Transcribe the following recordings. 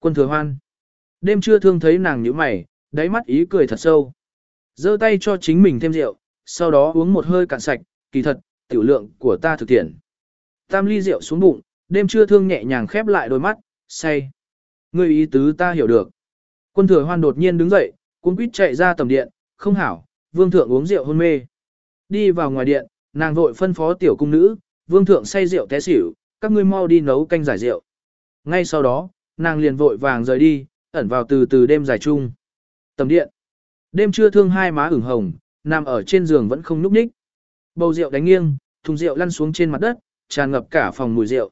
Quân thừa hoan. Đêm trưa thương thấy nàng như mày, đáy mắt ý cười thật sâu. giơ tay cho chính mình thêm rượu, sau đó uống một hơi cạn sạch, kỳ thật, tiểu lượng của ta thực tiện. Tam ly rượu xuống bụng, đêm trưa thương nhẹ nhàng khép lại đôi mắt, say. Ngươi ý tứ ta hiểu được. Quân thừa hoan đột nhiên đứng dậy, cuốn quýt chạy ra tầm điện, không hảo, vương thượng uống rượu hôn mê. Đi vào ngoài điện, nàng vội phân phó tiểu cung nữ, vương thượng say rượu té xỉu, các ngươi mau đi nấu canh giải rượu. Ngay sau đó, nàng liền vội vàng rời đi, ẩn vào từ từ đêm dài chung. Tầm điện. Đêm trưa thương hai má ửng hồng, nằm ở trên giường vẫn không nhúc nhích. Bầu rượu đánh nghiêng, thùng rượu lăn xuống trên mặt đất, tràn ngập cả phòng mùi rượu.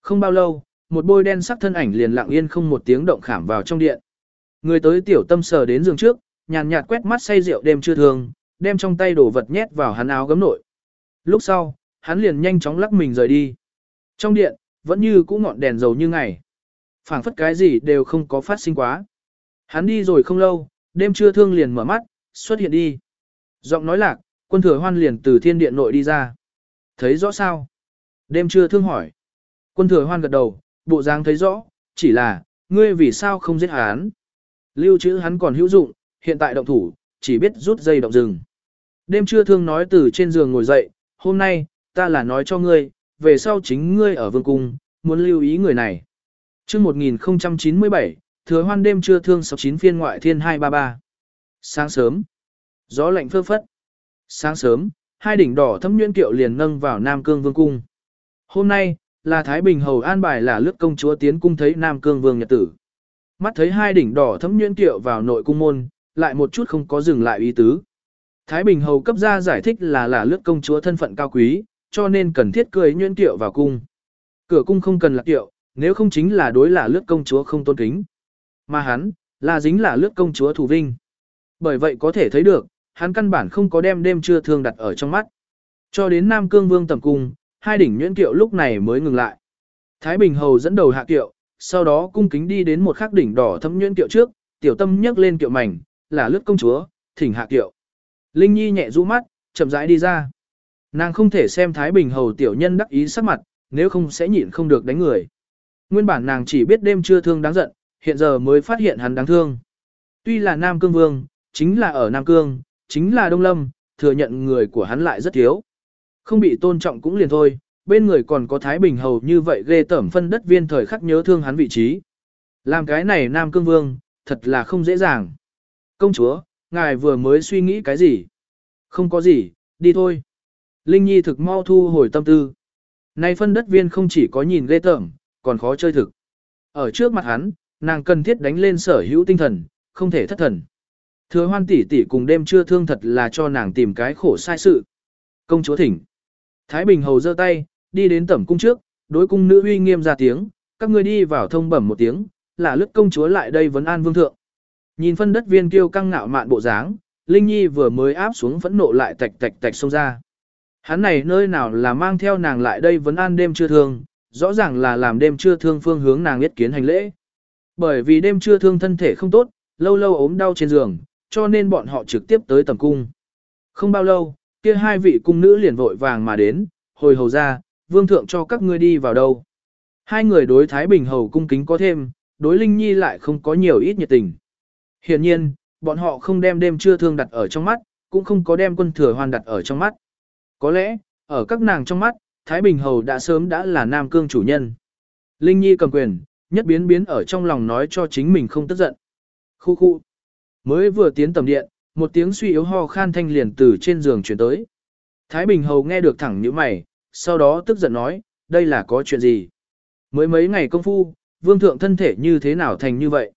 Không bao lâu, một bôi đen sắc thân ảnh liền lặng yên không một tiếng động khảm vào trong điện. Người tới tiểu tâm sờ đến giường trước, nhàn nhạt quét mắt say rượu đêm chưa thương, đem trong tay đổ vật nhét vào hắn áo gấm nội. Lúc sau, hắn liền nhanh chóng lắc mình rời đi. Trong điện, vẫn như cũ ngọn đèn dầu như ngày phảng phất cái gì đều không có phát sinh quá. Hắn đi rồi không lâu, đêm trưa thương liền mở mắt, xuất hiện đi. Giọng nói lạc, quân thừa hoan liền từ thiên điện nội đi ra. Thấy rõ sao? Đêm trưa thương hỏi. Quân thừa hoan gật đầu, bộ dáng thấy rõ, chỉ là, ngươi vì sao không giết hắn? Lưu trữ hắn còn hữu dụng, hiện tại động thủ, chỉ biết rút dây động rừng. Đêm trưa thương nói từ trên giường ngồi dậy, hôm nay, ta là nói cho ngươi, về sau chính ngươi ở vương cung, muốn lưu ý người này chương 1097, thừa hoan đêm trưa thương 69 phiên ngoại thiên 233. Sáng sớm, gió lạnh phơ phất. Sáng sớm, hai đỉnh đỏ thâm nhuyễn kiệu liền nâng vào Nam Cương Vương Cung. Hôm nay, là Thái Bình Hầu an bài là lướt công chúa tiến cung thấy Nam Cương Vương Nhật Tử. Mắt thấy hai đỉnh đỏ thấm nhuyễn kiệu vào nội cung môn, lại một chút không có dừng lại ý tứ. Thái Bình Hầu cấp ra giải thích là là lướt công chúa thân phận cao quý, cho nên cần thiết cười nhuyễn kiệu vào cung. Cửa cung không cần là kiệu, nếu không chính là đối là lướt công chúa không tôn kính. Mà hắn, là dính là lướt công chúa thủ vinh. Bởi vậy có thể thấy được, hắn căn bản không có đem đêm trưa thương đặt ở trong mắt. Cho đến Nam Cương Vương tầm cung, hai đỉnh nhuyễn kiệu lúc này mới ngừng lại. Thái Bình Hầu dẫn đầu hạ kiệu, sau đó cung kính đi đến một khắc đỉnh đỏ thâm nhuyễn kiệu trước, tiểu tâm nhấc lên kiệu mảnh, là lướt công chúa, thỉnh hạ kiệu. Linh Nhi nhẹ rũ mắt, chậm rãi đi ra. Nàng không thể xem Thái Bình hầu tiểu nhân đắc ý sắc mặt, nếu không sẽ nhịn không được đánh người. Nguyên bản nàng chỉ biết đêm chưa thương đáng giận, hiện giờ mới phát hiện hắn đáng thương. Tuy là Nam Cương Vương, chính là ở Nam Cương, chính là Đông Lâm, thừa nhận người của hắn lại rất thiếu. Không bị tôn trọng cũng liền thôi, bên người còn có Thái Bình hầu như vậy ghê tẩm phân đất viên thời khắc nhớ thương hắn vị trí. Làm cái này Nam Cương Vương, thật là không dễ dàng. Công chúa, ngài vừa mới suy nghĩ cái gì? Không có gì, đi thôi. Linh Nhi thực mau thu hồi tâm tư. Nay phân đất viên không chỉ có nhìn ghê tởm, còn khó chơi thực. Ở trước mặt hắn, nàng cần thiết đánh lên sở hữu tinh thần, không thể thất thần. Thừa hoan tỷ tỷ cùng đêm chưa thương thật là cho nàng tìm cái khổ sai sự. Công chúa thỉnh. Thái Bình hầu giơ tay, đi đến tẩm cung trước, đối cung nữ uy nghiêm ra tiếng, các ngươi đi vào thông bẩm một tiếng, là lướt công chúa lại đây vấn an vương thượng. Nhìn phân đất viên kiêu căng ngạo mạn bộ dáng, Linh Nhi vừa mới áp xuống phẫn nộ lại tạch tạch tạch xông ra. Hắn này nơi nào là mang theo nàng lại đây vấn an đêm chưa thương, rõ ràng là làm đêm trưa thương phương hướng nàng yết kiến hành lễ. Bởi vì đêm trưa thương thân thể không tốt, lâu lâu ốm đau trên giường, cho nên bọn họ trực tiếp tới tầm cung. Không bao lâu, kia hai vị cung nữ liền vội vàng mà đến, hồi hầu ra, vương thượng cho các ngươi đi vào đâu. Hai người đối Thái Bình hầu cung kính có thêm, đối Linh Nhi lại không có nhiều ít nhiệt tình. Hiển nhiên, bọn họ không đem đêm trưa thương đặt ở trong mắt, cũng không có đem quân thừa hoàn đặt ở trong mắt. Có lẽ, ở các nàng trong mắt, Thái Bình Hầu đã sớm đã là Nam Cương chủ nhân. Linh Nhi cầm quyền, nhất biến biến ở trong lòng nói cho chính mình không tức giận. Khu khu. Mới vừa tiến tầm điện, một tiếng suy yếu ho khan thanh liền từ trên giường chuyển tới. Thái Bình Hầu nghe được thẳng như mày, sau đó tức giận nói, đây là có chuyện gì? Mới mấy ngày công phu, vương thượng thân thể như thế nào thành như vậy?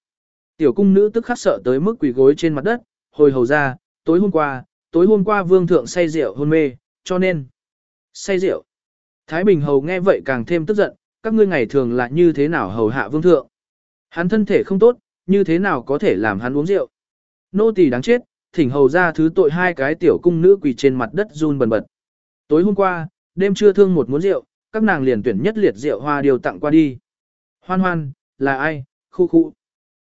Tiểu cung nữ tức khắc sợ tới mức quỳ gối trên mặt đất, hồi hầu ra, tối hôm qua, tối hôm qua vương thượng say rượu hôn mê, cho nên, say rượu. Thái Bình hầu nghe vậy càng thêm tức giận, các ngươi ngày thường là như thế nào hầu hạ vương thượng. Hắn thân thể không tốt, như thế nào có thể làm hắn uống rượu. Nô tỳ đáng chết, thỉnh hầu ra thứ tội hai cái tiểu cung nữ quỳ trên mặt đất run bần bật. Tối hôm qua, đêm trưa thương một muốn rượu, các nàng liền tuyển nhất liệt rượu hoa điều tặng qua đi. Hoan hoan, là ai, khu khu.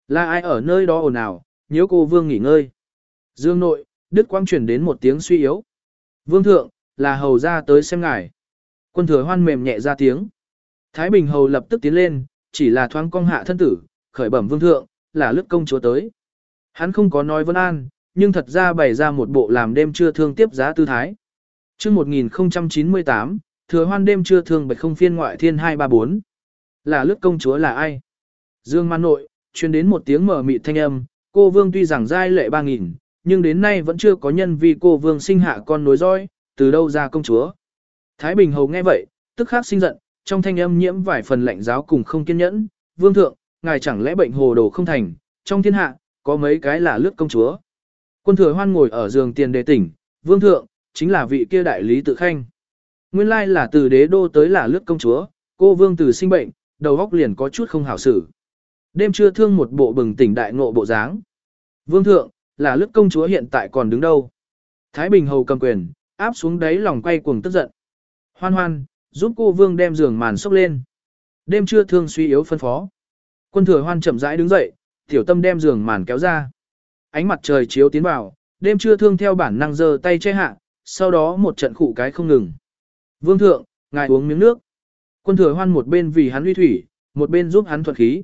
Là ai ở nơi đó ồn ào, nhớ cô vương nghỉ ngơi. Dương nội, Đức Quang chuyển đến một tiếng suy yếu. Vương thượng, là hầu ra tới xem ngài. Quân thừa hoan mềm nhẹ ra tiếng. Thái Bình hầu lập tức tiến lên, chỉ là thoáng cong hạ thân tử, khởi bẩm vương thượng, là lướt công chúa tới. Hắn không có nói vân an, nhưng thật ra bày ra một bộ làm đêm trưa thương tiếp giá tư thái. chương 1098, thừa hoan đêm trưa thương bạch không phiên ngoại thiên 234. Là lướt công chúa là ai? Dương man nội, chuyên đến một tiếng mở mịt thanh âm, cô vương tuy rằng giai lệ 3.000, nhưng đến nay vẫn chưa có nhân vì cô vương sinh hạ con nối roi, từ đâu ra công chúa. Thái Bình Hầu nghe vậy, tức khắc sinh giận, trong thanh âm nhiễm vài phần lạnh giáo cùng không kiên nhẫn, vương thượng, ngài chẳng lẽ bệnh hồ đồ không thành, trong thiên hạ, có mấy cái là lướt công chúa. Quân thừa hoan ngồi ở giường tiền đề tỉnh, vương thượng, chính là vị kia đại lý tự khanh. Nguyên lai là từ đế đô tới là lướt công chúa, cô vương từ sinh bệnh, đầu óc liền có chút không hảo xử. Đêm trưa thương một bộ bừng tỉnh đại ngộ bộ dáng. Vương thượng, là lướt công chúa hiện tại còn đứng đâu. Thái Bình hầu cầm quyền, áp xuống đáy lòng quay cuồng tức giận. Hoan hoan, giúp cô vương đem giường màn xốc lên. Đêm trưa thương suy yếu phân phó. Quân thừa hoan chậm rãi đứng dậy, tiểu tâm đem giường màn kéo ra. Ánh mặt trời chiếu tiến vào, đêm trưa thương theo bản năng giơ tay che hạ, sau đó một trận khụ cái không ngừng. Vương thượng, ngài uống miếng nước. Quân thừa hoan một bên vì hắn uy thủy, một bên giúp hắn thuật khí.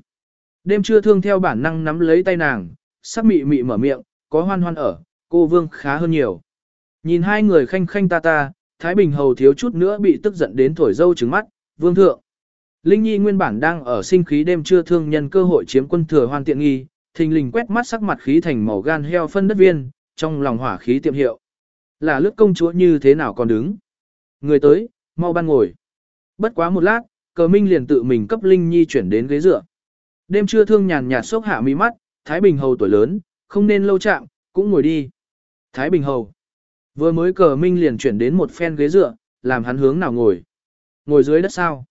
Đêm trưa thương theo bản năng nắm lấy tay nàng, sắc mị mị mở miệng, có hoan hoan ở, cô vương khá hơn nhiều. Nhìn hai người khanh khanh ta ta, Thái Bình hầu thiếu chút nữa bị tức giận đến thổi dâu trứng mắt, vương thượng. Linh Nhi nguyên bản đang ở sinh khí đêm trưa thương nhân cơ hội chiếm quân thừa hoan tiện nghi, thình lình quét mắt sắc mặt khí thành màu gan heo phân đất viên, trong lòng hỏa khí tiệm hiệu. Là lướt công chúa như thế nào còn đứng. Người tới, mau ban ngồi. Bất quá một lát, cờ minh liền tự mình cấp Linh Nhi chuyển đến ghế dựa. Đêm trưa thương nhàn nhạt sốc hạ mi mắt, Thái Bình hầu tuổi lớn, không nên lâu chạm, cũng ngồi đi. Thái Bình hầu. Vừa mới cờ minh liền chuyển đến một phen ghế dựa, làm hắn hướng nào ngồi. Ngồi dưới đất sao.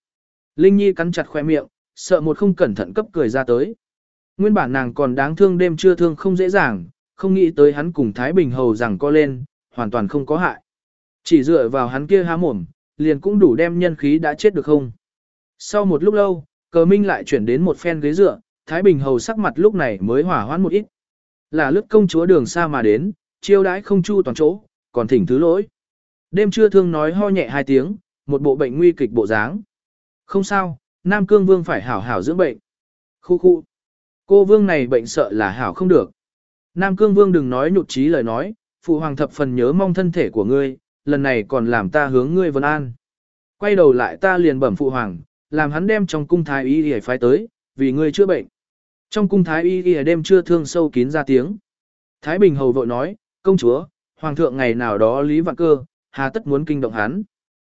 Linh Nhi cắn chặt khoe miệng, sợ một không cẩn thận cấp cười ra tới. Nguyên bản nàng còn đáng thương đêm chưa thương không dễ dàng, không nghĩ tới hắn cùng Thái Bình Hầu rằng co lên, hoàn toàn không có hại. Chỉ dựa vào hắn kia há mồm, liền cũng đủ đem nhân khí đã chết được không. Sau một lúc lâu, cờ minh lại chuyển đến một phen ghế dựa, Thái Bình Hầu sắc mặt lúc này mới hỏa hoãn một ít. Là lướt công chúa đường xa mà đến, chiêu đãi không chu toàn chỗ, còn thỉnh thứ lỗi. Đêm trưa thương nói ho nhẹ hai tiếng, một bộ bệnh nguy kịch bộ dáng. Không sao, Nam Cương Vương phải hảo hảo dưỡng bệnh. Khu khu. Cô Vương này bệnh sợ là hảo không được. Nam Cương Vương đừng nói nhụt chí lời nói, Phụ Hoàng thập phần nhớ mong thân thể của ngươi, lần này còn làm ta hướng ngươi vân an. Quay đầu lại ta liền bẩm Phụ Hoàng, làm hắn đem trong cung thái y y phái tới, vì ngươi chữa bệnh. Trong cung thái y y đêm chưa thương sâu kín ra tiếng. Thái Bình hầu vội nói, công chúa, Hoàng thượng ngày nào đó lý vạn cơ, hà tất muốn kinh động hắn.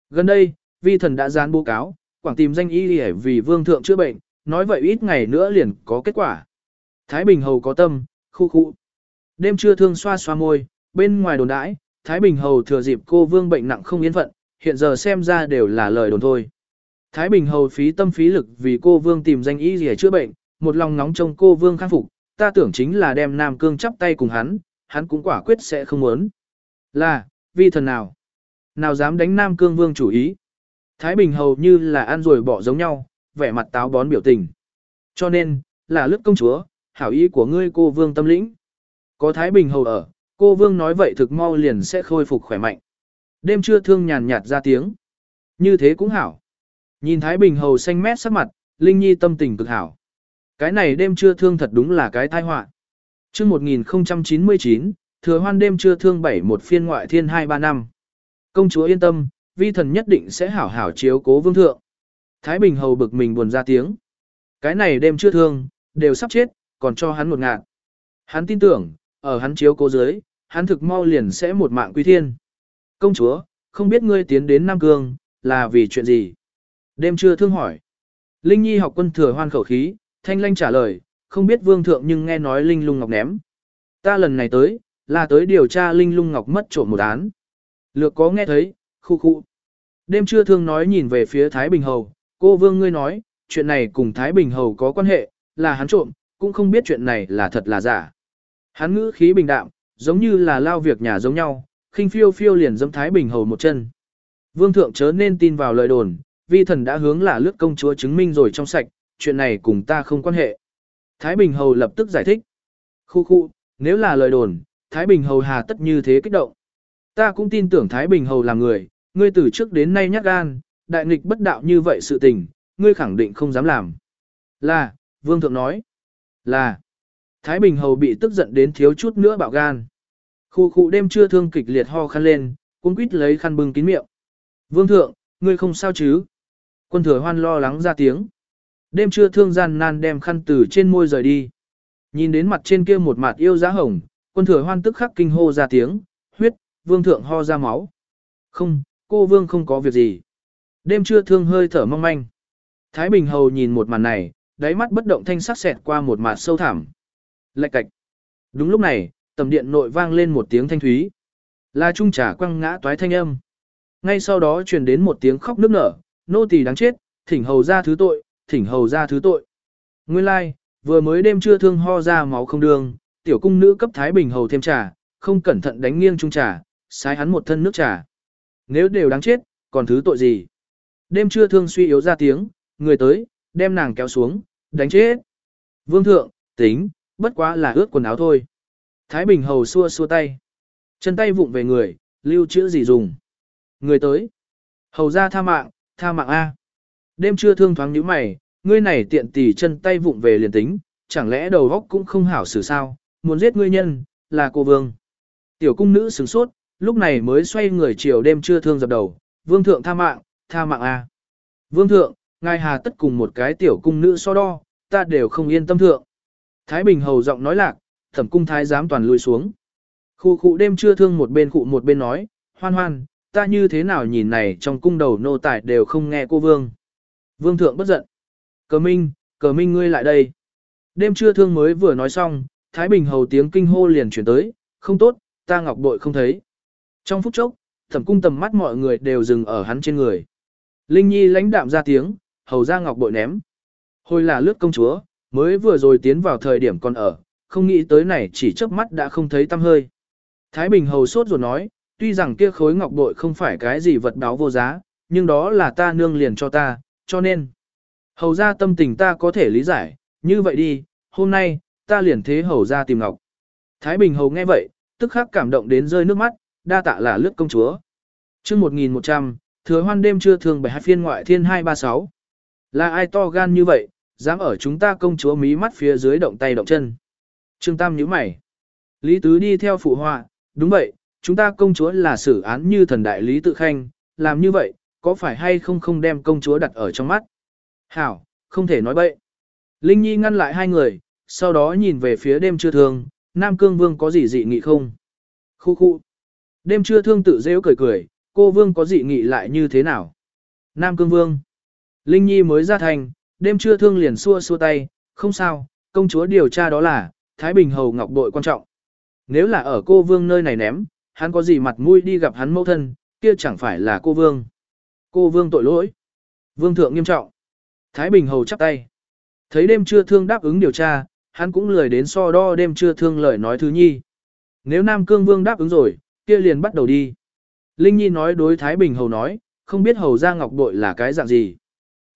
Gần đây, vi thần đã dán bố cáo, quảng tìm danh y để vì vương thượng chữa bệnh, nói vậy ít ngày nữa liền có kết quả. Thái Bình Hầu có tâm, khu khu. Đêm trưa thương xoa xoa môi, bên ngoài đồn đãi, Thái Bình Hầu thừa dịp cô vương bệnh nặng không yên phận, hiện giờ xem ra đều là lời đồn thôi. Thái Bình Hầu phí tâm phí lực vì cô vương tìm danh y để chữa bệnh, một lòng nóng trong cô vương khang phục, ta tưởng chính là đem Nam Cương chắp tay cùng hắn, hắn cũng quả quyết sẽ không muốn. Là, vi thần nào? Nào dám đánh Nam Cương vương chủ ý? Thái Bình hầu như là ăn rồi bỏ giống nhau, vẻ mặt táo bón biểu tình. Cho nên, là lướt công chúa, hảo ý của ngươi cô vương tâm lĩnh. Có Thái Bình hầu ở, cô vương nói vậy thực mau liền sẽ khôi phục khỏe mạnh. Đêm trưa thương nhàn nhạt ra tiếng. Như thế cũng hảo. Nhìn Thái Bình hầu xanh mét sắc mặt, Linh Nhi tâm tình cực hảo. Cái này đêm trưa thương thật đúng là cái tai họa chương 1099, thừa hoan đêm trưa thương bảy một phiên ngoại thiên hai ba năm. Công chúa yên tâm, vi thần nhất định sẽ hảo hảo chiếu cố vương thượng. Thái Bình hầu bực mình buồn ra tiếng. Cái này đêm chưa thương, đều sắp chết, còn cho hắn một ngạn. Hắn tin tưởng, ở hắn chiếu cố dưới, hắn thực mau liền sẽ một mạng quy thiên. Công chúa, không biết ngươi tiến đến Nam Cương, là vì chuyện gì? Đêm trưa thương hỏi. Linh Nhi học quân thừa hoan khẩu khí, thanh lanh trả lời, không biết vương thượng nhưng nghe nói Linh lung ngọc ném. Ta lần này tới, là tới điều tra Linh lung ngọc mất trộm một án. Lược có nghe thấy, khu khu. Đêm trưa thương nói nhìn về phía Thái Bình Hầu, cô vương ngươi nói, chuyện này cùng Thái Bình Hầu có quan hệ, là hắn trộm, cũng không biết chuyện này là thật là giả. Hắn ngữ khí bình đạm, giống như là lao việc nhà giống nhau, khinh phiêu phiêu liền dâm Thái Bình Hầu một chân. Vương thượng chớ nên tin vào lời đồn, vi thần đã hướng là lướt công chúa chứng minh rồi trong sạch, chuyện này cùng ta không quan hệ. Thái Bình Hầu lập tức giải thích. Khu khu, nếu là lời đồn, Thái Bình Hầu hà tất như thế kích động. Ta cũng tin tưởng Thái Bình Hầu là người, ngươi từ trước đến nay nhát gan, đại nghịch bất đạo như vậy sự tình, ngươi khẳng định không dám làm. Là, vương thượng nói. Là, Thái Bình Hầu bị tức giận đến thiếu chút nữa bạo gan. Khu khu đêm trưa thương kịch liệt ho khăn lên, cũng quýt lấy khăn bưng kín miệng. Vương thượng, ngươi không sao chứ? Quân thừa hoan lo lắng ra tiếng. Đêm trưa thương gian nan đem khăn từ trên môi rời đi. Nhìn đến mặt trên kia một mặt yêu giá hồng, quân thừa hoan tức khắc kinh hô ra tiếng, huyết, vương thượng ho ra máu. Không, cô vương không có việc gì. Đêm trưa thương hơi thở mong manh. Thái Bình Hầu nhìn một màn này, đáy mắt bất động thanh sắc xẹt qua một mặt sâu thẳm. Lạch cạch. Đúng lúc này, tầm điện nội vang lên một tiếng thanh thúy. Là trung trả quăng ngã toái thanh âm. Ngay sau đó truyền đến một tiếng khóc nức nở, nô tỳ đáng chết, thỉnh hầu ra thứ tội, thỉnh hầu ra thứ tội. Nguyên lai, like, vừa mới đêm trưa thương ho ra máu không đường, tiểu cung nữ cấp Thái Bình hầu thêm trà, không cẩn thận đánh nghiêng chung trà, sai hắn một thân nước trà. Nếu đều đáng chết, còn thứ tội gì? Đêm trưa thương suy yếu ra tiếng, người tới, đem nàng kéo xuống, đánh chết. Vương thượng, tính, bất quá là ướt quần áo thôi. Thái Bình hầu xua xua tay. Chân tay vụng về người, lưu chữ gì dùng. Người tới. Hầu ra tha mạng, tha mạng A. Đêm trưa thương thoáng như mày, ngươi này tiện tỷ chân tay vụng về liền tính, chẳng lẽ đầu góc cũng không hảo xử sao, muốn giết ngươi nhân, là cô vương. Tiểu cung nữ sửng sốt, lúc này mới xoay người chiều đêm trưa thương dập đầu, vương thượng tha mạng, tha mạng A. Vương thượng, ngài hà tất cùng một cái tiểu cung nữ so đo, ta đều không yên tâm thượng. Thái Bình hầu giọng nói lạc, thẩm cung thái giám toàn lùi xuống. Khu khu đêm trưa thương một bên cụ một bên nói, hoan hoan, ta như thế nào nhìn này trong cung đầu nô tài đều không nghe cô vương. Vương thượng bất giận. Cờ minh, cờ minh ngươi lại đây. Đêm trưa thương mới vừa nói xong, Thái Bình hầu tiếng kinh hô liền chuyển tới, không tốt, ta ngọc bội không thấy. Trong phút chốc, thẩm cung tầm mắt mọi người đều dừng ở hắn trên người. Linh Nhi lãnh đạm ra tiếng, hầu ra ngọc bội ném. Hồi là lướt công chúa, mới vừa rồi tiến vào thời điểm còn ở, không nghĩ tới này chỉ chớp mắt đã không thấy tâm hơi. Thái Bình hầu sốt ruột nói, tuy rằng kia khối ngọc bội không phải cái gì vật báo vô giá, nhưng đó là ta nương liền cho ta, cho nên. Hầu ra tâm tình ta có thể lý giải, như vậy đi, hôm nay, ta liền thế hầu ra tìm ngọc. Thái Bình hầu nghe vậy, tức khắc cảm động đến rơi nước mắt, đa tạ là lướt công chúa. chương 1100, thừa hoan đêm chưa thường bảy hai phiên ngoại thiên 236. Là ai to gan như vậy, dám ở chúng ta công chúa mí mắt phía dưới động tay động chân. Trương Tam nhíu mày. Lý Tứ đi theo phụ họa, đúng vậy, chúng ta công chúa là xử án như thần đại Lý Tự Khanh, làm như vậy, có phải hay không không đem công chúa đặt ở trong mắt? Hảo, không thể nói bậy. Linh Nhi ngăn lại hai người, sau đó nhìn về phía đêm trưa thương, Nam Cương Vương có gì dị nghị không? Khu khu. Đêm trưa thương tự dễ cười cười, cô Vương có dị nghị lại như thế nào? Nam Cương Vương. Linh Nhi mới ra thành, đêm trưa thương liền xua xua tay, không sao, công chúa điều tra đó là, Thái Bình Hầu Ngọc Bội quan trọng. Nếu là ở cô Vương nơi này ném, hắn có gì mặt mũi đi gặp hắn mẫu thân, kia chẳng phải là cô Vương. Cô Vương tội lỗi. Vương thượng nghiêm trọng. Thái Bình Hầu chắp tay. Thấy đêm chưa thương đáp ứng điều tra, hắn cũng lười đến so đo đêm chưa thương lời nói thứ nhi. Nếu Nam Cương Vương đáp ứng rồi, kia liền bắt đầu đi. Linh Nhi nói đối Thái Bình Hầu nói, không biết Hầu ra Ngọc Bội là cái dạng gì.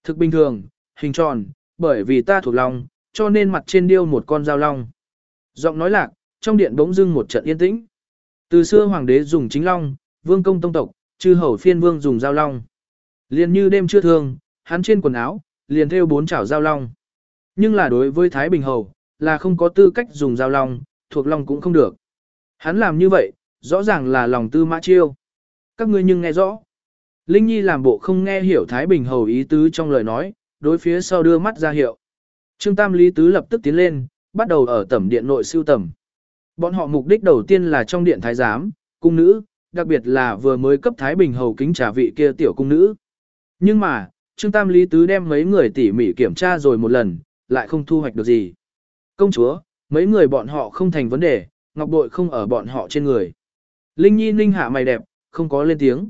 Thực bình thường, hình tròn, bởi vì ta thuộc lòng, cho nên mặt trên điêu một con dao long. Giọng nói lạc, trong điện bỗng dưng một trận yên tĩnh. Từ xưa hoàng đế dùng chính long, vương công tông tộc, chư hầu phiên vương dùng dao long. Liền như đêm chưa thương, hắn trên quần áo, liền theo bốn chảo dao long. Nhưng là đối với Thái Bình Hầu, là không có tư cách dùng dao long, thuộc long cũng không được. Hắn làm như vậy, rõ ràng là lòng tư mã chiêu. Các ngươi nhưng nghe rõ. Linh Nhi làm bộ không nghe hiểu Thái Bình Hầu ý tứ trong lời nói, đối phía sau đưa mắt ra hiệu. Trương Tam Lý Tứ lập tức tiến lên, bắt đầu ở tẩm điện nội siêu tầm. Bọn họ mục đích đầu tiên là trong điện thái giám, cung nữ, đặc biệt là vừa mới cấp Thái Bình Hầu kính trả vị kia tiểu cung nữ. Nhưng mà, Trương Tam Lý Tứ đem mấy người tỉ mỉ kiểm tra rồi một lần, lại không thu hoạch được gì. Công chúa, mấy người bọn họ không thành vấn đề, ngọc bội không ở bọn họ trên người. Linh Nhi ninh hạ mày đẹp, không có lên tiếng.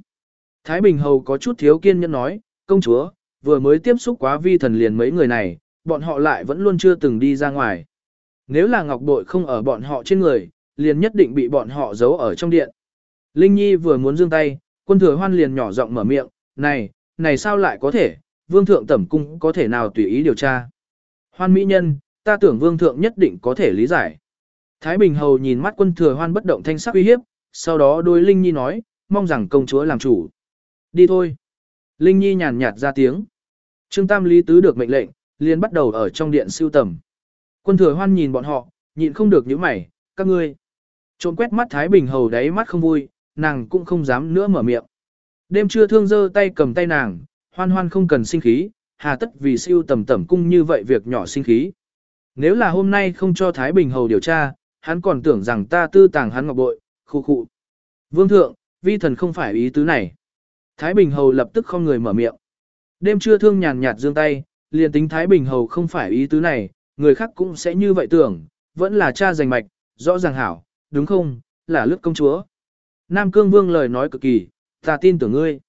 Thái Bình Hầu có chút thiếu kiên nhẫn nói, công chúa, vừa mới tiếp xúc quá vi thần liền mấy người này, bọn họ lại vẫn luôn chưa từng đi ra ngoài. Nếu là ngọc bội không ở bọn họ trên người, liền nhất định bị bọn họ giấu ở trong điện. Linh Nhi vừa muốn giương tay, quân thừa hoan liền nhỏ giọng mở miệng, này, này sao lại có thể, vương thượng tẩm cung có thể nào tùy ý điều tra. Hoan mỹ nhân, ta tưởng vương thượng nhất định có thể lý giải. Thái Bình Hầu nhìn mắt quân thừa hoan bất động thanh sắc uy hiếp, sau đó Đôi Linh Nhi nói, mong rằng công chúa làm chủ. Đi thôi. Linh Nhi nhàn nhạt ra tiếng. Trương Tam Lý Tứ được mệnh lệnh, liền bắt đầu ở trong điện siêu tầm. Quân thừa hoan nhìn bọn họ, nhịn không được những mày, các ngươi. Trộn quét mắt Thái Bình hầu đáy mắt không vui, nàng cũng không dám nữa mở miệng. Đêm trưa thương dơ tay cầm tay nàng, hoan hoan không cần sinh khí, hà tất vì siêu tầm tẩm cung như vậy việc nhỏ sinh khí. Nếu là hôm nay không cho Thái Bình hầu điều tra, hắn còn tưởng rằng ta tư tàng hắn ngọc bội, khu khu. Vương thượng, vi thần không phải ý tứ này. Thái Bình hầu lập tức không người mở miệng. Đêm trưa thương nhàn nhạt dương tay, liền tính Thái Bình hầu không phải ý tứ này, người khác cũng sẽ như vậy tưởng, vẫn là cha giành mạch, rõ ràng hảo, đúng không, là lướt công chúa. Nam Cương Vương lời nói cực kỳ, ta tin tưởng ngươi.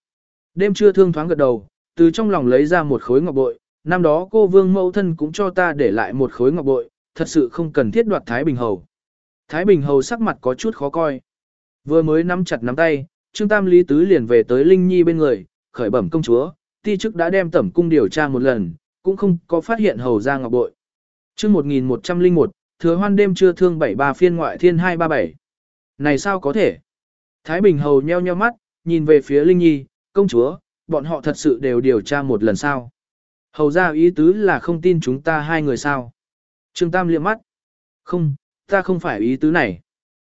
Đêm trưa thương thoáng gật đầu, từ trong lòng lấy ra một khối ngọc bội, năm đó cô Vương mẫu thân cũng cho ta để lại một khối ngọc bội, thật sự không cần thiết đoạt Thái Bình Hầu. Thái Bình Hầu sắc mặt có chút khó coi. Vừa mới nắm chặt nắm tay, Trương Tam Lý Tứ liền về tới Linh Nhi bên người, khởi bẩm công chúa, ti chức đã đem tẩm cung điều tra một lần, cũng không có phát hiện hầu ra ngọc bội. Chương 1101, thừa hoan đêm trưa thương 73 phiên ngoại thiên 237. Này sao có thể? Thái Bình hầu nheo nheo mắt, nhìn về phía Linh Nhi, công chúa, bọn họ thật sự đều điều tra một lần sao? Hầu ra ý tứ là không tin chúng ta hai người sao? Trương Tam liếc mắt. Không, ta không phải ý tứ này.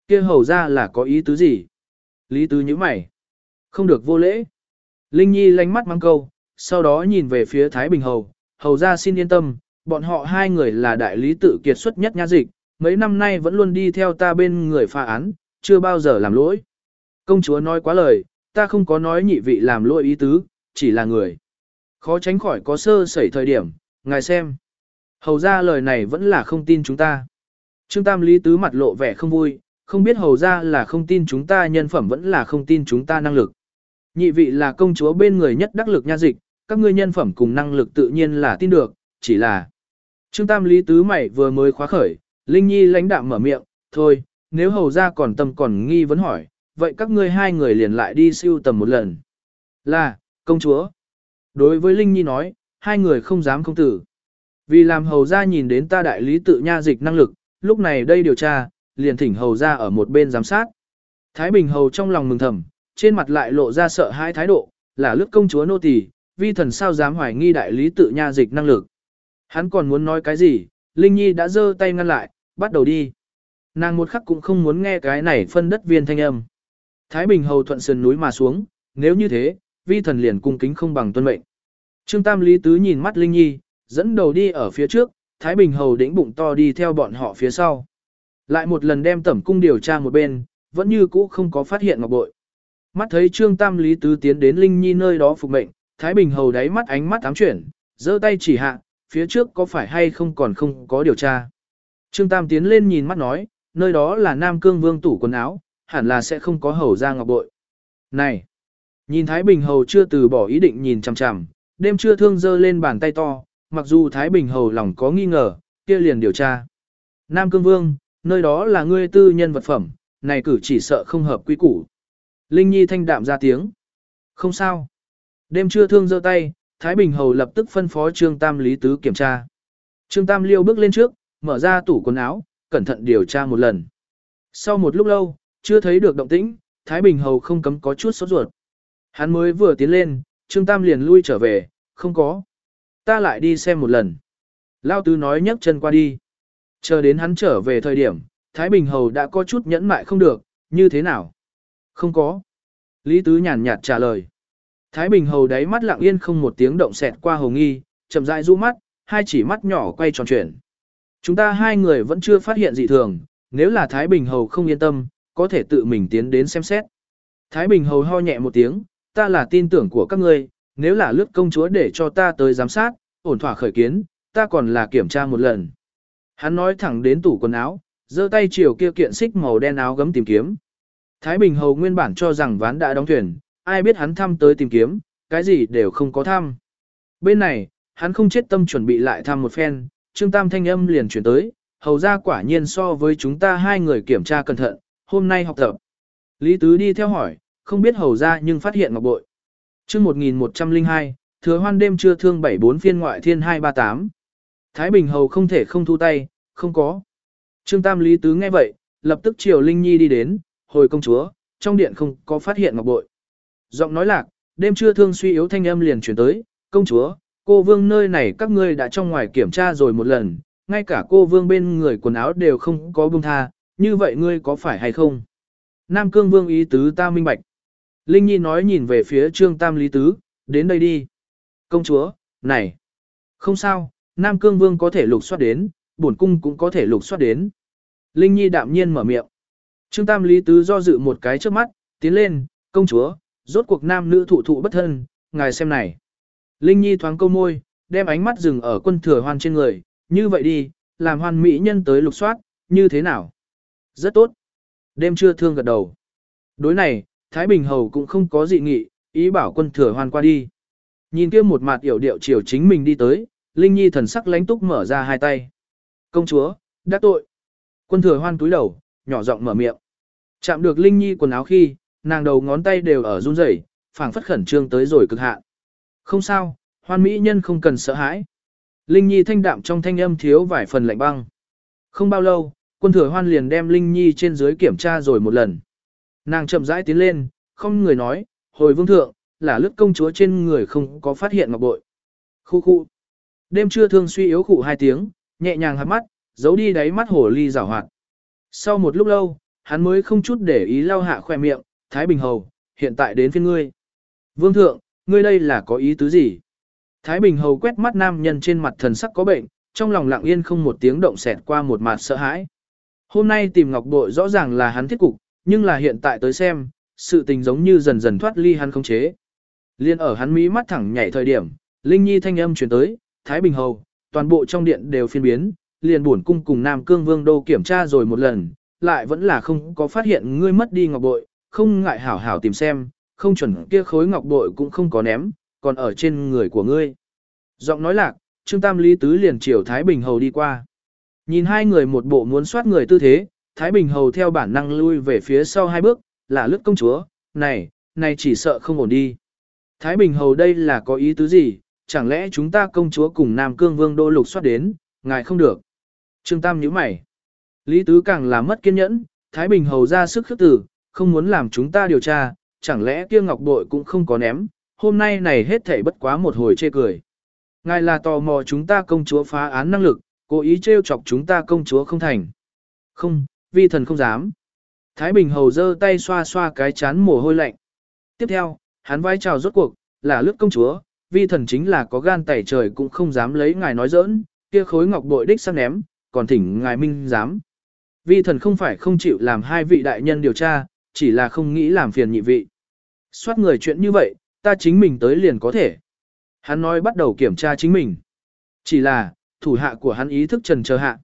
kia hầu ra là có ý tứ gì? Lý tứ như mày. Không được vô lễ. Linh Nhi lánh mắt mang câu, sau đó nhìn về phía Thái Bình hầu, hầu ra xin yên tâm, bọn họ hai người là đại lý tự kiệt xuất nhất nha dịch, mấy năm nay vẫn luôn đi theo ta bên người pha án, chưa bao giờ làm lỗi. Công chúa nói quá lời, ta không có nói nhị vị làm lỗi ý tứ, chỉ là người. Khó tránh khỏi có sơ sẩy thời điểm, ngài xem. Hầu ra lời này vẫn là không tin chúng ta. Trương Tam Lý Tứ mặt lộ vẻ không vui, không biết hầu ra là không tin chúng ta nhân phẩm vẫn là không tin chúng ta năng lực. Nhị vị là công chúa bên người nhất đắc lực nha dịch, các ngươi nhân phẩm cùng năng lực tự nhiên là tin được, chỉ là Trương Tam Lý Tứ mày vừa mới khóa khởi, Linh Nhi lãnh đạm mở miệng, thôi, nếu hầu ra còn tâm còn nghi vấn hỏi, vậy các ngươi hai người liền lại đi siêu tầm một lần. Là, công chúa. Đối với Linh Nhi nói, hai người không dám không tử. Vì làm hầu ra nhìn đến ta đại lý tự nha dịch năng lực, lúc này đây điều tra, liền thỉnh hầu ra ở một bên giám sát. Thái Bình hầu trong lòng mừng thầm, trên mặt lại lộ ra sợ hai thái độ, là lướt công chúa nô tỳ, vi thần sao dám hoài nghi đại lý tự nha dịch năng lực. Hắn còn muốn nói cái gì, Linh Nhi đã giơ tay ngăn lại, bắt đầu đi. Nàng một khắc cũng không muốn nghe cái này phân đất viên thanh âm. Thái Bình hầu thuận sườn núi mà xuống, nếu như thế, vi thần liền cung kính không bằng tuân mệnh. Trương Tam Lý Tứ nhìn mắt Linh Nhi, dẫn đầu đi ở phía trước, Thái Bình hầu đĩnh bụng to đi theo bọn họ phía sau. Lại một lần đem tẩm cung điều tra một bên, vẫn như cũ không có phát hiện ngọc bội. Mắt thấy Trương Tam Lý Tứ tiến đến Linh Nhi nơi đó phục mệnh, Thái Bình hầu đáy mắt ánh mắt ám chuyển, giơ tay chỉ hạ, phía trước có phải hay không còn không có điều tra. Trương Tam tiến lên nhìn mắt nói, nơi đó là Nam Cương Vương tủ quần áo, hẳn là sẽ không có hầu ra ngọc bội. Này! Nhìn Thái Bình Hầu chưa từ bỏ ý định nhìn chằm chằm, đêm chưa thương dơ lên bàn tay to, mặc dù Thái Bình Hầu lòng có nghi ngờ, kia liền điều tra. Nam Cương Vương, nơi đó là ngươi tư nhân vật phẩm, này cử chỉ sợ không hợp quy củ. Linh Nhi thanh đạm ra tiếng. Không sao. Đêm chưa thương giơ tay, Thái Bình Hầu lập tức phân phó Trương Tam Lý Tứ kiểm tra. Trương Tam liêu bước lên trước, mở ra tủ quần áo, cẩn thận điều tra một lần. Sau một lúc lâu, chưa thấy được động tĩnh, Thái Bình Hầu không cấm có chút sốt ruột. Hắn mới vừa tiến lên, Trương Tam liền lui trở về, không có. Ta lại đi xem một lần. Lao Tứ nói nhấc chân qua đi. Chờ đến hắn trở về thời điểm, Thái Bình Hầu đã có chút nhẫn mại không được, như thế nào? Không có. Lý Tứ nhàn nhạt trả lời. Thái Bình Hầu đáy mắt lặng yên không một tiếng động xẹt qua hồng nghi, chậm rãi du mắt, hai chỉ mắt nhỏ quay tròn chuyển. Chúng ta hai người vẫn chưa phát hiện dị thường, nếu là Thái Bình Hầu không yên tâm, có thể tự mình tiến đến xem xét. Thái Bình Hầu ho nhẹ một tiếng, ta là tin tưởng của các ngươi, nếu là lướt công chúa để cho ta tới giám sát, ổn thỏa khởi kiến, ta còn là kiểm tra một lần. Hắn nói thẳng đến tủ quần áo, giơ tay chiều kia kiện xích màu đen áo gấm tìm kiếm. Thái Bình Hầu nguyên bản cho rằng ván đã đóng thuyền, ai biết hắn thăm tới tìm kiếm, cái gì đều không có thăm. Bên này, hắn không chết tâm chuẩn bị lại thăm một phen, Trương Tam thanh âm liền chuyển tới, hầu ra quả nhiên so với chúng ta hai người kiểm tra cẩn thận, hôm nay học tập. Lý Tứ đi theo hỏi, không biết hầu ra nhưng phát hiện ngọc bội. chương 1102, thừa hoan đêm trưa thương 74 phiên ngoại thiên 238. Thái Bình hầu không thể không thu tay, không có. Trương Tam Lý Tứ nghe vậy, lập tức chiều Linh Nhi đi đến, hồi công chúa, trong điện không có phát hiện ngọc bội. Giọng nói lạc, đêm trưa thương suy yếu thanh âm liền chuyển tới, công chúa, cô vương nơi này các ngươi đã trong ngoài kiểm tra rồi một lần, ngay cả cô vương bên người quần áo đều không có bông tha, như vậy ngươi có phải hay không? Nam Cương Vương ý tứ ta minh bạch. Linh Nhi nói nhìn về phía Trương Tam Lý Tứ, đến đây đi. Công chúa, này. Không sao, Nam Cương Vương có thể lục soát đến, bổn cung cũng có thể lục soát đến. Linh Nhi đạm nhiên mở miệng. Trương Tam Lý Tứ do dự một cái trước mắt, tiến lên, công chúa, rốt cuộc nam nữ thụ thụ bất thân, ngài xem này. Linh Nhi thoáng câu môi, đem ánh mắt dừng ở quân thừa hoan trên người, như vậy đi, làm hoan mỹ nhân tới lục soát, như thế nào? Rất tốt. Đêm trưa thương gật đầu. Đối này, Thái Bình Hầu cũng không có dị nghị, ý bảo quân thừa hoan qua đi. Nhìn kia một mặt yểu điệu chiều chính mình đi tới, Linh Nhi thần sắc lánh túc mở ra hai tay. Công chúa, đã tội. Quân thừa hoan túi đầu, nhỏ giọng mở miệng. Chạm được Linh Nhi quần áo khi, nàng đầu ngón tay đều ở run rẩy, phảng phất khẩn trương tới rồi cực hạn. Không sao, hoan mỹ nhân không cần sợ hãi. Linh Nhi thanh đạm trong thanh âm thiếu vài phần lạnh băng. Không bao lâu, quân thừa hoan liền đem Linh Nhi trên dưới kiểm tra rồi một lần. Nàng chậm rãi tiến lên, không người nói, hồi vương thượng, là lướt công chúa trên người không có phát hiện ngọc bội. Khu khu. Đêm trưa thương suy yếu khụ hai tiếng, nhẹ nhàng hạt mắt, giấu đi đáy mắt hồ ly rào hoạt. Sau một lúc lâu, hắn mới không chút để ý lau hạ khoe miệng, Thái Bình Hầu, hiện tại đến phiên ngươi. Vương thượng, ngươi đây là có ý tứ gì? Thái Bình Hầu quét mắt nam nhân trên mặt thần sắc có bệnh, trong lòng lặng yên không một tiếng động xẹt qua một mặt sợ hãi. Hôm nay tìm ngọc bội rõ ràng là hắn thiết cục, nhưng là hiện tại tới xem, sự tình giống như dần dần thoát ly hắn không chế. Liên ở hắn mí mắt thẳng nhảy thời điểm, Linh Nhi thanh âm truyền tới, Thái Bình Hầu, toàn bộ trong điện đều phiên biến, liền buồn cung cùng Nam Cương Vương Đô kiểm tra rồi một lần, lại vẫn là không có phát hiện ngươi mất đi ngọc bội, không ngại hảo hảo tìm xem, không chuẩn kia khối ngọc bội cũng không có ném, còn ở trên người của ngươi. Giọng nói lạc, Trương Tam Lý Tứ liền chiều Thái Bình Hầu đi qua. Nhìn hai người một bộ muốn soát người tư thế, Thái Bình Hầu theo bản năng lui về phía sau hai bước, là lướt công chúa, này, này chỉ sợ không ổn đi. Thái Bình Hầu đây là có ý tứ gì, chẳng lẽ chúng ta công chúa cùng Nam Cương Vương Đô Lục soát đến, ngài không được. Trương Tam nhíu mày. Lý Tứ càng là mất kiên nhẫn, Thái Bình Hầu ra sức khước tử, không muốn làm chúng ta điều tra, chẳng lẽ kia ngọc bội cũng không có ném, hôm nay này hết thảy bất quá một hồi chê cười. Ngài là tò mò chúng ta công chúa phá án năng lực, cố ý trêu chọc chúng ta công chúa không thành. Không, vi thần không dám. Thái Bình Hầu giơ tay xoa xoa cái chán mồ hôi lạnh. Tiếp theo, hắn vai chào rốt cuộc, là lướt công chúa, vi thần chính là có gan tẩy trời cũng không dám lấy ngài nói giỡn, kia khối ngọc bội đích sang ném, còn thỉnh ngài minh dám. Vi thần không phải không chịu làm hai vị đại nhân điều tra, chỉ là không nghĩ làm phiền nhị vị. Xoát người chuyện như vậy, ta chính mình tới liền có thể. Hắn nói bắt đầu kiểm tra chính mình. Chỉ là, thủ hạ của hắn ý thức trần chờ hạ.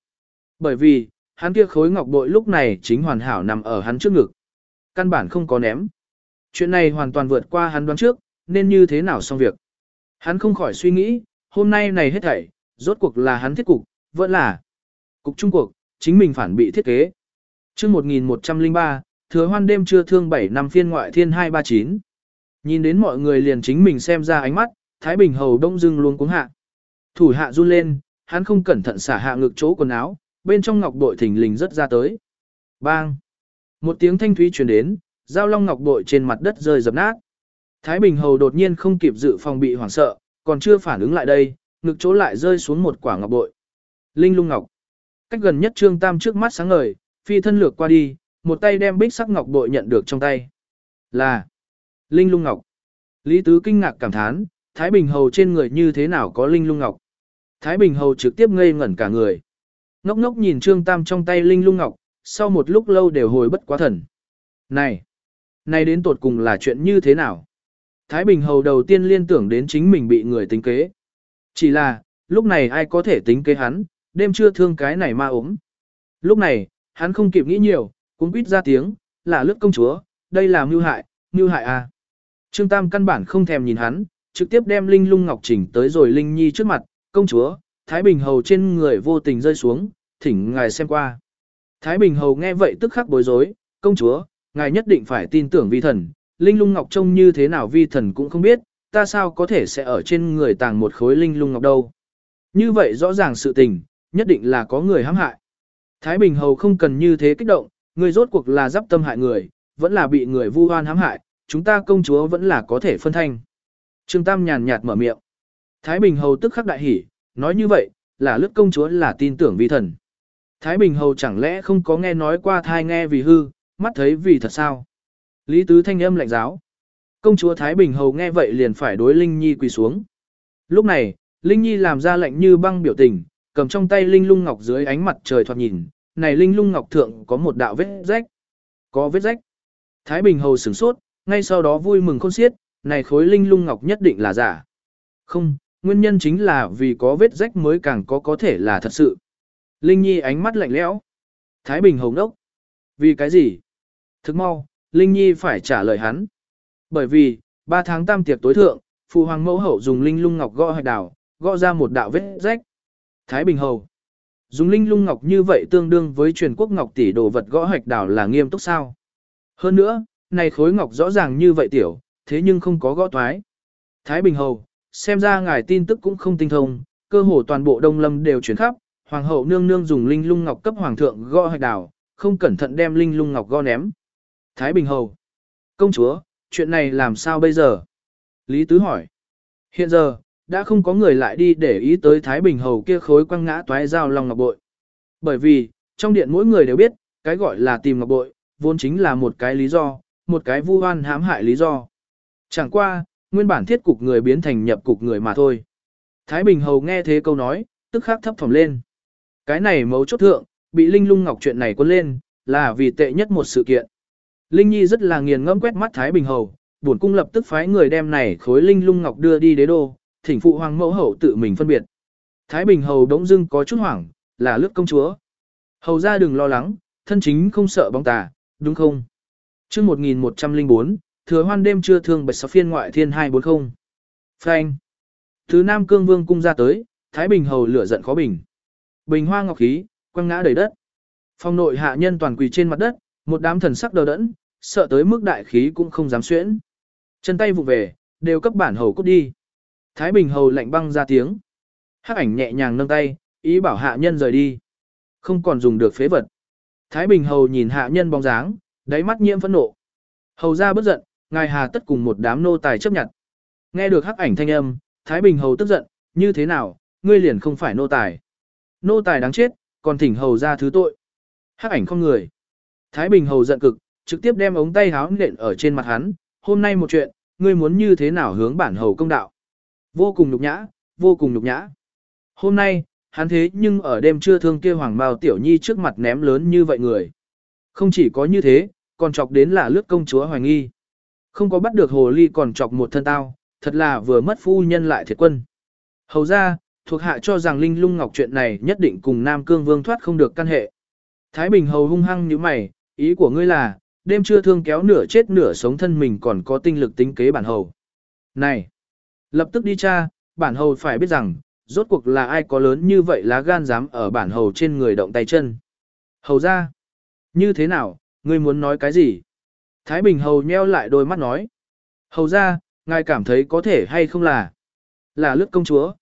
Bởi vì, hắn kia khối ngọc bội lúc này chính hoàn hảo nằm ở hắn trước ngực. Căn bản không có ném. Chuyện này hoàn toàn vượt qua hắn đoán trước, nên như thế nào xong việc. Hắn không khỏi suy nghĩ, hôm nay này hết thảy, rốt cuộc là hắn thiết cục, vẫn là cục trung cuộc, chính mình phản bị thiết kế. chương 1103, thừa hoan đêm trưa thương 7 năm phiên ngoại thiên 239. Nhìn đến mọi người liền chính mình xem ra ánh mắt, Thái Bình Hầu đông dưng luôn cuống hạ. Thủ hạ run lên, hắn không cẩn thận xả hạ ngực chỗ quần áo, bên trong ngọc bội thình lình rất ra tới. Bang! Một tiếng thanh thúy truyền đến, giao long ngọc bội trên mặt đất rơi dập nát. Thái Bình Hầu đột nhiên không kịp dự phòng bị hoảng sợ, còn chưa phản ứng lại đây, ngực chỗ lại rơi xuống một quả ngọc bội. Linh lung ngọc. Cách gần nhất Trương Tam trước mắt sáng ngời, phi thân lược qua đi, một tay đem bích sắc ngọc bội nhận được trong tay. Là Linh lung ngọc. Lý Tứ kinh ngạc cảm thán, Thái Bình Hầu trên người như thế nào có linh lung ngọc. Thái Bình Hầu trực tiếp ngây ngẩn cả người. Ngốc ngốc nhìn Trương Tam trong tay linh lung ngọc, sau một lúc lâu đều hồi bất quá thần. Này! Này đến tột cùng là chuyện như thế nào? Thái Bình Hầu đầu tiên liên tưởng đến chính mình bị người tính kế. Chỉ là, lúc này ai có thể tính kế hắn, đêm chưa thương cái này ma ốm. Lúc này, hắn không kịp nghĩ nhiều, cũng quýt ra tiếng, là lướt công chúa, đây là mưu hại, mưu hại à. Trương Tam căn bản không thèm nhìn hắn, trực tiếp đem Linh Lung Ngọc chỉnh tới rồi Linh Nhi trước mặt, công chúa, Thái Bình Hầu trên người vô tình rơi xuống, thỉnh ngài xem qua. Thái Bình Hầu nghe vậy tức khắc bối rối, công chúa, ngài nhất định phải tin tưởng vi thần, Linh Lung Ngọc trông như thế nào vi thần cũng không biết, ta sao có thể sẽ ở trên người tàng một khối Linh Lung Ngọc đâu. Như vậy rõ ràng sự tình, nhất định là có người hãm hại. Thái Bình Hầu không cần như thế kích động, người rốt cuộc là giáp tâm hại người, vẫn là bị người vu oan hãm hại, chúng ta công chúa vẫn là có thể phân thanh. Trương Tam nhàn nhạt mở miệng. Thái Bình Hầu tức khắc đại hỉ, nói như vậy, là lướt công chúa là tin tưởng vi thần. Thái Bình Hầu chẳng lẽ không có nghe nói qua thai nghe vì hư, mắt thấy vì thật sao? Lý Tứ thanh âm lạnh giáo. Công chúa Thái Bình Hầu nghe vậy liền phải đối Linh Nhi quỳ xuống. Lúc này, Linh Nhi làm ra lệnh như băng biểu tình, cầm trong tay Linh lung ngọc dưới ánh mặt trời thoạt nhìn, này Linh lung ngọc thượng có một đạo vết rách. Có vết rách. Thái Bình Hầu sửng sốt, ngay sau đó vui mừng khôn xiết, này khối Linh lung ngọc nhất định là giả. Không, nguyên nhân chính là vì có vết rách mới càng có có thể là thật sự. Linh Nhi ánh mắt lạnh lẽo. Thái Bình Hầu đốc. Vì cái gì? Thức mau, Linh Nhi phải trả lời hắn. Bởi vì, ba tháng tam tiệc tối thượng, phụ hoàng mẫu hậu dùng linh lung ngọc gõ hạch đào, gõ ra một đạo vết rách. Thái Bình Hầu. Dùng linh lung ngọc như vậy tương đương với truyền quốc ngọc tỷ đồ vật gõ hạch đào là nghiêm túc sao. Hơn nữa, này khối ngọc rõ ràng như vậy tiểu, thế nhưng không có gõ toái. Thái Bình Hầu, xem ra ngài tin tức cũng không tinh thông, cơ hồ toàn bộ Đông Lâm đều chuyển khắp, hoàng hậu nương nương dùng linh lung ngọc cấp hoàng thượng gõ hạch đào, không cẩn thận đem linh lung ngọc gõ ném. Thái Bình Hầu. Công chúa, chuyện này làm sao bây giờ? Lý Tứ hỏi. Hiện giờ, đã không có người lại đi để ý tới Thái Bình Hầu kia khối quăng ngã toái dao lòng ngọc bội. Bởi vì, trong điện mỗi người đều biết, cái gọi là tìm ngọc bội, vốn chính là một cái lý do, một cái vu oan hãm hại lý do. Chẳng qua, nguyên bản thiết cục người biến thành nhập cục người mà thôi. Thái Bình Hầu nghe thế câu nói, tức khắc thấp phòng lên. Cái này mấu chốt thượng, bị Linh Lung Ngọc chuyện này quân lên, là vì tệ nhất một sự kiện. Linh Nhi rất là nghiền ngẫm quét mắt Thái Bình Hầu, bổn cung lập tức phái người đem này khối Linh Lung Ngọc đưa đi đế đô, thỉnh phụ hoàng mẫu hậu tự mình phân biệt. Thái Bình Hầu đống dưng có chút hoảng, là lướt công chúa. Hầu ra đừng lo lắng, thân chính không sợ bóng tà, đúng không? chương 1104, thừa hoan đêm chưa thương bạch sáu phiên ngoại thiên 240. Phanh. Thứ Nam Cương Vương cung ra tới, Thái Bình Hầu lửa giận khó bình. Bình hoa ngọc khí, quăng ngã đầy đất. Phong nội hạ nhân toàn quỳ trên mặt đất, một đám thần sắc đờ đẫn, sợ tới mức đại khí cũng không dám xuyễn. Chân tay vụ về, đều cấp bản hầu cút đi. Thái Bình hầu lạnh băng ra tiếng. Hắc ảnh nhẹ nhàng nâng tay, ý bảo hạ nhân rời đi. Không còn dùng được phế vật. Thái Bình hầu nhìn hạ nhân bóng dáng, đáy mắt nhiễm phẫn nộ. Hầu ra bất giận, ngài hà tất cùng một đám nô tài chấp nhận. Nghe được hắc ảnh thanh âm, Thái Bình hầu tức giận, như thế nào, ngươi liền không phải nô tài. Nô tài đáng chết, còn thỉnh hầu ra thứ tội. Hắc ảnh không người. Thái Bình hầu giận cực, trực tiếp đem ống tay háo nện ở trên mặt hắn, hôm nay một chuyện, ngươi muốn như thế nào hướng bản hầu công đạo. Vô cùng nhục nhã, vô cùng nhục nhã. Hôm nay, hắn thế nhưng ở đêm trưa thương kia hoàng bào tiểu nhi trước mặt ném lớn như vậy người. Không chỉ có như thế, còn chọc đến là lướt công chúa hoài nghi. Không có bắt được hồ ly còn chọc một thân tao, thật là vừa mất phu nhân lại thiệt quân. Hầu ra, thuộc hạ cho rằng Linh Lung Ngọc chuyện này nhất định cùng Nam Cương Vương thoát không được căn hệ. Thái Bình hầu hung hăng như mày, ý của ngươi là, đêm trưa thương kéo nửa chết nửa sống thân mình còn có tinh lực tính kế bản hầu. Này, lập tức đi cha, bản hầu phải biết rằng, rốt cuộc là ai có lớn như vậy lá gan dám ở bản hầu trên người động tay chân. Hầu ra, như thế nào, ngươi muốn nói cái gì? Thái Bình hầu nheo lại đôi mắt nói. Hầu ra, ngài cảm thấy có thể hay không là, là lướt công chúa.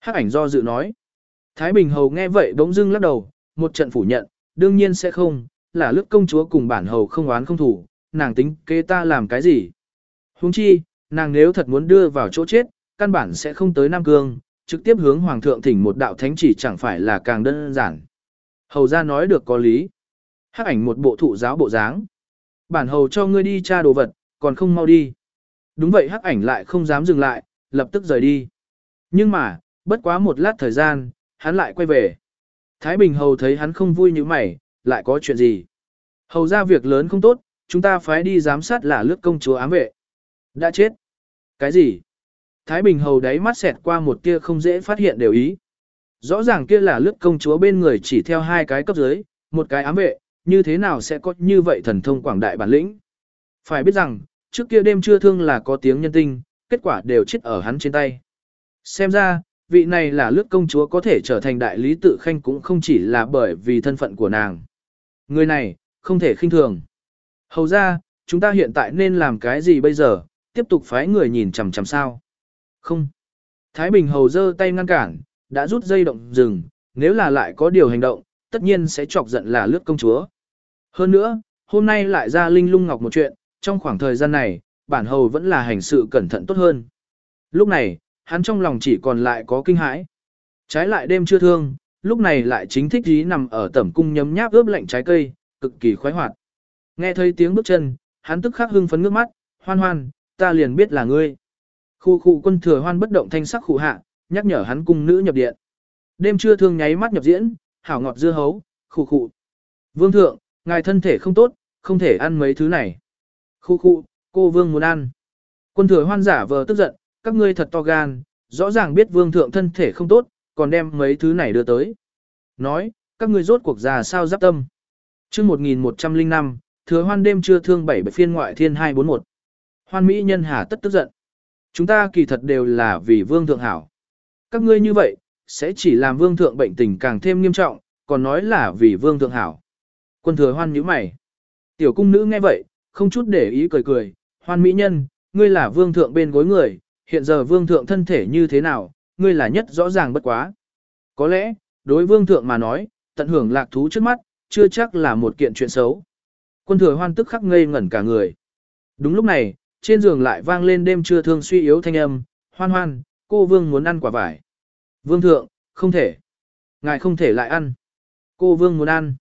Hắc ảnh do dự nói. Thái Bình hầu nghe vậy bỗng dưng lắc đầu, một trận phủ nhận, đương nhiên sẽ không, là lướt công chúa cùng bản hầu không oán không thủ, nàng tính kế ta làm cái gì. Huống chi, nàng nếu thật muốn đưa vào chỗ chết, căn bản sẽ không tới Nam Cương, trực tiếp hướng Hoàng thượng thỉnh một đạo thánh chỉ chẳng phải là càng đơn giản. Hầu ra nói được có lý. Hắc ảnh một bộ thụ giáo bộ dáng. Bản hầu cho ngươi đi tra đồ vật, còn không mau đi. Đúng vậy hắc ảnh lại không dám dừng lại, lập tức rời đi. Nhưng mà, bất quá một lát thời gian, hắn lại quay về. Thái Bình hầu thấy hắn không vui như mày, lại có chuyện gì? Hầu ra việc lớn không tốt, chúng ta phải đi giám sát là lướt công chúa ám vệ. Đã chết. Cái gì? Thái Bình hầu đáy mắt xẹt qua một tia không dễ phát hiện đều ý. Rõ ràng kia là lướt công chúa bên người chỉ theo hai cái cấp dưới, một cái ám vệ, như thế nào sẽ có như vậy thần thông quảng đại bản lĩnh. Phải biết rằng, trước kia đêm trưa thương là có tiếng nhân tinh, kết quả đều chết ở hắn trên tay. Xem ra, vị này là lướt công chúa có thể trở thành đại lý tự khanh cũng không chỉ là bởi vì thân phận của nàng. Người này, không thể khinh thường. Hầu ra, chúng ta hiện tại nên làm cái gì bây giờ, tiếp tục phái người nhìn chằm chằm sao? Không. Thái Bình hầu giơ tay ngăn cản, đã rút dây động dừng, nếu là lại có điều hành động, tất nhiên sẽ chọc giận là lướt công chúa. Hơn nữa, hôm nay lại ra Linh Lung Ngọc một chuyện, trong khoảng thời gian này, bản hầu vẫn là hành sự cẩn thận tốt hơn. Lúc này, hắn trong lòng chỉ còn lại có kinh hãi. Trái lại đêm chưa thương, lúc này lại chính thích ý nằm ở tẩm cung nhấm nháp ướp lạnh trái cây, cực kỳ khoái hoạt. Nghe thấy tiếng bước chân, hắn tức khắc hưng phấn nước mắt, hoan hoan, ta liền biết là ngươi. Khu khu quân thừa hoan bất động thanh sắc khủ hạ, nhắc nhở hắn cung nữ nhập điện. Đêm trưa thương nháy mắt nhập diễn, hảo ngọt dưa hấu, khu khu. Vương thượng, ngài thân thể không tốt, không thể ăn mấy thứ này. Khu khu, cô vương muốn ăn. Quân thừa hoan giả vờ tức giận, các ngươi thật to gan, rõ ràng biết vương thượng thân thể không tốt, còn đem mấy thứ này đưa tới. Nói, các ngươi rốt cuộc già sao giáp tâm. chương 1105, thừa hoan đêm trưa thương bảy bảy phiên ngoại thiên 241. Hoan Mỹ nhân hà tất tức giận. Chúng ta kỳ thật đều là vì vương thượng hảo. Các ngươi như vậy, sẽ chỉ làm vương thượng bệnh tình càng thêm nghiêm trọng, còn nói là vì vương thượng hảo. Quân thừa hoan nhíu mày. Tiểu cung nữ nghe vậy, không chút để ý cười cười, hoan mỹ nhân, ngươi là vương thượng bên gối người, hiện giờ vương thượng thân thể như thế nào, ngươi là nhất rõ ràng bất quá. Có lẽ, đối vương thượng mà nói, tận hưởng lạc thú trước mắt, chưa chắc là một kiện chuyện xấu. Quân thừa hoan tức khắc ngây ngẩn cả người. Đúng lúc này, trên giường lại vang lên đêm trưa thương suy yếu thanh âm, hoan hoan, cô vương muốn ăn quả vải. Vương thượng, không thể. Ngài không thể lại ăn. Cô vương muốn ăn.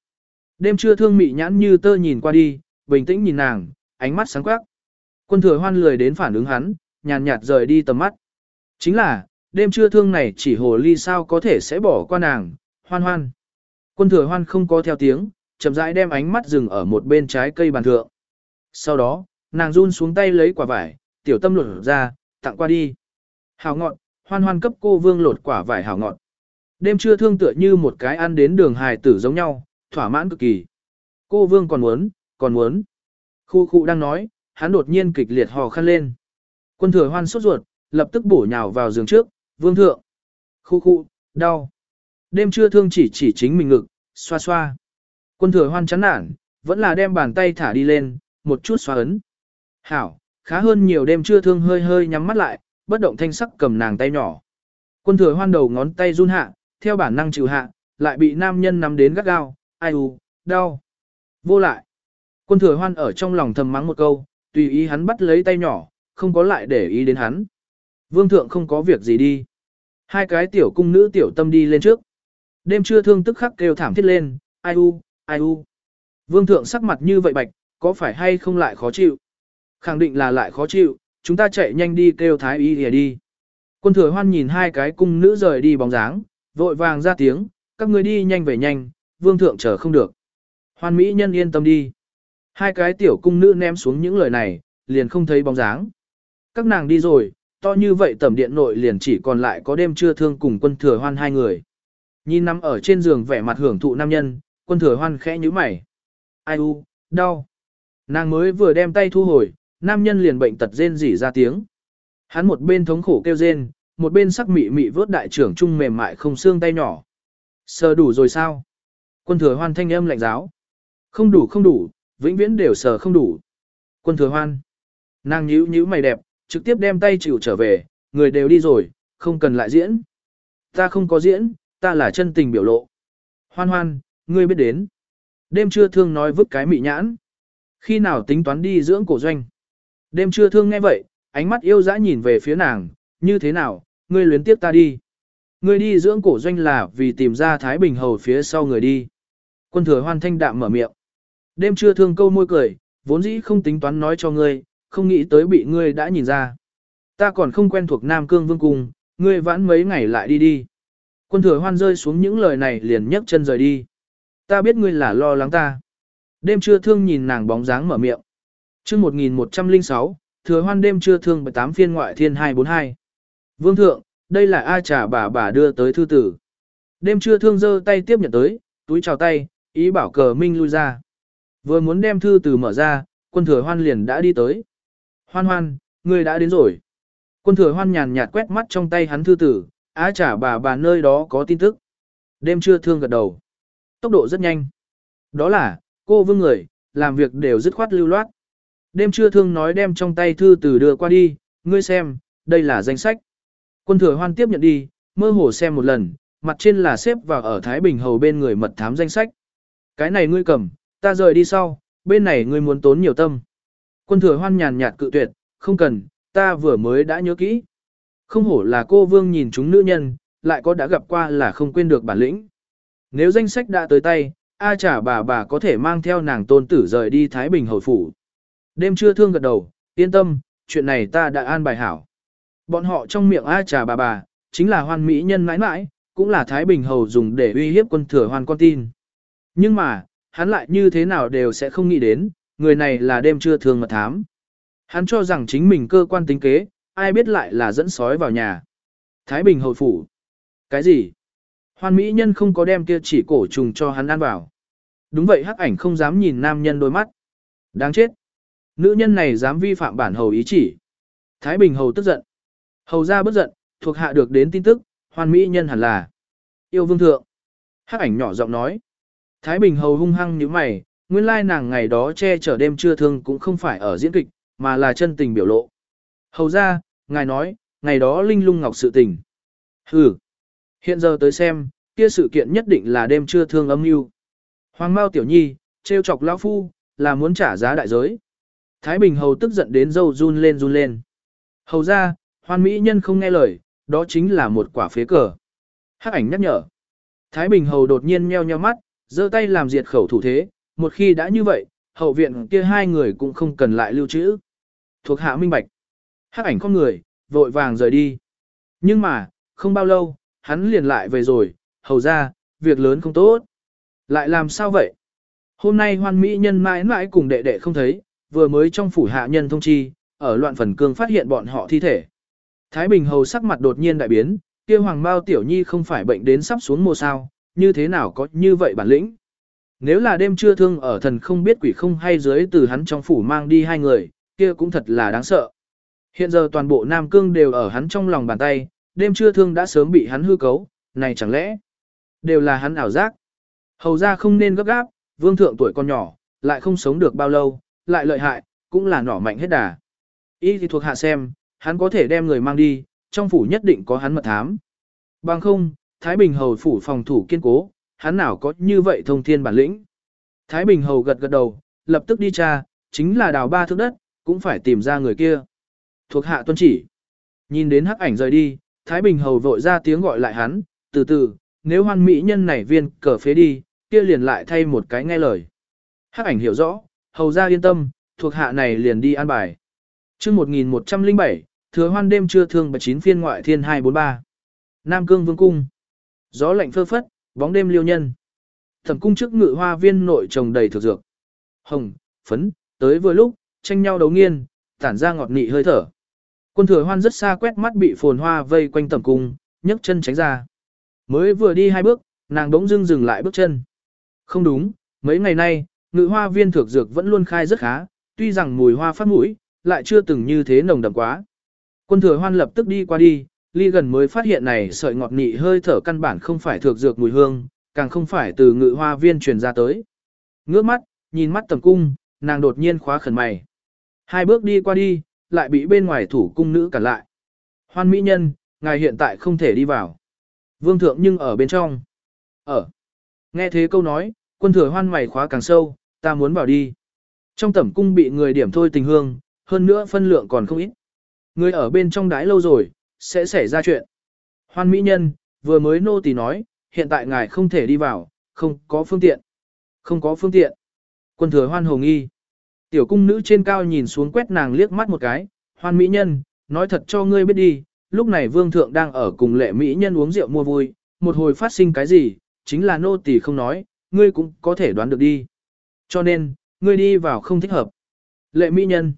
Đêm trưa thương mị nhãn như tơ nhìn qua đi, bình tĩnh nhìn nàng, ánh mắt sáng quắc. Quân thừa hoan lười đến phản ứng hắn, nhàn nhạt rời đi tầm mắt. Chính là, đêm trưa thương này chỉ hồ ly sao có thể sẽ bỏ qua nàng, hoan hoan. Quân thừa hoan không có theo tiếng, chậm rãi đem ánh mắt dừng ở một bên trái cây bàn thượng. Sau đó, nàng run xuống tay lấy quả vải, tiểu tâm lột ra, tặng qua đi. Hào ngọn, hoan hoan cấp cô vương lột quả vải hào ngọn. Đêm trưa thương tựa như một cái ăn đến đường hài tử giống nhau, thỏa mãn cực kỳ. Cô vương còn muốn, còn muốn. Khu khu đang nói, hắn đột nhiên kịch liệt hò khăn lên. Quân thừa hoan sốt ruột, lập tức bổ nhào vào giường trước, vương thượng. Khu khu, đau. Đêm trưa thương chỉ chỉ chính mình ngực, xoa xoa. Quân thừa hoan chán nản, vẫn là đem bàn tay thả đi lên, một chút xoa ấn. Hảo, khá hơn nhiều đêm trưa thương hơi hơi nhắm mắt lại, bất động thanh sắc cầm nàng tay nhỏ. Quân thừa hoan đầu ngón tay run hạ, theo bản năng chịu hạ, lại bị nam nhân nắm đến gắt gao, ai u, đau. Vô lại. Quân thừa hoan ở trong lòng thầm mắng một câu, tùy ý hắn bắt lấy tay nhỏ, không có lại để ý đến hắn. Vương thượng không có việc gì đi. Hai cái tiểu cung nữ tiểu tâm đi lên trước. Đêm trưa thương tức khắc kêu thảm thiết lên, ai u, ai u. Vương thượng sắc mặt như vậy bạch, có phải hay không lại khó chịu? Khẳng định là lại khó chịu, chúng ta chạy nhanh đi kêu thái y đi đi. Quân thừa hoan nhìn hai cái cung nữ rời đi bóng dáng, vội vàng ra tiếng, các người đi nhanh về nhanh, vương thượng chờ không được. Hoan mỹ nhân yên tâm đi. Hai cái tiểu cung nữ ném xuống những lời này, liền không thấy bóng dáng. Các nàng đi rồi, to như vậy tầm điện nội liền chỉ còn lại có đêm trưa thương cùng quân thừa hoan hai người. Nhìn nằm ở trên giường vẻ mặt hưởng thụ nam nhân, quân thừa hoan khẽ nhíu mày. Ai u, đau. Nàng mới vừa đem tay thu hồi, nam nhân liền bệnh tật rên rỉ ra tiếng. Hắn một bên thống khổ kêu rên, một bên sắc mị mị vớt đại trưởng trung mềm mại không xương tay nhỏ. Sờ đủ rồi sao? Quân thừa hoan thanh âm lạnh giáo. Không đủ không đủ, vĩnh viễn đều sờ không đủ. Quân thừa hoan. Nàng nhíu nhíu mày đẹp, trực tiếp đem tay chịu trở về, người đều đi rồi, không cần lại diễn. Ta không có diễn, ta là chân tình biểu lộ. Hoan hoan, ngươi biết đến. Đêm trưa thương nói vứt cái mị nhãn. Khi nào tính toán đi dưỡng cổ doanh. Đêm trưa thương nghe vậy, ánh mắt yêu dã nhìn về phía nàng, như thế nào, ngươi luyến tiếp ta đi. Ngươi đi dưỡng cổ doanh là vì tìm ra Thái Bình Hầu phía sau người đi. Quân thừa hoan thanh đạm mở miệng. Đêm trưa thương câu môi cười, vốn dĩ không tính toán nói cho ngươi, không nghĩ tới bị ngươi đã nhìn ra. Ta còn không quen thuộc Nam Cương Vương Cung, ngươi vãn mấy ngày lại đi đi. Quân thừa hoan rơi xuống những lời này liền nhấc chân rời đi. Ta biết ngươi là lo lắng ta. Đêm trưa thương nhìn nàng bóng dáng mở miệng. chương 1106, thừa hoan đêm trưa thương 18 phiên ngoại thiên 242. Vương thượng, đây là A trà bà bà đưa tới thư tử. Đêm trưa thương giơ tay tiếp nhận tới, túi chào tay, ý bảo cờ minh lui ra. Vừa muốn đem thư từ mở ra, quân thừa hoan liền đã đi tới. Hoan hoan, ngươi đã đến rồi. Quân thừa hoan nhàn nhạt quét mắt trong tay hắn thư tử, á trả bà bà nơi đó có tin tức. Đêm trưa thương gật đầu. Tốc độ rất nhanh. Đó là, cô vương người, làm việc đều dứt khoát lưu loát. Đêm trưa thương nói đem trong tay thư từ đưa qua đi, ngươi xem, đây là danh sách. Quân thừa hoan tiếp nhận đi, mơ hồ xem một lần, mặt trên là xếp vào ở Thái Bình Hầu bên người mật thám danh sách. Cái này ngươi cầm, ta rời đi sau, bên này ngươi muốn tốn nhiều tâm. Quân thừa hoan nhàn nhạt cự tuyệt, không cần, ta vừa mới đã nhớ kỹ. Không hổ là cô vương nhìn chúng nữ nhân, lại có đã gặp qua là không quên được bản lĩnh. Nếu danh sách đã tới tay, A trả bà bà có thể mang theo nàng tôn tử rời đi Thái Bình hồi phủ. Đêm trưa thương gật đầu, yên tâm, chuyện này ta đã an bài hảo. Bọn họ trong miệng A trà bà bà, chính là hoan mỹ nhân mãi mãi, cũng là Thái Bình hầu dùng để uy hiếp quân thừa hoan con tin. Nhưng mà, hắn lại như thế nào đều sẽ không nghĩ đến, người này là đêm trưa thường mật thám. Hắn cho rằng chính mình cơ quan tính kế, ai biết lại là dẫn sói vào nhà. Thái Bình hầu phủ. Cái gì? Hoan mỹ nhân không có đem kia chỉ cổ trùng cho hắn ăn vào. Đúng vậy hắc ảnh không dám nhìn nam nhân đôi mắt. Đáng chết. Nữ nhân này dám vi phạm bản hầu ý chỉ. Thái Bình hầu tức giận. Hầu ra bất giận, thuộc hạ được đến tin tức, hoan mỹ nhân hẳn là yêu vương thượng. Hắc ảnh nhỏ giọng nói. Thái Bình hầu hung hăng như mày, nguyên lai nàng ngày đó che chở đêm trưa thương cũng không phải ở diễn kịch, mà là chân tình biểu lộ. Hầu ra, ngài nói, ngày đó linh lung ngọc sự tình. Hừ. Hiện giờ tới xem, kia sự kiện nhất định là đêm trưa thương âm mưu. Hoàng Mao Tiểu Nhi, trêu chọc lão phu, là muốn trả giá đại giới. Thái Bình Hầu tức giận đến dâu run lên run lên. Hầu ra, hoan mỹ nhân không nghe lời, đó chính là một quả phế cờ. Hắc ảnh nhắc nhở. Thái Bình Hầu đột nhiên nheo nheo mắt, giơ tay làm diệt khẩu thủ thế, một khi đã như vậy, hậu viện kia hai người cũng không cần lại lưu trữ. Thuộc hạ minh bạch. Hắc ảnh con người, vội vàng rời đi. Nhưng mà, không bao lâu, hắn liền lại về rồi, hầu ra, việc lớn không tốt. Lại làm sao vậy? Hôm nay hoan mỹ nhân mãi mãi cùng đệ đệ không thấy, vừa mới trong phủ hạ nhân thông chi, ở loạn phần cương phát hiện bọn họ thi thể. Thái Bình hầu sắc mặt đột nhiên đại biến, kia hoàng bao tiểu nhi không phải bệnh đến sắp xuống mùa sao, như thế nào có như vậy bản lĩnh. Nếu là đêm trưa thương ở thần không biết quỷ không hay dưới từ hắn trong phủ mang đi hai người, kia cũng thật là đáng sợ. Hiện giờ toàn bộ Nam Cương đều ở hắn trong lòng bàn tay, đêm trưa thương đã sớm bị hắn hư cấu, này chẳng lẽ đều là hắn ảo giác. Hầu ra không nên gấp gáp, vương thượng tuổi còn nhỏ, lại không sống được bao lâu, lại lợi hại, cũng là nỏ mạnh hết đà. Ý thì thuộc hạ xem, hắn có thể đem người mang đi, trong phủ nhất định có hắn mật thám. Bằng không, Thái Bình Hầu phủ phòng thủ kiên cố, hắn nào có như vậy thông thiên bản lĩnh. Thái Bình Hầu gật gật đầu, lập tức đi tra, chính là đào ba thước đất, cũng phải tìm ra người kia. Thuộc hạ tuân chỉ. Nhìn đến hắc ảnh rời đi, Thái Bình Hầu vội ra tiếng gọi lại hắn, từ từ, nếu hoan mỹ nhân này viên cờ phế đi, kia liền lại thay một cái nghe lời. Hắc ảnh hiểu rõ, hầu ra yên tâm, thuộc hạ này liền đi an bài. chương 1107, thừa hoan đêm trưa thương bạch chín phiên ngoại thiên 243. Nam Cương Vương Cung. Gió lạnh phơ phất, bóng đêm liêu nhân. Thẩm cung trước ngự hoa viên nội trồng đầy thực dược. Hồng, phấn, tới vừa lúc, tranh nhau đấu nghiên, tản ra ngọt nị hơi thở. Quân thừa hoan rất xa quét mắt bị phồn hoa vây quanh tầm cung, nhấc chân tránh ra. Mới vừa đi hai bước, nàng đống dưng dừng lại bước chân. Không đúng, mấy ngày nay, ngự hoa viên thực dược vẫn luôn khai rất khá, tuy rằng mùi hoa phát mũi, lại chưa từng như thế nồng đậm quá. Quân thừa hoan lập tức đi qua đi, ly gần mới phát hiện này sợi ngọt nị hơi thở căn bản không phải thược dược mùi hương, càng không phải từ ngự hoa viên truyền ra tới. Ngước mắt, nhìn mắt tầm cung, nàng đột nhiên khóa khẩn mày. Hai bước đi qua đi, lại bị bên ngoài thủ cung nữ cản lại. Hoan mỹ nhân, ngài hiện tại không thể đi vào. Vương thượng nhưng ở bên trong. Ở. Nghe thế câu nói, quân thừa hoan mày khóa càng sâu, ta muốn vào đi. Trong tẩm cung bị người điểm thôi tình hương, hơn nữa phân lượng còn không ít. Người ở bên trong đái lâu rồi, sẽ xảy ra chuyện. Hoan mỹ nhân, vừa mới nô tỳ nói, hiện tại ngài không thể đi vào, không có phương tiện. Không có phương tiện. Quân thừa hoan hồ nghi. Tiểu cung nữ trên cao nhìn xuống quét nàng liếc mắt một cái, hoan mỹ nhân, nói thật cho ngươi biết đi, lúc này vương thượng đang ở cùng lệ mỹ nhân uống rượu mua vui, một hồi phát sinh cái gì, chính là nô tỳ không nói, ngươi cũng có thể đoán được đi. Cho nên, ngươi đi vào không thích hợp. Lệ mỹ nhân.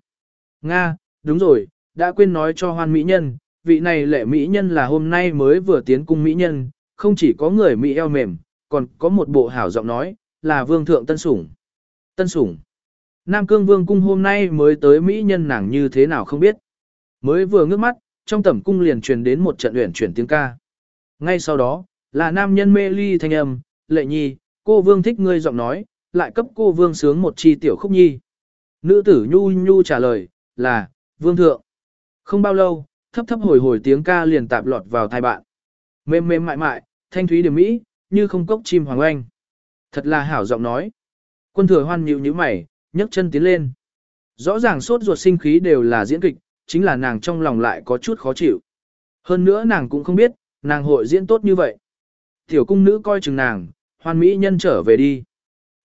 Nga, đúng rồi, đã quên nói cho hoan mỹ nhân, vị này lệ mỹ nhân là hôm nay mới vừa tiến cung mỹ nhân, không chỉ có người mỹ eo mềm, còn có một bộ hảo giọng nói, là vương thượng tân sủng. Tân sủng. Nam cương vương cung hôm nay mới tới mỹ nhân nàng như thế nào không biết. Mới vừa ngước mắt, trong tẩm cung liền truyền đến một trận uyển chuyển tiếng ca. Ngay sau đó, là nam nhân mê ly thanh âm, lệ nhi, cô vương thích ngươi giọng nói, lại cấp cô vương sướng một chi tiểu khúc nhi. Nữ tử nhu nhu trả lời, là, vương thượng. Không bao lâu, thấp thấp hồi hồi tiếng ca liền tạp lọt vào thai bạn. Mềm mềm mại mại, thanh thúy điểm mỹ, như không cốc chim hoàng oanh. Thật là hảo giọng nói. Quân thừa hoan nhịu như mày, nhấc chân tiến lên. Rõ ràng sốt ruột sinh khí đều là diễn kịch, chính là nàng trong lòng lại có chút khó chịu. Hơn nữa nàng cũng không biết, nàng hội diễn tốt như vậy. Tiểu cung nữ coi chừng nàng, hoan mỹ nhân trở về đi.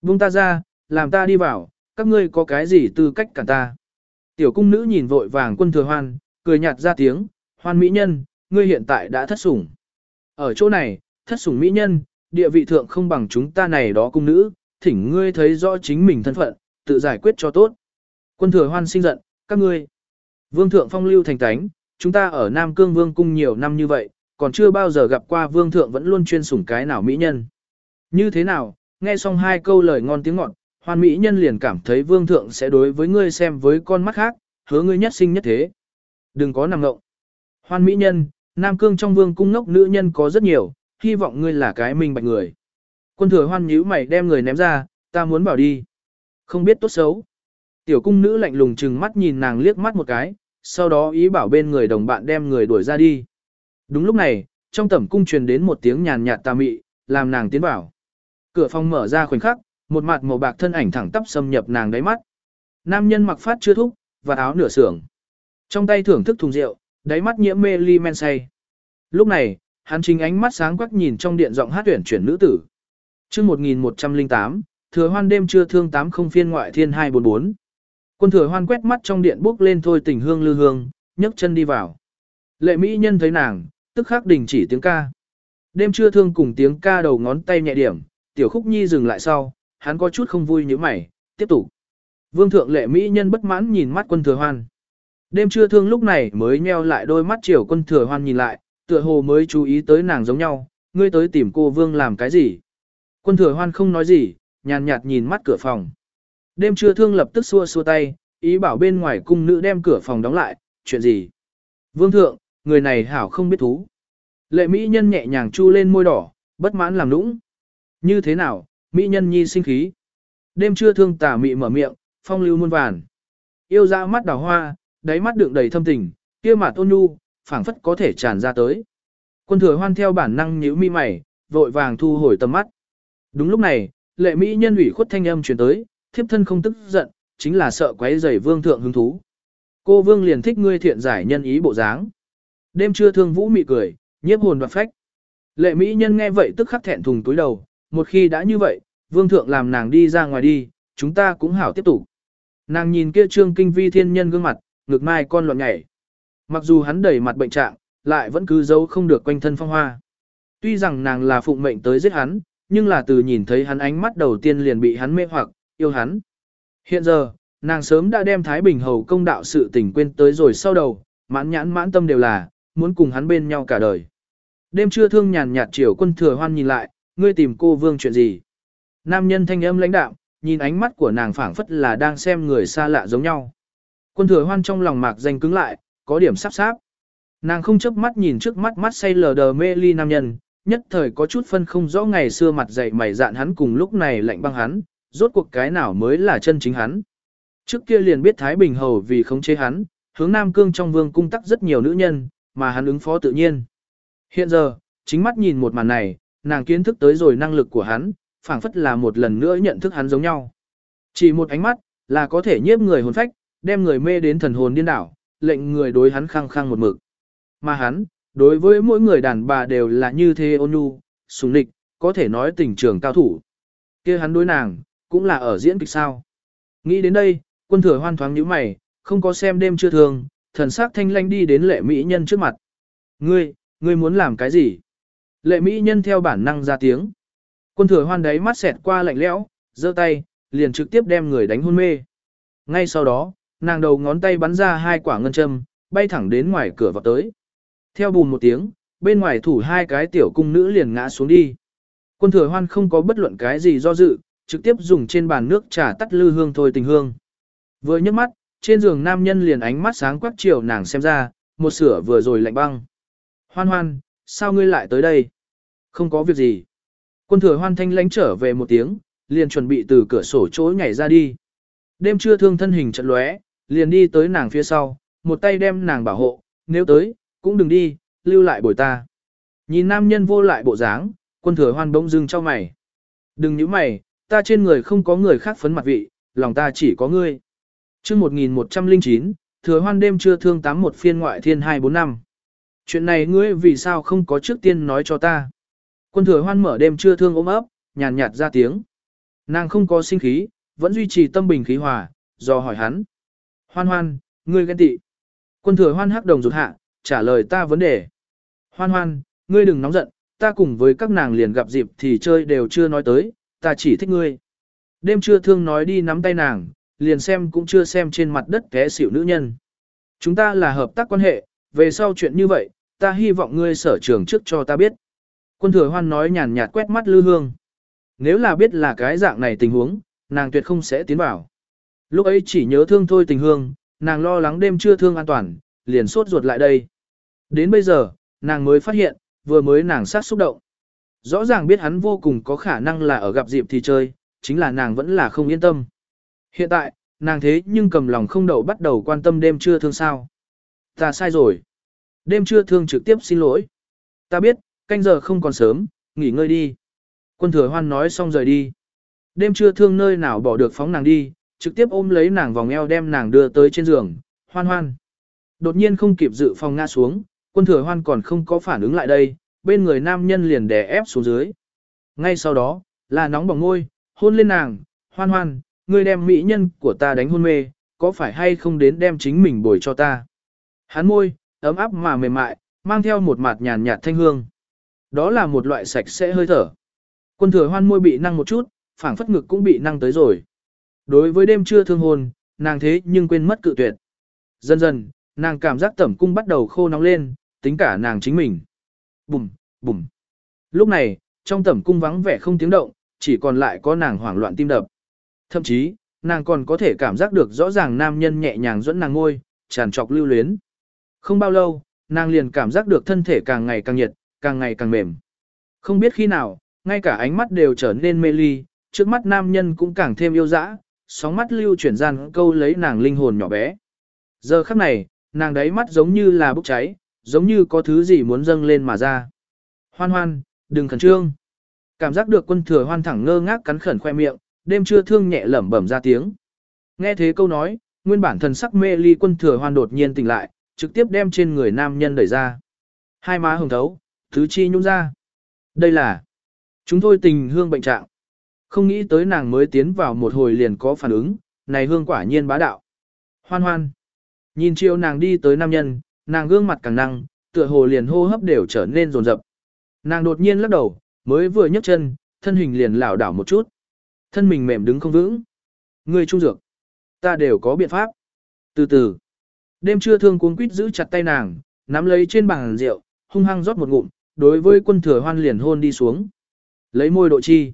Vung ta ra, làm ta đi vào, các ngươi có cái gì tư cách cả ta. Tiểu cung nữ nhìn vội vàng quân thừa hoan, cười nhạt ra tiếng, hoan mỹ nhân, ngươi hiện tại đã thất sủng. Ở chỗ này, thất sủng mỹ nhân, địa vị thượng không bằng chúng ta này đó cung nữ, thỉnh ngươi thấy rõ chính mình thân phận, tự giải quyết cho tốt. Quân thừa hoan sinh giận, các ngươi. Vương thượng phong lưu thành tánh, chúng ta ở Nam Cương Vương cung nhiều năm như vậy, còn chưa bao giờ gặp qua Vương thượng vẫn luôn chuyên sủng cái nào mỹ nhân. Như thế nào, nghe xong hai câu lời ngon tiếng ngọt, hoan mỹ nhân liền cảm thấy Vương thượng sẽ đối với ngươi xem với con mắt khác, hứa ngươi nhất sinh nhất thế. Đừng có nằm ngộng. Hoan mỹ nhân, Nam Cương trong vương cung ngốc nữ nhân có rất nhiều, hy vọng ngươi là cái minh bạch người. Quân thừa hoan nhíu mày đem người ném ra, ta muốn bảo đi. Không biết tốt xấu. Tiểu cung nữ lạnh lùng chừng mắt nhìn nàng liếc mắt một cái, sau đó ý bảo bên người đồng bạn đem người đuổi ra đi. Đúng lúc này, trong tẩm cung truyền đến một tiếng nhàn nhạt tà mị, làm nàng tiến vào. Cửa phòng mở ra khoảnh khắc, một mặt màu bạc thân ảnh thẳng tắp xâm nhập nàng đáy mắt. Nam nhân mặc phát chưa thúc, và áo nửa sưởng. Trong tay thưởng thức thùng rượu, đáy mắt nhiễm mê ly men say. Lúc này, hắn chính ánh mắt sáng quắc nhìn trong điện giọng hát tuyển chuyển nữ tử. chương 1108, thừa hoan đêm trưa thương tám không phiên ngoại thiên 244. Quân thừa hoan quét mắt trong điện bước lên thôi tình hương lư hương, nhấc chân đi vào. Lệ mỹ nhân thấy nàng, tức khắc đình chỉ tiếng ca. Đêm trưa thương cùng tiếng ca đầu ngón tay nhẹ điểm, tiểu khúc nhi dừng lại sau, hắn có chút không vui như mày, tiếp tục. Vương thượng lệ mỹ nhân bất mãn nhìn mắt quân thừa hoan. Đêm trưa thương lúc này mới nheo lại đôi mắt chiều quân thừa hoan nhìn lại, tựa hồ mới chú ý tới nàng giống nhau, ngươi tới tìm cô vương làm cái gì. Quân thừa hoan không nói gì, nhàn nhạt nhìn mắt cửa phòng. Đêm trưa thương lập tức xua xua tay, ý bảo bên ngoài cung nữ đem cửa phòng đóng lại, chuyện gì. Vương thượng, người này hảo không biết thú. Lệ mỹ nhân nhẹ nhàng chu lên môi đỏ, bất mãn làm nũng. Như thế nào, mỹ nhân nhi sinh khí. Đêm trưa thương tả mị mở miệng, phong lưu muôn vàn. Yêu ra mắt đào hoa, đáy mắt đựng đầy thâm tình, kia mà ôn nhu, phảng phất có thể tràn ra tới. Quân thừa hoan theo bản năng nhíu mi mày, vội vàng thu hồi tầm mắt. Đúng lúc này, lệ mỹ nhân ủy khuất thanh âm truyền tới, thiếp thân không tức giận, chính là sợ quấy rầy vương thượng hứng thú. Cô vương liền thích ngươi thiện giải nhân ý bộ dáng. Đêm trưa thương vũ mị cười, nhiếp hồn đoạt phách. Lệ mỹ nhân nghe vậy tức khắc thẹn thùng túi đầu, một khi đã như vậy, vương thượng làm nàng đi ra ngoài đi, chúng ta cũng hảo tiếp tục. Nàng nhìn kia trương kinh vi thiên nhân gương mặt, ngực mai con loạn nhảy. Mặc dù hắn đầy mặt bệnh trạng, lại vẫn cứ giấu không được quanh thân phong hoa. Tuy rằng nàng là phụng mệnh tới giết hắn, nhưng là từ nhìn thấy hắn ánh mắt đầu tiên liền bị hắn mê hoặc, yêu hắn. Hiện giờ, nàng sớm đã đem Thái Bình Hầu công đạo sự tình quên tới rồi sau đầu, mãn nhãn mãn tâm đều là, muốn cùng hắn bên nhau cả đời. Đêm trưa thương nhàn nhạt chiều quân thừa hoan nhìn lại, ngươi tìm cô vương chuyện gì? Nam nhân thanh âm lãnh đạo, nhìn ánh mắt của nàng phảng phất là đang xem người xa lạ giống nhau. Quân thừa hoan trong lòng mạc danh cứng lại, có điểm sắp sáp. Nàng không chớp mắt nhìn trước mắt mắt say lờ đờ mê ly nam nhân, nhất thời có chút phân không rõ ngày xưa mặt dày mày dạn hắn cùng lúc này lạnh băng hắn, rốt cuộc cái nào mới là chân chính hắn. Trước kia liền biết Thái Bình Hầu vì khống chế hắn, hướng Nam Cương trong vương cung tắc rất nhiều nữ nhân, mà hắn ứng phó tự nhiên. Hiện giờ, chính mắt nhìn một màn này, nàng kiến thức tới rồi năng lực của hắn, phảng phất là một lần nữa nhận thức hắn giống nhau. Chỉ một ánh mắt, là có thể nhiếp người hồn phách, đem người mê đến thần hồn điên đảo, lệnh người đối hắn khăng khăng một mực. Mà hắn, đối với mỗi người đàn bà đều là như thế ôn nhu, sùng nịch, có thể nói tình trường cao thủ. kia hắn đối nàng, cũng là ở diễn kịch sao. Nghĩ đến đây, quân thừa hoan thoáng nhíu mày, không có xem đêm chưa thường, thần sắc thanh lanh đi đến lệ mỹ nhân trước mặt. Ngươi, ngươi muốn làm cái gì? Lệ mỹ nhân theo bản năng ra tiếng. Quân thừa hoan đấy mắt xẹt qua lạnh lẽo, giơ tay, liền trực tiếp đem người đánh hôn mê. Ngay sau đó, nàng đầu ngón tay bắn ra hai quả ngân châm, bay thẳng đến ngoài cửa vào tới. Theo bùn một tiếng, bên ngoài thủ hai cái tiểu cung nữ liền ngã xuống đi. Quân thừa hoan không có bất luận cái gì do dự, trực tiếp dùng trên bàn nước trà tắt lư hương thôi tình hương. Vừa nhấc mắt, trên giường nam nhân liền ánh mắt sáng quắc chiều nàng xem ra, một sửa vừa rồi lạnh băng. Hoan hoan, sao ngươi lại tới đây? Không có việc gì. Quân thừa hoan thanh lánh trở về một tiếng, liền chuẩn bị từ cửa sổ chỗ nhảy ra đi. Đêm trưa thương thân hình trận lóe, liền đi tới nàng phía sau, một tay đem nàng bảo hộ, nếu tới, cũng đừng đi, lưu lại bồi ta. Nhìn nam nhân vô lại bộ dáng, quân thừa hoan bỗng dưng cho mày. Đừng nhíu mày, ta trên người không có người khác phấn mặt vị, lòng ta chỉ có ngươi. chương 1109, thừa hoan đêm trưa thương tám một phiên ngoại thiên 245. Chuyện này ngươi vì sao không có trước tiên nói cho ta? Quân thừa hoan mở đêm trưa thương ôm ấp, nhàn nhạt ra tiếng. Nàng không có sinh khí, vẫn duy trì tâm bình khí hòa, do hỏi hắn. Hoan hoan, ngươi ghen tị. Quân thừa hoan hắc đồng rụt hạ, trả lời ta vấn đề. Hoan hoan, ngươi đừng nóng giận, ta cùng với các nàng liền gặp dịp thì chơi đều chưa nói tới, ta chỉ thích ngươi. Đêm trưa thương nói đi nắm tay nàng, liền xem cũng chưa xem trên mặt đất té xỉu nữ nhân. Chúng ta là hợp tác quan hệ, về sau chuyện như vậy, ta hy vọng ngươi sở trường trước cho ta biết. Quân thừa hoan nói nhàn nhạt quét mắt lư hương. Nếu là biết là cái dạng này tình huống, nàng tuyệt không sẽ tiến vào. Lúc ấy chỉ nhớ thương thôi tình hương, nàng lo lắng đêm chưa thương an toàn, liền sốt ruột lại đây. Đến bây giờ, nàng mới phát hiện, vừa mới nàng sát xúc động. Rõ ràng biết hắn vô cùng có khả năng là ở gặp dịp thì chơi, chính là nàng vẫn là không yên tâm. Hiện tại, nàng thế nhưng cầm lòng không đậu bắt đầu quan tâm đêm chưa thương sao. Ta sai rồi. Đêm chưa thương trực tiếp xin lỗi. Ta biết, canh giờ không còn sớm, nghỉ ngơi đi. Quân thừa hoan nói xong rời đi. Đêm chưa thương nơi nào bỏ được phóng nàng đi, trực tiếp ôm lấy nàng vòng eo đem nàng đưa tới trên giường, hoan hoan. Đột nhiên không kịp dự phòng ngã xuống, quân thừa hoan còn không có phản ứng lại đây, bên người nam nhân liền đè ép xuống dưới. Ngay sau đó, là nóng bỏng ngôi, hôn lên nàng, hoan hoan, ngươi đem mỹ nhân của ta đánh hôn mê, có phải hay không đến đem chính mình bồi cho ta. Hắn môi, ấm áp mà mềm mại, mang theo một mặt nhàn nhạt thanh hương. Đó là một loại sạch sẽ hơi thở. Quân thừa hoan môi bị năng một chút, phảng phất ngực cũng bị năng tới rồi. Đối với đêm trưa thương hôn, nàng thế nhưng quên mất cự tuyệt. Dần dần, nàng cảm giác tẩm cung bắt đầu khô nóng lên, tính cả nàng chính mình. Bùm, bùm. Lúc này, trong tẩm cung vắng vẻ không tiếng động, chỉ còn lại có nàng hoảng loạn tim đập. Thậm chí, nàng còn có thể cảm giác được rõ ràng nam nhân nhẹ nhàng dẫn nàng ngôi, tràn trọc lưu luyến. Không bao lâu, nàng liền cảm giác được thân thể càng ngày càng nhiệt, càng ngày càng mềm. Không biết khi nào, ngay cả ánh mắt đều trở nên mê ly, trước mắt nam nhân cũng càng thêm yêu dã, sóng mắt lưu chuyển gian câu lấy nàng linh hồn nhỏ bé. Giờ khắc này, nàng đáy mắt giống như là bốc cháy, giống như có thứ gì muốn dâng lên mà ra. Hoan hoan, đừng khẩn trương. Cảm giác được quân thừa hoan thẳng ngơ ngác cắn khẩn khoe miệng, đêm chưa thương nhẹ lẩm bẩm ra tiếng. Nghe thế câu nói, nguyên bản thần sắc mê ly quân thừa hoan đột nhiên tỉnh lại, trực tiếp đem trên người nam nhân đẩy ra. Hai má hồng thấu, thứ chi nhung ra. Đây là chúng tôi tình hương bệnh trạng. Không nghĩ tới nàng mới tiến vào một hồi liền có phản ứng, này hương quả nhiên bá đạo. Hoan hoan. Nhìn chiều nàng đi tới nam nhân, nàng gương mặt càng năng, tựa hồ liền hô hấp đều trở nên rồn rập. Nàng đột nhiên lắc đầu, mới vừa nhấc chân, thân hình liền lảo đảo một chút. Thân mình mềm đứng không vững. Người trung dược. Ta đều có biện pháp. Từ từ. Đêm trưa thương cuốn quýt giữ chặt tay nàng, nắm lấy trên bàn rượu, hung hăng rót một ngụm, đối với quân thừa hoan liền hôn đi xuống. Lấy môi độ chi.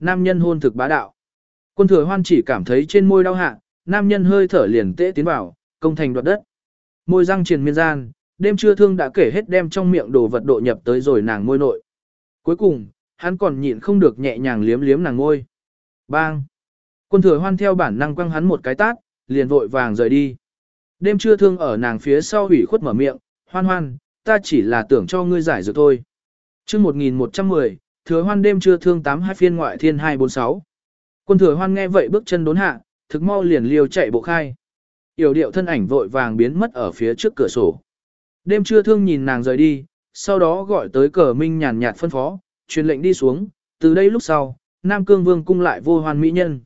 Nam nhân hôn thực bá đạo. Quân thừa hoan chỉ cảm thấy trên môi đau hạ, nam nhân hơi thở liền tễ tiến vào, công thành đoạt đất. Môi răng triền miên gian, đêm trưa thương đã kể hết đem trong miệng đồ vật độ nhập tới rồi nàng môi nội. Cuối cùng, hắn còn nhịn không được nhẹ nhàng liếm liếm nàng môi. Bang! Quân thừa hoan theo bản năng quăng hắn một cái tát, liền vội vàng rời đi. Đêm trưa thương ở nàng phía sau hủy khuất mở miệng, hoan hoan, ta chỉ là tưởng cho ngươi giải dược thôi. chương 1110, thừa hoan đêm trưa thương 82 phiên ngoại thiên 246. Quân thừa hoan nghe vậy bước chân đốn hạ, thực mau liền liều chạy bộ khai. Yểu điệu thân ảnh vội vàng biến mất ở phía trước cửa sổ. Đêm trưa thương nhìn nàng rời đi, sau đó gọi tới cờ minh nhàn nhạt phân phó, truyền lệnh đi xuống, từ đây lúc sau, Nam Cương Vương cung lại vô hoan mỹ nhân.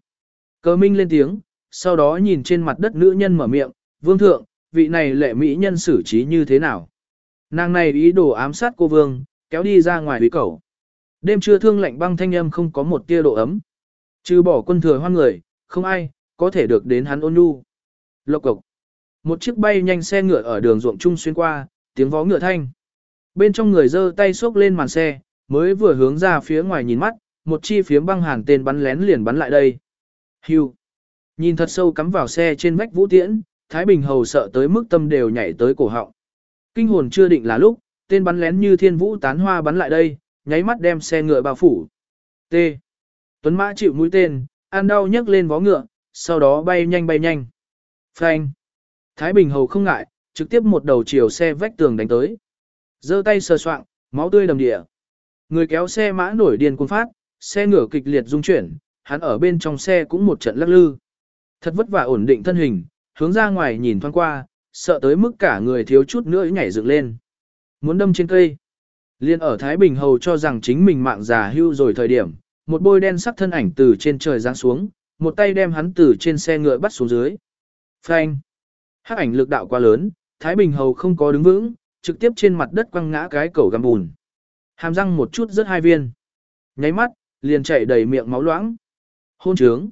Cờ minh lên tiếng, sau đó nhìn trên mặt đất nữ nhân mở miệng, Vương thượng, vị này lệ mỹ nhân xử trí như thế nào? Nàng này ý đồ ám sát cô Vương, kéo đi ra ngoài bí cầu. Đêm trưa thương lạnh băng thanh âm không có một tia độ ấm. Trừ bỏ quân thừa hoan người, không ai, có thể được đến hắn ôn nhu. Lộc cộc. Một chiếc bay nhanh xe ngựa ở đường ruộng trung xuyên qua, tiếng vó ngựa thanh. Bên trong người giơ tay xốc lên màn xe, mới vừa hướng ra phía ngoài nhìn mắt, một chi phiếm băng hàn tên bắn lén liền bắn lại đây. Hưu. Nhìn thật sâu cắm vào xe trên vách vũ tiễn, Thái Bình hầu sợ tới mức tâm đều nhảy tới cổ họng. Kinh hồn chưa định là lúc, tên bắn lén như thiên vũ tán hoa bắn lại đây, nháy mắt đem xe ngựa bao phủ. T. Tuấn Mã chịu mũi tên, ăn đau nhấc lên vó ngựa, sau đó bay nhanh bay nhanh. Phanh. Thái Bình hầu không ngại, trực tiếp một đầu chiều xe vách tường đánh tới. giơ tay sờ soạng, máu tươi đầm địa. Người kéo xe mã nổi điên cuồng phát, xe ngựa kịch liệt rung chuyển, hắn ở bên trong xe cũng một trận lắc lư. Thật vất vả ổn định thân hình, hướng ra ngoài nhìn thoáng qua, sợ tới mức cả người thiếu chút nữa nhảy dựng lên. muốn đâm trên cây. Liên ở Thái Bình Hầu cho rằng chính mình mạng già hưu rồi thời điểm, một bôi đen sắc thân ảnh từ trên trời giáng xuống, một tay đem hắn từ trên xe ngựa bắt xuống dưới. Phanh! Hắc ảnh lực đạo quá lớn, Thái Bình Hầu không có đứng vững, trực tiếp trên mặt đất quăng ngã cái cầu găm bùn. Hàm răng một chút rất hai viên. Nháy mắt, liền chảy đầy miệng máu loãng. Hôn trướng!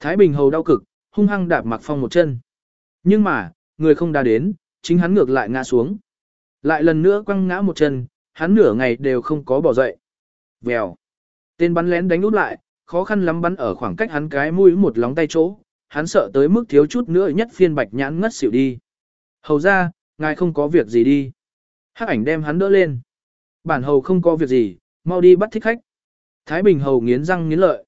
Thái Bình Hầu đau cực, hung hăng đạp Mạc Phong một chân. Nhưng mà, người không đã đến, chính hắn ngược lại ngã xuống. Lại lần nữa quăng ngã một chân, hắn nửa ngày đều không có bỏ dậy. Vèo. Tên bắn lén đánh út lại, khó khăn lắm bắn ở khoảng cách hắn cái mũi một lóng tay chỗ, hắn sợ tới mức thiếu chút nữa nhất phiên bạch nhãn ngất xỉu đi. Hầu ra, ngài không có việc gì đi. Hắc ảnh đem hắn đỡ lên. Bản hầu không có việc gì, mau đi bắt thích khách. Thái Bình hầu nghiến răng nghiến lợi.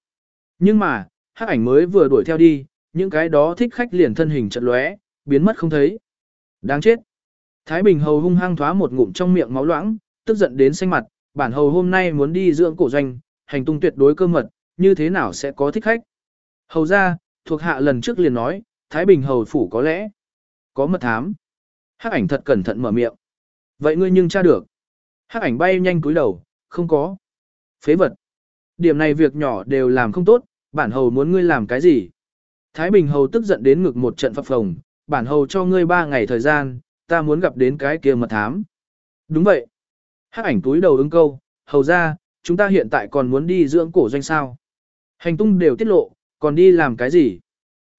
Nhưng mà, hắc ảnh mới vừa đuổi theo đi, những cái đó thích khách liền thân hình chật lóe, biến mất không thấy. Đáng chết. Thái Bình hầu hung hăng thoá một ngụm trong miệng máu loãng, tức giận đến xanh mặt, bản hầu hôm nay muốn đi dưỡng cổ doanh, hành tung tuyệt đối cơ mật, như thế nào sẽ có thích khách. Hầu ra, thuộc hạ lần trước liền nói, Thái Bình hầu phủ có lẽ có mật thám. Hắc ảnh thật cẩn thận mở miệng. Vậy ngươi nhưng tra được. Hắc ảnh bay nhanh cúi đầu, không có. Phế vật. Điểm này việc nhỏ đều làm không tốt, bản hầu muốn ngươi làm cái gì. Thái Bình hầu tức giận đến ngực một trận phập phồng, bản hầu cho ngươi ba ngày thời gian, ta muốn gặp đến cái kia mật thám. Đúng vậy. Hắc ảnh túi đầu ứng câu, hầu ra, chúng ta hiện tại còn muốn đi dưỡng cổ doanh sao. Hành tung đều tiết lộ, còn đi làm cái gì?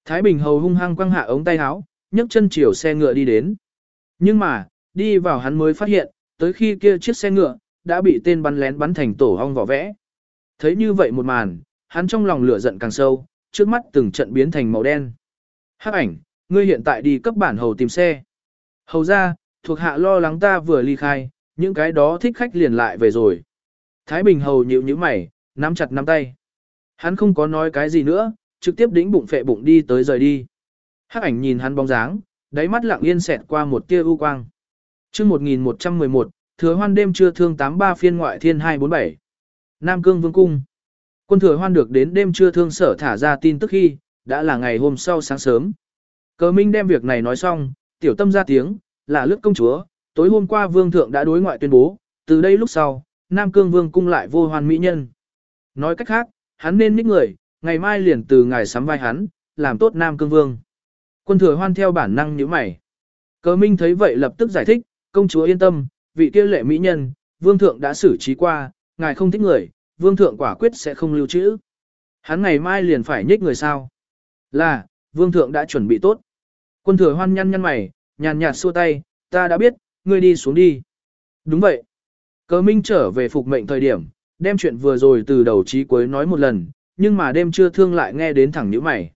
Thái Bình hầu hung hăng quăng hạ ống tay áo, nhấc chân chiều xe ngựa đi đến. Nhưng mà, đi vào hắn mới phát hiện, tới khi kia chiếc xe ngựa, đã bị tên bắn lén bắn thành tổ hong vỏ vẽ. Thấy như vậy một màn, hắn trong lòng lửa giận càng sâu, trước mắt từng trận biến thành màu đen. Hắc ảnh, ngươi hiện tại đi cấp bản hầu tìm xe. Hầu ra, thuộc hạ lo lắng ta vừa ly khai, những cái đó thích khách liền lại về rồi. Thái Bình hầu nhịu nhíu mày, nắm chặt nắm tay. Hắn không có nói cái gì nữa, trực tiếp đĩnh bụng phệ bụng đi tới rời đi. Hắc ảnh nhìn hắn bóng dáng, đáy mắt lặng yên xẹt qua một tia u quang. Chương 1111, Thừa Hoan đêm trưa thương 83 phiên ngoại thiên 247. Nam Cương Vương cung. Quân Thừa Hoan được đến đêm trưa thương sở thả ra tin tức khi, đã là ngày hôm sau sáng sớm. Cờ Minh đem việc này nói xong, tiểu tâm ra tiếng, là lướt công chúa, tối hôm qua vương thượng đã đối ngoại tuyên bố, từ đây lúc sau, Nam Cương Vương cung lại vô hoàn mỹ nhân. Nói cách khác, hắn nên ních người, ngày mai liền từ ngài sắm vai hắn, làm tốt Nam Cương Vương. Quân thừa hoan theo bản năng nhíu mày. Cờ Minh thấy vậy lập tức giải thích, công chúa yên tâm, vị kia lệ mỹ nhân, vương thượng đã xử trí qua, ngài không thích người, vương thượng quả quyết sẽ không lưu trữ. Hắn ngày mai liền phải nhích người sao? Là, vương thượng đã chuẩn bị tốt. Quân thừa hoan nhăn nhăn mày, nhàn nhạt xua tay, ta đã biết, ngươi đi xuống đi. Đúng vậy. Cờ Minh trở về phục mệnh thời điểm, đem chuyện vừa rồi từ đầu chí cuối nói một lần, nhưng mà đêm chưa thương lại nghe đến thẳng nhíu mày.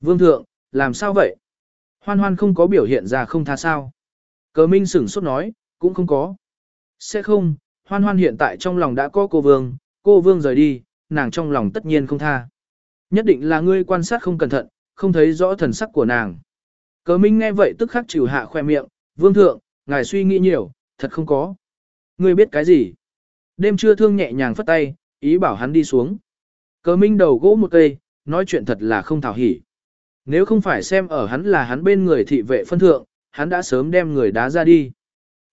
Vương thượng, làm sao vậy? Hoan hoan không có biểu hiện ra không tha sao. Cờ Minh sửng sốt nói, cũng không có. Sẽ không, hoan hoan hiện tại trong lòng đã có cô vương, cô vương rời đi, nàng trong lòng tất nhiên không tha. Nhất định là ngươi quan sát không cẩn thận, không thấy rõ thần sắc của nàng. Cờ Minh nghe vậy tức khắc chịu hạ khoe miệng, vương thượng, ngài suy nghĩ nhiều, thật không có. Ngươi biết cái gì? Đêm trưa thương nhẹ nhàng phất tay, ý bảo hắn đi xuống. Cờ Minh đầu gỗ một cây, nói chuyện thật là không thảo hỉ. Nếu không phải xem ở hắn là hắn bên người thị vệ phân thượng, hắn đã sớm đem người đá ra đi.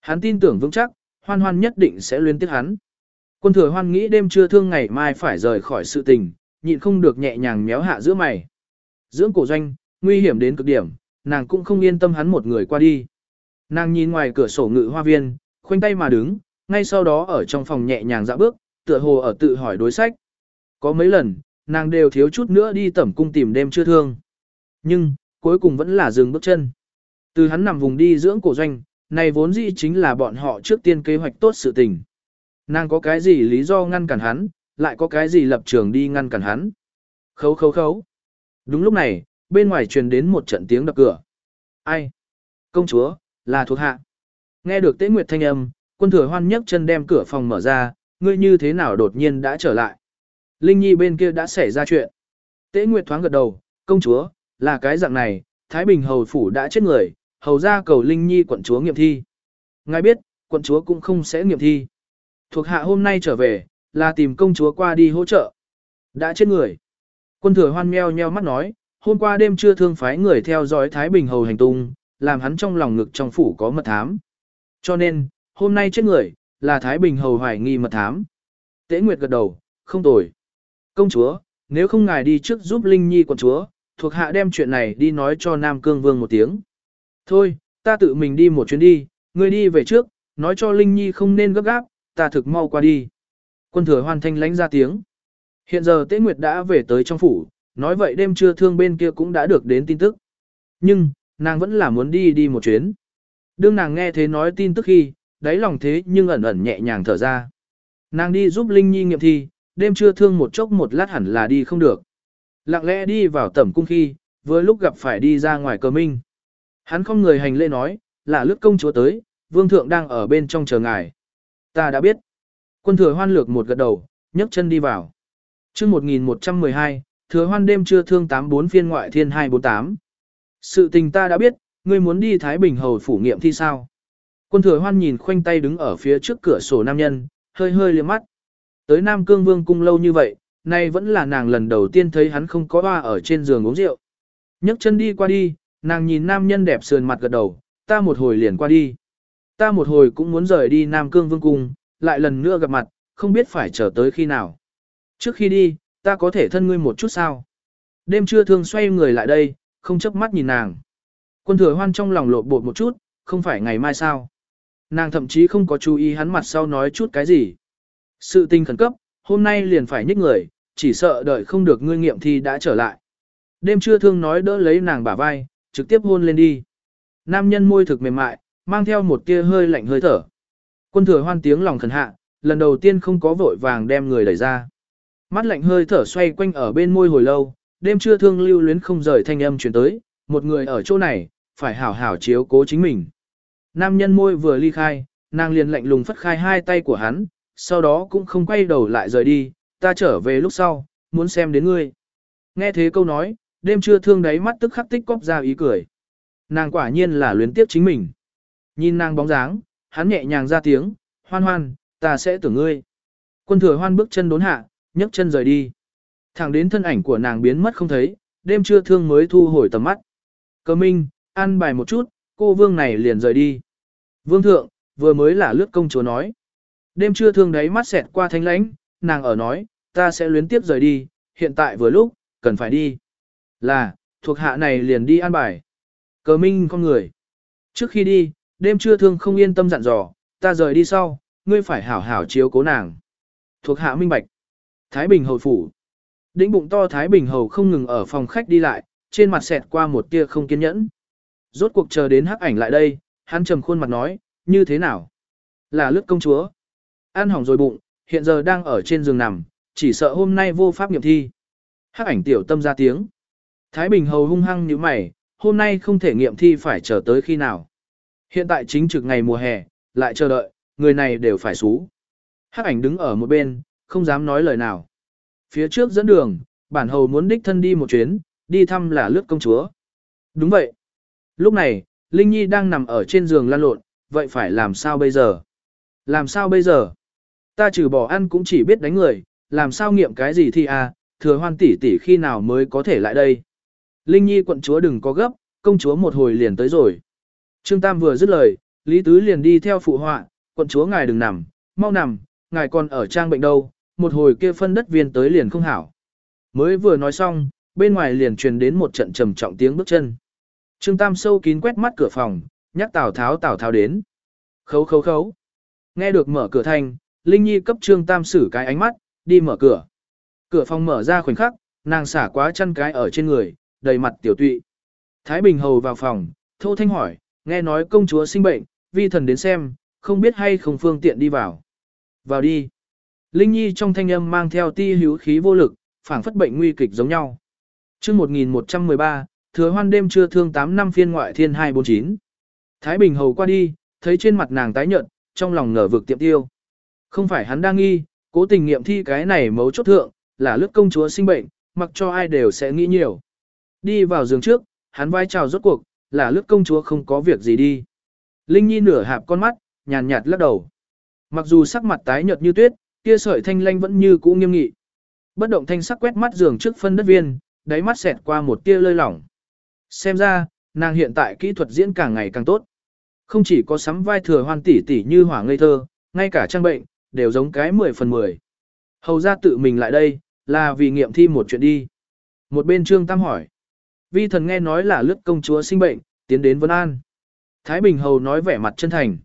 Hắn tin tưởng vững chắc, hoan hoan nhất định sẽ luyến tiếc hắn. Quân thừa hoan nghĩ đêm trưa thương ngày mai phải rời khỏi sự tình, nhịn không được nhẹ nhàng méo hạ giữa mày. Dưỡng cổ doanh, nguy hiểm đến cực điểm, nàng cũng không yên tâm hắn một người qua đi. Nàng nhìn ngoài cửa sổ ngự hoa viên, khoanh tay mà đứng, ngay sau đó ở trong phòng nhẹ nhàng dạo bước, tựa hồ ở tự hỏi đối sách. Có mấy lần, nàng đều thiếu chút nữa đi tẩm cung tìm đêm chưa thương. Nhưng, cuối cùng vẫn là dừng bước chân. Từ hắn nằm vùng đi dưỡng cổ doanh, này vốn dĩ chính là bọn họ trước tiên kế hoạch tốt sự tình. Nàng có cái gì lý do ngăn cản hắn, lại có cái gì lập trường đi ngăn cản hắn. Khấu khấu khấu. Đúng lúc này, bên ngoài truyền đến một trận tiếng đập cửa. Ai? Công chúa, là thuộc hạ. Nghe được tế nguyệt thanh âm, quân thừa hoan nhấc chân đem cửa phòng mở ra, ngươi như thế nào đột nhiên đã trở lại. Linh Nhi bên kia đã xảy ra chuyện. Tế nguyệt thoáng gật đầu, công chúa, là cái dạng này, Thái Bình hầu phủ đã chết người, hầu ra cầu Linh Nhi quận chúa nghiệm thi. Ngài biết, quận chúa cũng không sẽ nghiệm thi. Thuộc hạ hôm nay trở về, là tìm công chúa qua đi hỗ trợ. Đã chết người. Quân thừa hoan meo nheo mắt nói, hôm qua đêm chưa thương phái người theo dõi Thái Bình hầu hành tung, làm hắn trong lòng ngực trong phủ có mật thám. Cho nên, hôm nay chết người, là Thái Bình hầu hoài nghi mật thám. Tế Nguyệt gật đầu, không tồi. Công chúa, nếu không ngài đi trước giúp Linh Nhi quận chúa, thuộc hạ đem chuyện này đi nói cho Nam Cương Vương một tiếng. Thôi, ta tự mình đi một chuyến đi, ngươi đi về trước, nói cho Linh Nhi không nên gấp gáp, ta thực mau qua đi. Quân thừa hoàn thanh lánh ra tiếng. Hiện giờ Tế Nguyệt đã về tới trong phủ, nói vậy đêm trưa thương bên kia cũng đã được đến tin tức. Nhưng, nàng vẫn là muốn đi đi một chuyến. Đương nàng nghe thế nói tin tức khi, đáy lòng thế nhưng ẩn ẩn nhẹ nhàng thở ra. Nàng đi giúp Linh Nhi nghiệm thi, đêm trưa thương một chốc một lát hẳn là đi không được. Lặng lẽ đi vào tẩm cung khi, vừa lúc gặp phải đi ra ngoài cờ minh. Hắn không người hành lễ nói, là lướt công chúa tới, vương thượng đang ở bên trong chờ ngài. Ta đã biết. Quân thừa hoan lược một gật đầu, nhấc chân đi vào. chương 1112, thừa hoan đêm trưa thương 84 phiên ngoại thiên 248. Sự tình ta đã biết, ngươi muốn đi Thái Bình hầu phủ nghiệm thi sao. Quân thừa hoan nhìn khoanh tay đứng ở phía trước cửa sổ nam nhân, hơi hơi liếc mắt. Tới Nam Cương Vương cung lâu như vậy, nay vẫn là nàng lần đầu tiên thấy hắn không có hoa ở trên giường uống rượu. nhấc chân đi qua đi, nàng nhìn nam nhân đẹp sườn mặt gật đầu, ta một hồi liền qua đi. Ta một hồi cũng muốn rời đi Nam Cương Vương cung, lại lần nữa gặp mặt, không biết phải chờ tới khi nào. Trước khi đi, ta có thể thân ngươi một chút sao? Đêm trưa thường xoay người lại đây, không chớp mắt nhìn nàng. Quân thừa hoan trong lòng lộ bột một chút, không phải ngày mai sao? Nàng thậm chí không có chú ý hắn mặt sau nói chút cái gì. Sự tình khẩn cấp, hôm nay liền phải nhích người, chỉ sợ đợi không được ngươi nghiệm thì đã trở lại. Đêm trưa thương nói đỡ lấy nàng bả vai, trực tiếp hôn lên đi. Nam nhân môi thực mềm mại, mang theo một tia hơi lạnh hơi thở. Quân thừa hoan tiếng lòng khẩn hạ, lần đầu tiên không có vội vàng đem người đẩy ra. Mắt lạnh hơi thở xoay quanh ở bên môi hồi lâu, đêm trưa thương lưu luyến không rời thanh âm truyền tới, một người ở chỗ này, phải hảo hảo chiếu cố chính mình. Nam nhân môi vừa ly khai, nàng liền lạnh lùng phất khai hai tay của hắn, sau đó cũng không quay đầu lại rời đi, ta trở về lúc sau, muốn xem đến ngươi. Nghe thế câu nói, đêm trưa thương đáy mắt tức khắc tích cóp ra ý cười. Nàng quả nhiên là luyến tiếp chính mình. Nhìn nàng bóng dáng, hắn nhẹ nhàng ra tiếng, hoan hoan, ta sẽ tưởng ngươi. Quân thừa hoan bước chân đốn hạ, nhấc chân rời đi. Thẳng đến thân ảnh của nàng biến mất không thấy, đêm trưa thương mới thu hồi tầm mắt. Cơ minh, ăn bài một chút, cô vương này liền rời đi. Vương thượng, vừa mới là lướt công chúa nói. Đêm trưa thương đấy mắt xẹt qua thanh lãnh, nàng ở nói, ta sẽ luyến tiếp rời đi, hiện tại vừa lúc, cần phải đi. Là, thuộc hạ này liền đi an bài. Cờ minh con người. Trước khi đi, đêm trưa thương không yên tâm dặn dò, ta rời đi sau, ngươi phải hảo hảo chiếu cố nàng. Thuộc hạ minh bạch. Thái Bình hồi phủ. Đĩnh bụng to Thái Bình hầu không ngừng ở phòng khách đi lại, trên mặt xẹt qua một tia không kiên nhẫn. Rốt cuộc chờ đến hắc ảnh lại đây, hắn trầm khuôn mặt nói, như thế nào? Là lướt công chúa. Ăn hỏng rồi bụng, hiện giờ đang ở trên giường nằm, chỉ sợ hôm nay vô pháp nghiệm thi. Hắc ảnh tiểu tâm ra tiếng. Thái Bình hầu hung hăng như mày, hôm nay không thể nghiệm thi phải chờ tới khi nào. Hiện tại chính trực ngày mùa hè, lại chờ đợi, người này đều phải xú. Hắc ảnh đứng ở một bên, không dám nói lời nào. Phía trước dẫn đường, bản hầu muốn đích thân đi một chuyến, đi thăm là lướt công chúa. Đúng vậy. Lúc này, Linh Nhi đang nằm ở trên giường lăn lộn, vậy phải làm sao bây giờ? Làm sao bây giờ? Ta trừ bỏ ăn cũng chỉ biết đánh người, làm sao nghiệm cái gì thì à, thừa hoan tỷ tỷ khi nào mới có thể lại đây? Linh Nhi quận chúa đừng có gấp, công chúa một hồi liền tới rồi. Trương Tam vừa dứt lời, Lý Tứ liền đi theo phụ họa, quận chúa ngài đừng nằm, mau nằm, ngài còn ở trang bệnh đâu, một hồi kia phân đất viên tới liền không hảo. Mới vừa nói xong, bên ngoài liền truyền đến một trận trầm trọng tiếng bước chân. Trương Tam sâu kín quét mắt cửa phòng, nhắc Tào Tháo Tào Tháo đến. Khấu khấu khấu. Nghe được mở cửa thanh, Linh Nhi cấp Trương Tam xử cái ánh mắt, đi mở cửa. Cửa phòng mở ra khoảnh khắc, nàng xả quá chân cái ở trên người, đầy mặt tiểu tụy. Thái Bình hầu vào phòng, thô thanh hỏi, nghe nói công chúa sinh bệnh, vi thần đến xem, không biết hay không phương tiện đi vào. Vào đi. Linh Nhi trong thanh âm mang theo ti hữu khí vô lực, phảng phất bệnh nguy kịch giống nhau. Chương 1113, thừa hoan đêm trưa thương 8 năm phiên ngoại thiên 249. Thái Bình hầu qua đi, thấy trên mặt nàng tái nhợt, trong lòng ngờ vực tiệm tiêu. Không phải hắn đang nghi, cố tình nghiệm thi cái này mấu chốt thượng, là lướt công chúa sinh bệnh, mặc cho ai đều sẽ nghĩ nhiều. Đi vào giường trước, hắn vai chào rốt cuộc, là lướt công chúa không có việc gì đi. Linh Nhi nửa hạp con mắt, nhàn nhạt lắc đầu. Mặc dù sắc mặt tái nhợt như tuyết, kia sợi thanh lanh vẫn như cũ nghiêm nghị. Bất động thanh sắc quét mắt giường trước phân đất viên, đáy mắt xẹt qua một tia lơi lỏng. Xem ra, nàng hiện tại kỹ thuật diễn càng ngày càng tốt. Không chỉ có sắm vai thừa hoan tỷ tỷ như hỏa ngây thơ, ngay cả trang bệnh, đều giống cái 10 phần 10. Hầu ra tự mình lại đây, là vì nghiệm thi một chuyện đi. Một bên trương tam hỏi. Vi thần nghe nói là lướt công chúa sinh bệnh, tiến đến Vân An. Thái Bình Hầu nói vẻ mặt chân thành.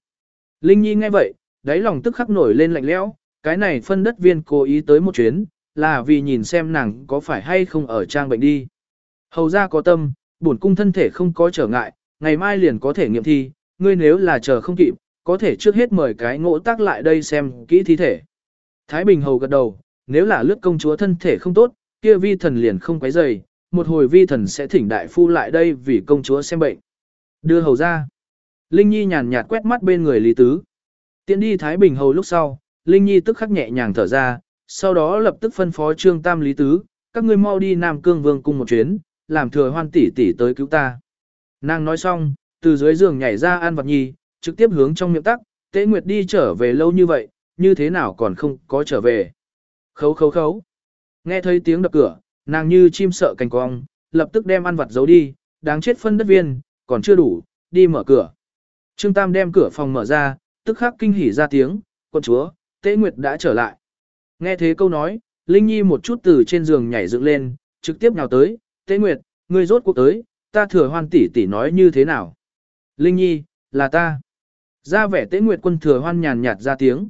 Linh Nhi nghe vậy, đáy lòng tức khắc nổi lên lạnh lẽo, cái này phân đất viên cố ý tới một chuyến, là vì nhìn xem nàng có phải hay không ở trang bệnh đi. Hầu ra có tâm, bổn cung thân thể không có trở ngại, ngày mai liền có thể nghiệm thi, ngươi nếu là chờ không kịp, có thể trước hết mời cái ngỗ tác lại đây xem kỹ thi thể. Thái Bình Hầu gật đầu, nếu là lướt công chúa thân thể không tốt, kia vi thần liền không quấy dày, một hồi vi thần sẽ thỉnh đại phu lại đây vì công chúa xem bệnh. Đưa hầu ra. Linh Nhi nhàn nhạt quét mắt bên người Lý Tứ. tiện đi Thái Bình Hầu lúc sau, Linh Nhi tức khắc nhẹ nhàng thở ra, sau đó lập tức phân phó Trương Tam Lý Tứ, các ngươi mau đi Nam Cương Vương cung một chuyến, làm thừa hoan tỷ tỷ tới cứu ta. Nàng nói xong, từ dưới giường nhảy ra An Vật Nhi, trực tiếp hướng trong miệng tắc, Tế Nguyệt đi trở về lâu như vậy, như thế nào còn không có trở về. Khấu khấu khấu. Nghe thấy tiếng đập cửa, nàng như chim sợ cành cong, lập tức đem An Vật giấu đi, đáng chết phân đất viên, còn chưa đủ, đi mở cửa. Trương Tam đem cửa phòng mở ra, tức khắc kinh hỉ ra tiếng, quân chúa, Tế Nguyệt đã trở lại. Nghe thế câu nói, Linh Nhi một chút từ trên giường nhảy dựng lên, trực tiếp nhào tới, Tế Nguyệt, ngươi rốt cuộc tới, ta thừa hoan tỷ tỷ nói như thế nào? Linh Nhi, là ta. Ra vẻ Tế Nguyệt quân thừa hoan nhàn nhạt ra tiếng.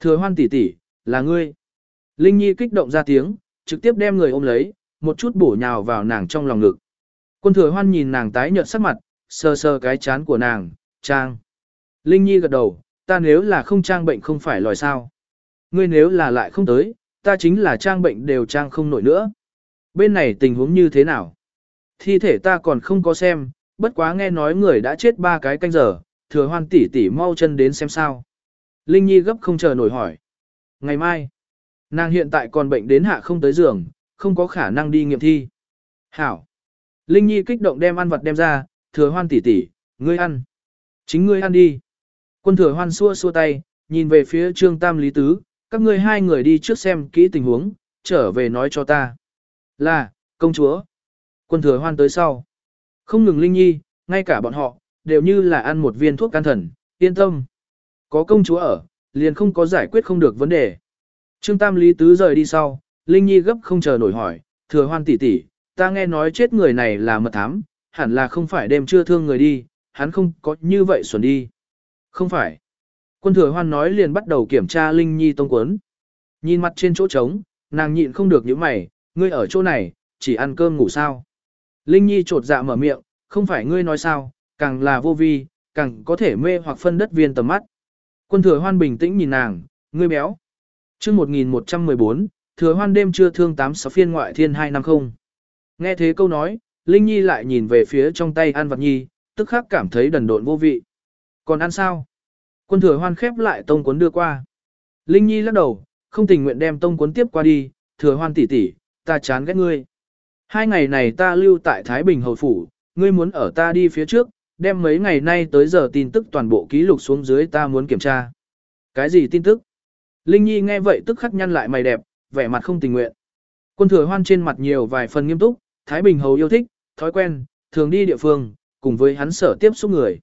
Thừa hoan tỷ tỷ, là ngươi. Linh Nhi kích động ra tiếng, trực tiếp đem người ôm lấy, một chút bổ nhào vào nàng trong lòng ngực. Quân thừa hoan nhìn nàng tái nhợt sắc mặt, sờ sờ cái chán của nàng, trang. Linh Nhi gật đầu, ta nếu là không trang bệnh không phải lòi sao. Ngươi nếu là lại không tới, ta chính là trang bệnh đều trang không nổi nữa. Bên này tình huống như thế nào? Thi thể ta còn không có xem, bất quá nghe nói người đã chết ba cái canh giờ, thừa hoan tỷ tỷ mau chân đến xem sao. Linh Nhi gấp không chờ nổi hỏi. Ngày mai, nàng hiện tại còn bệnh đến hạ không tới giường, không có khả năng đi nghiệm thi. Hảo. Linh Nhi kích động đem ăn vật đem ra, thừa hoan tỷ tỷ, ngươi ăn. Chính ngươi ăn đi. Quân thừa hoan xua xua tay, nhìn về phía trương tam lý tứ, các ngươi hai người đi trước xem kỹ tình huống, trở về nói cho ta. Là, công chúa. Quân thừa hoan tới sau. Không ngừng Linh Nhi, ngay cả bọn họ, đều như là ăn một viên thuốc can thần, yên tâm. Có công chúa ở, liền không có giải quyết không được vấn đề. Trương Tam Lý Tứ rời đi sau, Linh Nhi gấp không chờ nổi hỏi, thừa hoan tỷ tỷ, ta nghe nói chết người này là mật thám, hẳn là không phải đêm chưa thương người đi, hắn không có như vậy xuẩn đi. Không phải. Quân thừa hoan nói liền bắt đầu kiểm tra Linh Nhi tông quấn. Nhìn mặt trên chỗ trống, nàng nhịn không được những mày, ngươi ở chỗ này, chỉ ăn cơm ngủ sao. Linh Nhi trột dạ mở miệng, không phải ngươi nói sao, càng là vô vi, càng có thể mê hoặc phân đất viên tầm mắt. Quân thừa hoan bình tĩnh nhìn nàng, ngươi béo. chương 1114, thừa hoan đêm trưa thương 86 phiên ngoại thiên 250. Nghe thế câu nói, Linh Nhi lại nhìn về phía trong tay ăn vật nhi, tức khắc cảm thấy đần độn vô vị. Còn ăn sao? Quân thừa hoan khép lại tông cuốn đưa qua. Linh Nhi lắc đầu, không tình nguyện đem tông cuốn tiếp qua đi, thừa hoan tỷ tỷ, ta chán ghét ngươi. Hai ngày này ta lưu tại Thái Bình Hầu Phủ, ngươi muốn ở ta đi phía trước, đem mấy ngày nay tới giờ tin tức toàn bộ ký lục xuống dưới ta muốn kiểm tra. Cái gì tin tức? Linh Nhi nghe vậy tức khắc nhăn lại mày đẹp, vẻ mặt không tình nguyện. Quân thừa hoan trên mặt nhiều vài phần nghiêm túc, Thái Bình Hầu yêu thích, thói quen, thường đi địa phương, cùng với hắn sở tiếp xúc người.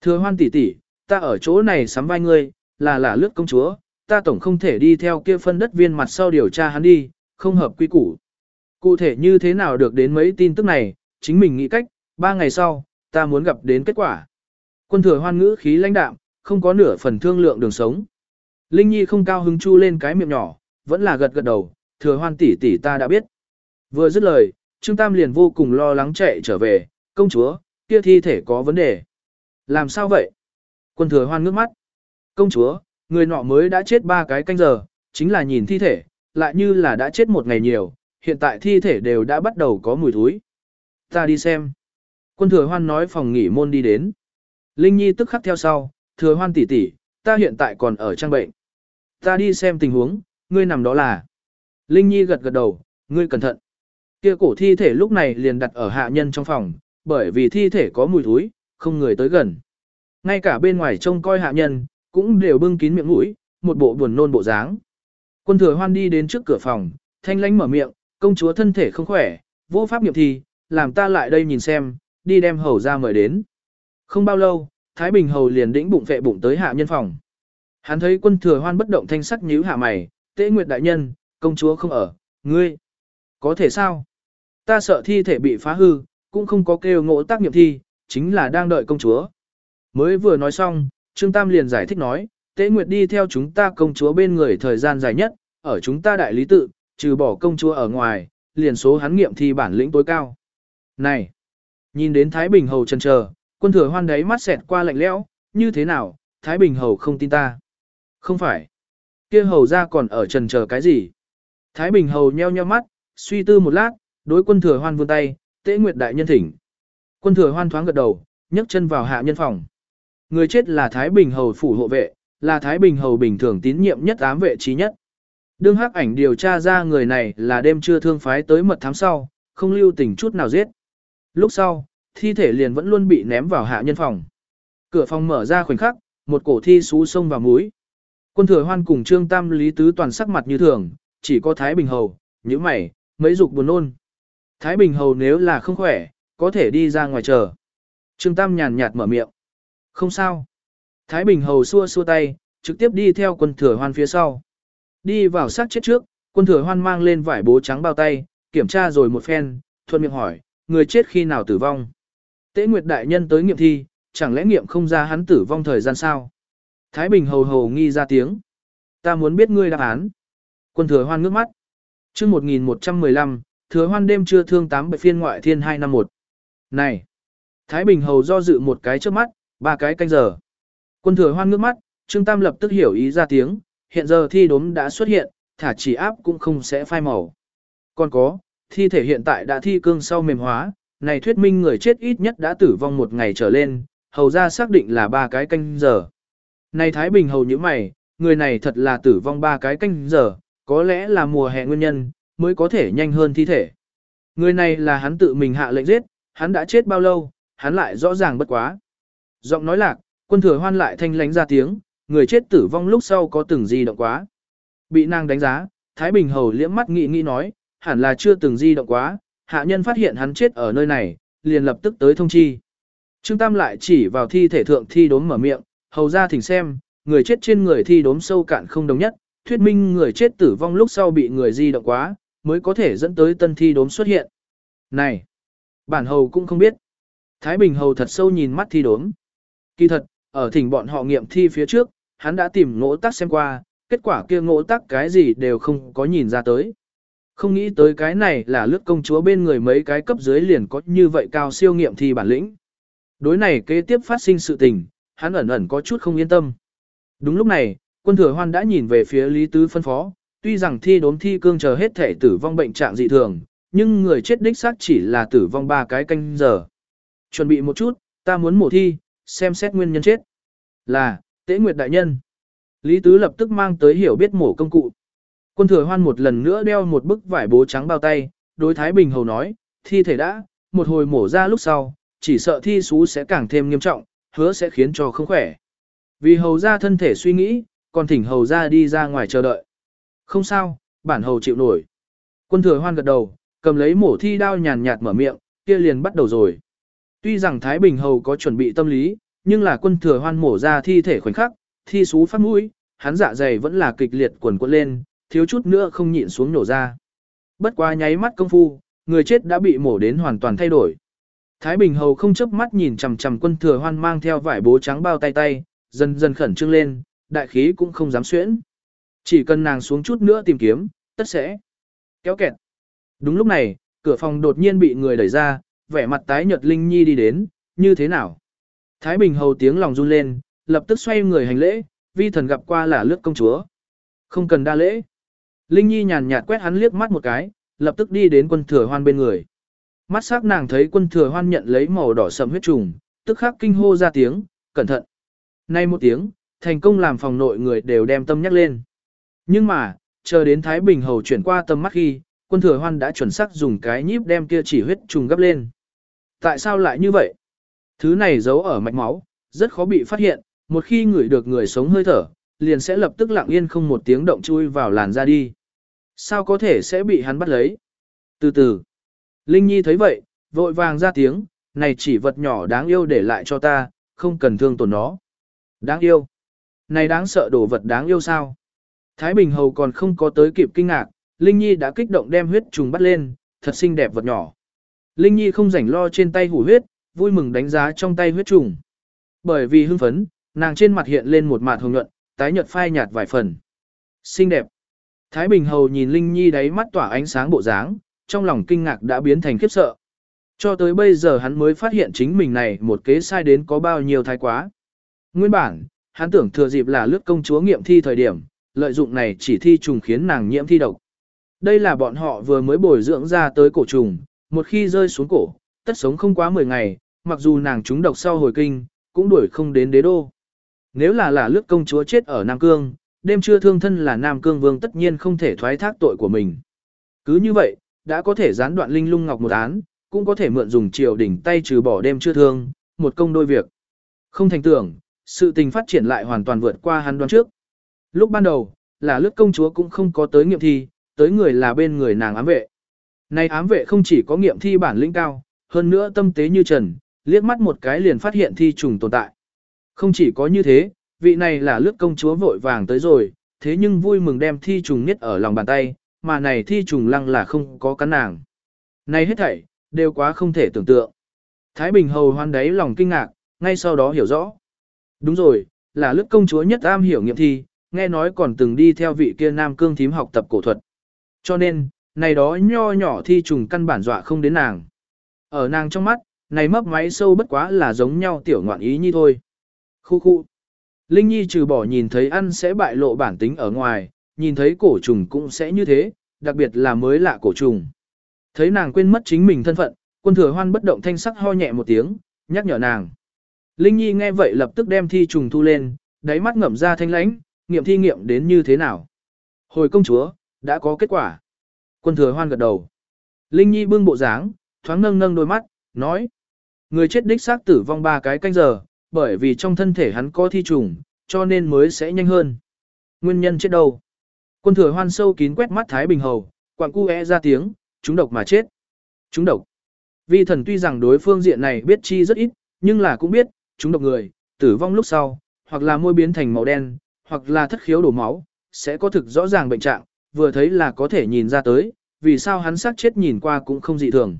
Thừa hoan tỷ tỷ, ta ở chỗ này sắm vai ngươi, là là lướt công chúa, ta tổng không thể đi theo kia phân đất viên mặt sau điều tra hắn đi, không hợp quy củ. Cụ thể như thế nào được đến mấy tin tức này, chính mình nghĩ cách, ba ngày sau, ta muốn gặp đến kết quả. Quân thừa hoan ngữ khí lãnh đạm, không có nửa phần thương lượng đường sống. Linh Nhi không cao hứng chu lên cái miệng nhỏ, vẫn là gật gật đầu, thừa hoan tỷ tỷ ta đã biết. Vừa dứt lời, Trương Tam liền vô cùng lo lắng chạy trở về, công chúa, kia thi thể có vấn đề. Làm sao vậy? Quân thừa hoan ngước mắt. Công chúa, người nọ mới đã chết ba cái canh giờ, chính là nhìn thi thể, lại như là đã chết một ngày nhiều, hiện tại thi thể đều đã bắt đầu có mùi thối. Ta đi xem. Quân thừa hoan nói phòng nghỉ môn đi đến. Linh Nhi tức khắc theo sau, thừa hoan tỷ tỷ, ta hiện tại còn ở trang bệnh. Ta đi xem tình huống, ngươi nằm đó là. Linh Nhi gật gật đầu, ngươi cẩn thận. Kia cổ thi thể lúc này liền đặt ở hạ nhân trong phòng, bởi vì thi thể có mùi thối không người tới gần. Ngay cả bên ngoài trông coi hạ nhân, cũng đều bưng kín miệng mũi, một bộ buồn nôn bộ dáng. Quân thừa hoan đi đến trước cửa phòng, thanh lánh mở miệng, công chúa thân thể không khỏe, vô pháp nghiệm thi, làm ta lại đây nhìn xem, đi đem hầu ra mời đến. Không bao lâu, Thái Bình Hầu liền đĩnh bụng vệ bụng tới hạ nhân phòng. Hắn thấy quân thừa hoan bất động thanh sắc nhíu hạ mày, tế nguyệt đại nhân, công chúa không ở, ngươi. Có thể sao? Ta sợ thi thể bị phá hư, cũng không có kêu ngộ tác nghiệm thi, chính là đang đợi công chúa. Mới vừa nói xong, Trương Tam liền giải thích nói, Tế Nguyệt đi theo chúng ta công chúa bên người thời gian dài nhất, ở chúng ta đại lý tự, trừ bỏ công chúa ở ngoài, liền số hắn nghiệm thi bản lĩnh tối cao. Này! Nhìn đến Thái Bình Hầu chân chờ, quân thừa hoan đấy mắt xẹt qua lạnh lẽo, như thế nào, Thái Bình Hầu không tin ta. Không phải. kia hầu ra còn ở trần chờ cái gì? Thái Bình Hầu nheo nheo mắt, suy tư một lát, đối quân thừa hoan vươn tay, tế nguyệt đại nhân thỉnh. Quân thừa hoan thoáng gật đầu, nhấc chân vào hạ nhân phòng. Người chết là Thái Bình Hầu phủ hộ vệ, là Thái Bình Hầu bình thường tín nhiệm nhất ám vệ trí nhất. Đương hắc ảnh điều tra ra người này là đêm trưa thương phái tới mật thám sau, không lưu tình chút nào giết. Lúc sau, thi thể liền vẫn luôn bị ném vào hạ nhân phòng. Cửa phòng mở ra khoảnh khắc, một cổ thi xú sông vào mũi. Quân thừa hoan cùng trương tam lý tứ toàn sắc mặt như thường, chỉ có Thái Bình Hầu, như mày, mấy dục buồn nôn. Thái Bình Hầu nếu là không khỏe, có thể đi ra ngoài chờ. Trương Tam nhàn nhạt mở miệng. Không sao. Thái Bình Hầu xua xua tay, trực tiếp đi theo quân thừa hoan phía sau. Đi vào sát chết trước, quân thừa hoan mang lên vải bố trắng bao tay, kiểm tra rồi một phen, thuận miệng hỏi, người chết khi nào tử vong. Tế Nguyệt Đại Nhân tới nghiệm thi, chẳng lẽ nghiệm không ra hắn tử vong thời gian sao? Thái Bình hầu hầu nghi ra tiếng. Ta muốn biết ngươi đáp án. Quân thừa hoan ngước mắt. chương 1115, thừa hoan đêm trưa thương tám bệ phiên ngoại thiên 2 năm 1. Này! Thái Bình hầu do dự một cái trước mắt, ba cái canh giờ. Quân thừa hoan ngước mắt, Trương Tam lập tức hiểu ý ra tiếng, hiện giờ thi đốm đã xuất hiện, thả chỉ áp cũng không sẽ phai màu. Còn có, thi thể hiện tại đã thi cương sau mềm hóa, này thuyết minh người chết ít nhất đã tử vong một ngày trở lên, hầu ra xác định là ba cái canh giờ. Này Thái Bình hầu như mày, người này thật là tử vong ba cái canh giờ, có lẽ là mùa hè nguyên nhân, mới có thể nhanh hơn thi thể. Người này là hắn tự mình hạ lệnh giết, hắn đã chết bao lâu, hắn lại rõ ràng bất quá. Giọng nói lạc, quân thừa hoan lại thanh lánh ra tiếng, người chết tử vong lúc sau có từng di động quá. Bị nàng đánh giá, Thái Bình hầu liễm mắt nghĩ nghĩ nói, hẳn là chưa từng di động quá, hạ nhân phát hiện hắn chết ở nơi này, liền lập tức tới thông chi. Trương Tam lại chỉ vào thi thể thượng thi đốm mở miệng, hầu ra thỉnh xem, người chết trên người thi đốm sâu cạn không đồng nhất, thuyết minh người chết tử vong lúc sau bị người di động quá, mới có thể dẫn tới tân thi đốm xuất hiện. Này, bản hầu cũng không biết. Thái Bình hầu thật sâu nhìn mắt thi đốm. Kỳ thật, ở thỉnh bọn họ nghiệm thi phía trước, hắn đã tìm ngỗ tắc xem qua, kết quả kia ngỗ tắc cái gì đều không có nhìn ra tới. Không nghĩ tới cái này là lướt công chúa bên người mấy cái cấp dưới liền có như vậy cao siêu nghiệm thi bản lĩnh. Đối này kế tiếp phát sinh sự tình, hắn ẩn ẩn có chút không yên tâm. Đúng lúc này, quân thừa hoan đã nhìn về phía Lý Tứ phân phó, tuy rằng thi đốm thi cương chờ hết thể tử vong bệnh trạng dị thường, nhưng người chết đích xác chỉ là tử vong ba cái canh giờ. Chuẩn bị một chút, ta muốn mổ thi, xem xét nguyên nhân chết. Là, tế nguyệt đại nhân. Lý Tứ lập tức mang tới hiểu biết mổ công cụ. Quân thừa hoan một lần nữa đeo một bức vải bố trắng bao tay, đối Thái Bình Hầu nói, thi thể đã, một hồi mổ ra lúc sau, chỉ sợ thi xú sẽ càng thêm nghiêm trọng, hứa sẽ khiến cho không khỏe. Vì hầu ra thân thể suy nghĩ, còn thỉnh hầu ra đi ra ngoài chờ đợi. Không sao, bản hầu chịu nổi. Quân thừa hoan gật đầu, cầm lấy mổ thi đao nhàn nhạt mở miệng, kia liền bắt đầu rồi. Tuy rằng Thái Bình hầu có chuẩn bị tâm lý, nhưng là quân thừa hoan mổ ra thi thể khoảnh khắc, thi sú phát mũi, hắn dạ dày vẫn là kịch liệt quần quật lên, thiếu chút nữa không nhịn xuống nổ ra. Bất quá nháy mắt công phu, người chết đã bị mổ đến hoàn toàn thay đổi. Thái Bình Hầu không chớp mắt nhìn chằm chằm quân thừa hoan mang theo vải bố trắng bao tay tay, dần dần khẩn trương lên, đại khí cũng không dám xuyễn. Chỉ cần nàng xuống chút nữa tìm kiếm, tất sẽ kéo kẹt. Đúng lúc này, cửa phòng đột nhiên bị người đẩy ra, vẻ mặt tái nhợt Linh Nhi đi đến, như thế nào? Thái Bình Hầu tiếng lòng run lên, lập tức xoay người hành lễ, vi thần gặp qua là lướt công chúa. Không cần đa lễ. Linh Nhi nhàn nhạt quét hắn liếc mắt một cái, lập tức đi đến quân thừa hoan bên người. Mắt sắc nàng thấy quân thừa hoan nhận lấy màu đỏ sầm huyết trùng, tức khắc kinh hô ra tiếng, cẩn thận. Nay một tiếng, thành công làm phòng nội người đều đem tâm nhắc lên. Nhưng mà, chờ đến Thái Bình Hầu chuyển qua tâm mắt khi, quân thừa hoan đã chuẩn xác dùng cái nhíp đem kia chỉ huyết trùng gấp lên. Tại sao lại như vậy? Thứ này giấu ở mạch máu, rất khó bị phát hiện, một khi người được người sống hơi thở, liền sẽ lập tức lặng yên không một tiếng động chui vào làn da đi. Sao có thể sẽ bị hắn bắt lấy? Từ từ, Linh Nhi thấy vậy, vội vàng ra tiếng, này chỉ vật nhỏ đáng yêu để lại cho ta, không cần thương tổn nó. Đáng yêu. Này đáng sợ đồ vật đáng yêu sao? Thái Bình Hầu còn không có tới kịp kinh ngạc, Linh Nhi đã kích động đem huyết trùng bắt lên, thật xinh đẹp vật nhỏ. Linh Nhi không rảnh lo trên tay hủ huyết, vui mừng đánh giá trong tay huyết trùng. Bởi vì hưng phấn, nàng trên mặt hiện lên một mạt hồng nhuận, tái nhợt phai nhạt vài phần. Xinh đẹp. Thái Bình Hầu nhìn Linh Nhi đáy mắt tỏa ánh sáng bộ dáng, trong lòng kinh ngạc đã biến thành khiếp sợ. Cho tới bây giờ hắn mới phát hiện chính mình này một kế sai đến có bao nhiêu thái quá. Nguyên bản, hắn tưởng thừa dịp là lướt công chúa nghiệm thi thời điểm, lợi dụng này chỉ thi trùng khiến nàng nhiễm thi độc. Đây là bọn họ vừa mới bồi dưỡng ra tới cổ trùng, một khi rơi xuống cổ, tất sống không quá 10 ngày, mặc dù nàng trúng độc sau hồi kinh, cũng đuổi không đến đế đô. Nếu là là lướt công chúa chết ở Nam Cương, đêm trưa thương thân là Nam Cương Vương tất nhiên không thể thoái thác tội của mình. Cứ như vậy, đã có thể gián đoạn linh lung ngọc một án, cũng có thể mượn dùng triều đỉnh tay trừ bỏ đêm trưa thương, một công đôi việc. Không thành tưởng, sự tình phát triển lại hoàn toàn vượt qua hắn đoán trước. Lúc ban đầu, là lướt công chúa cũng không có tới nghiệm thi, tới người là bên người nàng ám vệ. Này ám vệ không chỉ có nghiệm thi bản lĩnh cao, hơn nữa tâm tế như trần, liếc mắt một cái liền phát hiện thi trùng tồn tại. Không chỉ có như thế, vị này là lướt công chúa vội vàng tới rồi, thế nhưng vui mừng đem thi trùng niết ở lòng bàn tay, mà này thi trùng lăng là không có cắn nàng. Này hết thảy, đều quá không thể tưởng tượng. Thái Bình hầu hoan đáy lòng kinh ngạc, ngay sau đó hiểu rõ. Đúng rồi, là lướt công chúa nhất am hiểu nghiệm thi, nghe nói còn từng đi theo vị kia nam cương thím học tập cổ thuật. Cho nên, này đó nho nhỏ thi trùng căn bản dọa không đến nàng. Ở nàng trong mắt, này mấp máy sâu bất quá là giống nhau tiểu ngoạn ý nhi thôi. Khu khu. Linh Nhi trừ bỏ nhìn thấy ăn sẽ bại lộ bản tính ở ngoài, nhìn thấy cổ trùng cũng sẽ như thế, đặc biệt là mới lạ cổ trùng. Thấy nàng quên mất chính mình thân phận, quân thừa hoan bất động thanh sắc ho nhẹ một tiếng, nhắc nhở nàng. Linh Nhi nghe vậy lập tức đem thi trùng thu lên, đáy mắt ngậm ra thanh lãnh, nghiệm thi nghiệm đến như thế nào. Hồi công chúa, đã có kết quả. Quân thừa hoan gật đầu. Linh Nhi bưng bộ dáng, thoáng nâng nâng đôi mắt, nói. Người chết đích xác tử vong ba cái canh giờ, bởi vì trong thân thể hắn có thi trùng, cho nên mới sẽ nhanh hơn. Nguyên nhân chết đâu? Quân thừa hoan sâu kín quét mắt Thái Bình Hầu, quặng cu e ra tiếng, chúng độc mà chết. Chúng độc. Vi thần tuy rằng đối phương diện này biết chi rất ít, nhưng là cũng biết, chúng độc người, tử vong lúc sau, hoặc là môi biến thành màu đen, hoặc là thất khiếu đổ máu, sẽ có thực rõ ràng bệnh trạng, vừa thấy là có thể nhìn ra tới, vì sao hắn xác chết nhìn qua cũng không dị thường.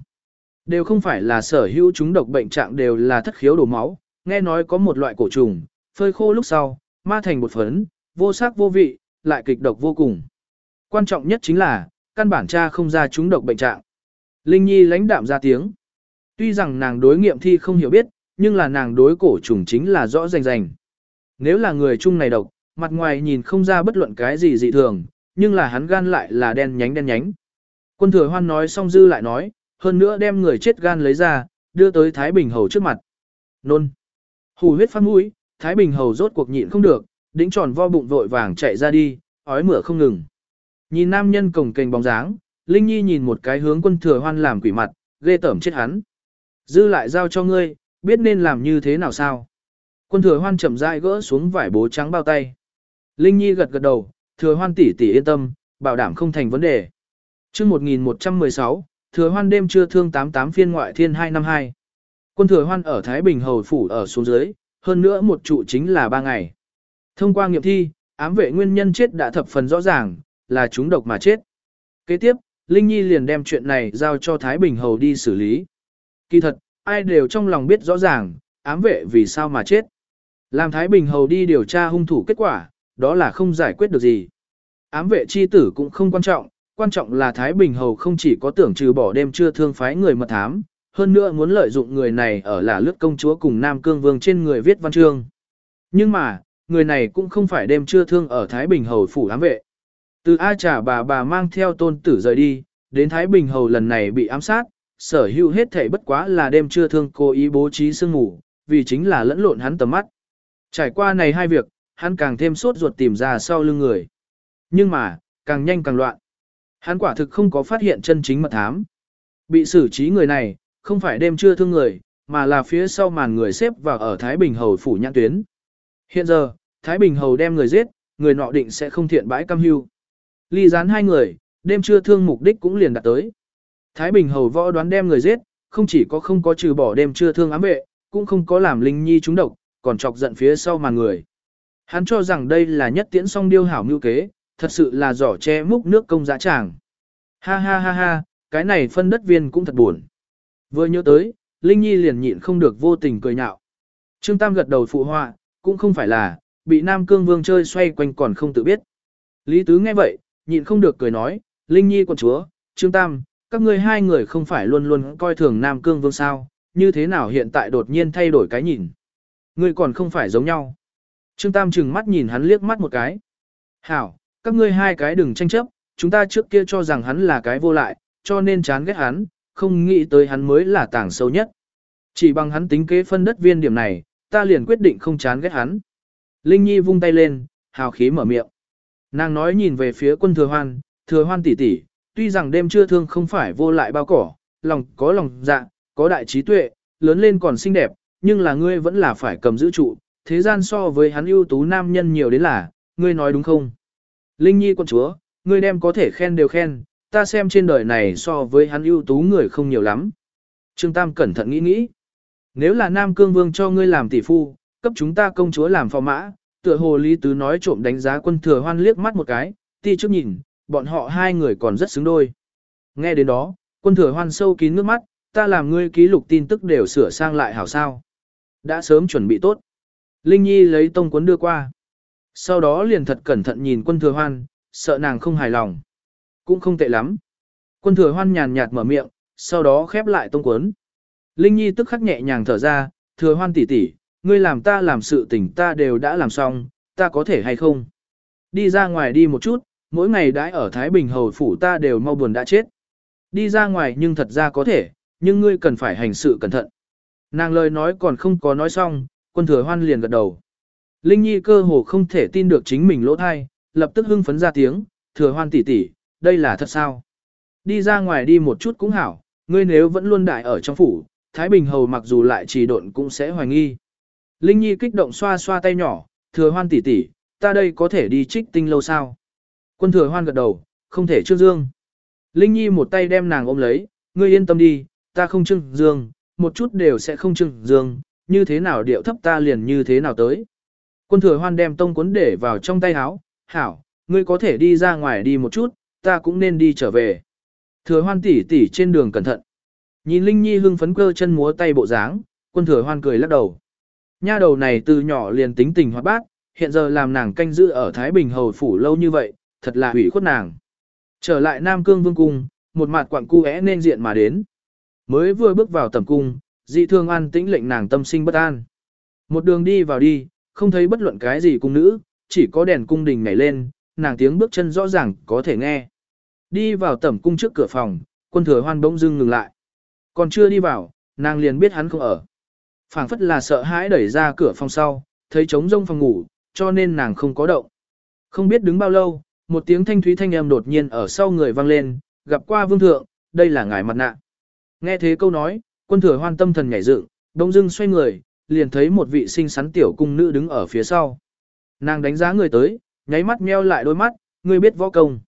Đều không phải là sở hữu chúng độc bệnh trạng đều là thất khiếu đổ máu, nghe nói có một loại cổ trùng, phơi khô lúc sau, ma thành một phấn, vô sắc vô vị, lại kịch độc vô cùng. Quan trọng nhất chính là, căn bản cha không ra chúng độc bệnh trạng. Linh Nhi lãnh đạm ra tiếng. Tuy rằng nàng đối nghiệm thi không hiểu biết, nhưng là nàng đối cổ trùng chính là rõ rành rành. Nếu là người chung này độc, mặt ngoài nhìn không ra bất luận cái gì dị thường, nhưng là hắn gan lại là đen nhánh đen nhánh. Quân thừa hoan nói xong dư lại nói, hơn nữa đem người chết gan lấy ra, đưa tới Thái Bình Hầu trước mặt. Nôn. Hù huyết phát mũi, Thái Bình Hầu rốt cuộc nhịn không được, đĩnh tròn vo bụng vội vàng chạy ra đi, ói mửa không ngừng. Nhìn nam nhân cổng kềnh bóng dáng, Linh Nhi nhìn một cái hướng quân thừa hoan làm quỷ mặt, ghê tởm chết hắn. Dư lại giao cho ngươi, biết nên làm như thế nào sao. Quân thừa hoan chậm rãi gỡ xuống vải bố trắng bao tay. Linh Nhi gật gật đầu, thừa hoan tỷ tỷ yên tâm, bảo đảm không thành vấn đề. chương 1116, thừa hoan đêm trưa thương 88 phiên ngoại thiên 252. Quân thừa hoan ở Thái Bình Hầu Phủ ở xuống dưới, hơn nữa một trụ chính là ba ngày. Thông qua nghiệm thi, ám vệ nguyên nhân chết đã thập phần rõ ràng, là chúng độc mà chết. Kế tiếp, Linh Nhi liền đem chuyện này giao cho Thái Bình Hầu đi xử lý. Kỳ thật, ai đều trong lòng biết rõ ràng, ám vệ vì sao mà chết. Làm Thái Bình Hầu đi điều tra hung thủ kết quả, đó là không giải quyết được gì. Ám vệ chi tử cũng không quan trọng, quan trọng là Thái Bình Hầu không chỉ có tưởng trừ bỏ đêm chưa thương phái người mật thám, hơn nữa muốn lợi dụng người này ở là lướt công chúa cùng Nam Cương Vương trên người viết văn chương. Nhưng mà, người này cũng không phải đêm chưa thương ở Thái Bình Hầu phủ ám vệ. Từ A Trà bà bà mang theo tôn tử rời đi, đến Thái Bình Hầu lần này bị ám sát, sở hữu hết thảy bất quá là đêm chưa thương cố ý bố trí sương ngủ, vì chính là lẫn lộn hắn tầm mắt. Trải qua này hai việc, hắn càng thêm sốt ruột tìm ra sau lưng người. Nhưng mà, càng nhanh càng loạn. Hắn quả thực không có phát hiện chân chính mật thám. Bị xử trí người này, không phải đêm trưa thương người, mà là phía sau màn người xếp vào ở Thái Bình Hầu phủ nhãn tuyến. Hiện giờ, Thái Bình Hầu đem người giết, người nọ định sẽ không thiện bãi cam hưu. Ly gián hai người, đêm trưa thương mục đích cũng liền đạt tới. Thái Bình Hầu võ đoán đem người giết, không chỉ có không có trừ bỏ đêm trưa thương ám vệ, cũng không có làm Linh Nhi trúng độc, còn chọc giận phía sau màn người. Hắn cho rằng đây là nhất tiễn song điêu hảo mưu kế, thật sự là giỏ che múc nước công giá tràng. Ha ha ha ha, cái này phân đất viên cũng thật buồn. Vừa nhớ tới, Linh Nhi liền nhịn không được vô tình cười nhạo. Trương Tam gật đầu phụ họa, cũng không phải là, bị Nam Cương Vương chơi xoay quanh còn không tự biết. Lý Tứ nghe vậy, nhịn không được cười nói, Linh Nhi quận chúa, Trương Tam, các ngươi hai người không phải luôn luôn coi thường Nam Cương Vương sao, như thế nào hiện tại đột nhiên thay đổi cái nhìn. Ngươi còn không phải giống nhau. Trương Tam chừng mắt nhìn hắn liếc mắt một cái. Hảo, các ngươi hai cái đừng tranh chấp, chúng ta trước kia cho rằng hắn là cái vô lại, cho nên chán ghét hắn, không nghĩ tới hắn mới là tảng sâu nhất. Chỉ bằng hắn tính kế phân đất viên điểm này, ta liền quyết định không chán ghét hắn. Linh Nhi vung tay lên, hào khí mở miệng. Nàng nói nhìn về phía quân thừa hoan, thừa hoan tỷ tỷ, tuy rằng đêm chưa thương không phải vô lại bao cỏ, lòng có lòng dạ, có đại trí tuệ, lớn lên còn xinh đẹp, nhưng là ngươi vẫn là phải cầm giữ trụ, thế gian so với hắn ưu tú nam nhân nhiều đến là, ngươi nói đúng không? Linh Nhi quân chúa, ngươi đem có thể khen đều khen, ta xem trên đời này so với hắn ưu tú người không nhiều lắm. Trương Tam cẩn thận nghĩ nghĩ. Nếu là Nam Cương Vương cho ngươi làm tỷ phu, cấp chúng ta công chúa làm phò mã, tựa hồ Lý Tứ nói trộm đánh giá quân thừa hoan liếc mắt một cái, ti trước nhìn, bọn họ hai người còn rất xứng đôi. Nghe đến đó, quân thừa hoan sâu kín nước mắt, ta làm ngươi ký lục tin tức đều sửa sang lại hảo sao. Đã sớm chuẩn bị tốt. Linh Nhi lấy tông cuốn đưa qua. Sau đó liền thật cẩn thận nhìn quân thừa hoan, sợ nàng không hài lòng. Cũng không tệ lắm. Quân thừa hoan nhàn nhạt mở miệng, sau đó khép lại tông cuốn. Linh Nhi tức khắc nhẹ nhàng thở ra, thừa hoan tỷ tỷ, ngươi làm ta làm sự tình ta đều đã làm xong, ta có thể hay không? Đi ra ngoài đi một chút, mỗi ngày đãi ở Thái Bình Hầu Phủ ta đều mau buồn đã chết. Đi ra ngoài nhưng thật ra có thể, nhưng ngươi cần phải hành sự cẩn thận. Nàng lời nói còn không có nói xong, quân thừa hoan liền gật đầu. Linh Nhi cơ hồ không thể tin được chính mình lỗ thai, lập tức hưng phấn ra tiếng, thừa hoan tỷ tỷ, đây là thật sao? Đi ra ngoài đi một chút cũng hảo, ngươi nếu vẫn luôn đại ở trong phủ, Thái Bình Hầu mặc dù lại trì độn cũng sẽ hoài nghi. Linh Nhi kích động xoa xoa tay nhỏ, thừa hoan tỷ tỷ, ta đây có thể đi trích tinh lâu sao? Quân thừa hoan gật đầu, không thể trương dương. Linh Nhi một tay đem nàng ôm lấy, ngươi yên tâm đi, ta không trương dương, một chút đều sẽ không trương dương, như thế nào điệu thấp ta liền như thế nào tới. Quân thừa hoan đem tông cuốn để vào trong tay áo, hảo, ngươi có thể đi ra ngoài đi một chút, ta cũng nên đi trở về. Thừa hoan tỉ tỉ trên đường cẩn thận. Nhìn Linh Nhi hưng phấn cơ chân múa tay bộ dáng, quân thừa hoan cười lắc đầu. Nha đầu này từ nhỏ liền tính tình hoạt bát, hiện giờ làm nàng canh giữ ở Thái Bình Hầu Phủ lâu như vậy, thật là hủy khuất nàng. Trở lại Nam Cương Vương Cung, một mặt quặng cu é nên diện mà đến. Mới vừa bước vào tầm cung, dị thương an tĩnh lệnh nàng tâm sinh bất an. Một đường đi vào đi, không thấy bất luận cái gì cung nữ, chỉ có đèn cung đình nhảy lên, nàng tiếng bước chân rõ ràng có thể nghe. Đi vào tẩm cung trước cửa phòng, quân thừa hoan bỗng dưng ngừng lại. Còn chưa đi vào, nàng liền biết hắn không ở. phảng phất là sợ hãi đẩy ra cửa phòng sau, thấy trống rông phòng ngủ, cho nên nàng không có động. Không biết đứng bao lâu, một tiếng thanh thúy thanh âm đột nhiên ở sau người vang lên, gặp qua vương thượng, đây là ngài mặt nạ. Nghe thế câu nói, quân thừa hoan tâm thần nhảy dựng, đông dưng xoay người, liền thấy một vị xinh xắn tiểu cung nữ đứng ở phía sau. Nàng đánh giá người tới, nháy mắt meo lại đôi mắt, ngươi biết võ công.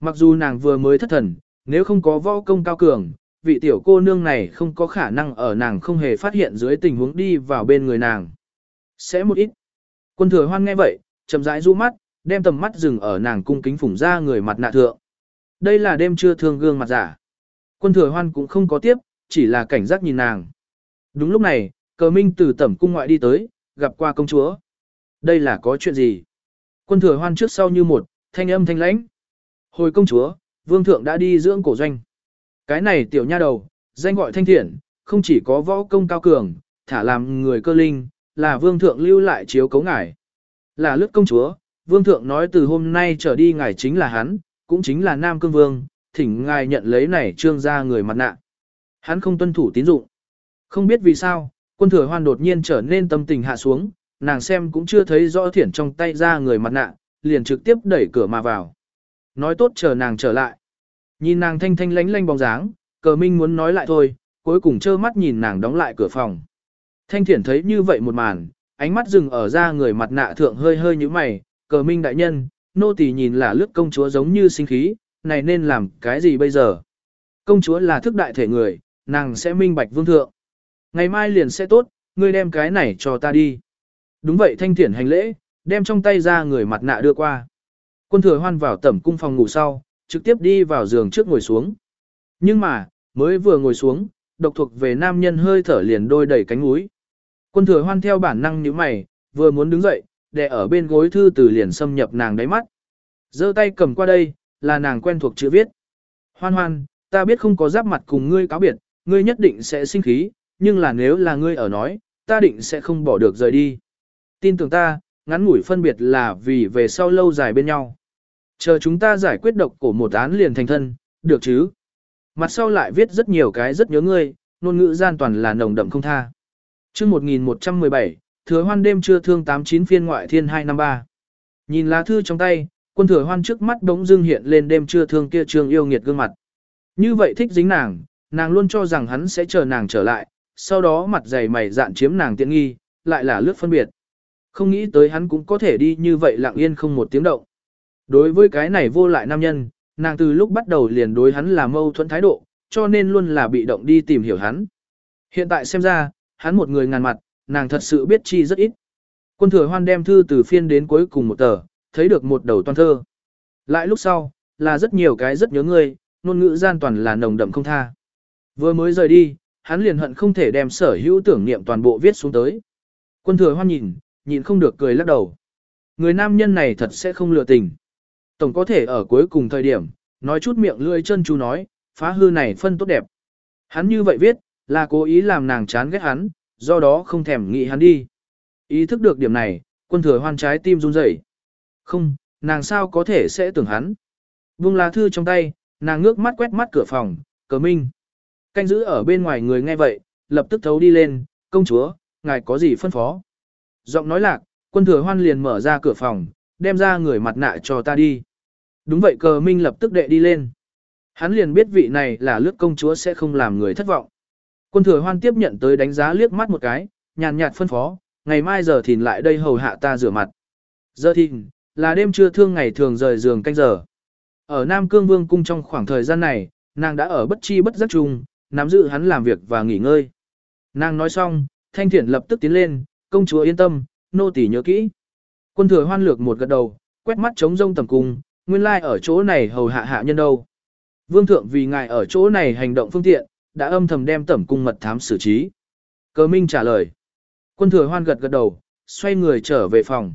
Mặc dù nàng vừa mới thất thần, nếu không có võ công cao cường, vị tiểu cô nương này không có khả năng ở nàng không hề phát hiện dưới tình huống đi vào bên người nàng. Sẽ một ít. Quân thừa hoan nghe vậy, chậm rãi du mắt, đem tầm mắt dừng ở nàng cung kính phủng ra người mặt nạ thượng. Đây là đêm trưa thương gương mặt giả. Quân thừa hoan cũng không có tiếp, chỉ là cảnh giác nhìn nàng. Đúng lúc này, cờ minh từ tẩm cung ngoại đi tới, gặp qua công chúa. Đây là có chuyện gì? Quân thừa hoan trước sau như một, thanh âm thanh lãnh. Hồi công chúa, vương thượng đã đi dưỡng cổ doanh. Cái này tiểu nha đầu, danh gọi thanh thiện, không chỉ có võ công cao cường, thả làm người cơ linh, là vương thượng lưu lại chiếu cấu ngài. Là lướt công chúa, vương thượng nói từ hôm nay trở đi ngài chính là hắn, cũng chính là nam cương vương, thỉnh ngài nhận lấy này trương ra người mặt nạ. Hắn không tuân thủ tín dụng. Không biết vì sao, quân thừa hoan đột nhiên trở nên tâm tình hạ xuống, nàng xem cũng chưa thấy rõ thiển trong tay ra người mặt nạ, liền trực tiếp đẩy cửa mà vào. Nói tốt chờ nàng trở lại. Nhìn nàng thanh thanh lánh lánh bóng dáng, cờ minh muốn nói lại thôi, cuối cùng trơ mắt nhìn nàng đóng lại cửa phòng. Thanh thiển thấy như vậy một màn, ánh mắt dừng ở ra người mặt nạ thượng hơi hơi như mày, cờ minh đại nhân, nô tỳ nhìn là lướt công chúa giống như sinh khí, này nên làm cái gì bây giờ? Công chúa là thức đại thể người, nàng sẽ minh bạch vương thượng. Ngày mai liền sẽ tốt, ngươi đem cái này cho ta đi. đúng vậy thanh thiển hành lễ, đem trong tay ra người mặt nạ đưa qua. Quân thừa hoan vào tẩm cung phòng ngủ sau, trực tiếp đi vào giường trước ngồi xuống. Nhưng mà, mới vừa ngồi xuống, độc thuộc về nam nhân hơi thở liền đôi đẩy cánh núi. Quân thừa hoan theo bản năng như mày, vừa muốn đứng dậy, để ở bên gối thư từ liền xâm nhập nàng đáy mắt. giơ tay cầm qua đây, là nàng quen thuộc chữ viết. Hoan hoan, ta biết không có giáp mặt cùng ngươi cáo biệt, ngươi nhất định sẽ sinh khí, nhưng là nếu là ngươi ở nói, ta định sẽ không bỏ được rời đi. Tin tưởng ta, ngắn ngủi phân biệt là vì về sau lâu dài bên nhau. Chờ chúng ta giải quyết độc của một án liền thành thân, được chứ? Mặt sau lại viết rất nhiều cái rất nhớ ngươi, ngôn ngữ gian toàn là nồng đậm không tha. Trước 1117, thừa hoan đêm trưa thương 89 phiên ngoại thiên 253. Nhìn lá thư trong tay, quân thừa hoan trước mắt bỗng dưng hiện lên đêm trưa thương kia trương yêu nghiệt gương mặt. Như vậy thích dính nàng, nàng luôn cho rằng hắn sẽ chờ nàng trở lại, sau đó mặt dày mày dạn chiếm nàng tiện nghi, lại là lướt phân biệt. Không nghĩ tới hắn cũng có thể đi như vậy lặng yên không một tiếng động. Đối với cái này vô lại nam nhân, nàng từ lúc bắt đầu liền đối hắn là mâu thuẫn thái độ, cho nên luôn là bị động đi tìm hiểu hắn. Hiện tại xem ra, hắn một người ngàn mặt, nàng thật sự biết chi rất ít. Quân thừa hoan đem thư từ phiên đến cuối cùng một tờ, thấy được một đầu toàn thơ. Lại lúc sau, là rất nhiều cái rất nhớ ngươi, ngôn ngữ gian toàn là nồng đậm không tha. Vừa mới rời đi, hắn liền hận không thể đem sở hữu tưởng niệm toàn bộ viết xuống tới. Quân thừa hoan nhìn, nhìn không được cười lắc đầu. Người nam nhân này thật sẽ không lừa tình. Tổng có thể ở cuối cùng thời điểm, nói chút miệng lưỡi chân chú nói, phá hư này phân tốt đẹp. Hắn như vậy viết, là cố ý làm nàng chán ghét hắn, do đó không thèm nghĩ hắn đi. Ý thức được điểm này, quân thừa hoan trái tim run rẩy. Không, nàng sao có thể sẽ tưởng hắn. Vung lá thư trong tay, nàng ngước mắt quét mắt cửa phòng, cờ minh. Canh giữ ở bên ngoài người nghe vậy, lập tức thấu đi lên, công chúa, ngài có gì phân phó. Giọng nói lạc, quân thừa hoan liền mở ra cửa phòng, đem ra người mặt nạ cho ta đi. Đúng vậy cờ minh lập tức đệ đi lên. Hắn liền biết vị này là lướt công chúa sẽ không làm người thất vọng. Quân thừa hoan tiếp nhận tới đánh giá liếc mắt một cái, nhàn nhạt phân phó, ngày mai giờ thìn lại đây hầu hạ ta rửa mặt. Giờ thìn, là đêm trưa thương ngày thường rời giường canh giờ. Ở Nam Cương Vương cung trong khoảng thời gian này, nàng đã ở bất chi bất giác chung, nắm giữ hắn làm việc và nghỉ ngơi. Nàng nói xong, Thanh Thiển lập tức tiến lên, công chúa yên tâm, nô tỳ nhớ kỹ. Quân thừa hoan lược một gật đầu, quét mắt chống rông tầm cung, nguyên lai like ở chỗ này hầu hạ hạ nhân đâu. Vương thượng vì ngài ở chỗ này hành động phương tiện, đã âm thầm đem tẩm cung mật thám xử trí. Cờ Minh trả lời. Quân thừa hoan gật gật đầu, xoay người trở về phòng.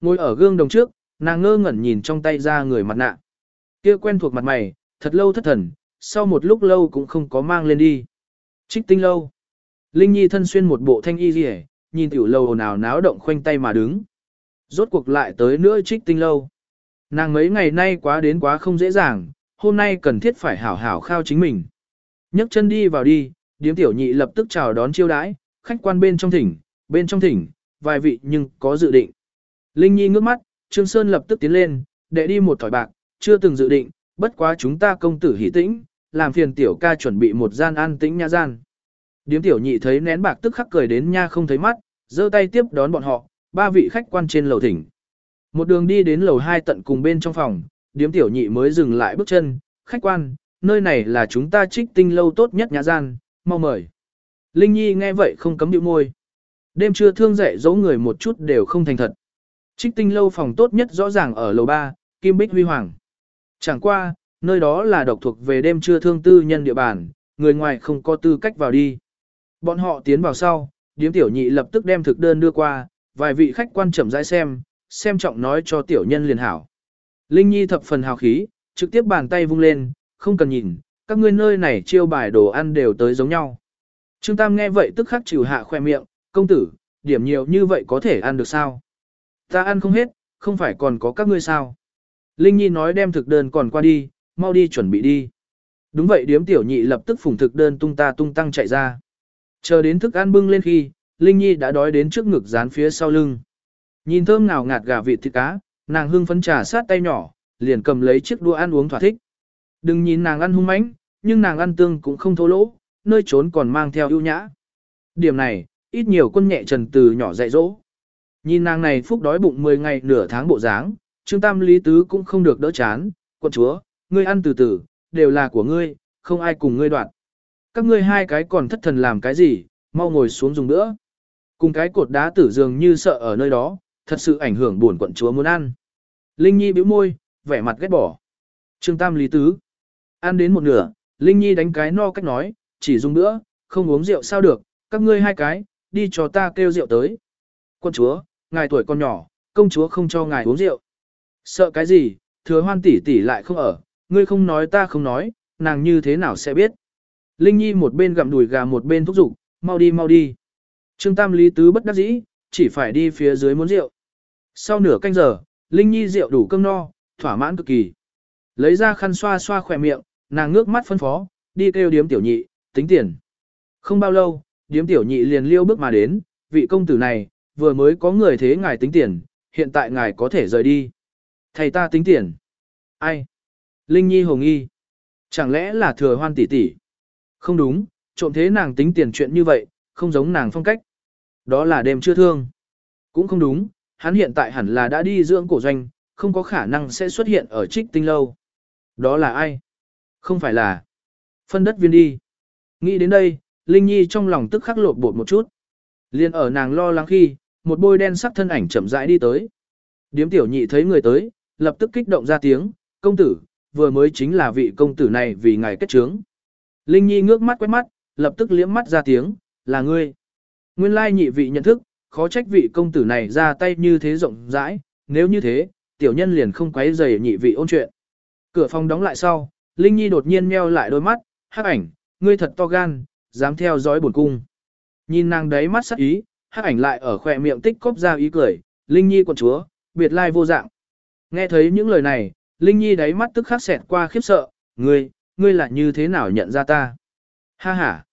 Ngồi ở gương đồng trước, nàng ngơ ngẩn nhìn trong tay ra người mặt nạ. Kia quen thuộc mặt mày, thật lâu thất thần, sau một lúc lâu cũng không có mang lên đi. Trích tinh lâu. Linh Nhi thân xuyên một bộ thanh y rỉ, nhìn tiểu lâu nào náo động khoanh tay mà đứng. Rốt cuộc lại tới nữa trích tinh lâu. Nàng mấy ngày nay quá đến quá không dễ dàng, hôm nay cần thiết phải hảo hảo khao chính mình. nhấc chân đi vào đi, điếm tiểu nhị lập tức chào đón chiêu đãi, khách quan bên trong thỉnh, bên trong thỉnh, vài vị nhưng có dự định. Linh Nhi ngước mắt, Trương Sơn lập tức tiến lên, để đi một thỏi bạc, chưa từng dự định, bất quá chúng ta công tử hỷ tĩnh, làm phiền tiểu ca chuẩn bị một gian an tĩnh nha gian. Điếm tiểu nhị thấy nén bạc tức khắc cười đến nha không thấy mắt, giơ tay tiếp đón bọn họ, ba vị khách quan trên lầu thỉnh. Một đường đi đến lầu hai tận cùng bên trong phòng, điếm tiểu nhị mới dừng lại bước chân, khách quan, nơi này là chúng ta trích tinh lâu tốt nhất nhà gian, mau mời. Linh Nhi nghe vậy không cấm điệu môi. Đêm trưa thương dạy dấu người một chút đều không thành thật. Trích tinh lâu phòng tốt nhất rõ ràng ở lầu 3, Kim Bích Huy Hoàng. Chẳng qua, nơi đó là độc thuộc về đêm trưa thương tư nhân địa bàn, người ngoài không có tư cách vào đi. Bọn họ tiến vào sau, điếm tiểu nhị lập tức đem thực đơn đưa qua, vài vị khách quan chậm rãi xem, xem trọng nói cho tiểu nhân liền hảo. Linh Nhi thập phần hào khí, trực tiếp bàn tay vung lên, không cần nhìn, các ngươi nơi này chiêu bài đồ ăn đều tới giống nhau. Trương Tam nghe vậy tức khắc chịu hạ khoe miệng, công tử, điểm nhiều như vậy có thể ăn được sao? Ta ăn không hết, không phải còn có các ngươi sao? Linh Nhi nói đem thực đơn còn qua đi, mau đi chuẩn bị đi. Đúng vậy điếm tiểu nhị lập tức phùng thực đơn tung ta tung tăng chạy ra. Chờ đến thức ăn bưng lên khi, Linh Nhi đã đói đến trước ngực dán phía sau lưng. Nhìn thơm nào ngạt gà vịt thịt cá, nàng hưng phấn trà sát tay nhỏ, liền cầm lấy chiếc đũa ăn uống thỏa thích. Đừng nhìn nàng ăn hung mãnh, nhưng nàng ăn tương cũng không thô lỗ, nơi trốn còn mang theo ưu nhã. Điểm này, ít nhiều quân nhẹ trần từ nhỏ dạy dỗ. Nhìn nàng này phúc đói bụng 10 ngày nửa tháng bộ dáng, Trương Tam Lý Tứ cũng không được đỡ chán, quân chúa, ngươi ăn từ từ, đều là của ngươi, không ai cùng ngươi đoạt. Các ngươi hai cái còn thất thần làm cái gì, mau ngồi xuống dùng nữa. Cùng cái cột đá tử dường như sợ ở nơi đó, thật sự ảnh hưởng buồn quận chúa muốn ăn. Linh Nhi bĩu môi, vẻ mặt ghét bỏ. Trương Tam Lý Tứ. Ăn đến một nửa, Linh Nhi đánh cái no cách nói, chỉ dùng nữa, không uống rượu sao được, các ngươi hai cái, đi cho ta kêu rượu tới. Quân chúa, ngài tuổi còn nhỏ, công chúa không cho ngài uống rượu. Sợ cái gì, thừa hoan tỷ tỷ lại không ở, ngươi không nói ta không nói, nàng như thế nào sẽ biết. Linh Nhi một bên gặm đùi gà một bên thúc giục, mau đi mau đi. Trương Tam Lý Tứ bất đắc dĩ, chỉ phải đi phía dưới muốn rượu. Sau nửa canh giờ, Linh Nhi rượu đủ cơm no, thỏa mãn cực kỳ. Lấy ra khăn xoa xoa khỏe miệng, nàng ngước mắt phân phó, đi kêu điếm tiểu nhị, tính tiền. Không bao lâu, điếm tiểu nhị liền liêu bước mà đến, vị công tử này, vừa mới có người thế ngài tính tiền, hiện tại ngài có thể rời đi. Thầy ta tính tiền. Ai? Linh Nhi Hồng Y, Chẳng lẽ là thừa hoan tỷ tỷ? Không đúng, trộm thế nàng tính tiền chuyện như vậy, không giống nàng phong cách. Đó là đêm chưa thương. Cũng không đúng, hắn hiện tại hẳn là đã đi dưỡng cổ doanh, không có khả năng sẽ xuất hiện ở trích tinh lâu. Đó là ai? Không phải là phân đất viên đi. Nghĩ đến đây, Linh Nhi trong lòng tức khắc lột bột một chút. Liên ở nàng lo lắng khi, một bôi đen sắc thân ảnh chậm rãi đi tới. Điếm tiểu nhị thấy người tới, lập tức kích động ra tiếng, công tử, vừa mới chính là vị công tử này vì ngài kết trướng. Linh Nhi ngước mắt quét mắt, lập tức liễm mắt ra tiếng, là ngươi. Nguyên lai nhị vị nhận thức, khó trách vị công tử này ra tay như thế rộng rãi, nếu như thế, tiểu nhân liền không quấy rầy nhị vị ôn chuyện. Cửa phòng đóng lại sau, Linh Nhi đột nhiên meo lại đôi mắt, hắc ảnh, ngươi thật to gan, dám theo dõi bổn cung. Nhìn nàng đấy mắt sắc ý, hắc ảnh lại ở khỏe miệng tích cóp ra ý cười, Linh Nhi quận chúa, biệt lai vô dạng. Nghe thấy những lời này, Linh Nhi đáy mắt tức khắc xẹt qua khiếp sợ, ngươi, ngươi là như thế nào nhận ra ta? Ha ha.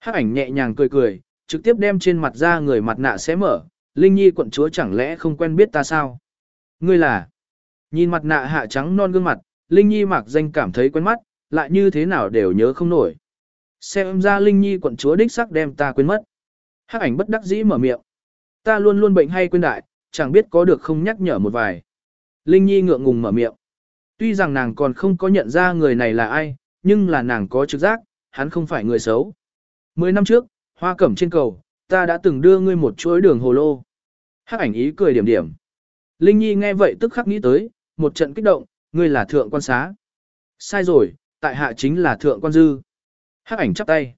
Hắc ảnh nhẹ nhàng cười cười, trực tiếp đem trên mặt ra người mặt nạ xé mở, Linh Nhi quận chúa chẳng lẽ không quen biết ta sao? Ngươi là? Nhìn mặt nạ hạ trắng non gương mặt, Linh Nhi mặc danh cảm thấy quen mắt, lại như thế nào đều nhớ không nổi. Xem ra Linh Nhi quận chúa đích sắc đem ta quên mất. Hắc ảnh bất đắc dĩ mở miệng. Ta luôn luôn bệnh hay quên đại, chẳng biết có được không nhắc nhở một vài. Linh Nhi ngượng ngùng mở miệng. Tuy rằng nàng còn không có nhận ra người này là ai, nhưng là nàng có trực giác, hắn không phải người xấu. Mười năm trước, hoa cẩm trên cầu, ta đã từng đưa ngươi một chuỗi đường hồ lô. Hắc ảnh ý cười điểm điểm. Linh Nhi nghe vậy tức khắc nghĩ tới, một trận kích động, ngươi là thượng quan xá. Sai rồi, tại hạ chính là thượng quan dư. Hắc ảnh chắp tay.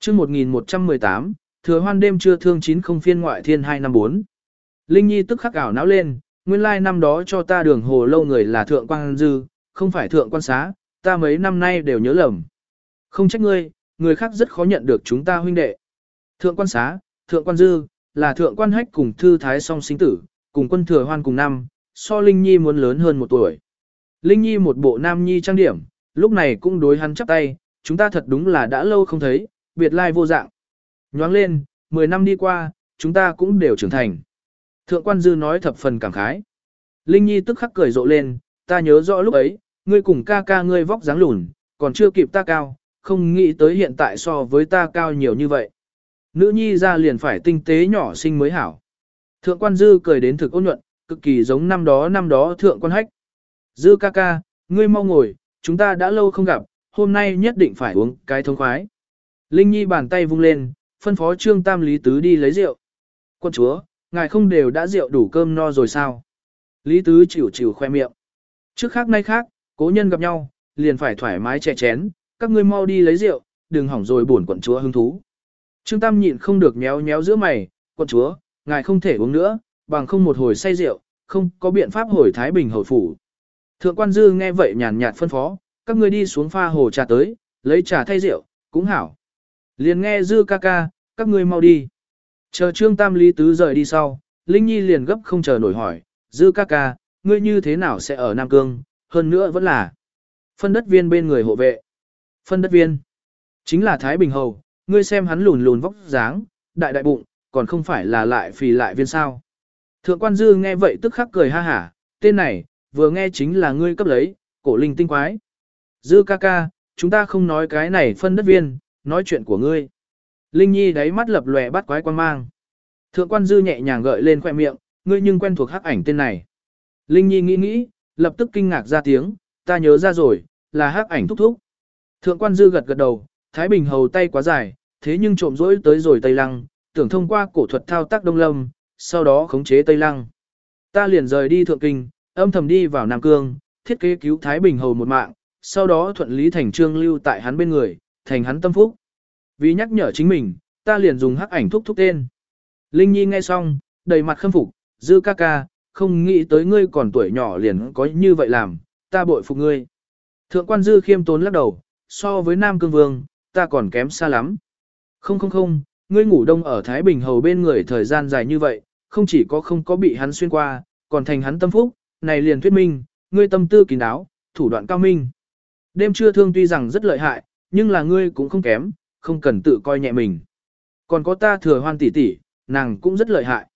chương 1118, thừa hoan đêm chưa thương chín không phiên ngoại thiên 254. Linh Nhi tức khắc ảo não lên, nguyên lai năm đó cho ta đường hồ lâu người là thượng quan dư, không phải thượng quan xá, ta mấy năm nay đều nhớ lầm. Không trách ngươi, người khác rất khó nhận được chúng ta huynh đệ. Thượng quan xá, thượng quan dư, là thượng quan hách cùng thư thái song sinh tử, cùng quân thừa hoan cùng năm, so Linh Nhi muốn lớn hơn một tuổi. Linh Nhi một bộ nam nhi trang điểm, lúc này cũng đối hắn chắp tay, chúng ta thật đúng là đã lâu không thấy, biệt lai vô dạng. Nhoáng lên, 10 năm đi qua, chúng ta cũng đều trưởng thành. Thượng quan dư nói thập phần cảm khái. Linh Nhi tức khắc cười rộ lên, ta nhớ rõ lúc ấy, ngươi cùng ca ca ngươi vóc dáng lùn, còn chưa kịp ta cao, không nghĩ tới hiện tại so với ta cao nhiều như vậy. Nữ nhi ra liền phải tinh tế nhỏ xinh mới hảo. Thượng quan dư cười đến thực ôn nhuận, cực kỳ giống năm đó năm đó thượng quan hách. Dư ca ca, ngươi mau ngồi, chúng ta đã lâu không gặp, hôm nay nhất định phải uống cái thông khoái. Linh Nhi bàn tay vung lên, phân phó Trương Tam Lý Tứ đi lấy rượu. Quân chúa, ngài không đều đã rượu đủ cơm no rồi sao? Lý Tứ chịu chịu khoe miệng. Trước khác nay khác, cố nhân gặp nhau, liền phải thoải mái chè chén, các ngươi mau đi lấy rượu, đừng hỏng rồi buồn quận chúa hứng thú. Trương Tam nhịn không được méo méo giữa mày, quận chúa, ngài không thể uống nữa, bằng không một hồi say rượu, không có biện pháp hồi Thái Bình hồi phủ. Thượng quan dư nghe vậy nhàn nhạt phân phó, các ngươi đi xuống pha hồ trà tới, lấy trà thay rượu, cũng hảo. Liền nghe dư ca ca, các ngươi mau đi. Chờ trương tam lý tứ rời đi sau, Linh Nhi liền gấp không chờ nổi hỏi, dư ca ca, ngươi như thế nào sẽ ở Nam Cương, hơn nữa vẫn là phân đất viên bên người hộ vệ. Phân đất viên, chính là Thái Bình Hầu, ngươi xem hắn lùn lùn vóc dáng, đại đại bụng, còn không phải là lại phì lại viên sao. Thượng quan dư nghe vậy tức khắc cười ha hả, tên này, vừa nghe chính là ngươi cấp lấy, cổ linh tinh quái. Dư ca ca, chúng ta không nói cái này phân đất viên, nói chuyện của ngươi. Linh Nhi đáy mắt lập lòe bắt quái quan mang. Thượng quan dư nhẹ nhàng gợi lên khoẻ miệng, ngươi nhưng quen thuộc hắc ảnh tên này. Linh Nhi nghĩ nghĩ, lập tức kinh ngạc ra tiếng, ta nhớ ra rồi, là hắc ảnh thúc thúc. Thượng quan dư gật gật đầu, Thái Bình hầu tay quá dài, thế nhưng trộm rỗi tới rồi Tây Lăng, tưởng thông qua cổ thuật thao tác Đông Lâm, sau đó khống chế Tây Lăng. Ta liền rời đi Thượng Kinh, âm thầm đi vào Nam Cương, thiết kế cứu Thái Bình Hầu một mạng, sau đó thuận lý thành trương lưu tại hắn bên người, thành hắn tâm phúc. Vì nhắc nhở chính mình, ta liền dùng hắc ảnh thúc thúc tên. Linh Nhi nghe xong, đầy mặt khâm phục, dư ca ca, không nghĩ tới ngươi còn tuổi nhỏ liền có như vậy làm, ta bội phục ngươi. Thượng quan dư khiêm tốn lắc đầu, so với Nam Cương Vương, ta còn kém xa lắm. Không không không, ngươi ngủ đông ở Thái Bình Hầu bên người thời gian dài như vậy, không chỉ có không có bị hắn xuyên qua, còn thành hắn tâm phúc, này liền thuyết minh, ngươi tâm tư kín đáo, thủ đoạn cao minh. Đêm trưa thương tuy rằng rất lợi hại, nhưng là ngươi cũng không kém, không cần tự coi nhẹ mình. Còn có ta thừa hoan tỷ tỷ, nàng cũng rất lợi hại.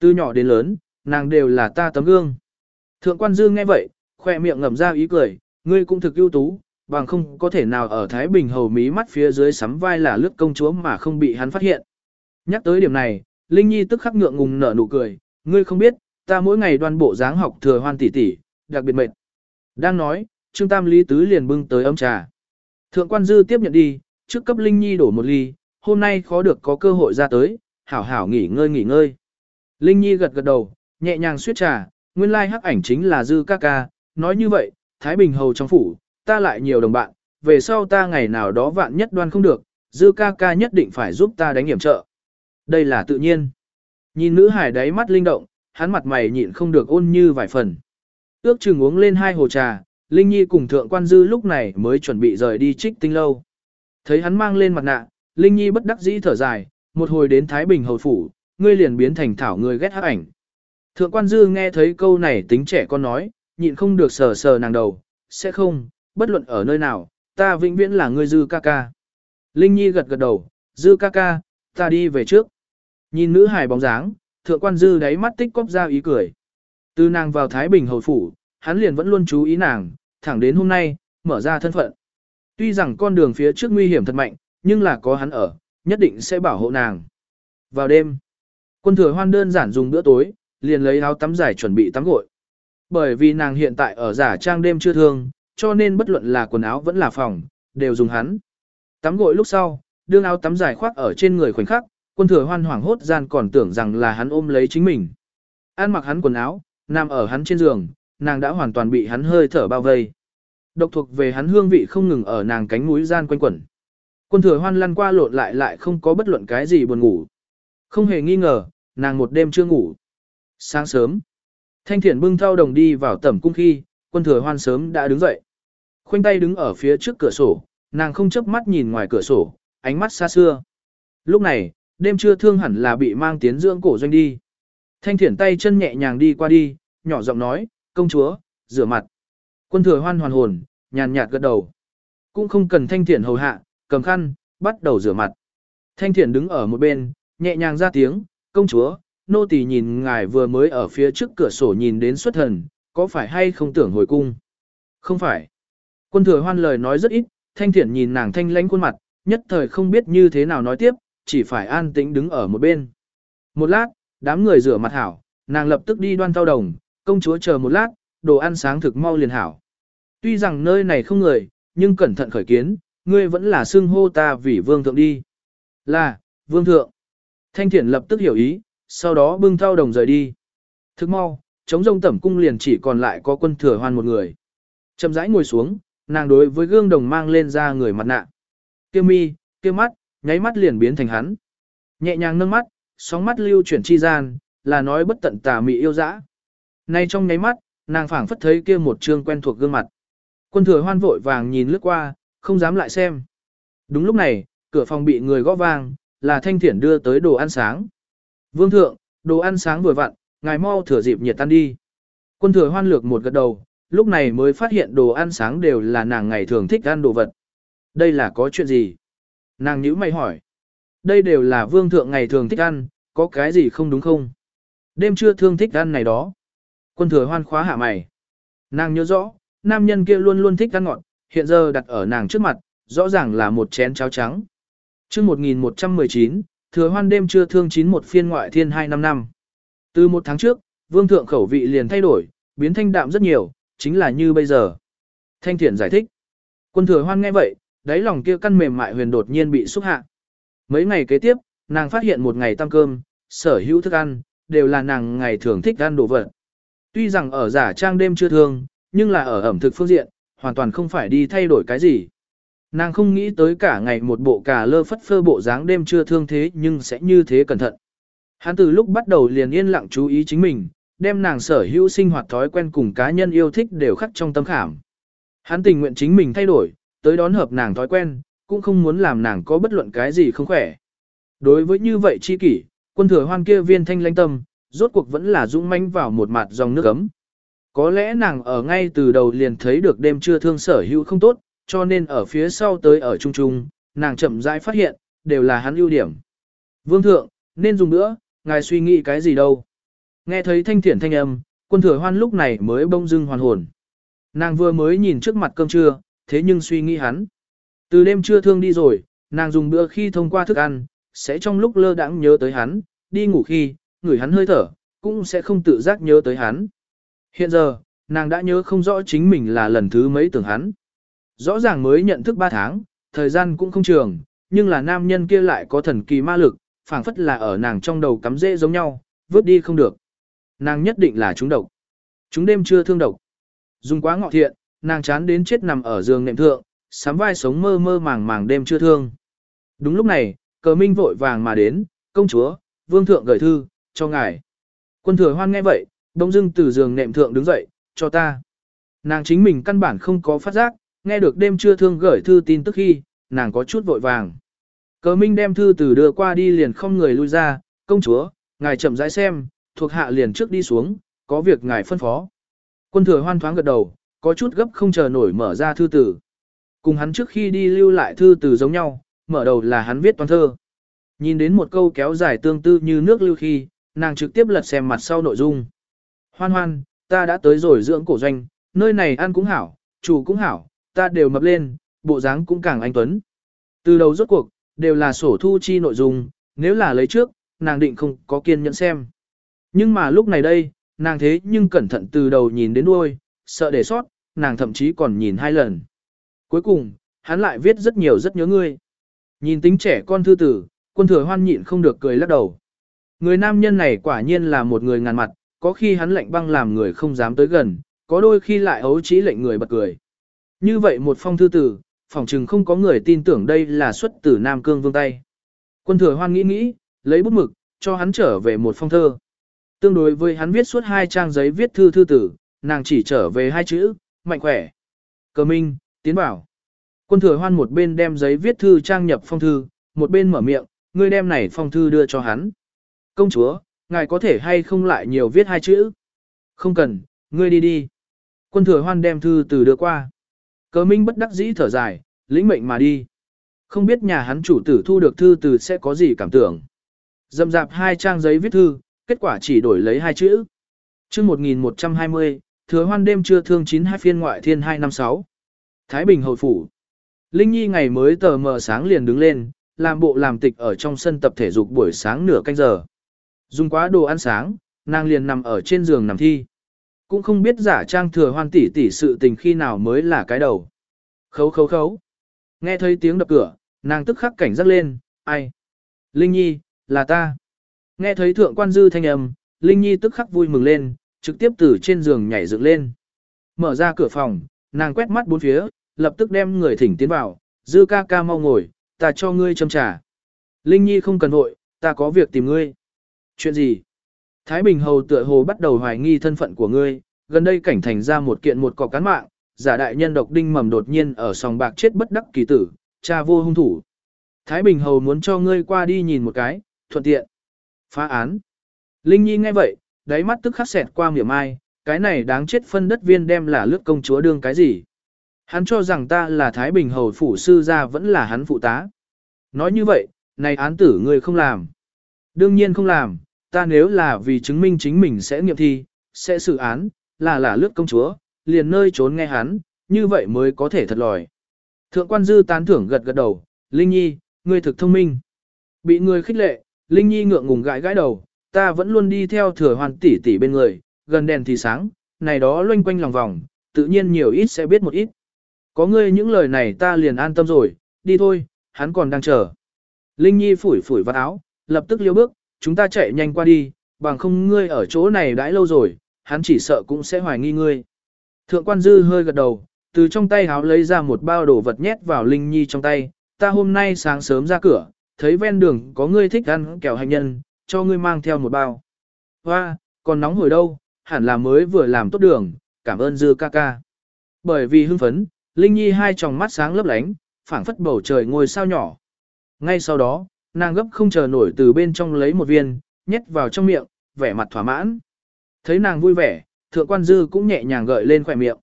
Từ nhỏ đến lớn, nàng đều là ta tấm gương. Thượng quan Dương nghe vậy, khoe miệng ngầm ra ý cười, ngươi cũng thực ưu tú, bằng không có thể nào ở Thái Bình hầu mí mắt phía dưới sắm vai là lướt công chúa mà không bị hắn phát hiện. Nhắc tới điểm này, Linh Nhi tức khắc ngượng ngùng nở nụ cười, ngươi không biết, ta mỗi ngày đoan bộ dáng học thừa hoan tỷ tỷ, đặc biệt mệt. Đang nói, Trương Tam Lý Tứ liền bưng tới ấm trà. Thượng quan dư tiếp nhận đi, trước cấp Linh Nhi đổ một ly, hôm nay khó được có cơ hội ra tới, hảo hảo nghỉ ngơi nghỉ ngơi. Linh Nhi gật gật đầu, nhẹ nhàng suyết trà, nguyên lai hắc ảnh chính là dư ca ca, nói như vậy, Thái Bình hầu trong phủ, ta lại nhiều đồng bạn, về sau ta ngày nào đó vạn nhất đoan không được, dư ca ca nhất định phải giúp ta đánh hiểm trợ. Đây là tự nhiên. Nhìn nữ hải đáy mắt linh động, hắn mặt mày nhịn không được ôn như vài phần. Ước chừng uống lên hai hồ trà, Linh Nhi cùng thượng quan dư lúc này mới chuẩn bị rời đi trích tinh lâu. Thấy hắn mang lên mặt nạ, Linh Nhi bất đắc dĩ thở dài, một hồi đến Thái Bình hầu phủ, ngươi liền biến thành thảo người ghét hắc ảnh. Thượng quan dư nghe thấy câu này tính trẻ con nói, nhịn không được sờ sờ nàng đầu, sẽ không, bất luận ở nơi nào, ta vĩnh viễn là ngươi dư ca ca. Linh Nhi gật gật đầu, dư ca ca, ta đi về trước. Nhìn nữ hài bóng dáng, thượng quan dư đáy mắt tích cóp ra ý cười. Từ nàng vào Thái Bình hầu phủ, hắn liền vẫn luôn chú ý nàng, thẳng đến hôm nay, mở ra thân phận. Tuy rằng con đường phía trước nguy hiểm thật mạnh, nhưng là có hắn ở, nhất định sẽ bảo hộ nàng. Vào đêm, quân thừa hoan đơn giản dùng bữa tối, liền lấy áo tắm dài chuẩn bị tắm gội. Bởi vì nàng hiện tại ở giả trang đêm chưa thương, cho nên bất luận là quần áo vẫn là phòng, đều dùng hắn. Tắm gội lúc sau, đương áo tắm dài khoác ở trên người khoảnh khắc, quân thừa hoan hoảng hốt gian còn tưởng rằng là hắn ôm lấy chính mình. An mặc hắn quần áo, nằm ở hắn trên giường, nàng đã hoàn toàn bị hắn hơi thở bao vây. Độc thuộc về hắn hương vị không ngừng ở nàng cánh mũi gian quanh quẩn. Quân thừa hoan lăn qua lộn lại lại không có bất luận cái gì buồn ngủ. Không hề nghi ngờ, nàng một đêm chưa ngủ. Sáng sớm, thanh thiện bưng thao đồng đi vào tẩm cung khi, quân thừa hoan sớm đã đứng dậy. Khoanh tay đứng ở phía trước cửa sổ, nàng không chớp mắt nhìn ngoài cửa sổ, ánh mắt xa xưa. Lúc này, đêm chưa thương hẳn là bị mang tiến dưỡng cổ doanh đi. Thanh thiển tay chân nhẹ nhàng đi qua đi, nhỏ giọng nói, công chúa, rửa mặt. Quân thừa hoan hoàn hồn, nhàn nhạt gật đầu. Cũng không cần thanh thiển hầu hạ, cầm khăn, bắt đầu rửa mặt. Thanh thiển đứng ở một bên, nhẹ nhàng ra tiếng, công chúa, nô tỳ nhìn ngài vừa mới ở phía trước cửa sổ nhìn đến xuất thần, có phải hay không tưởng hồi cung? Không phải. Quân thừa hoan lời nói rất ít, thanh thiển nhìn nàng thanh lãnh khuôn mặt, nhất thời không biết như thế nào nói tiếp, chỉ phải an tĩnh đứng ở một bên. Một lát, đám người rửa mặt hảo, nàng lập tức đi đoan tao đồng, công chúa chờ một lát, đồ ăn sáng thực mau liền hảo. Tuy rằng nơi này không người, nhưng cẩn thận khởi kiến, ngươi vẫn là xưng hô ta vì vương thượng đi. Là, vương thượng. Thanh thiển lập tức hiểu ý, sau đó bưng thao đồng rời đi. Thức mau, chống rông tẩm cung liền chỉ còn lại có quân thừa hoan một người. Chậm rãi ngồi xuống, nàng đối với gương đồng mang lên ra người mặt nạ. Kêu mi, kêu mắt, nháy mắt liền biến thành hắn. Nhẹ nhàng nâng mắt, sóng mắt lưu chuyển chi gian, là nói bất tận tà mị yêu dã. Nay trong nháy mắt, nàng phảng phất thấy kia một trương quen thuộc gương mặt. Quân thừa hoan vội vàng nhìn lướt qua, không dám lại xem. Đúng lúc này, cửa phòng bị người gõ vang, là thanh thiển đưa tới đồ ăn sáng. Vương thượng, đồ ăn sáng vừa vặn, ngài mau thừa dịp nhiệt tan đi. Quân thừa hoan lược một gật đầu, lúc này mới phát hiện đồ ăn sáng đều là nàng ngày thường thích ăn đồ vật. Đây là có chuyện gì? Nàng nhữ mày hỏi. Đây đều là vương thượng ngày thường thích ăn, có cái gì không đúng không? Đêm trưa thương thích ăn này đó. Quân thừa hoan khóa hạ mày. Nàng nhớ rõ, nam nhân kia luôn luôn thích ăn ngọt, hiện giờ đặt ở nàng trước mặt, rõ ràng là một chén cháo trắng. chương 1119, thừa hoan đêm trưa thương chín một phiên ngoại thiên 2 năm năm. Từ một tháng trước, vương thượng khẩu vị liền thay đổi, biến thanh đạm rất nhiều, chính là như bây giờ. Thanh thiện giải thích. Quân thừa hoan nghe vậy, đáy lòng kia căn mềm mại huyền đột nhiên bị xúc hạ. Mấy ngày kế tiếp, nàng phát hiện một ngày tăng cơm, sở hữu thức ăn, đều là nàng ngày thường thích ăn đồ vật. Tuy rằng ở giả trang đêm chưa thương, nhưng là ở ẩm thực phương diện, hoàn toàn không phải đi thay đổi cái gì. Nàng không nghĩ tới cả ngày một bộ cà lơ phất phơ bộ dáng đêm chưa thương thế nhưng sẽ như thế cẩn thận. Hắn từ lúc bắt đầu liền yên lặng chú ý chính mình, đem nàng sở hữu sinh hoạt thói quen cùng cá nhân yêu thích đều khắc trong tâm khảm. Hắn tình nguyện chính mình thay đổi, tới đón hợp nàng thói quen, cũng không muốn làm nàng có bất luận cái gì không khỏe. Đối với như vậy chi kỷ, quân thừa hoan kia viên thanh lãnh tâm, rốt cuộc vẫn là dũng manh vào một mặt dòng nước ấm. Có lẽ nàng ở ngay từ đầu liền thấy được đêm trưa thương sở hữu không tốt, cho nên ở phía sau tới ở trung trung, nàng chậm rãi phát hiện, đều là hắn ưu điểm. Vương thượng, nên dùng nữa, ngài suy nghĩ cái gì đâu. Nghe thấy thanh thiện thanh âm, quân thừa hoan lúc này mới bông dưng hoàn hồn. Nàng vừa mới nhìn trước mặt cơm trưa, thế nhưng suy nghĩ hắn. Từ đêm trưa thương đi rồi, nàng dùng bữa khi thông qua thức ăn, sẽ trong lúc lơ đãng nhớ tới hắn, đi ngủ khi, ngửi hắn hơi thở, cũng sẽ không tự giác nhớ tới hắn. Hiện giờ, nàng đã nhớ không rõ chính mình là lần thứ mấy tưởng hắn. Rõ ràng mới nhận thức 3 tháng, thời gian cũng không trường, nhưng là nam nhân kia lại có thần kỳ ma lực, phảng phất là ở nàng trong đầu cắm rễ giống nhau, vớt đi không được. Nàng nhất định là chúng độc. Chúng đêm chưa thương độc. Dùng quá ngọ thiện, nàng chán đến chết nằm ở giường nệm thượng, sắm vai sống mơ mơ màng màng đêm chưa thương. Đúng lúc này, cờ minh vội vàng mà đến, công chúa, vương thượng gửi thư, cho ngài. Quân thừa hoan nghe vậy, đông dưng từ giường nệm thượng đứng dậy, cho ta. Nàng chính mình căn bản không có phát giác, nghe được đêm trưa thương gửi thư tin tức khi, nàng có chút vội vàng. Cờ minh đem thư từ đưa qua đi liền không người lui ra, công chúa, ngài chậm rãi xem, thuộc hạ liền trước đi xuống, có việc ngài phân phó. Quân thừa hoan thoáng gật đầu, có chút gấp không chờ nổi mở ra thư tử. Cùng hắn trước khi đi lưu lại thư từ giống nhau, mở đầu là hắn viết toàn thơ. Nhìn đến một câu kéo dài tương tư như nước lưu khi, nàng trực tiếp lật xem mặt sau nội dung. Hoan hoan, ta đã tới rồi dưỡng cổ doanh, nơi này ăn cũng hảo, chủ cũng hảo, ta đều mập lên, bộ dáng cũng càng anh tuấn. Từ đầu rốt cuộc, đều là sổ thu chi nội dung, nếu là lấy trước, nàng định không có kiên nhẫn xem. Nhưng mà lúc này đây, nàng thế nhưng cẩn thận từ đầu nhìn đến đuôi, sợ để sót, nàng thậm chí còn nhìn hai lần. Cuối cùng, hắn lại viết rất nhiều rất nhớ ngươi. Nhìn tính trẻ con thư tử, quân thừa hoan nhịn không được cười lắc đầu. Người nam nhân này quả nhiên là một người ngàn mặt, có khi hắn lạnh băng làm người không dám tới gần, có đôi khi lại ấu trí lệnh người bật cười. Như vậy một phong thư tử, phỏng chừng không có người tin tưởng đây là xuất từ Nam Cương Vương tay. Quân thừa hoan nghĩ nghĩ, lấy bút mực, cho hắn trở về một phong thơ. Tương đối với hắn viết suốt hai trang giấy viết thư thư tử, nàng chỉ trở về hai chữ, mạnh khỏe. Cờ minh, tiến bảo. Quân thừa hoan một bên đem giấy viết thư trang nhập phong thư, một bên mở miệng, ngươi đem này phong thư đưa cho hắn. Công chúa, ngài có thể hay không lại nhiều viết hai chữ? Không cần, ngươi đi đi. Quân thừa hoan đem thư từ đưa qua. Cờ minh bất đắc dĩ thở dài, lĩnh mệnh mà đi. Không biết nhà hắn chủ tử thu được thư từ sẽ có gì cảm tưởng. Dầm dạp hai trang giấy viết thư, kết quả chỉ đổi lấy hai chữ. chương 1120, thừa hoan đêm trưa thương chín hai phiên ngoại thiên 256. Thái Bình hồi Phủ. Linh Nhi ngày mới tờ mờ sáng liền đứng lên, làm bộ làm tịch ở trong sân tập thể dục buổi sáng nửa canh giờ. Dùng quá đồ ăn sáng, nàng liền nằm ở trên giường nằm thi. Cũng không biết giả trang thừa hoan tỷ tỷ sự tình khi nào mới là cái đầu. Khấu khấu khấu. Nghe thấy tiếng đập cửa, nàng tức khắc cảnh giác lên, ai? Linh Nhi, là ta. Nghe thấy thượng quan dư thanh âm, Linh Nhi tức khắc vui mừng lên, trực tiếp từ trên giường nhảy dựng lên. Mở ra cửa phòng, nàng quét mắt bốn phía, lập tức đem người thỉnh tiến vào, dư ca ca mau ngồi, ta cho ngươi châm trà. Linh Nhi không cần hội, ta có việc tìm ngươi. Chuyện gì? Thái Bình Hầu tựa hồ bắt đầu hoài nghi thân phận của ngươi, gần đây cảnh thành ra một kiện một cọc cán mạng, giả đại nhân độc đinh mầm đột nhiên ở sòng bạc chết bất đắc kỳ tử, cha vô hung thủ. Thái Bình Hầu muốn cho ngươi qua đi nhìn một cái, thuận tiện. Phá án. Linh Nhi nghe vậy, đáy mắt tức khắc xẹt qua miệng ai, cái này đáng chết phân đất viên đem là lướt công chúa đương cái gì. Hắn cho rằng ta là Thái Bình Hầu Phủ Sư gia vẫn là hắn phụ tá. Nói như vậy, này án tử ngươi không làm. Đương nhiên không làm, ta nếu là vì chứng minh chính mình sẽ nghiệm thi, sẽ xử án, là là lướt công chúa, liền nơi trốn nghe hắn, như vậy mới có thể thật lòi. Thượng quan dư tán thưởng gật gật đầu, Linh Nhi, ngươi thực thông minh. Bị người khích lệ, Linh Nhi ngượng ngùng gãi gãi đầu, ta vẫn luôn đi theo thừa hoàn tỷ tỷ bên người, gần đèn thì sáng, này đó loanh quanh lòng vòng, tự nhiên nhiều ít sẽ biết một ít. Có ngươi những lời này ta liền an tâm rồi, đi thôi, hắn còn đang chờ. Linh Nhi phủi phủi vào áo, lập tức liêu bước, chúng ta chạy nhanh qua đi, bằng không ngươi ở chỗ này đãi lâu rồi, hắn chỉ sợ cũng sẽ hoài nghi ngươi. Thượng quan dư hơi gật đầu, từ trong tay háo lấy ra một bao đồ vật nhét vào Linh Nhi trong tay, ta hôm nay sáng sớm ra cửa, thấy ven đường có ngươi thích ăn kẹo hành nhân, cho ngươi mang theo một bao. Hoa, còn nóng hồi đâu, hẳn là mới vừa làm tốt đường, cảm ơn dư ca ca. Bởi vì hưng phấn, Linh Nhi hai tròng mắt sáng lấp lánh, phảng phất bầu trời ngôi sao nhỏ. Ngay sau đó, nàng gấp không chờ nổi từ bên trong lấy một viên, nhét vào trong miệng, vẻ mặt thỏa mãn. Thấy nàng vui vẻ, thượng quan dư cũng nhẹ nhàng gợi lên khỏe miệng.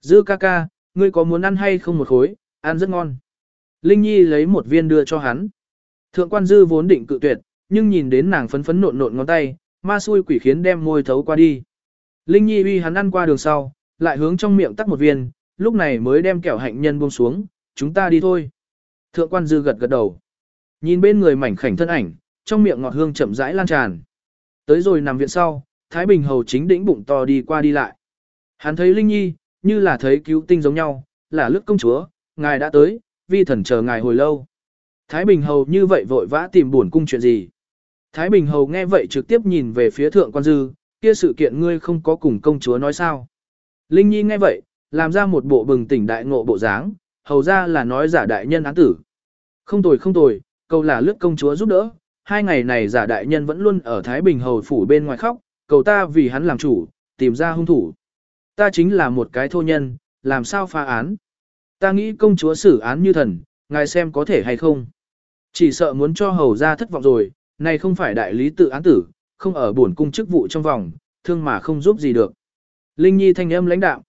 Dư ca ca, ngươi có muốn ăn hay không một khối, ăn rất ngon. Linh Nhi lấy một viên đưa cho hắn. Thượng quan dư vốn định cự tuyệt, nhưng nhìn đến nàng phấn phấn nộn nộn ngón tay, ma xui quỷ khiến đem môi thấu qua đi. Linh Nhi uy hắn ăn qua đường sau, lại hướng trong miệng tắt một viên, lúc này mới đem kẹo hạnh nhân buông xuống, chúng ta đi thôi. Thượng quan dư gật gật đầu. Nhìn bên người mảnh khảnh thân ảnh, trong miệng ngọt hương chậm rãi lan tràn. Tới rồi nằm viện sau, Thái Bình Hầu chính đĩnh bụng to đi qua đi lại. Hắn thấy Linh Nhi, như là thấy cứu tinh giống nhau, là lướt công chúa, ngài đã tới, vi thần chờ ngài hồi lâu. Thái Bình Hầu như vậy vội vã tìm buồn cung chuyện gì. Thái Bình Hầu nghe vậy trực tiếp nhìn về phía thượng quan dư, kia sự kiện ngươi không có cùng công chúa nói sao. Linh Nhi nghe vậy, làm ra một bộ bừng tỉnh đại ngộ bộ dáng, hầu ra là nói giả đại nhân án tử. Không tồi không tồi, cầu là lướt công chúa giúp đỡ, hai ngày này giả đại nhân vẫn luôn ở Thái Bình Hầu phủ bên ngoài khóc, cầu ta vì hắn làm chủ, tìm ra hung thủ. Ta chính là một cái thô nhân, làm sao phá án. Ta nghĩ công chúa xử án như thần, ngài xem có thể hay không. Chỉ sợ muốn cho hầu ra thất vọng rồi, này không phải đại lý tự án tử, không ở buồn cung chức vụ trong vòng, thương mà không giúp gì được. Linh Nhi thanh âm lãnh đạo.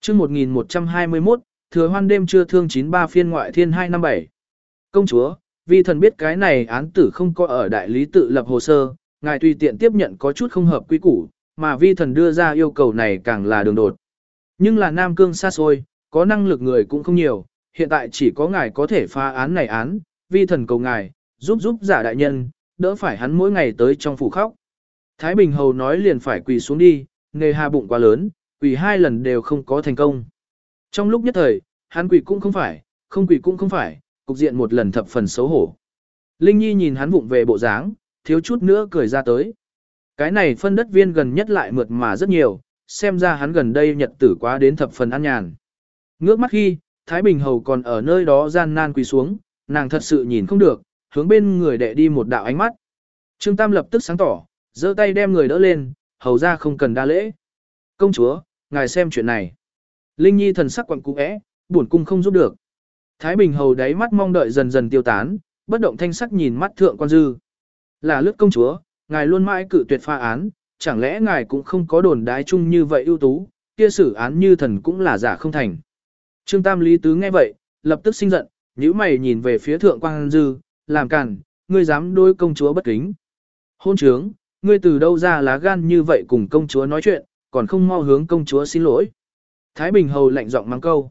Chương 1121, thừa hoan đêm trưa thương 93 phiên ngoại thiên 257. Công chúa, vì thần biết cái này án tử không có ở đại lý tự lập hồ sơ, ngài tùy tiện tiếp nhận có chút không hợp quy củ, mà vi thần đưa ra yêu cầu này càng là đường đột. Nhưng là Nam Cương xa xôi, có năng lực người cũng không nhiều, hiện tại chỉ có ngài có thể phá án này án, vi thần cầu ngài, giúp giúp giả đại nhân, đỡ phải hắn mỗi ngày tới trong phủ khóc. Thái Bình Hầu nói liền phải quỳ xuống đi, nề hà bụng quá lớn, quỳ hai lần đều không có thành công. Trong lúc nhất thời, hắn quỳ cũng không phải, không quỳ cũng không phải, cục diện một lần thập phần xấu hổ. Linh Nhi nhìn hắn vụng về bộ dáng, thiếu chút nữa cười ra tới. Cái này phân đất viên gần nhất lại mượt mà rất nhiều, xem ra hắn gần đây nhật tử quá đến thập phần an nhàn. Ngước mắt khi, Thái Bình Hầu còn ở nơi đó gian nan quỳ xuống, nàng thật sự nhìn không được, hướng bên người đệ đi một đạo ánh mắt. Trương Tam lập tức sáng tỏ, giơ tay đem người đỡ lên, hầu ra không cần đa lễ. Công chúa, ngài xem chuyện này. Linh Nhi thần sắc quặn cú é, buồn cung không giúp được. Thái Bình hầu đáy mắt mong đợi dần dần tiêu tán, bất động thanh sắc nhìn mắt thượng quan dư. Là lướt công chúa, ngài luôn mãi cự tuyệt pha án, chẳng lẽ ngài cũng không có đồn đái chung như vậy ưu tú, kia xử án như thần cũng là giả không thành. Trương Tam Lý Tứ nghe vậy, lập tức sinh giận, nhíu mày nhìn về phía thượng quan dư, làm cản, ngươi dám đối công chúa bất kính. Hôn trướng, ngươi từ đâu ra lá gan như vậy cùng công chúa nói chuyện, còn không mau hướng công chúa xin lỗi. Thái Bình Hầu lạnh giọng mang câu.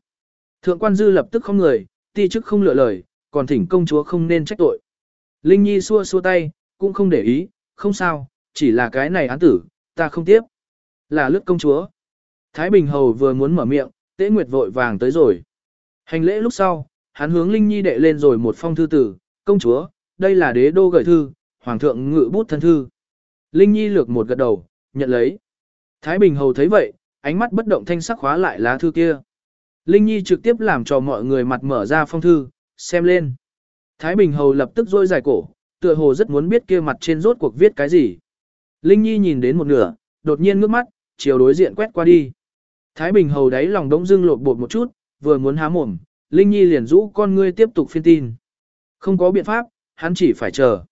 Thượng quan dư lập tức không người, ti chức không lựa lời, còn thỉnh công chúa không nên trách tội. Linh Nhi xua xua tay, cũng không để ý, không sao, chỉ là cái này án tử, ta không tiếp. Là lướt công chúa. Thái Bình Hầu vừa muốn mở miệng, tế nguyệt vội vàng tới rồi. Hành lễ lúc sau, hắn hướng Linh Nhi đệ lên rồi một phong thư tử, công chúa, đây là đế đô gửi thư, hoàng thượng ngự bút thân thư. Linh Nhi lược một gật đầu, nhận lấy. Thái Bình Hầu thấy vậy, ánh mắt bất động thanh sắc khóa lại lá thư kia. Linh Nhi trực tiếp làm cho mọi người mặt mở ra phong thư, xem lên. Thái Bình Hầu lập tức rôi dài cổ, tựa hồ rất muốn biết kia mặt trên rốt cuộc viết cái gì. Linh Nhi nhìn đến một nửa, đột nhiên ngước mắt, chiều đối diện quét qua đi. Thái Bình Hầu đáy lòng đống dưng lột bột một chút, vừa muốn há mồm, Linh Nhi liền rũ con ngươi tiếp tục phiên tin. Không có biện pháp, hắn chỉ phải chờ.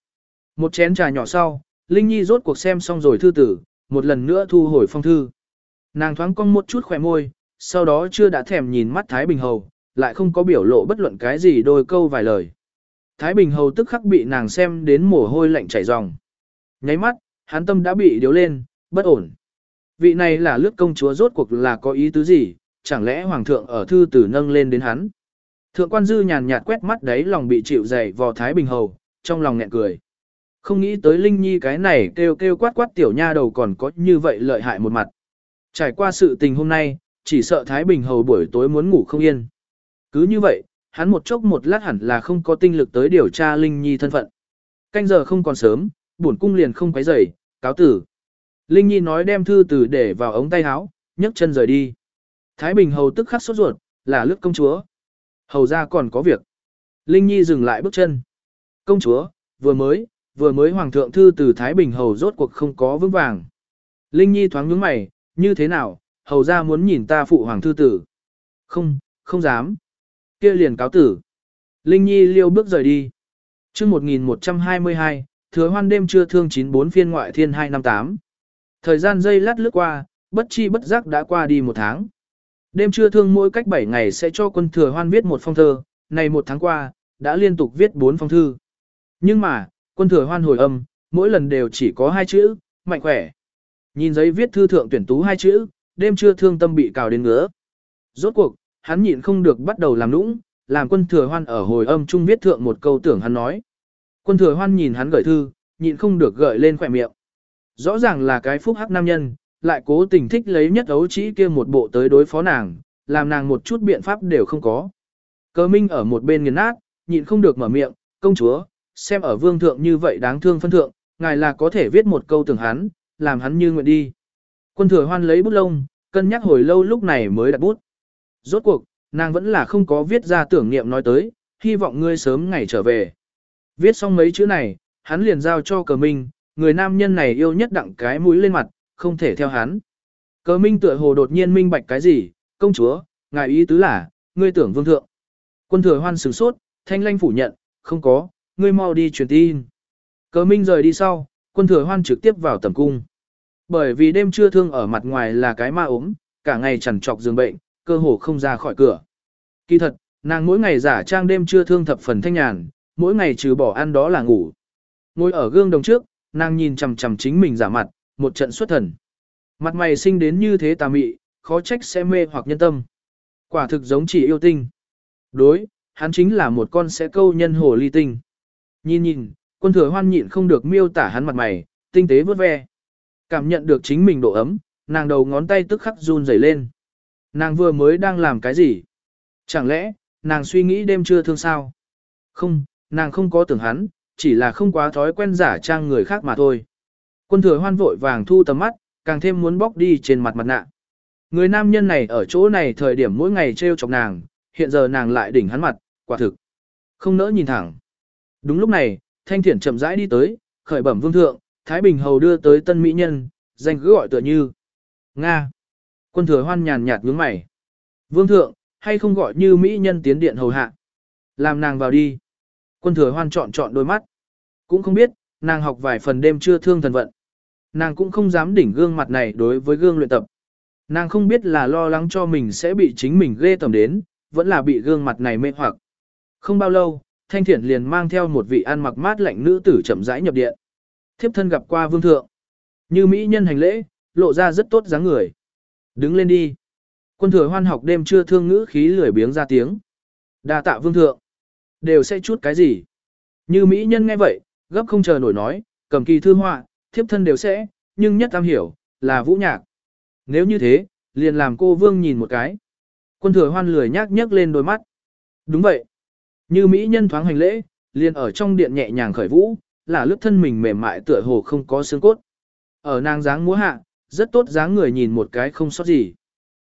Một chén trà nhỏ sau, Linh Nhi rốt cuộc xem xong rồi thư tử, một lần nữa thu hồi phong thư. Nàng thoáng cong một chút khỏe môi, sau đó chưa đã thèm nhìn mắt Thái Bình Hầu, lại không có biểu lộ bất luận cái gì đôi câu vài lời. Thái Bình Hầu tức khắc bị nàng xem đến mồ hôi lạnh chảy ròng. Nháy mắt, hắn tâm đã bị điếu lên, bất ổn. Vị này là lướt công chúa rốt cuộc là có ý tứ gì, chẳng lẽ hoàng thượng ở thư tử nâng lên đến hắn. Thượng quan dư nhàn nhạt quét mắt đấy lòng bị chịu dày vò Thái Bình Hầu, trong lòng nghẹn cười. Không nghĩ tới Linh Nhi cái này kêu kêu quát quát tiểu nha đầu còn có như vậy lợi hại một mặt. Trải qua sự tình hôm nay, chỉ sợ Thái Bình Hầu buổi tối muốn ngủ không yên. Cứ như vậy, hắn một chốc một lát hẳn là không có tinh lực tới điều tra Linh Nhi thân phận. Canh giờ không còn sớm, bổn cung liền không quấy rầy, cáo tử. Linh Nhi nói đem thư từ để vào ống tay áo, nhấc chân rời đi. Thái Bình hầu tức khắc sốt ruột, là lướt công chúa. Hầu ra còn có việc. Linh Nhi dừng lại bước chân. Công chúa, vừa mới, vừa mới hoàng thượng thư từ Thái Bình hầu rốt cuộc không có vững vàng. Linh Nhi thoáng nhướng mày, như thế nào, hầu ra muốn nhìn ta phụ hoàng thư tử. Không, không dám. kia liền cáo tử. Linh Nhi liêu bước rời đi. chương 1122, thừa hoan đêm trưa thương 94 phiên ngoại thiên 258. Thời gian dây lát lướt qua, bất chi bất giác đã qua đi một tháng. Đêm trưa thương mỗi cách 7 ngày sẽ cho quân thừa hoan viết một phong thơ, này một tháng qua, đã liên tục viết 4 phong thư. Nhưng mà, quân thừa hoan hồi âm, mỗi lần đều chỉ có hai chữ, mạnh khỏe. Nhìn giấy viết thư thượng tuyển tú hai chữ, đêm trưa thương tâm bị cào đến ngứa. Rốt cuộc, hắn nhịn không được bắt đầu làm nũng, làm quân thừa hoan ở hồi âm trung viết thượng một câu tưởng hắn nói. Quân thừa hoan nhìn hắn gửi thư, nhịn không được gợi lên khỏe miệng. Rõ ràng là cái phúc hắc nam nhân, lại cố tình thích lấy nhất ấu chỉ kia một bộ tới đối phó nàng, làm nàng một chút biện pháp đều không có. Cờ minh ở một bên nghiền nát, nhịn không được mở miệng, công chúa, xem ở vương thượng như vậy đáng thương phân thượng, ngài là có thể viết một câu tưởng hắn, làm hắn như nguyện đi. Quân thừa hoan lấy bút lông, cân nhắc hồi lâu lúc này mới đặt bút. Rốt cuộc, nàng vẫn là không có viết ra tưởng niệm nói tới, hy vọng ngươi sớm ngày trở về. Viết xong mấy chữ này, hắn liền giao cho cờ minh, người nam nhân này yêu nhất đặng cái mũi lên mặt, không thể theo hắn. Cờ minh tựa hồ đột nhiên minh bạch cái gì, công chúa, ngài ý tứ là, ngươi tưởng vương thượng. Quân thừa hoan sửng sốt, thanh lanh phủ nhận, không có, ngươi mau đi truyền tin. Cờ minh rời đi sau, quân thừa hoan trực tiếp vào tầm cung. Bởi vì đêm trưa thương ở mặt ngoài là cái ma ốm, cả ngày chằn trọc giường bệnh, cơ hồ không ra khỏi cửa. Kỳ thật, nàng mỗi ngày giả trang đêm trưa thương thập phần thanh nhàn, mỗi ngày trừ bỏ ăn đó là ngủ. Ngồi ở gương đồng trước, nàng nhìn chằm chằm chính mình giả mặt, một trận xuất thần. Mặt mày sinh đến như thế tà mị, khó trách sẽ mê hoặc nhân tâm. Quả thực giống chỉ yêu tinh. Đối, hắn chính là một con sẽ câu nhân hồ ly tinh. Nhìn nhìn, quân thừa hoan nhịn không được miêu tả hắn mặt mày, tinh tế vớt ve. Cảm nhận được chính mình độ ấm, nàng đầu ngón tay tức khắc run rẩy lên. Nàng vừa mới đang làm cái gì? Chẳng lẽ, nàng suy nghĩ đêm chưa thương sao? Không, nàng không có tưởng hắn, chỉ là không quá thói quen giả trang người khác mà thôi. Quân thừa hoan vội vàng thu tầm mắt, càng thêm muốn bóc đi trên mặt mặt nạ. Người nam nhân này ở chỗ này thời điểm mỗi ngày treo chọc nàng, hiện giờ nàng lại đỉnh hắn mặt, quả thực. Không nỡ nhìn thẳng. Đúng lúc này, thanh thiển chậm rãi đi tới, khởi bẩm vương thượng, Thái Bình Hầu đưa tới tân mỹ nhân, danh cứ gọi tựa như. Nga. Quân thừa hoan nhàn nhạt nhướng mày. Vương thượng, hay không gọi như mỹ nhân tiến điện hầu hạ. Làm nàng vào đi. Quân thừa hoan chọn chọn đôi mắt. Cũng không biết, nàng học vài phần đêm chưa thương thần vận. Nàng cũng không dám đỉnh gương mặt này đối với gương luyện tập. Nàng không biết là lo lắng cho mình sẽ bị chính mình ghê tầm đến, vẫn là bị gương mặt này mê hoặc. Không bao lâu, Thanh Thiển liền mang theo một vị ăn mặc mát lạnh nữ tử chậm rãi nhập điện. Thiếp thân gặp qua vương thượng. Như mỹ nhân hành lễ, lộ ra rất tốt dáng người. Đứng lên đi. Quân thừa hoan học đêm chưa thương ngữ khí lười biếng ra tiếng. đa tạ vương thượng. Đều sẽ chút cái gì. Như mỹ nhân nghe vậy, gấp không chờ nổi nói, cầm kỳ thư họa, thiếp thân đều sẽ, nhưng nhất tam hiểu, là vũ nhạc. Nếu như thế, liền làm cô vương nhìn một cái. Quân thừa hoan lười nhác nhấc lên đôi mắt. Đúng vậy. Như mỹ nhân thoáng hành lễ, liền ở trong điện nhẹ nhàng khởi vũ, là lướt thân mình mềm mại tựa hồ không có xương cốt. Ở nàng dáng múa hạ, rất tốt dáng người nhìn một cái không sót gì.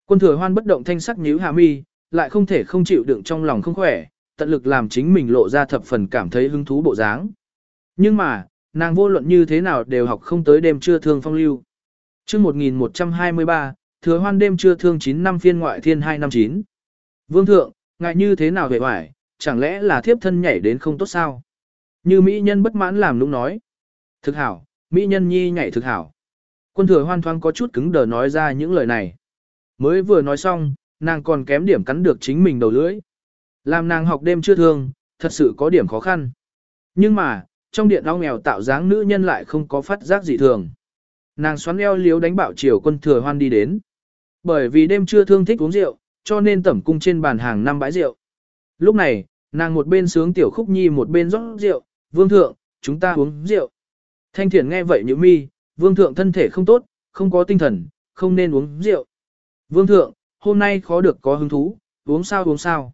Quân thừa hoan bất động thanh sắc nhíu hạ mi, lại không thể không chịu đựng trong lòng không khỏe, tận lực làm chính mình lộ ra thập phần cảm thấy hứng thú bộ dáng. Nhưng mà, nàng vô luận như thế nào đều học không tới đêm trưa thương phong lưu. chương 1123, thừa hoan đêm trưa thương 9 năm phiên ngoại thiên 259. Vương thượng, ngại như thế nào về hoài, chẳng lẽ là thiếp thân nhảy đến không tốt sao? Như Mỹ nhân bất mãn làm lúc nói. Thực hảo, Mỹ nhân nhi nhảy thực hảo. Quân thừa hoan thoáng có chút cứng đờ nói ra những lời này. Mới vừa nói xong, nàng còn kém điểm cắn được chính mình đầu lưỡi. Làm nàng học đêm chưa thương, thật sự có điểm khó khăn. Nhưng mà, trong điện ong nghèo tạo dáng nữ nhân lại không có phát giác gì thường. Nàng xoắn eo liếu đánh bảo chiều quân thừa hoan đi đến. Bởi vì đêm chưa thương thích uống rượu, cho nên tẩm cung trên bàn hàng năm bãi rượu. Lúc này, nàng một bên sướng tiểu khúc nhi một bên rót rượu, vương thượng, chúng ta uống rượu. Thanh thiển nghe vậy như mi, vương thượng thân thể không tốt, không có tinh thần, không nên uống rượu. Vương thượng, hôm nay khó được có hứng thú, uống sao uống sao.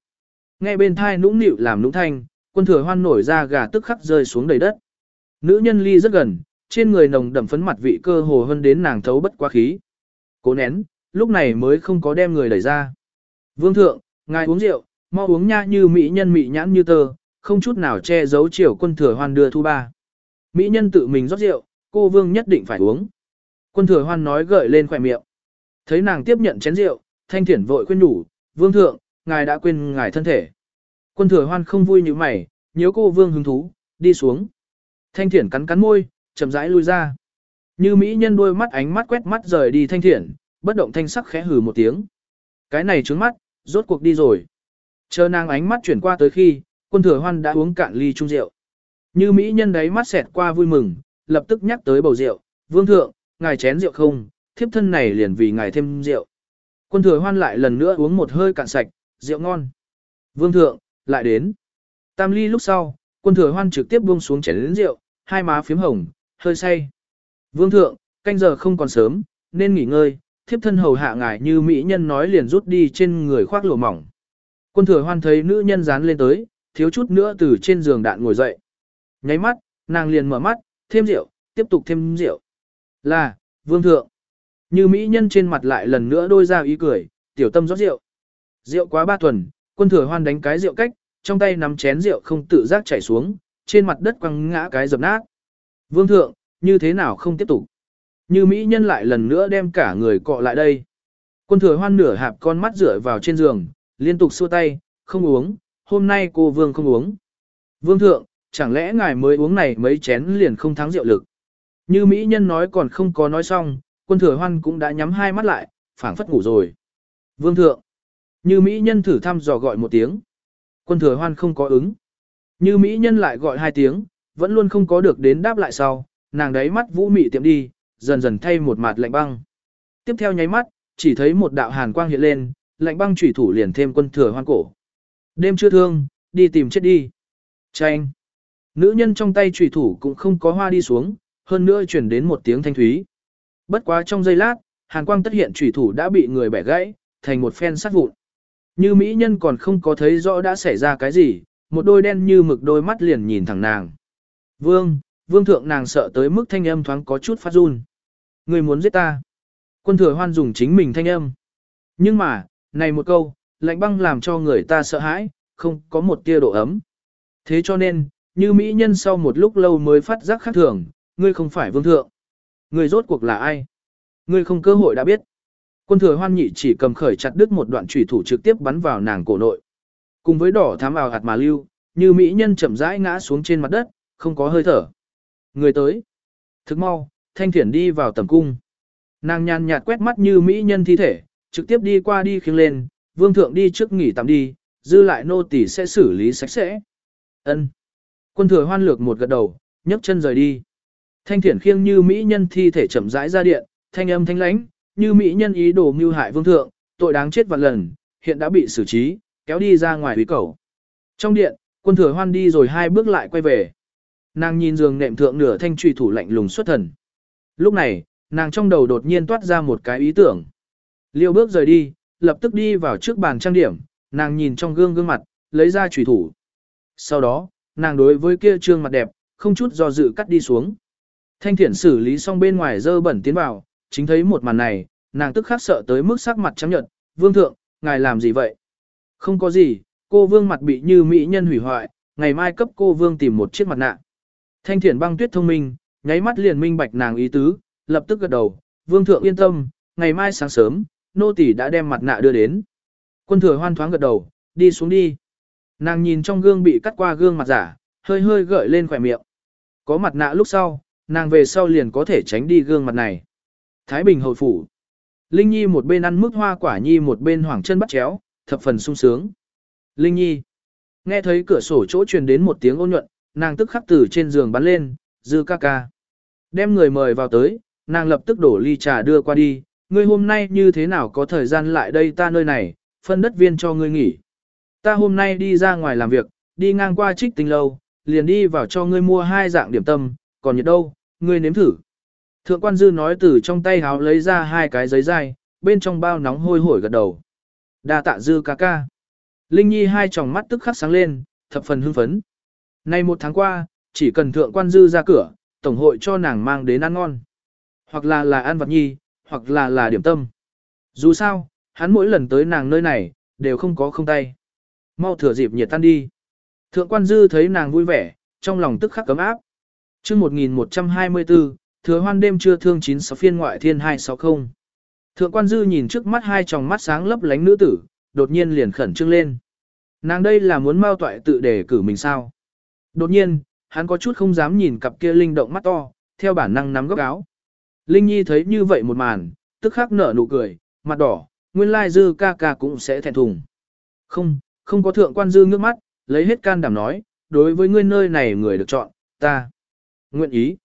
Nghe bên thai nũng nịu làm nũng thanh, quân thừa hoan nổi ra gà tức khắc rơi xuống đầy đất. Nữ nhân ly rất gần, trên người nồng đậm phấn mặt vị cơ hồ hơn đến nàng thấu bất quá khí. Cố nén, lúc này mới không có đem người đẩy ra. Vương thượng, ngài uống rượu, mau uống nha như mỹ nhân mỹ nhãn như tơ, không chút nào che giấu chiều quân thừa hoan đưa thu ba. Mỹ nhân tự mình rót rượu, cô vương nhất định phải uống. Quân thừa hoan nói gợi lên khỏe miệng. Thấy nàng tiếp nhận chén rượu, thanh thiển vội khuyên đủ vương thượng, ngài đã quên ngài thân thể. Quân thừa hoan không vui như mày, nhớ cô vương hứng thú, đi xuống. Thanh thiển cắn cắn môi, chậm rãi lui ra. Như mỹ nhân đôi mắt ánh mắt quét mắt rời đi thanh thiển, bất động thanh sắc khẽ hừ một tiếng. Cái này trướng mắt, rốt cuộc đi rồi. Chờ nàng ánh mắt chuyển qua tới khi, quân thừa hoan đã uống cạn ly chung rượu. Như mỹ nhân đấy mắt xẹt qua vui mừng, lập tức nhắc tới bầu rượu, vương thượng, ngài chén rượu không, thiếp thân này liền vì ngài thêm rượu. Quân thừa hoan lại lần nữa uống một hơi cạn sạch, rượu ngon. Vương thượng, lại đến. Tam ly lúc sau, quân thừa hoan trực tiếp buông xuống chén đến rượu, hai má phím hồng, hơi say. Vương thượng, canh giờ không còn sớm, nên nghỉ ngơi, thiếp thân hầu hạ ngài như mỹ nhân nói liền rút đi trên người khoác lụa mỏng. Quân thừa hoan thấy nữ nhân dán lên tới, thiếu chút nữa từ trên giường đạn ngồi dậy. Nháy mắt, nàng liền mở mắt, thêm rượu, tiếp tục thêm rượu. Là, vương thượng. Như mỹ nhân trên mặt lại lần nữa đôi ra ý cười, tiểu tâm rót rượu. Rượu quá ba tuần, quân thừa hoan đánh cái rượu cách, trong tay nắm chén rượu không tự giác chảy xuống, trên mặt đất quăng ngã cái dập nát. Vương thượng, như thế nào không tiếp tục? Như mỹ nhân lại lần nữa đem cả người cọ lại đây. Quân thừa hoan nửa hạp con mắt rửa vào trên giường, liên tục xua tay, không uống, hôm nay cô vương không uống. Vương thượng, chẳng lẽ ngài mới uống này mấy chén liền không thắng rượu lực. Như mỹ nhân nói còn không có nói xong, quân thừa hoan cũng đã nhắm hai mắt lại, phảng phất ngủ rồi. Vương thượng, như mỹ nhân thử thăm dò gọi một tiếng. Quân thừa hoan không có ứng. Như mỹ nhân lại gọi hai tiếng, vẫn luôn không có được đến đáp lại sau, nàng đáy mắt vũ mị tiệm đi, dần dần thay một mặt lạnh băng. Tiếp theo nháy mắt, chỉ thấy một đạo hàn quang hiện lên, lạnh băng chủy thủ liền thêm quân thừa hoan cổ. Đêm chưa thương, đi tìm chết đi. Chanh. Nữ nhân trong tay chủy thủ cũng không có hoa đi xuống, hơn nữa chuyển đến một tiếng thanh thúy. Bất quá trong giây lát, hàn quang tất hiện chủy thủ đã bị người bẻ gãy, thành một phen sát vụn. Như mỹ nhân còn không có thấy rõ đã xảy ra cái gì, một đôi đen như mực đôi mắt liền nhìn thẳng nàng. Vương, vương thượng nàng sợ tới mức thanh âm thoáng có chút phát run. Người muốn giết ta. Quân thừa hoan dùng chính mình thanh âm. Nhưng mà, này một câu, lạnh băng làm cho người ta sợ hãi, không có một tia độ ấm. Thế cho nên, như mỹ nhân sau một lúc lâu mới phát giác khác thường, ngươi không phải vương thượng. Ngươi rốt cuộc là ai? Ngươi không cơ hội đã biết. Quân thừa hoan nhị chỉ cầm khởi chặt đứt một đoạn chủy thủ trực tiếp bắn vào nàng cổ nội. Cùng với đỏ thám ảo hạt mà lưu, như mỹ nhân chậm rãi ngã xuống trên mặt đất, không có hơi thở. Người tới. Thức mau, thanh thiển đi vào tầm cung. Nàng nhàn nhạt quét mắt như mỹ nhân thi thể, trực tiếp đi qua đi khiêng lên, vương thượng đi trước nghỉ tạm đi, dư lại nô tỳ sẽ xử lý sạch sẽ. Ân. Quân thừa hoan lược một gật đầu, nhấc chân rời đi. Thanh thiển khiêng như mỹ nhân thi thể chậm rãi ra điện, thanh âm thanh lãnh, như mỹ nhân ý đồ mưu hại vương thượng, tội đáng chết vạn lần, hiện đã bị xử trí, kéo đi ra ngoài quý cầu. Trong điện, quân thừa hoan đi rồi hai bước lại quay về. Nàng nhìn giường nệm thượng nửa thanh truy thủ lạnh lùng xuất thần. Lúc này, nàng trong đầu đột nhiên toát ra một cái ý tưởng. Liêu bước rời đi, lập tức đi vào trước bàn trang điểm, nàng nhìn trong gương gương mặt, lấy ra chủy thủ. Sau đó, nàng đối với kia trương mặt đẹp, không chút do dự cắt đi xuống. Thanh thiện xử lý xong bên ngoài dơ bẩn tiến vào, chính thấy một màn này, nàng tức khắc sợ tới mức sắc mặt trắng nhợt, vương thượng, ngài làm gì vậy? Không có gì, cô vương mặt bị như mỹ nhân hủy hoại, ngày mai cấp cô vương tìm một chiếc mặt nạ. Thanh thiện băng tuyết thông minh, nháy mắt liền minh bạch nàng ý tứ, lập tức gật đầu, vương thượng yên tâm, ngày mai sáng sớm, nô tỳ đã đem mặt nạ đưa đến. Quân thừa hoan thoáng gật đầu, đi xuống đi. Nàng nhìn trong gương bị cắt qua gương mặt giả, hơi hơi gợi lên khỏe miệng. Có mặt nạ lúc sau, nàng về sau liền có thể tránh đi gương mặt này. Thái Bình hồi phủ. Linh Nhi một bên ăn mức hoa quả nhi một bên hoảng chân bắt chéo, thập phần sung sướng. Linh Nhi. Nghe thấy cửa sổ chỗ truyền đến một tiếng ôn nhuận, nàng tức khắc từ trên giường bắn lên, dư ca ca. Đem người mời vào tới, nàng lập tức đổ ly trà đưa qua đi, ngươi hôm nay như thế nào có thời gian lại đây ta nơi này, phân đất viên cho ngươi nghỉ. Ta hôm nay đi ra ngoài làm việc, đi ngang qua trích tinh lâu, liền đi vào cho ngươi mua hai dạng điểm tâm, còn nhiệt đâu, ngươi nếm thử. Thượng quan dư nói từ trong tay háo lấy ra hai cái giấy dai, bên trong bao nóng hôi hổi gật đầu. đa tạ dư ca ca. Linh Nhi hai tròng mắt tức khắc sáng lên, thập phần hưng phấn. Nay một tháng qua, chỉ cần thượng quan dư ra cửa, tổng hội cho nàng mang đến ăn ngon. Hoặc là là ăn vật nhi, hoặc là là điểm tâm. Dù sao, hắn mỗi lần tới nàng nơi này, đều không có không tay. Mau thừa dịp nhiệt tan đi. Thượng quan dư thấy nàng vui vẻ, trong lòng tức khắc cấm áp. chương 1124, thừa hoan đêm trưa thương 96 phiên ngoại thiên 260. Thượng quan dư nhìn trước mắt hai tròng mắt sáng lấp lánh nữ tử, đột nhiên liền khẩn trương lên. Nàng đây là muốn mau toại tự đề cử mình sao. Đột nhiên, hắn có chút không dám nhìn cặp kia linh động mắt to, theo bản năng nắm góc áo. Linh Nhi thấy như vậy một màn, tức khắc nở nụ cười, mặt đỏ, nguyên lai dư ca ca cũng sẽ thẹn thùng. Không, không có thượng quan dư ngước mắt, lấy hết can đảm nói, đối với ngươi nơi này người được chọn, ta. Nguyện ý.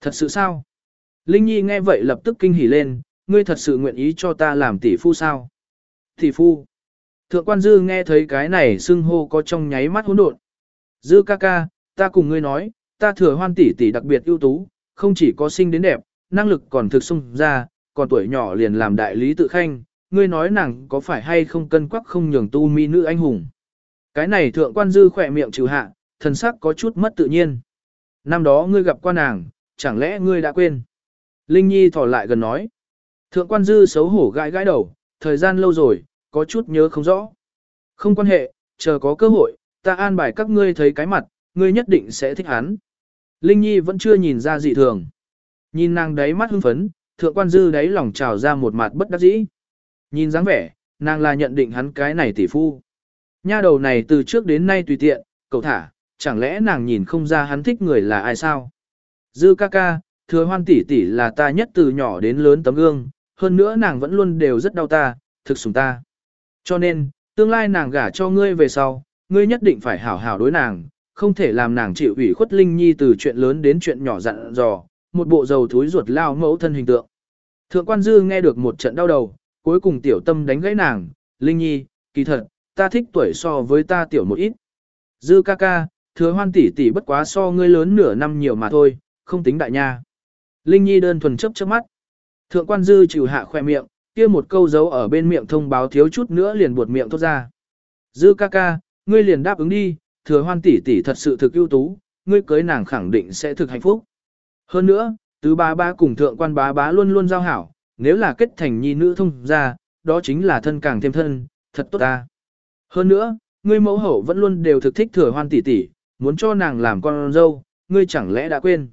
Thật sự sao? Linh Nhi nghe vậy lập tức kinh hỉ lên, ngươi thật sự nguyện ý cho ta làm tỷ phu sao? Tỷ phu. Thượng quan dư nghe thấy cái này xưng hô có trong nháy mắt hỗn độn. Dư ca ca, ta cùng ngươi nói, ta thừa hoan tỷ tỷ đặc biệt ưu tú, không chỉ có sinh đến đẹp, năng lực còn thực sung ra, còn tuổi nhỏ liền làm đại lý tự khanh, ngươi nói nàng có phải hay không cân quắc không nhường tu mi nữ anh hùng. Cái này thượng quan dư khỏe miệng trừ hạ, thần sắc có chút mất tự nhiên. Năm đó ngươi gặp qua nàng, chẳng lẽ ngươi đã quên? Linh Nhi thỏ lại gần nói. Thượng quan dư xấu hổ gãi gãi đầu, thời gian lâu rồi, có chút nhớ không rõ. Không quan hệ, chờ có cơ hội, ta an bài các ngươi thấy cái mặt, ngươi nhất định sẽ thích hắn. Linh Nhi vẫn chưa nhìn ra dị thường. Nhìn nàng đáy mắt hưng phấn, thượng quan dư đáy lòng trào ra một mặt bất đắc dĩ. Nhìn dáng vẻ, nàng là nhận định hắn cái này tỷ phu. Nha đầu này từ trước đến nay tùy tiện, cậu thả, chẳng lẽ nàng nhìn không ra hắn thích người là ai sao? Dư ca ca, thừa hoan tỷ tỷ là ta nhất từ nhỏ đến lớn tấm gương, hơn nữa nàng vẫn luôn đều rất đau ta, thực sủng ta. Cho nên, tương lai nàng gả cho ngươi về sau, ngươi nhất định phải hảo hảo đối nàng, không thể làm nàng chịu ủy khuất linh nhi từ chuyện lớn đến chuyện nhỏ dặn dò, một bộ dầu thúi ruột lao mẫu thân hình tượng. Thượng quan dư nghe được một trận đau đầu, cuối cùng tiểu tâm đánh gãy nàng, linh nhi, kỳ thật, ta thích tuổi so với ta tiểu một ít. Dư ca ca, thừa hoan tỷ tỷ bất quá so ngươi lớn nửa năm nhiều mà thôi, không tính đại nha. Linh nhi đơn thuần chấp chớp mắt. Thượng quan dư chịu hạ khoe miệng, kia một câu dấu ở bên miệng thông báo thiếu chút nữa liền buột miệng thốt ra. Dư ca ca, ngươi liền đáp ứng đi, thừa hoan tỷ tỷ thật sự thực ưu tú, ngươi cưới nàng khẳng định sẽ thực hạnh phúc. Hơn nữa, tứ bá bá cùng thượng quan bá bá luôn luôn giao hảo, nếu là kết thành nhi nữ thông ra, đó chính là thân càng thêm thân, thật tốt ta. Hơn nữa, ngươi mẫu hậu vẫn luôn đều thực thích thừa hoan tỷ tỷ, muốn cho nàng làm con dâu, ngươi chẳng lẽ đã quên.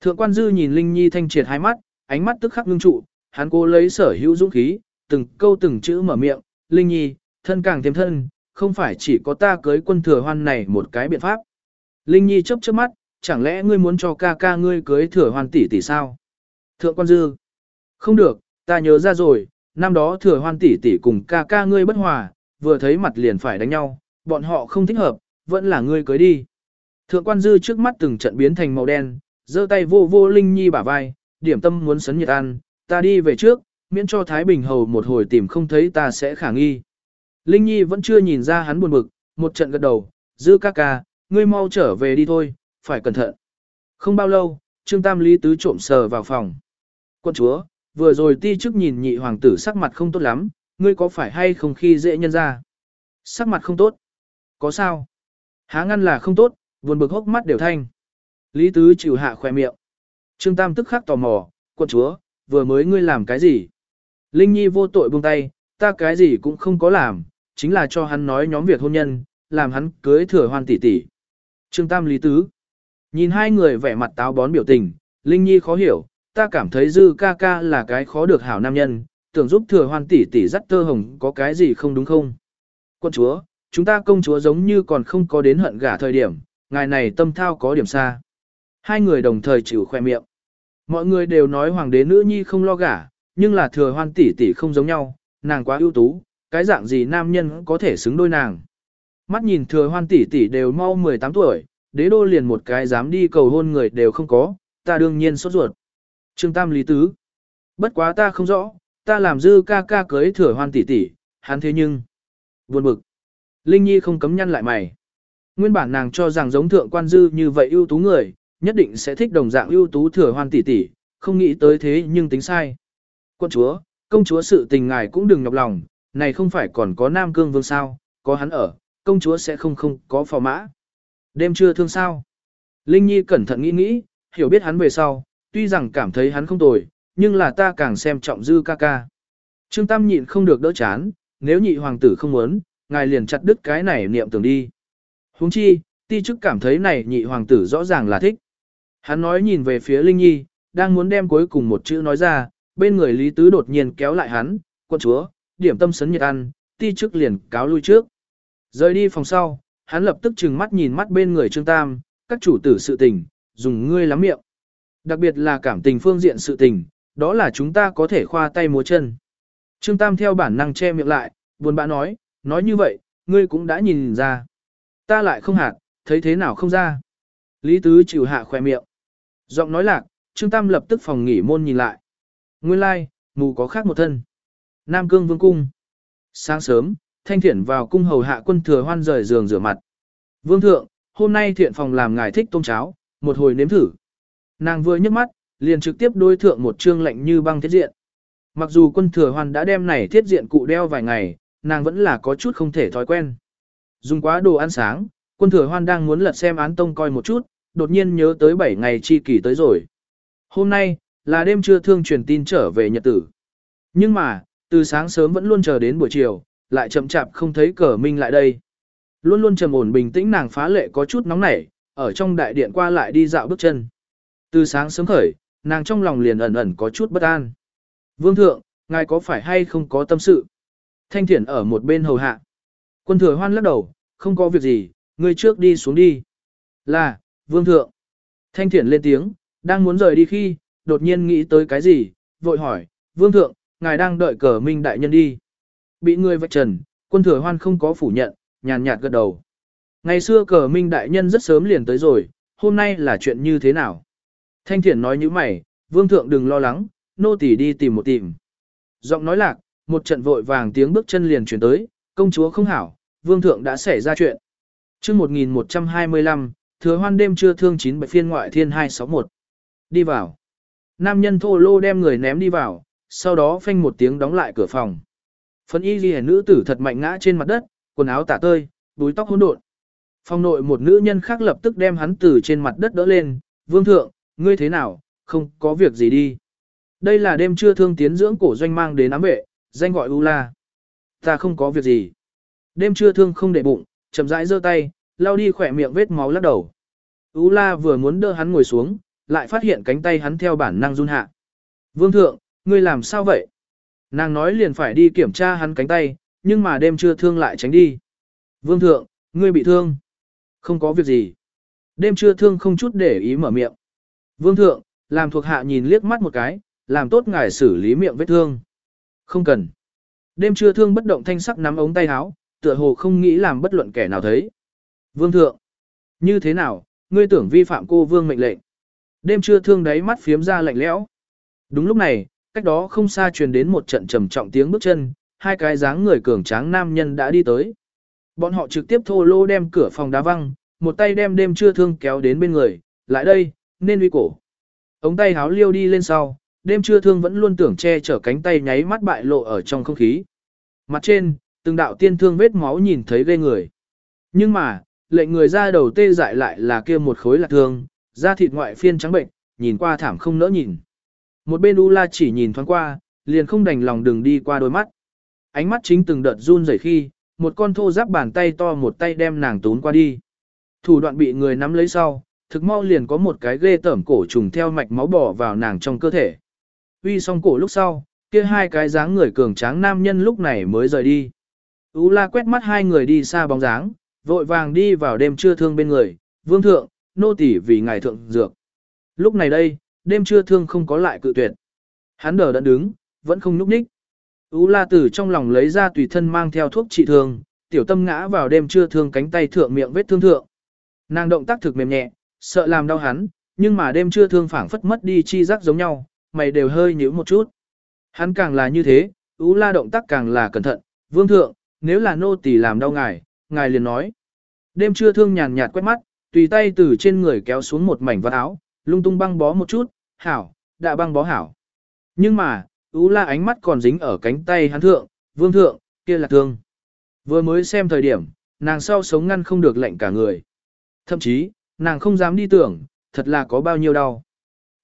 Thượng quan dư nhìn Linh Nhi thanh triệt hai mắt, ánh mắt tức khắc ngưng trụ, hắn cố lấy sở hữu dũng khí, từng câu từng chữ mở miệng, Linh Nhi, thân càng thêm thân, không phải chỉ có ta cưới quân thừa hoan này một cái biện pháp. Linh Nhi chớp chớp mắt, chẳng lẽ ngươi muốn cho ca ca ngươi cưới thừa hoan tỷ tỷ sao? Thượng quan dư, không được, ta nhớ ra rồi, năm đó thừa hoan tỷ tỷ cùng ca ca ngươi bất hòa, vừa thấy mặt liền phải đánh nhau, bọn họ không thích hợp, vẫn là ngươi cưới đi. Thượng quan dư trước mắt từng trận biến thành màu đen, giơ tay vô vô Linh Nhi bả vai, điểm tâm muốn sấn nhiệt ăn, ta đi về trước, miễn cho Thái Bình Hầu một hồi tìm không thấy ta sẽ khả nghi. Linh Nhi vẫn chưa nhìn ra hắn buồn bực, một trận gật đầu, dư ca ca, ngươi mau trở về đi thôi, phải cẩn thận. Không bao lâu, Trương Tam Lý Tứ trộm sờ vào phòng. Quân chúa, vừa rồi ti chức nhìn nhị hoàng tử sắc mặt không tốt lắm, ngươi có phải hay không khi dễ nhân ra? Sắc mặt không tốt. Có sao? Há ngăn là không tốt, buồn bực hốc mắt đều thanh. Lý Tứ chịu hạ khỏe miệng. Trương Tam tức khắc tò mò, quân chúa, vừa mới ngươi làm cái gì? Linh Nhi vô tội buông tay, ta cái gì cũng không có làm, chính là cho hắn nói nhóm việc hôn nhân, làm hắn cưới thừa hoan tỷ tỷ. Trương Tam Lý Tứ. Nhìn hai người vẻ mặt táo bón biểu tình, Linh Nhi khó hiểu, ta cảm thấy dư ca ca là cái khó được hảo nam nhân, tưởng giúp thừa hoan tỷ tỷ dắt tơ hồng có cái gì không đúng không? Quân chúa, chúng ta công chúa giống như còn không có đến hận gả thời điểm, ngài này tâm thao có điểm xa. Hai người đồng thời chịu khoe miệng. Mọi người đều nói hoàng đế nữ nhi không lo gả, nhưng là thừa hoan tỷ tỷ không giống nhau, nàng quá ưu tú, cái dạng gì nam nhân có thể xứng đôi nàng. Mắt nhìn thừa hoan tỷ tỷ đều mau 18 tuổi, đế đô liền một cái dám đi cầu hôn người đều không có, ta đương nhiên sốt ruột. Trương Tam Lý Tứ. Bất quá ta không rõ, ta làm dư ca ca cưới thừa hoan tỷ tỷ, hắn thế nhưng. Buồn bực. Linh Nhi không cấm nhăn lại mày. Nguyên bản nàng cho rằng giống thượng quan dư như vậy ưu tú người, nhất định sẽ thích đồng dạng ưu tú thừa hoan tỷ tỷ, không nghĩ tới thế nhưng tính sai. Quân chúa, công chúa sự tình ngài cũng đừng nhọc lòng, này không phải còn có Nam Cương Vương sao, có hắn ở, công chúa sẽ không không có phò mã. Đêm trưa thương sao? Linh Nhi cẩn thận nghĩ nghĩ, hiểu biết hắn về sau, tuy rằng cảm thấy hắn không tồi, nhưng là ta càng xem trọng dư ca ca. Trương Tam nhịn không được đỡ chán, nếu nhị hoàng tử không muốn, ngài liền chặt đứt cái này niệm tưởng đi. Huống chi, ti chức cảm thấy này nhị hoàng tử rõ ràng là thích. Hắn nói nhìn về phía Linh Nhi, đang muốn đem cuối cùng một chữ nói ra, bên người Lý Tứ đột nhiên kéo lại hắn, quân chúa, điểm tâm sấn nhiệt ăn, ti chức liền cáo lui trước. Rời đi phòng sau, hắn lập tức trừng mắt nhìn mắt bên người Trương Tam, các chủ tử sự tình, dùng ngươi lắm miệng. Đặc biệt là cảm tình phương diện sự tình, đó là chúng ta có thể khoa tay múa chân. Trương Tam theo bản năng che miệng lại, buồn bã nói, nói như vậy, ngươi cũng đã nhìn ra. Ta lại không hạt, thấy thế nào không ra. Lý Tứ chịu hạ khoe miệng. Giọng nói lạc, Trương Tam lập tức phòng nghỉ môn nhìn lại. Nguyên lai, like, mù có khác một thân. Nam Cương Vương Cung. Sáng sớm, Thanh Thiện vào cung hầu hạ quân thừa hoan rời giường rửa mặt. Vương thượng, hôm nay thiện phòng làm ngài thích tôm cháo, một hồi nếm thử. Nàng vừa nhấc mắt, liền trực tiếp đối thượng một trương lạnh như băng thiết diện. Mặc dù quân thừa hoan đã đem này thiết diện cụ đeo vài ngày, nàng vẫn là có chút không thể thói quen. Dùng quá đồ ăn sáng, quân thừa hoan đang muốn lật xem án tông coi một chút, đột nhiên nhớ tới 7 ngày chi kỷ tới rồi. Hôm nay, là đêm trưa thương truyền tin trở về nhật tử. Nhưng mà, từ sáng sớm vẫn luôn chờ đến buổi chiều, lại chậm chạp không thấy cờ minh lại đây. Luôn luôn trầm ổn bình tĩnh nàng phá lệ có chút nóng nảy, ở trong đại điện qua lại đi dạo bước chân. Từ sáng sớm khởi, nàng trong lòng liền ẩn ẩn có chút bất an. Vương thượng, ngài có phải hay không có tâm sự? Thanh thiển ở một bên hầu hạ. Quân thừa hoan lắc đầu, không có việc gì, ngươi trước đi xuống đi. Là, vương thượng. Thanh thiển lên tiếng, đang muốn rời đi khi, đột nhiên nghĩ tới cái gì, vội hỏi, vương thượng, ngài đang đợi cờ minh đại nhân đi. Bị người vạch trần, quân thừa hoan không có phủ nhận, nhàn nhạt gật đầu. Ngày xưa cờ minh đại nhân rất sớm liền tới rồi, hôm nay là chuyện như thế nào? Thanh thiển nói như mày, vương thượng đừng lo lắng, nô tỳ đi tìm một tìm. Giọng nói lạc, một trận vội vàng tiếng bước chân liền chuyển tới, công chúa không hảo, vương thượng đã xảy ra chuyện. chương 1125, thừa hoan đêm trưa thương chín bảy phiên ngoại thiên 261. Đi vào. Nam nhân thô lô đem người ném đi vào, sau đó phanh một tiếng đóng lại cửa phòng. Phân y ghi nữ tử thật mạnh ngã trên mặt đất, quần áo tả tơi, đuôi tóc hỗn độn. Phòng nội một nữ nhân khác lập tức đem hắn từ trên mặt đất đỡ lên, vương thượng, ngươi thế nào, không có việc gì đi. Đây là đêm trưa thương tiến dưỡng cổ doanh mang đến ám vệ, danh gọi U La. Ta không có việc gì. Đêm trưa thương không để bụng, chậm rãi giơ tay, lau đi khỏe miệng vết máu lắc đầu. U La vừa muốn đỡ hắn ngồi xuống, lại phát hiện cánh tay hắn theo bản năng run hạ. Vương thượng, ngươi làm sao vậy? Nàng nói liền phải đi kiểm tra hắn cánh tay, nhưng mà đêm trưa thương lại tránh đi. Vương thượng, ngươi bị thương. Không có việc gì. Đêm trưa thương không chút để ý mở miệng. Vương thượng, làm thuộc hạ nhìn liếc mắt một cái, làm tốt ngài xử lý miệng vết thương. Không cần. Đêm trưa thương bất động thanh sắc nắm ống tay áo, tựa hồ không nghĩ làm bất luận kẻ nào thấy. Vương thượng. Như thế nào, ngươi tưởng vi phạm cô vương mệnh lệnh. Đêm trưa thương đáy mắt phiếm ra lạnh lẽo. Đúng lúc này, cách đó không xa truyền đến một trận trầm trọng tiếng bước chân, hai cái dáng người cường tráng nam nhân đã đi tới. Bọn họ trực tiếp thô lô đem cửa phòng đá văng, một tay đem đêm chưa thương kéo đến bên người, lại đây, nên uy cổ. Ống tay háo liêu đi lên sau, đêm chưa thương vẫn luôn tưởng che chở cánh tay nháy mắt bại lộ ở trong không khí. Mặt trên, từng đạo tiên thương vết máu nhìn thấy ghê người. Nhưng mà, lệnh người ra đầu tê dại lại là kia một khối lạc thương, da thịt ngoại phiên trắng bệnh, nhìn qua thảm không nỡ nhìn. Một bên U La chỉ nhìn thoáng qua, liền không đành lòng đừng đi qua đôi mắt. Ánh mắt chính từng đợt run rẩy khi, một con thô giáp bàn tay to một tay đem nàng tốn qua đi. Thủ đoạn bị người nắm lấy sau, thực mau liền có một cái ghê tởm cổ trùng theo mạch máu bỏ vào nàng trong cơ thể. Uy xong cổ lúc sau, kia hai cái dáng người cường tráng nam nhân lúc này mới rời đi. U la quét mắt hai người đi xa bóng dáng, vội vàng đi vào đêm trưa thương bên người, vương thượng, nô tỳ vì ngài thượng dược. Lúc này đây, đêm trưa thương không có lại cự tuyệt. Hắn đờ đẫn đứng, vẫn không núp ních. U la tử trong lòng lấy ra tùy thân mang theo thuốc trị thương, tiểu tâm ngã vào đêm trưa thương cánh tay thượng miệng vết thương thượng. Nàng động tác thực mềm nhẹ, sợ làm đau hắn, nhưng mà đêm trưa thương phảng phất mất đi chi giác giống nhau, mày đều hơi nhíu một chút. Hắn càng là như thế, Ú La động tác càng là cẩn thận, vương thượng, nếu là nô tỳ làm đau ngài, ngài liền nói. Đêm trưa thương nhàn nhạt quét mắt, tùy tay từ trên người kéo xuống một mảnh vạt áo, lung tung băng bó một chút, hảo, đã băng bó hảo. Nhưng mà, Ú La ánh mắt còn dính ở cánh tay hắn thượng, vương thượng, kia là thương. Vừa mới xem thời điểm, nàng sau sống ngăn không được lạnh cả người. Thậm chí, nàng không dám đi tưởng, thật là có bao nhiêu đau.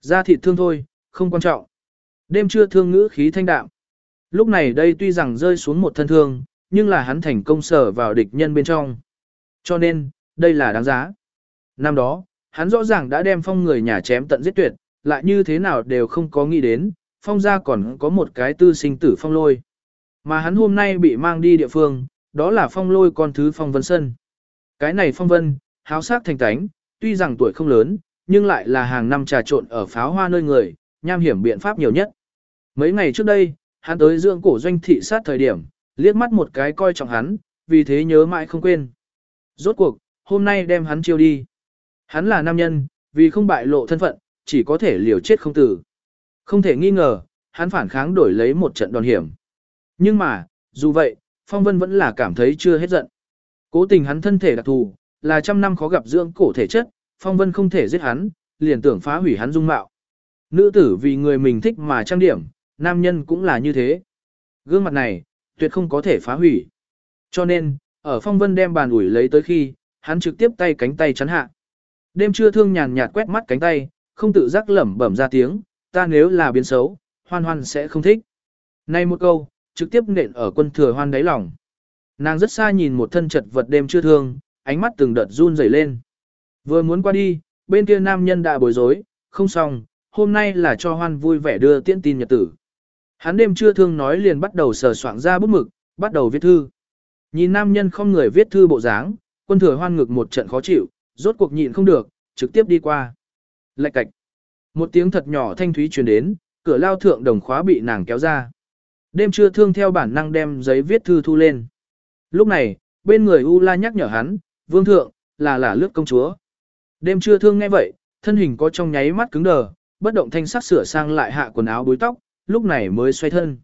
Da thịt thương thôi, không quan trọng. Đêm trưa thương ngữ khí thanh đạm. Lúc này đây tuy rằng rơi xuống một thân thương, nhưng là hắn thành công sở vào địch nhân bên trong. Cho nên, đây là đáng giá. Năm đó, hắn rõ ràng đã đem phong người nhà chém tận giết tuyệt, lại như thế nào đều không có nghĩ đến, phong gia còn có một cái tư sinh tử phong lôi. Mà hắn hôm nay bị mang đi địa phương, đó là phong lôi con thứ phong vân sân. Cái này phong vân, háo sắc thành tánh, tuy rằng tuổi không lớn, nhưng lại là hàng năm trà trộn ở pháo hoa nơi người, nham hiểm biện pháp nhiều nhất. Mấy ngày trước đây, hắn tới dưỡng cổ doanh thị sát thời điểm, liếc mắt một cái coi trọng hắn, vì thế nhớ mãi không quên. Rốt cuộc, hôm nay đem hắn chiêu đi. Hắn là nam nhân, vì không bại lộ thân phận, chỉ có thể liều chết không tử. Không thể nghi ngờ, hắn phản kháng đổi lấy một trận đòn hiểm. Nhưng mà, dù vậy, Phong Vân vẫn là cảm thấy chưa hết giận. Cố tình hắn thân thể đặc thù, là trăm năm khó gặp dưỡng cổ thể chất, Phong Vân không thể giết hắn, liền tưởng phá hủy hắn dung mạo. Nữ tử vì người mình thích mà trang điểm, nam nhân cũng là như thế. Gương mặt này, tuyệt không có thể phá hủy. Cho nên, ở Phong Vân đem bàn ủi lấy tới khi, hắn trực tiếp tay cánh tay chắn hạ. Đêm trưa thương nhàn nhạt quét mắt cánh tay, không tự giác lẩm bẩm ra tiếng, ta nếu là biến xấu, hoan hoan sẽ không thích. Này một câu, trực tiếp nện ở quân thừa hoan đáy lòng. Nàng rất xa nhìn một thân chật vật đêm chưa thương, ánh mắt từng đợt run rẩy lên. Vừa muốn qua đi, bên kia nam nhân đã bối rối, không xong, hôm nay là cho hoan vui vẻ đưa tiễn tin nhật tử. Hắn đêm chưa thương nói liền bắt đầu sờ soạn ra bút mực, bắt đầu viết thư. Nhìn nam nhân không người viết thư bộ dáng, quân thừa hoan ngực một trận khó chịu, rốt cuộc nhịn không được, trực tiếp đi qua. Lạch cạch. Một tiếng thật nhỏ thanh thúy truyền đến, cửa lao thượng đồng khóa bị nàng kéo ra. Đêm trưa thương theo bản năng đem giấy viết thư thu lên. Lúc này, bên người U La nhắc nhở hắn, vương thượng, là là lướt công chúa. Đêm trưa thương nghe vậy, thân hình có trong nháy mắt cứng đờ, bất động thanh sắc sửa sang lại hạ quần áo búi tóc, lúc này mới xoay thân.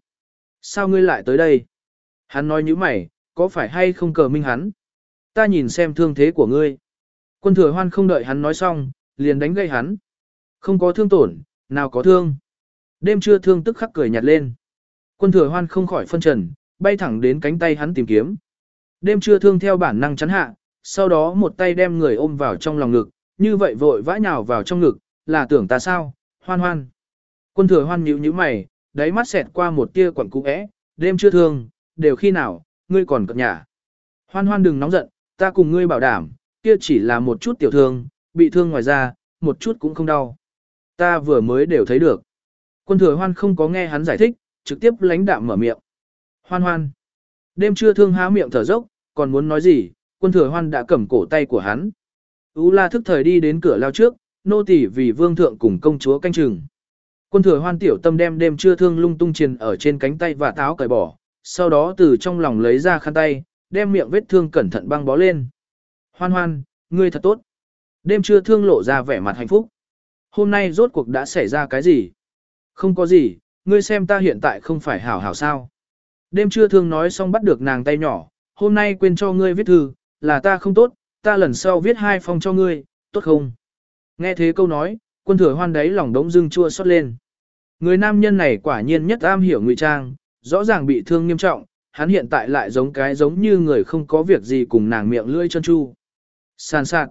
Sao ngươi lại tới đây? Hắn nói như mày, có phải hay không cờ minh hắn? Ta nhìn xem thương thế của ngươi. Quân thừa hoan không đợi hắn nói xong, liền đánh gây hắn. Không có thương tổn, nào có thương. Đêm trưa thương tức khắc cười nhạt lên. Quân thừa hoan không khỏi phân trần, bay thẳng đến cánh tay hắn tìm kiếm. Đêm trưa thương theo bản năng chắn hạ, sau đó một tay đem người ôm vào trong lòng ngực, như vậy vội vã nhào vào trong ngực, là tưởng ta sao, hoan hoan. Quân thừa hoan nhíu nhíu mày, đáy mắt xẹt qua một tia quẩn cú ẽ, đêm Trưa thương, đều khi nào, ngươi còn cập nhà. Hoan hoan đừng nóng giận, ta cùng ngươi bảo đảm, kia chỉ là một chút tiểu thương, bị thương ngoài ra, một chút cũng không đau. Ta vừa mới đều thấy được. Quân thừa hoan không có nghe hắn giải thích, trực tiếp lánh đạm mở miệng. Hoan hoan. Đêm trưa thương há miệng thở dốc, còn muốn nói gì, quân thừa hoan đã cầm cổ tay của hắn. Ú la thức thời đi đến cửa lao trước, nô tỳ vì vương thượng cùng công chúa canh chừng. Quân thừa hoan tiểu tâm đem đêm trưa thương lung tung triền ở trên cánh tay và táo cởi bỏ, sau đó từ trong lòng lấy ra khăn tay, đem miệng vết thương cẩn thận băng bó lên. Hoan hoan, ngươi thật tốt. Đêm trưa thương lộ ra vẻ mặt hạnh phúc. Hôm nay rốt cuộc đã xảy ra cái gì? Không có gì, ngươi xem ta hiện tại không phải hảo hảo sao. Đêm trưa thương nói xong bắt được nàng tay nhỏ, hôm nay quên cho ngươi viết thư, là ta không tốt, ta lần sau viết hai phong cho ngươi, tốt không? Nghe thế câu nói, quân thừa hoan đáy lòng đống dưng chua xót lên. Người nam nhân này quả nhiên nhất am hiểu ngụy trang, rõ ràng bị thương nghiêm trọng, hắn hiện tại lại giống cái giống như người không có việc gì cùng nàng miệng lưỡi chân chu. Sàn sạt.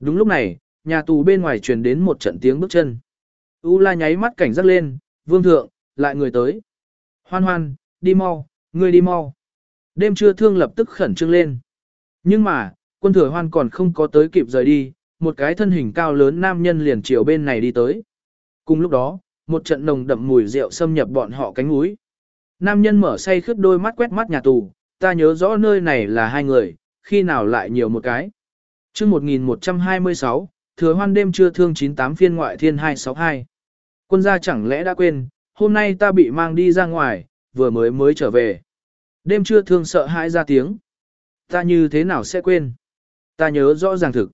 Đúng lúc này, nhà tù bên ngoài truyền đến một trận tiếng bước chân. U la nháy mắt cảnh giác lên, vương thượng, lại người tới. Hoan hoan, đi mau, ngươi đi mau. Đêm trưa thương lập tức khẩn trương lên. Nhưng mà, quân thừa hoan còn không có tới kịp rời đi, một cái thân hình cao lớn nam nhân liền chiều bên này đi tới. Cùng lúc đó, một trận nồng đậm mùi rượu xâm nhập bọn họ cánh mũi. Nam nhân mở say khướt đôi mắt quét mắt nhà tù, ta nhớ rõ nơi này là hai người, khi nào lại nhiều một cái chương 1126, thừa hoan đêm trưa thương 98 phiên ngoại thiên 262. Quân gia chẳng lẽ đã quên, hôm nay ta bị mang đi ra ngoài, vừa mới mới trở về. Đêm trưa thương sợ hãi ra tiếng. Ta như thế nào sẽ quên? Ta nhớ rõ ràng thực.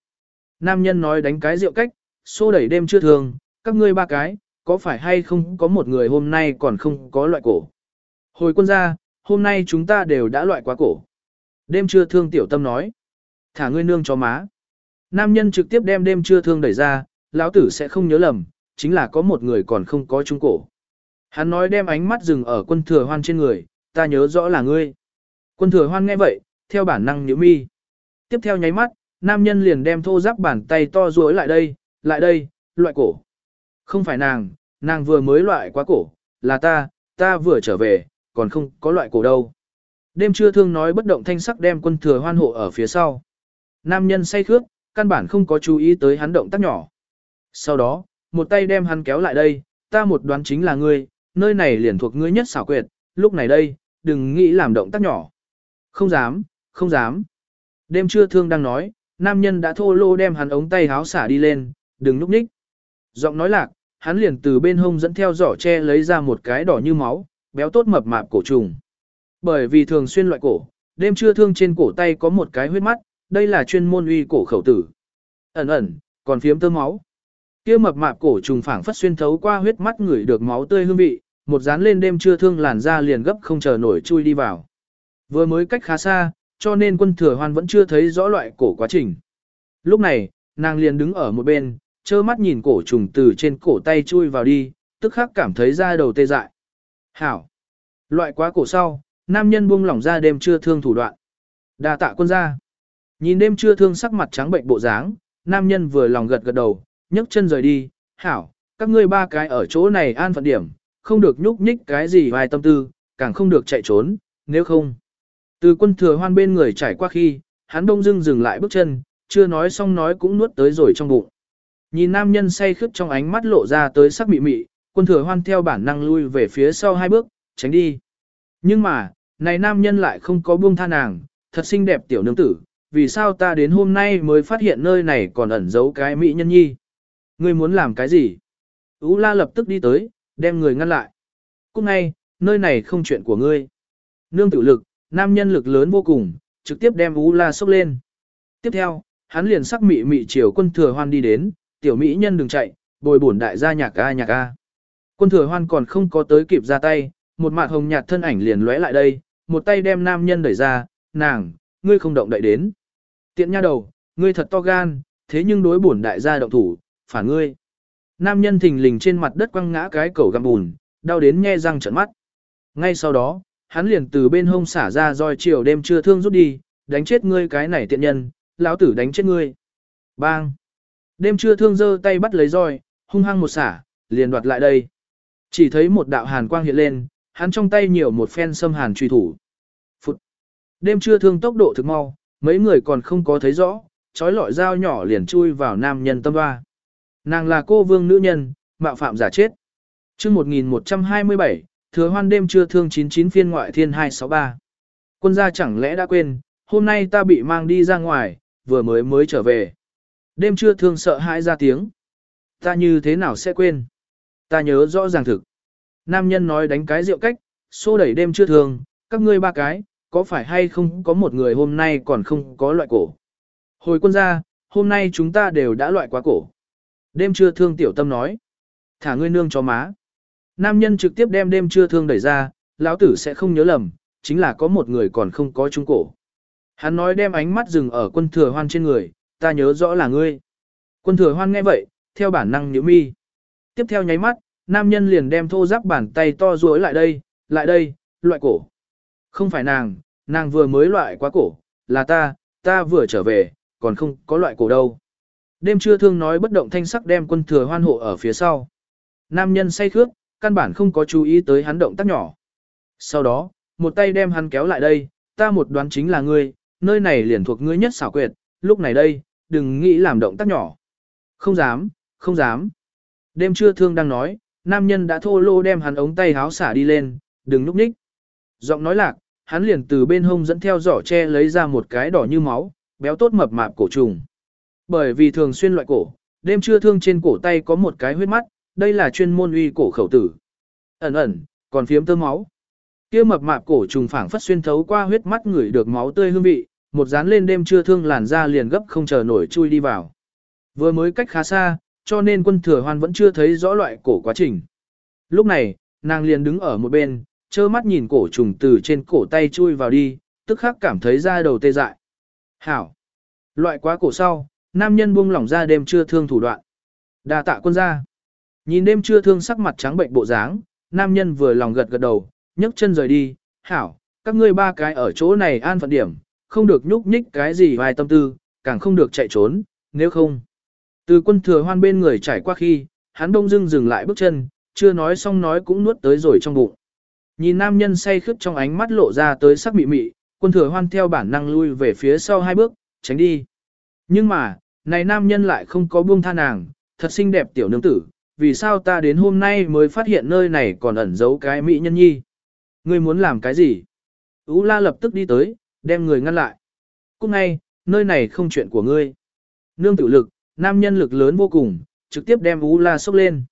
Nam nhân nói đánh cái rượu cách, xô đẩy đêm trưa thương, các ngươi ba cái, có phải hay không có một người hôm nay còn không có loại cổ? Hồi quân gia, hôm nay chúng ta đều đã loại quá cổ. Đêm trưa thương tiểu tâm nói. Thả ngươi nương cho má. Nam nhân trực tiếp đem đêm trưa thương đẩy ra, lão tử sẽ không nhớ lầm, chính là có một người còn không có trung cổ. Hắn nói đem ánh mắt dừng ở quân thừa hoan trên người, ta nhớ rõ là ngươi. Quân thừa hoan nghe vậy, theo bản năng nhíu mi. Tiếp theo nháy mắt, nam nhân liền đem thô giáp bàn tay to duỗi lại đây, lại đây, loại cổ. Không phải nàng, nàng vừa mới loại quá cổ, là ta, ta vừa trở về, còn không có loại cổ đâu. Đêm trưa thương nói bất động thanh sắc đem quân thừa hoan hộ ở phía sau. Nam nhân say khước, căn bản không có chú ý tới hắn động tác nhỏ. Sau đó, một tay đem hắn kéo lại đây, ta một đoán chính là ngươi, nơi này liền thuộc ngươi nhất xảo quyệt, lúc này đây, đừng nghĩ làm động tác nhỏ. Không dám, không dám. Đêm trưa thương đang nói, nam nhân đã thô lô đem hắn ống tay háo xả đi lên, đừng núp ních. Giọng nói lạc, hắn liền từ bên hông dẫn theo giỏ tre lấy ra một cái đỏ như máu, béo tốt mập mạp cổ trùng. Bởi vì thường xuyên loại cổ, đêm trưa thương trên cổ tay có một cái huyết mắt, đây là chuyên môn uy cổ khẩu tử. Ẩn ẩn, còn phiếm tơ máu. Kia mập mạp cổ trùng phảng phất xuyên thấu qua huyết mắt người được máu tươi hương vị, một dán lên đêm trưa thương làn da liền gấp không chờ nổi chui đi vào. Vừa mới cách khá xa, cho nên quân thừa hoan vẫn chưa thấy rõ loại cổ quá trình. Lúc này, nàng liền đứng ở một bên, trơ mắt nhìn cổ trùng từ trên cổ tay chui vào đi, tức khắc cảm thấy da đầu tê dại. Hảo! Loại quá cổ sau, nam nhân buông lỏng ra đêm trưa thương thủ đoạn. đa tạ quân gia. Nhìn đêm trưa thương sắc mặt trắng bệnh bộ dáng, nam nhân vừa lòng gật gật đầu, nhấc chân rời đi, hảo, các ngươi ba cái ở chỗ này an phận điểm, không được nhúc nhích cái gì vài tâm tư, càng không được chạy trốn, nếu không. Từ quân thừa hoan bên người trải qua khi, hắn đông dưng dừng lại bước chân, chưa nói xong nói cũng nuốt tới rồi trong bụng. Nhìn nam nhân say khướt trong ánh mắt lộ ra tới sắc mị mị, quân thừa hoan theo bản năng lui về phía sau hai bước, tránh đi. Nhưng mà, này nam nhân lại không có buông tha nàng, thật xinh đẹp tiểu nương tử, vì sao ta đến hôm nay mới phát hiện nơi này còn ẩn giấu cái mỹ nhân nhi. Ngươi muốn làm cái gì? Ú la lập tức đi tới, đem người ngăn lại. Cũng ngay, nơi này không chuyện của ngươi. Nương tự lực, nam nhân lực lớn vô cùng, trực tiếp đem Ú la sốc lên. Tiếp theo, hắn liền sắc mị mị chiều quân thừa hoan đi đến, tiểu mỹ nhân đừng chạy, bồi bổn đại gia nhạc a nhạc a. Quân thừa hoan còn không có tới kịp ra tay, một mạt hồng nhạt thân ảnh liền lóe lại đây, một tay đem nam nhân đẩy ra, nàng, ngươi không động đậy đến. Tiện nha đầu, ngươi thật to gan, thế nhưng đối bổn đại gia động thủ, phản ngươi. Nam nhân thình lình trên mặt đất quăng ngã cái cầu găm bùn, đau đến nhe răng trợn mắt. Ngay sau đó, hắn liền từ bên hông xả ra roi chiều đêm chưa thương rút đi, đánh chết ngươi cái này tiện nhân, lão tử đánh chết ngươi. Bang! Đêm chưa thương giơ tay bắt lấy roi, hung hăng một xả, liền đoạt lại đây. Chỉ thấy một đạo hàn quang hiện lên, hắn trong tay nhiều một phen xâm hàn truy thủ. Phụt! Đêm chưa thương tốc độ thực mau, mấy người còn không có thấy rõ, trói lọi dao nhỏ liền chui vào nam nhân tâm hoa. Nàng là cô vương nữ nhân, mạo phạm giả chết. chương 1127, thừa hoan đêm chưa thương 99 phiên ngoại thiên 263. Quân gia chẳng lẽ đã quên, hôm nay ta bị mang đi ra ngoài, vừa mới mới trở về. Đêm chưa thương sợ hãi ra tiếng. Ta như thế nào sẽ quên? Ta nhớ rõ ràng thực. Nam nhân nói đánh cái rượu cách, xô đẩy đêm chưa thương, các ngươi ba cái, có phải hay không có một người hôm nay còn không có loại cổ. Hồi quân ra hôm nay chúng ta đều đã loại quá cổ. Đêm trưa thương tiểu tâm nói. Thả ngươi nương cho má. Nam nhân trực tiếp đem đêm trưa thương đẩy ra, lão tử sẽ không nhớ lầm, chính là có một người còn không có trung cổ. Hắn nói đem ánh mắt dừng ở quân thừa hoan trên người, ta nhớ rõ là ngươi. Quân thừa hoan nghe vậy, theo bản năng nhíu mi. Tiếp theo nháy mắt, nam nhân liền đem thô giáp bàn tay to duỗi lại đây, lại đây, loại cổ. Không phải nàng, nàng vừa mới loại quá cổ, là ta, ta vừa trở về, còn không có loại cổ đâu. Đêm trưa thương nói bất động thanh sắc đem quân thừa hoan hộ ở phía sau. Nam nhân say khước, căn bản không có chú ý tới hắn động tác nhỏ. Sau đó, một tay đem hắn kéo lại đây, ta một đoán chính là ngươi, nơi này liền thuộc ngươi nhất xảo quyệt, lúc này đây, đừng nghĩ làm động tác nhỏ. Không dám, không dám. Đêm trưa thương đang nói, nam nhân đã thô lô đem hắn ống tay háo xả đi lên, đừng núp ních. Giọng nói lạc, hắn liền từ bên hông dẫn theo giỏ tre lấy ra một cái đỏ như máu, béo tốt mập mạp cổ trùng. Bởi vì thường xuyên loại cổ, đêm trưa thương trên cổ tay có một cái huyết mắt, đây là chuyên môn uy cổ khẩu tử. Ẩn ẩn, còn phiếm tơ máu. Kia mập mạp cổ trùng phảng phất xuyên thấu qua huyết mắt người được máu tươi hương vị, một dán lên đêm trưa thương làn da liền gấp không chờ nổi chui đi vào. Vừa mới cách khá xa, cho nên quân thừa hoan vẫn chưa thấy rõ loại cổ quá trình. Lúc này, nàng liền đứng ở một bên, trơ mắt nhìn cổ trùng từ trên cổ tay chui vào đi, tức khắc cảm thấy da đầu tê dại. Hảo! Loại quá cổ sau, nam nhân buông lỏng ra đêm trưa thương thủ đoạn. Đà tạ quân ra. Nhìn đêm trưa thương sắc mặt trắng bệnh bộ dáng, nam nhân vừa lòng gật gật đầu, nhấc chân rời đi, hảo, các ngươi ba cái ở chỗ này an phận điểm, không được nhúc nhích cái gì vài tâm tư, càng không được chạy trốn, nếu không. Từ quân thừa hoan bên người trải qua khi, hắn đông dưng dừng lại bước chân, chưa nói xong nói cũng nuốt tới rồi trong bụng. Nhìn nam nhân say khướt trong ánh mắt lộ ra tới sắc mị mị, quân thừa hoan theo bản năng lui về phía sau hai bước, tránh đi. Nhưng mà, này nam nhân lại không có buông tha nàng, thật xinh đẹp tiểu nương tử, vì sao ta đến hôm nay mới phát hiện nơi này còn ẩn giấu cái mỹ nhân nhi. Ngươi muốn làm cái gì? Ú la lập tức đi tới, đem người ngăn lại. Cũng ngay, nơi này không chuyện của ngươi. Nương tử lực, nam nhân lực lớn vô cùng, trực tiếp đem Ú la sốc lên.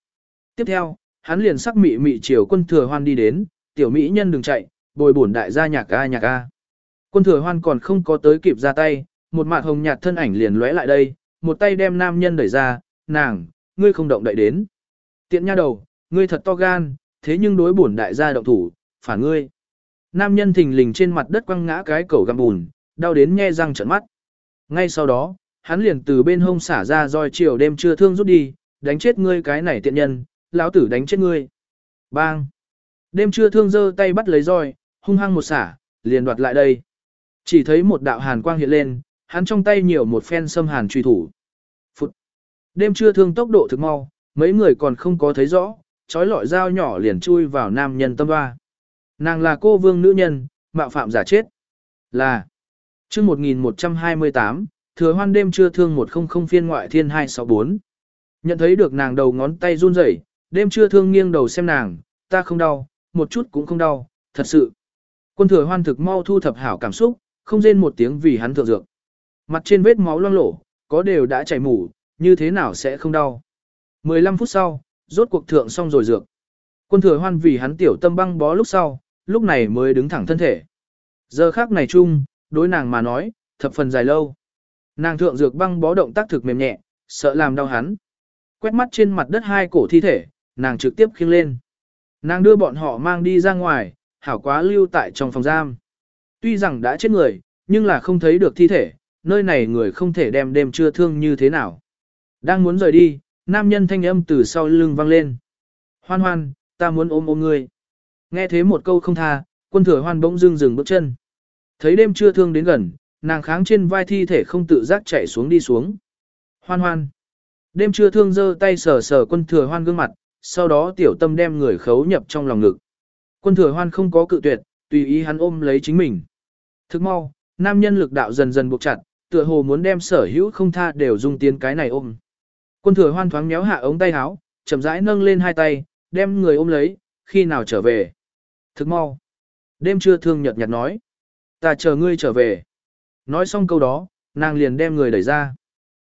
Tiếp theo, hắn liền sắc mị mị chiều quân thừa hoan đi đến, tiểu mỹ nhân đừng chạy, bồi bổn đại gia nhạc a nhạc a. Quân thừa hoan còn không có tới kịp ra tay, một mạt hồng nhạt thân ảnh liền lóe lại đây, một tay đem nam nhân đẩy ra, nàng, ngươi không động đậy đến. Tiện nha đầu, ngươi thật to gan, thế nhưng đối bổn đại gia động thủ, phản ngươi. Nam nhân thình lình trên mặt đất quăng ngã cái cầu găm bùn, đau đến nhe răng trợn mắt. Ngay sau đó, hắn liền từ bên hông xả ra roi chiều đêm chưa thương rút đi, đánh chết ngươi cái này tiện nhân, lão tử đánh chết ngươi. Bang! Đêm trưa thương giơ tay bắt lấy roi, hung hăng một xả, liền đoạt lại đây. Chỉ thấy một đạo hàn quang hiện lên, hắn trong tay nhiều một phen xâm hàn truy thủ. Phụt! Đêm trưa thương tốc độ thực mau, mấy người còn không có thấy rõ, trói lọi dao nhỏ liền chui vào nam nhân tâm hoa. Nàng là cô vương nữ nhân, mạo phạm giả chết. Là. chương 1128, thừa hoan đêm trưa thương 100 phiên ngoại thiên 264. Nhận thấy được nàng đầu ngón tay run rẩy, đêm trưa thương nghiêng đầu xem nàng, ta không đau, một chút cũng không đau, thật sự. Quân thừa hoan thực mau thu thập hảo cảm xúc, không rên một tiếng vì hắn thượng dược. Mặt trên vết máu loang lổ, có đều đã chảy mủ, như thế nào sẽ không đau. 15 phút sau, rốt cuộc thượng xong rồi dược. Quân thừa hoan vì hắn tiểu tâm băng bó lúc sau, lúc này mới đứng thẳng thân thể. Giờ khác này chung, đối nàng mà nói, thập phần dài lâu. Nàng thượng dược băng bó động tác thực mềm nhẹ, sợ làm đau hắn. Quét mắt trên mặt đất hai cổ thi thể, nàng trực tiếp khiêng lên. Nàng đưa bọn họ mang đi ra ngoài, hảo quá lưu tại trong phòng giam. Tuy rằng đã chết người, nhưng là không thấy được thi thể, nơi này người không thể đem đêm chưa thương như thế nào. Đang muốn rời đi, nam nhân thanh âm từ sau lưng vang lên. Hoan hoan, ta muốn ôm ôm ngươi. Nghe thế một câu không tha, quân thừa hoan bỗng dưng dừng bước chân. Thấy đêm chưa thương đến gần, nàng kháng trên vai thi thể không tự giác chạy xuống đi xuống. Hoan hoan. Đêm chưa thương giơ tay sờ sờ quân thừa hoan gương mặt, sau đó tiểu tâm đem người khấu nhập trong lòng ngực. Quân thừa hoan không có cự tuyệt, tùy ý hắn ôm lấy chính mình. Thức mau, nam nhân lực đạo dần dần buộc chặt, tựa hồ muốn đem sở hữu không tha đều dung tiến cái này ôm. Quân thừa hoan thoáng méo hạ ống tay áo, chậm rãi nâng lên hai tay, đem người ôm lấy, khi nào trở về. Thức mau. Đêm trưa thương nhật nhạt nói. Ta chờ ngươi trở về. Nói xong câu đó, nàng liền đem người đẩy ra.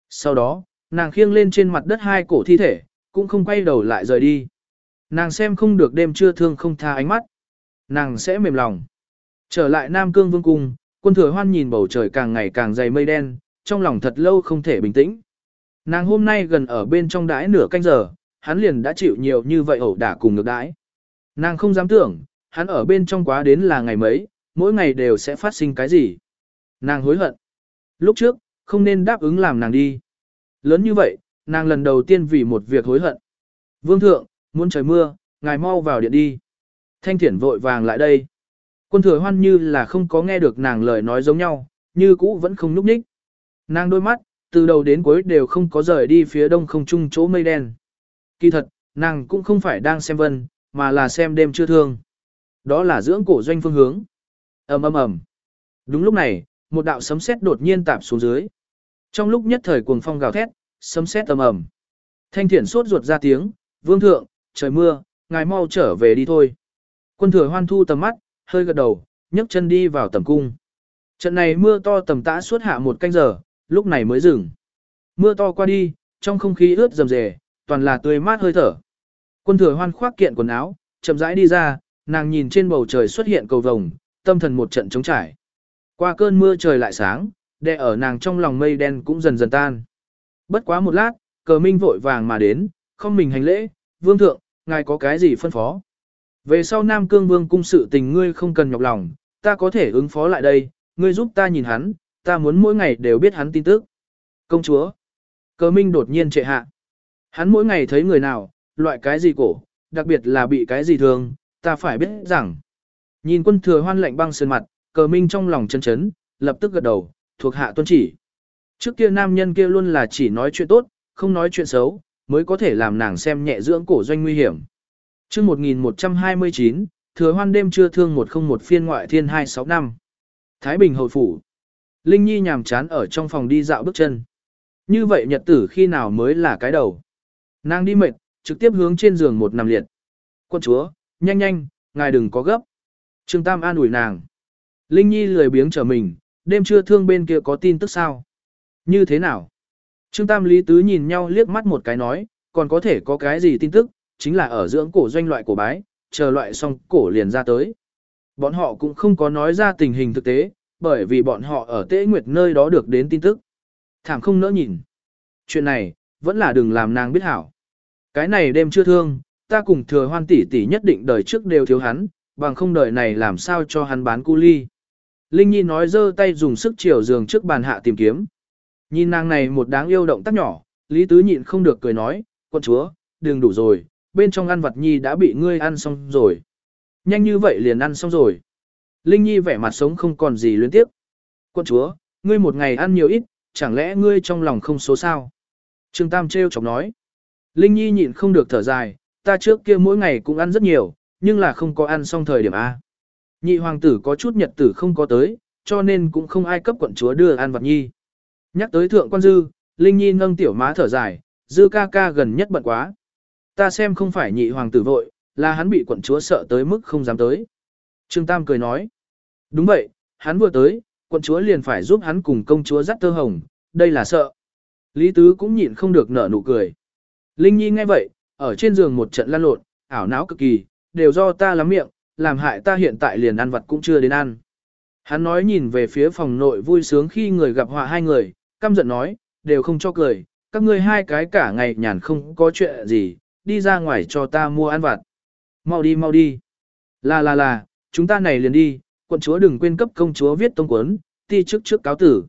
Sau đó, nàng khiêng lên trên mặt đất hai cổ thi thể, cũng không quay đầu lại rời đi. Nàng xem không được đêm trưa thương không tha ánh mắt. Nàng sẽ mềm lòng. Trở lại Nam Cương Vương Cung, quân thừa hoan nhìn bầu trời càng ngày càng dày mây đen, trong lòng thật lâu không thể bình tĩnh. Nàng hôm nay gần ở bên trong đãi nửa canh giờ, hắn liền đã chịu nhiều như vậy ẩu đả cùng ngược đãi. Nàng không dám tưởng, hắn ở bên trong quá đến là ngày mấy, mỗi ngày đều sẽ phát sinh cái gì. Nàng hối hận. Lúc trước, không nên đáp ứng làm nàng đi. Lớn như vậy, nàng lần đầu tiên vì một việc hối hận. Vương thượng, muốn trời mưa, ngài mau vào điện đi. Thanh thiển vội vàng lại đây. Quân thừa hoan như là không có nghe được nàng lời nói giống nhau, như cũ vẫn không núp nhích. Nàng đôi mắt, từ đầu đến cuối đều không có rời đi phía đông không trung chỗ mây đen. Kỳ thật, nàng cũng không phải đang xem vân, mà là xem đêm chưa thương. Đó là dưỡng cổ doanh phương hướng. ầm ầm ầm. Đúng lúc này, một đạo sấm sét đột nhiên tạp xuống dưới. Trong lúc nhất thời cuồng phong gào thét, sấm sét ầm ầm. Thanh thiển sốt ruột ra tiếng, "Vương thượng, trời mưa, ngài mau trở về đi thôi." Quân thừa hoan thu tầm mắt, hơi gật đầu, nhấc chân đi vào tầm cung. Trận này mưa to tầm tã suốt hạ một canh giờ, lúc này mới dừng. Mưa to qua đi, trong không khí ướt rầm rề, toàn là tươi mát hơi thở. Quân thừa hoan khoác kiện quần áo, chậm rãi đi ra, nàng nhìn trên bầu trời xuất hiện cầu vồng, tâm thần một trận trống trải. Qua cơn mưa trời lại sáng, đè ở nàng trong lòng mây đen cũng dần dần tan. Bất quá một lát, cờ minh vội vàng mà đến, không mình hành lễ, vương thượng, ngài có cái gì phân phó. Về sau Nam Cương Vương cung sự tình ngươi không cần nhọc lòng, ta có thể ứng phó lại đây, ngươi giúp ta nhìn hắn, ta muốn mỗi ngày đều biết hắn tin tức. Công chúa. Cờ minh đột nhiên trệ hạ. Hắn mỗi ngày thấy người nào, loại cái gì cổ, đặc biệt là bị cái gì thương, ta phải biết rằng. Nhìn quân thừa hoan lạnh băng sơn mặt, cờ minh trong lòng chân chấn, lập tức gật đầu, thuộc hạ tuân chỉ. Trước kia nam nhân kia luôn là chỉ nói chuyện tốt, không nói chuyện xấu, mới có thể làm nàng xem nhẹ dưỡng cổ doanh nguy hiểm. chương 1129, thừa hoan đêm trưa thương 101 phiên ngoại thiên 26 năm. Thái Bình hồi phủ. Linh Nhi nhàm chán ở trong phòng đi dạo bước chân. Như vậy nhật tử khi nào mới là cái đầu. Nàng đi mệt, trực tiếp hướng trên giường một nằm liệt. Quân chúa, nhanh nhanh, ngài đừng có gấp. Trương Tam an ủi nàng. Linh Nhi lười biếng trở mình, đêm trưa thương bên kia có tin tức sao? Như thế nào? Trương Tam Lý Tứ nhìn nhau liếc mắt một cái nói, còn có thể có cái gì tin tức, chính là ở dưỡng cổ doanh loại cổ bái, chờ loại xong cổ liền ra tới. Bọn họ cũng không có nói ra tình hình thực tế, bởi vì bọn họ ở Tế Nguyệt nơi đó được đến tin tức. Thảm không nỡ nhìn. Chuyện này, vẫn là đừng làm nàng biết hảo. Cái này đêm chưa thương, ta cùng thừa hoan tỷ tỷ nhất định đời trước đều thiếu hắn, bằng không đời này làm sao cho hắn bán cu ly. Linh Nhi nói giơ tay dùng sức chiều giường trước bàn hạ tìm kiếm. Nhìn nàng này một đáng yêu động tác nhỏ, Lý Tứ nhịn không được cười nói, quân chúa, đừng đủ rồi, bên trong ăn vật nhi đã bị ngươi ăn xong rồi. Nhanh như vậy liền ăn xong rồi. Linh Nhi vẻ mặt sống không còn gì luyến tiếp. Quân chúa, ngươi một ngày ăn nhiều ít, chẳng lẽ ngươi trong lòng không số sao? Trương Tam trêu chọc nói. Linh Nhi nhịn không được thở dài, ta trước kia mỗi ngày cũng ăn rất nhiều, nhưng là không có ăn xong thời điểm A. Nhị hoàng tử có chút nhật tử không có tới, cho nên cũng không ai cấp quận chúa đưa ăn vật nhi. Nhắc tới thượng quan dư, Linh Nhi nâng tiểu má thở dài, dư ca ca gần nhất bận quá. Ta xem không phải nhị hoàng tử vội, là hắn bị quận chúa sợ tới mức không dám tới. Trương Tam cười nói. Đúng vậy, hắn vừa tới, quận chúa liền phải giúp hắn cùng công chúa dắt tơ hồng, đây là sợ. Lý Tứ cũng nhịn không được nở nụ cười. Linh Nhi nghe vậy, ở trên giường một trận lăn lộn, ảo não cực kỳ, đều do ta lắm miệng, làm hại ta hiện tại liền ăn vặt cũng chưa đến ăn. Hắn nói nhìn về phía phòng nội vui sướng khi người gặp họa hai người, căm giận nói, đều không cho cười, các ngươi hai cái cả ngày nhàn không có chuyện gì, đi ra ngoài cho ta mua ăn vặt. Mau đi mau đi. Là là là, chúng ta này liền đi, quận chúa đừng quên cấp công chúa viết tông cuốn. ti trước trước cáo tử.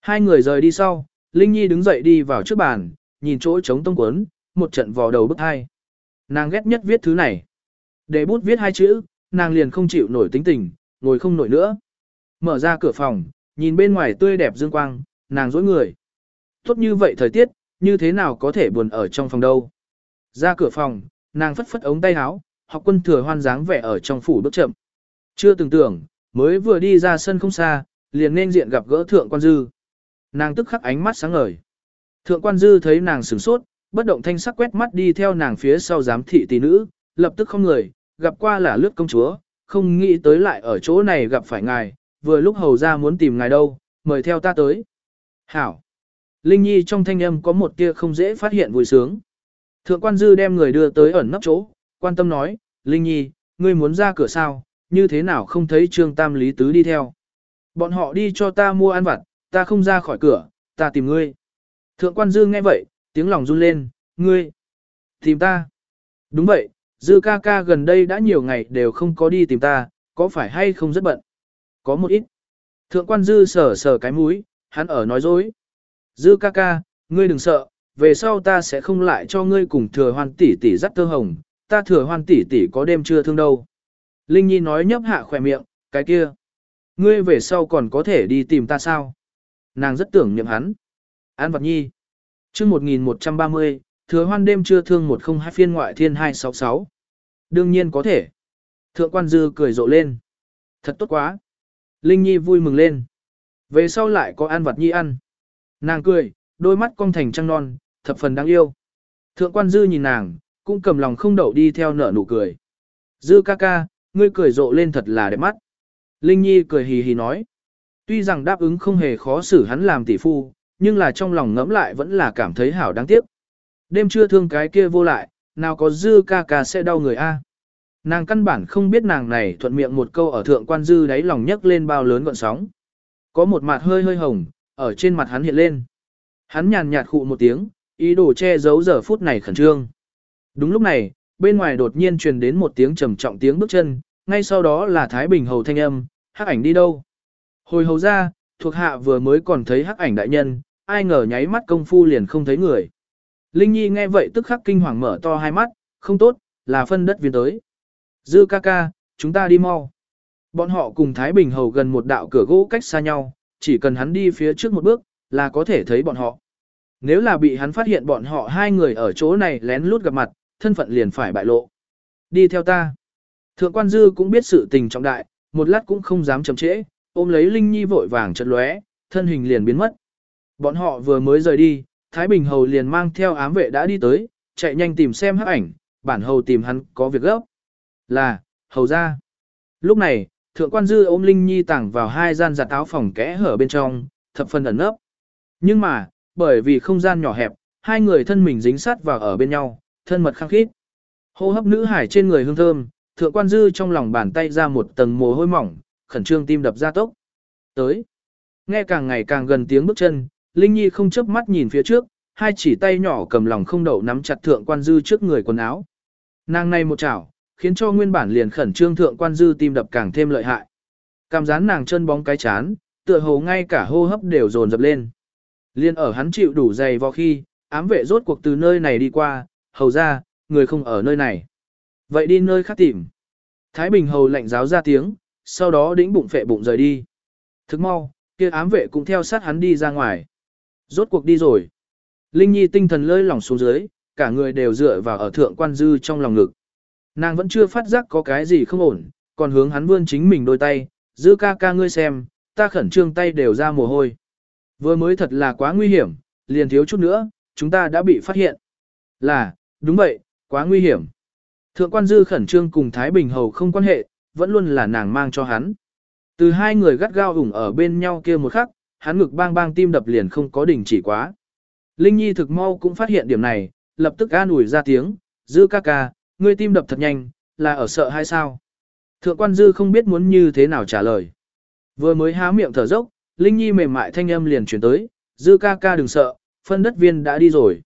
Hai người rời đi sau, Linh Nhi đứng dậy đi vào trước bàn, nhìn chỗ trống tông cuốn, một trận vò đầu bức hai. Nàng ghét nhất viết thứ này. Để bút viết hai chữ, nàng liền không chịu nổi tính tình, ngồi không nổi nữa. Mở ra cửa phòng, nhìn bên ngoài tươi đẹp dương quang, nàng dối người. Tốt như vậy thời tiết, như thế nào có thể buồn ở trong phòng đâu. Ra cửa phòng, nàng phất phất ống tay áo, học quân thừa hoan dáng vẻ ở trong phủ bước chậm. Chưa từng tưởng, mới vừa đi ra sân không xa, liền nên diện gặp gỡ thượng quan dư. Nàng tức khắc ánh mắt sáng ngời. Thượng quan dư thấy nàng sửng sốt, bất động thanh sắc quét mắt đi theo nàng phía sau giám thị tỷ nữ, lập tức không người, gặp qua là lướt công chúa, không nghĩ tới lại ở chỗ này gặp phải ngài, vừa lúc hầu ra muốn tìm ngài đâu, mời theo ta tới. Hảo! Linh Nhi trong thanh âm có một tia không dễ phát hiện vui sướng. Thượng quan dư đem người đưa tới ẩn nấp chỗ, quan tâm nói, Linh Nhi, ngươi muốn ra cửa sao, như thế nào không thấy trương tam lý tứ đi theo. Bọn họ đi cho ta mua ăn vặt, ta không ra khỏi cửa, ta tìm ngươi. Thượng quan dư nghe vậy, tiếng lòng run lên, ngươi, tìm ta. Đúng vậy, dư ca ca gần đây đã nhiều ngày đều không có đi tìm ta, có phải hay không rất bận. Có một ít. Thượng quan dư sờ sờ cái mũi, hắn ở nói dối. Dư ca ca, ngươi đừng sợ, về sau ta sẽ không lại cho ngươi cùng thừa hoan tỷ tỷ dắt tơ hồng, ta thừa hoan tỷ tỷ có đêm chưa thương đâu. Linh Nhi nói nhấp hạ khỏe miệng, cái kia. Ngươi về sau còn có thể đi tìm ta sao? Nàng rất tưởng niệm hắn. An vật nhi. chương 1130, thừa hoan đêm chưa thương 102 phiên ngoại thiên 266. Đương nhiên có thể. Thượng quan dư cười rộ lên. Thật tốt quá. Linh Nhi vui mừng lên. Về sau lại có ăn vật nhi ăn. Nàng cười, đôi mắt cong thành trăng non, thập phần đáng yêu. Thượng quan dư nhìn nàng, cũng cầm lòng không đậu đi theo nở nụ cười. Dư ca ca, ngươi cười rộ lên thật là đẹp mắt. Linh Nhi cười hì hì nói. Tuy rằng đáp ứng không hề khó xử hắn làm tỷ phu, nhưng là trong lòng ngẫm lại vẫn là cảm thấy hảo đáng tiếc. Đêm chưa thương cái kia vô lại, nào có dư ca ca sẽ đau người a. Nàng căn bản không biết nàng này thuận miệng một câu ở thượng quan dư đáy lòng nhấc lên bao lớn gọn sóng. Có một mặt hơi hơi hồng, ở trên mặt hắn hiện lên. Hắn nhàn nhạt khụ một tiếng, ý đồ che giấu giờ phút này khẩn trương. Đúng lúc này, bên ngoài đột nhiên truyền đến một tiếng trầm trọng tiếng bước chân, ngay sau đó là Thái Bình hầu thanh âm, hắc ảnh đi đâu? Hồi hầu ra, thuộc hạ vừa mới còn thấy hắc ảnh đại nhân, ai ngờ nháy mắt công phu liền không thấy người. Linh Nhi nghe vậy tức khắc kinh hoàng mở to hai mắt, không tốt, là phân đất viên tới. Dư ca ca, chúng ta đi mau. Bọn họ cùng Thái Bình hầu gần một đạo cửa gỗ cách xa nhau, chỉ cần hắn đi phía trước một bước, là có thể thấy bọn họ. Nếu là bị hắn phát hiện bọn họ hai người ở chỗ này lén lút gặp mặt, thân phận liền phải bại lộ. Đi theo ta. Thượng quan dư cũng biết sự tình trọng đại, một lát cũng không dám chậm trễ, ôm lấy Linh Nhi vội vàng chật lóe, thân hình liền biến mất. Bọn họ vừa mới rời đi, Thái Bình Hầu liền mang theo ám vệ đã đi tới, chạy nhanh tìm xem hắc ảnh, bản hầu tìm hắn có việc gấp. Là, hầu ra. Lúc này, thượng quan dư ôm Linh Nhi tảng vào hai gian giặt áo phòng kẽ hở bên trong, thập phần ẩn nấp. Nhưng mà, bởi vì không gian nhỏ hẹp, hai người thân mình dính sát vào ở bên nhau, thân mật khăng khít. Hô hấp nữ hải trên người hương thơm, thượng quan dư trong lòng bàn tay ra một tầng mồ hôi mỏng, khẩn trương tim đập ra tốc. Tới. Nghe càng ngày càng gần tiếng bước chân, Linh Nhi không chớp mắt nhìn phía trước, hai chỉ tay nhỏ cầm lòng không đậu nắm chặt thượng quan dư trước người quần áo. Nàng này một chảo, khiến cho nguyên bản liền khẩn trương thượng quan dư tim đập càng thêm lợi hại. Cảm giác nàng chân bóng cái chán, tựa hồ ngay cả hô hấp đều dồn dập lên. Liên ở hắn chịu đủ dày vào khi, ám vệ rốt cuộc từ nơi này đi qua, hầu ra, người không ở nơi này. Vậy đi nơi khác tìm. Thái Bình hầu lạnh giáo ra tiếng, sau đó đĩnh bụng phệ bụng rời đi. Thức mau, kia ám vệ cũng theo sát hắn đi ra ngoài. Rốt cuộc đi rồi. Linh Nhi tinh thần lơi lỏng xuống dưới, cả người đều dựa vào ở thượng quan dư trong lòng ngực. Nàng vẫn chưa phát giác có cái gì không ổn, còn hướng hắn vươn chính mình đôi tay, giữ ca ca ngươi xem, ta khẩn trương tay đều ra mồ hôi. Vừa mới thật là quá nguy hiểm, liền thiếu chút nữa, chúng ta đã bị phát hiện. Là, đúng vậy, quá nguy hiểm. Thượng quan dư khẩn trương cùng Thái Bình Hầu không quan hệ, vẫn luôn là nàng mang cho hắn. Từ hai người gắt gao ủng ở bên nhau kia một khắc, hắn ngực bang bang tim đập liền không có đỉnh chỉ quá. Linh Nhi thực mau cũng phát hiện điểm này, lập tức an ủi ra tiếng, dư ca ca, ngươi tim đập thật nhanh, là ở sợ hay sao? Thượng quan dư không biết muốn như thế nào trả lời. Vừa mới há miệng thở dốc, Linh Nhi mềm mại thanh âm liền chuyển tới, dư ca ca đừng sợ, phân đất viên đã đi rồi.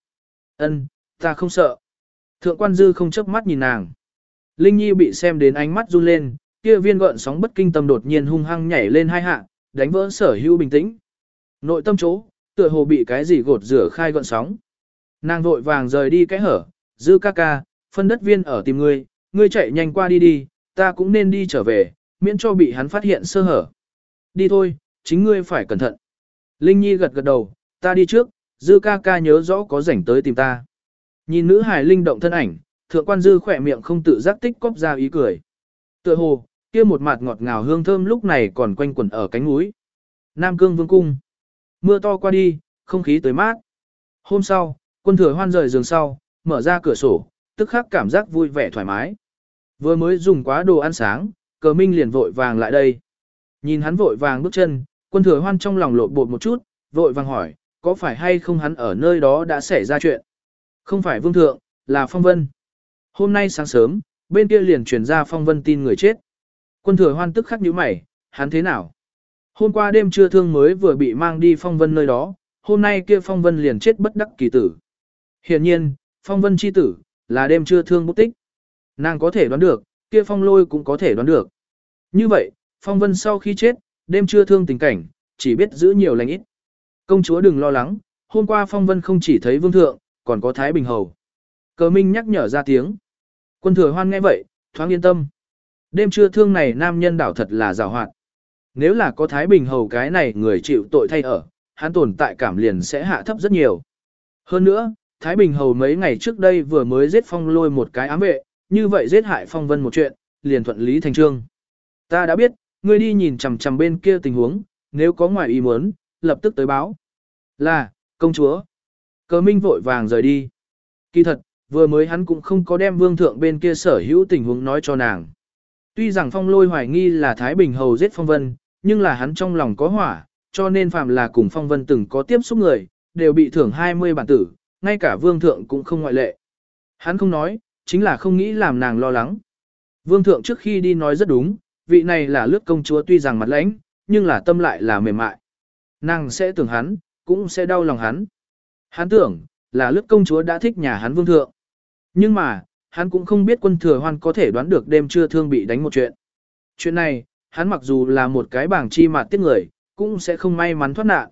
Ân, ta không sợ. Thượng quan dư không chớp mắt nhìn nàng. Linh Nhi bị xem đến ánh mắt run lên, kia viên gợn sóng bất kinh tâm đột nhiên hung hăng nhảy lên hai hạ, đánh vỡ sở hữu bình tĩnh. Nội tâm chỗ, tựa hồ bị cái gì gột rửa khai gợn sóng. Nàng vội vàng rời đi cái hở, dư ca ca, phân đất viên ở tìm ngươi, ngươi chạy nhanh qua đi đi, ta cũng nên đi trở về, miễn cho bị hắn phát hiện sơ hở. Đi thôi, chính ngươi phải cẩn thận. Linh Nhi gật gật đầu, ta đi trước, dư ca ca nhớ rõ có rảnh tới tìm ta. Nhìn nữ hài linh động thân ảnh, thượng quan dư khỏe miệng không tự giác tích cóp ra ý cười. Tựa hồ, kia một mặt ngọt ngào hương thơm lúc này còn quanh quẩn ở cánh núi. Nam Cương Vương Cung. Mưa to qua đi, không khí tới mát. Hôm sau, quân thừa hoan rời giường sau, mở ra cửa sổ, tức khắc cảm giác vui vẻ thoải mái. Vừa mới dùng quá đồ ăn sáng, cờ minh liền vội vàng lại đây. Nhìn hắn vội vàng bước chân, quân thừa hoan trong lòng lộn bột một chút, vội vàng hỏi, có phải hay không hắn ở nơi đó đã xảy ra chuyện? Không phải vương thượng, là phong vân. Hôm nay sáng sớm, bên kia liền truyền ra phong vân tin người chết. Quân thừa hoan tức khắc nhíu mày, hắn thế nào? Hôm qua đêm trưa thương mới vừa bị mang đi phong vân nơi đó, hôm nay kia phong vân liền chết bất đắc kỳ tử. Hiện nhiên, phong vân chi tử, là đêm trưa thương bút tích. Nàng có thể đoán được, kia phong lôi cũng có thể đoán được. Như vậy, phong vân sau khi chết, đêm trưa thương tình cảnh, chỉ biết giữ nhiều lành ít. Công chúa đừng lo lắng, hôm qua phong vân không chỉ thấy vương thượng, còn có Thái Bình Hầu. Cờ Minh nhắc nhở ra tiếng. Quân thừa hoan nghe vậy, thoáng yên tâm. Đêm trưa thương này nam nhân đảo thật là rào hoạt. Nếu là có Thái Bình Hầu cái này người chịu tội thay ở, hắn tồn tại cảm liền sẽ hạ thấp rất nhiều. Hơn nữa, Thái Bình Hầu mấy ngày trước đây vừa mới giết phong lôi một cái ám vệ, như vậy giết hại phong vân một chuyện, liền thuận lý thành trương. Ta đã biết, ngươi đi nhìn chằm chằm bên kia tình huống, nếu có ngoài ý muốn, lập tức tới báo. Là, công chúa. Cờ minh vội vàng rời đi. Kỳ thật, vừa mới hắn cũng không có đem vương thượng bên kia sở hữu tình huống nói cho nàng. Tuy rằng phong lôi hoài nghi là Thái Bình Hầu giết phong vân, nhưng là hắn trong lòng có hỏa, cho nên phạm là cùng phong vân từng có tiếp xúc người, đều bị thưởng 20 bản tử, ngay cả vương thượng cũng không ngoại lệ. Hắn không nói, chính là không nghĩ làm nàng lo lắng. Vương thượng trước khi đi nói rất đúng, vị này là lướt công chúa tuy rằng mặt lãnh, nhưng là tâm lại là mềm mại. Nàng sẽ tưởng hắn, cũng sẽ đau lòng hắn. Hắn tưởng, là lướt công chúa đã thích nhà hắn vương thượng. Nhưng mà, hắn cũng không biết quân thừa hoan có thể đoán được đêm trưa thương bị đánh một chuyện. Chuyện này, hắn mặc dù là một cái bảng chi mà tiết người, cũng sẽ không may mắn thoát nạn.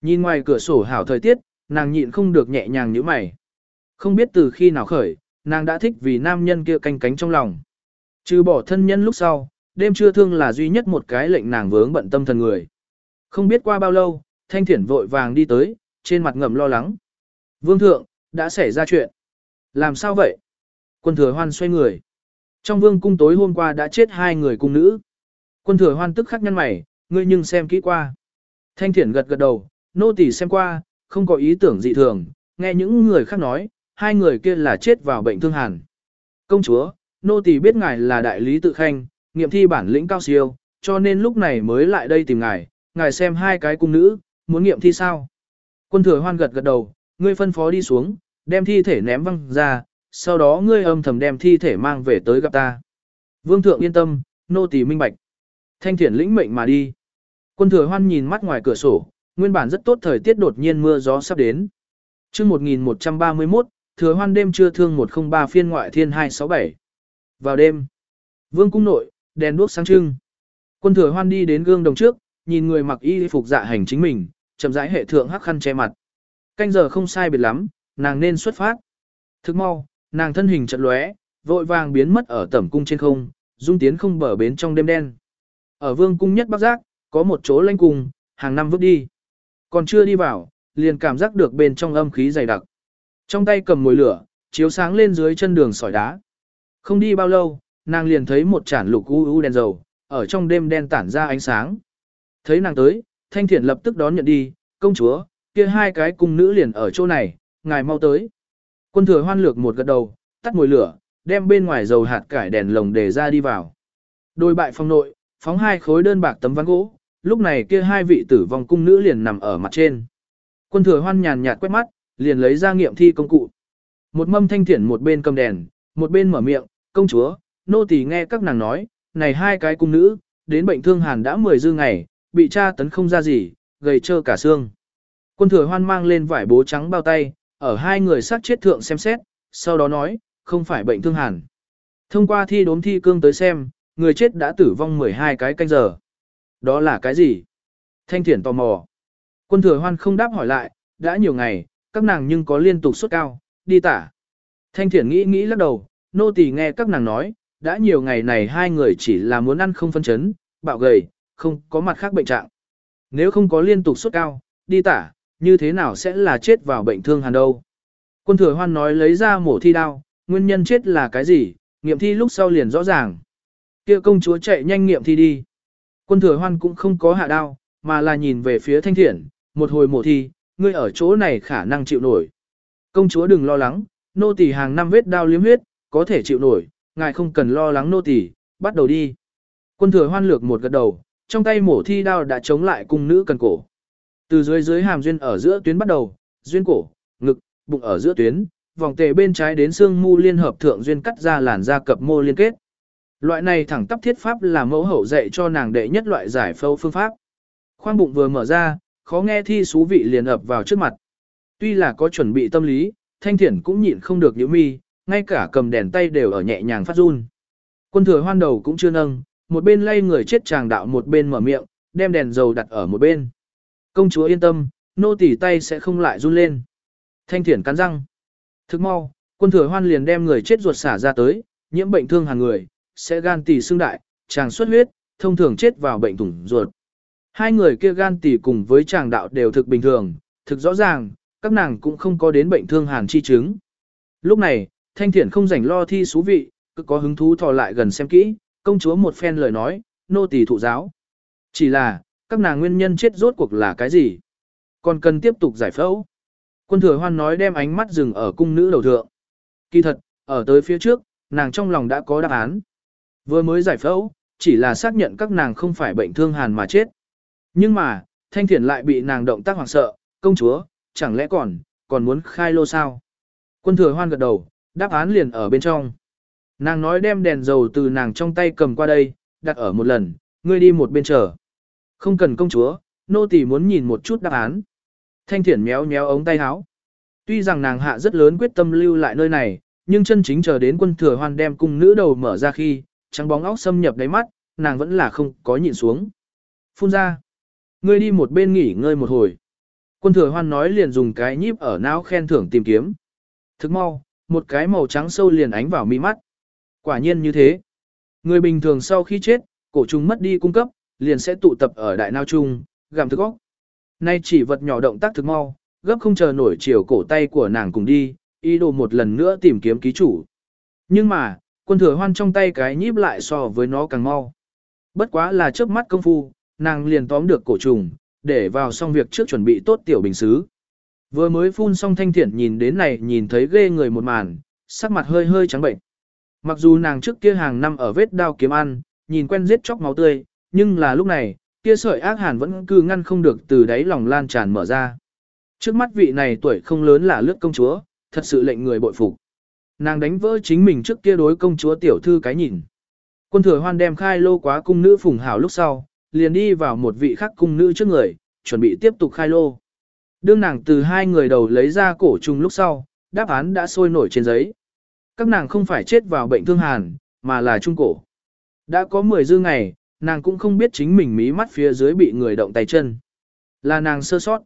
Nhìn ngoài cửa sổ hảo thời tiết, nàng nhịn không được nhẹ nhàng như mày. Không biết từ khi nào khởi, nàng đã thích vì nam nhân kia canh cánh trong lòng. Trừ bỏ thân nhân lúc sau, đêm trưa thương là duy nhất một cái lệnh nàng vướng bận tâm thần người. Không biết qua bao lâu, thanh thiển vội vàng đi tới, trên mặt ngầm lo lắng. Vương thượng, đã xảy ra chuyện. Làm sao vậy? Quân thừa hoan xoay người. Trong vương cung tối hôm qua đã chết hai người cung nữ. Quân thừa hoan tức khắc nhăn mày, ngươi nhưng xem kỹ qua. Thanh thiển gật gật đầu, nô tỳ xem qua, không có ý tưởng dị thường, nghe những người khác nói, hai người kia là chết vào bệnh thương hàn. Công chúa, nô tỳ biết ngài là đại lý tự khanh, nghiệm thi bản lĩnh cao siêu, cho nên lúc này mới lại đây tìm ngài, ngài xem hai cái cung nữ, muốn nghiệm thi sao. Quân thừa hoan gật gật đầu, ngươi phân phó đi xuống, đem thi thể ném văng ra, sau đó ngươi âm thầm đem thi thể mang về tới gặp ta. Vương thượng yên tâm, nô tỳ minh bạch. Thanh thiển lĩnh mệnh mà đi. Quân thừa hoan nhìn mắt ngoài cửa sổ, nguyên bản rất tốt thời tiết đột nhiên mưa gió sắp đến. chương 1131, thừa hoan đêm trưa thương 103 phiên ngoại thiên 267. Vào đêm, vương cung nội, đèn đuốc sáng trưng. Quân thừa hoan đi đến gương đồng trước, nhìn người mặc y phục dạ hành chính mình, chậm rãi hệ thượng hắc khăn che mặt. Canh giờ không sai biệt lắm, nàng nên xuất phát. Thức mau, nàng thân hình chợt lóe, vội vàng biến mất ở tẩm cung trên không, dung tiến không bờ bến trong đêm đen. Ở vương cung nhất bắc giác, có một chỗ lanh cung, hàng năm vứt đi. Còn chưa đi vào, liền cảm giác được bên trong âm khí dày đặc. Trong tay cầm mồi lửa, chiếu sáng lên dưới chân đường sỏi đá. Không đi bao lâu, nàng liền thấy một chản lục u u đèn dầu, ở trong đêm đen tản ra ánh sáng. Thấy nàng tới, thanh thiện lập tức đón nhận đi, công chúa, kia hai cái cung nữ liền ở chỗ này, ngài mau tới. Quân thừa hoan lược một gật đầu, tắt mồi lửa, đem bên ngoài dầu hạt cải đèn lồng để ra đi vào. Đôi bại phong nội, phóng hai khối đơn bạc tấm ván gỗ, lúc này kia hai vị tử vong cung nữ liền nằm ở mặt trên. Quân thừa hoan nhàn nhạt quét mắt, liền lấy ra nghiệm thi công cụ. Một mâm thanh thiển một bên cầm đèn, một bên mở miệng, công chúa, nô tỳ nghe các nàng nói, này hai cái cung nữ, đến bệnh thương hàn đã 10 dư ngày, bị tra tấn không ra gì, gầy trơ cả xương. Quân thừa hoan mang lên vải bố trắng bao tay, ở hai người sát chết thượng xem xét, sau đó nói, không phải bệnh thương hàn. Thông qua thi đốm thi cương tới xem, người chết đã tử vong 12 cái canh giờ. Đó là cái gì? Thanh thiển tò mò. Quân thừa hoan không đáp hỏi lại, đã nhiều ngày, các nàng nhưng có liên tục sốt cao, đi tả. Thanh thiển nghĩ nghĩ lắc đầu, nô tỳ nghe các nàng nói, đã nhiều ngày này hai người chỉ là muốn ăn không phân chấn, bạo gầy, không có mặt khác bệnh trạng. Nếu không có liên tục sốt cao, đi tả, như thế nào sẽ là chết vào bệnh thương hàn đâu. Quân thừa hoan nói lấy ra mổ thi đao, nguyên nhân chết là cái gì, nghiệm thi lúc sau liền rõ ràng. kia công chúa chạy nhanh nghiệm thi đi. Quân thừa hoan cũng không có hạ đao, mà là nhìn về phía thanh thiện, một hồi mổ thi, ngươi ở chỗ này khả năng chịu nổi. Công chúa đừng lo lắng, nô tỳ hàng năm vết đao liếm huyết, có thể chịu nổi, ngài không cần lo lắng nô tỳ, bắt đầu đi. Quân thừa hoan lược một gật đầu, trong tay mổ thi đao đã chống lại cung nữ cần cổ. Từ dưới dưới hàm duyên ở giữa tuyến bắt đầu, duyên cổ, ngực, bụng ở giữa tuyến, vòng tề bên trái đến xương mu liên hợp thượng duyên cắt ra làn da cập mô liên kết. Loại này thẳng tắp thiết pháp là mẫu hậu dạy cho nàng đệ nhất loại giải phẫu phương pháp. Khoang bụng vừa mở ra, khó nghe thi xú vị liền ập vào trước mặt. Tuy là có chuẩn bị tâm lý, thanh thiển cũng nhịn không được nhíu mi, ngay cả cầm đèn tay đều ở nhẹ nhàng phát run. Quân thừa hoan đầu cũng chưa nâng, một bên lay người chết chàng đạo một bên mở miệng, đem đèn dầu đặt ở một bên. Công chúa yên tâm, nô tỳ tay sẽ không lại run lên. Thanh thiển cắn răng. Thức mau, quân thừa hoan liền đem người chết ruột xả ra tới, nhiễm bệnh thương hàng người, sẽ gan tỳ xương đại, chàng xuất huyết, thông thường chết vào bệnh thủng ruột. Hai người kia gan tỳ cùng với chàng đạo đều thực bình thường, thực rõ ràng, các nàng cũng không có đến bệnh thương hàn chi chứng. Lúc này, thanh thiển không rảnh lo thi xú vị, cứ có hứng thú thò lại gần xem kỹ, công chúa một phen lời nói, nô tỳ thụ giáo. Chỉ là, các nàng nguyên nhân chết rốt cuộc là cái gì? Còn cần tiếp tục giải phẫu. Quân thừa hoan nói đem ánh mắt dừng ở cung nữ đầu thượng. Kỳ thật, ở tới phía trước, nàng trong lòng đã có đáp án. Vừa mới giải phẫu, chỉ là xác nhận các nàng không phải bệnh thương hàn mà chết. Nhưng mà, thanh thiển lại bị nàng động tác hoảng sợ, công chúa, chẳng lẽ còn, còn muốn khai lô sao? Quân thừa hoan gật đầu, đáp án liền ở bên trong. Nàng nói đem đèn dầu từ nàng trong tay cầm qua đây, đặt ở một lần, ngươi đi một bên chờ. Không cần công chúa, nô tỳ muốn nhìn một chút đáp án. Thanh thiển méo méo ống tay áo. Tuy rằng nàng hạ rất lớn quyết tâm lưu lại nơi này, nhưng chân chính chờ đến quân thừa hoan đem cung nữ đầu mở ra khi, trắng bóng óc xâm nhập đáy mắt, nàng vẫn là không có nhìn xuống. Phun ra. Ngươi đi một bên nghỉ ngơi một hồi. Quân thừa hoan nói liền dùng cái nhíp ở não khen thưởng tìm kiếm. Thức mau, một cái màu trắng sâu liền ánh vào mi mắt. Quả nhiên như thế. Người bình thường sau khi chết, cổ trùng mất đi cung cấp, liền sẽ tụ tập ở đại não trung, gặm thức óc. Nay chỉ vật nhỏ động tác thực mau, gấp không chờ nổi chiều cổ tay của nàng cùng đi, ý đồ một lần nữa tìm kiếm ký chủ. Nhưng mà, quân thừa hoan trong tay cái nhíp lại so với nó càng mau. Bất quá là chớp mắt công phu, nàng liền tóm được cổ trùng, để vào xong việc trước chuẩn bị tốt tiểu bình xứ. Vừa mới phun xong thanh thiện nhìn đến này nhìn thấy ghê người một màn, sắc mặt hơi hơi trắng bệnh. Mặc dù nàng trước kia hàng năm ở vết đao kiếm ăn, nhìn quen giết chóc máu tươi, nhưng là lúc này, kia sợi ác hàn vẫn cứ ngăn không được từ đáy lòng lan tràn mở ra. Trước mắt vị này tuổi không lớn là lướt công chúa, thật sự lệnh người bội phục. Nàng đánh vỡ chính mình trước kia đối công chúa tiểu thư cái nhìn. Quân thừa hoan đem khai lô quá cung nữ phùng hảo lúc sau, liền đi vào một vị khác cung nữ trước người, chuẩn bị tiếp tục khai lô. Đương nàng từ hai người đầu lấy ra cổ trùng lúc sau, đáp án đã sôi nổi trên giấy. Các nàng không phải chết vào bệnh thương hàn, mà là trung cổ. Đã có 10 dư ngày, nàng cũng không biết chính mình mí mắt phía dưới bị người động tay chân. Là nàng sơ sót.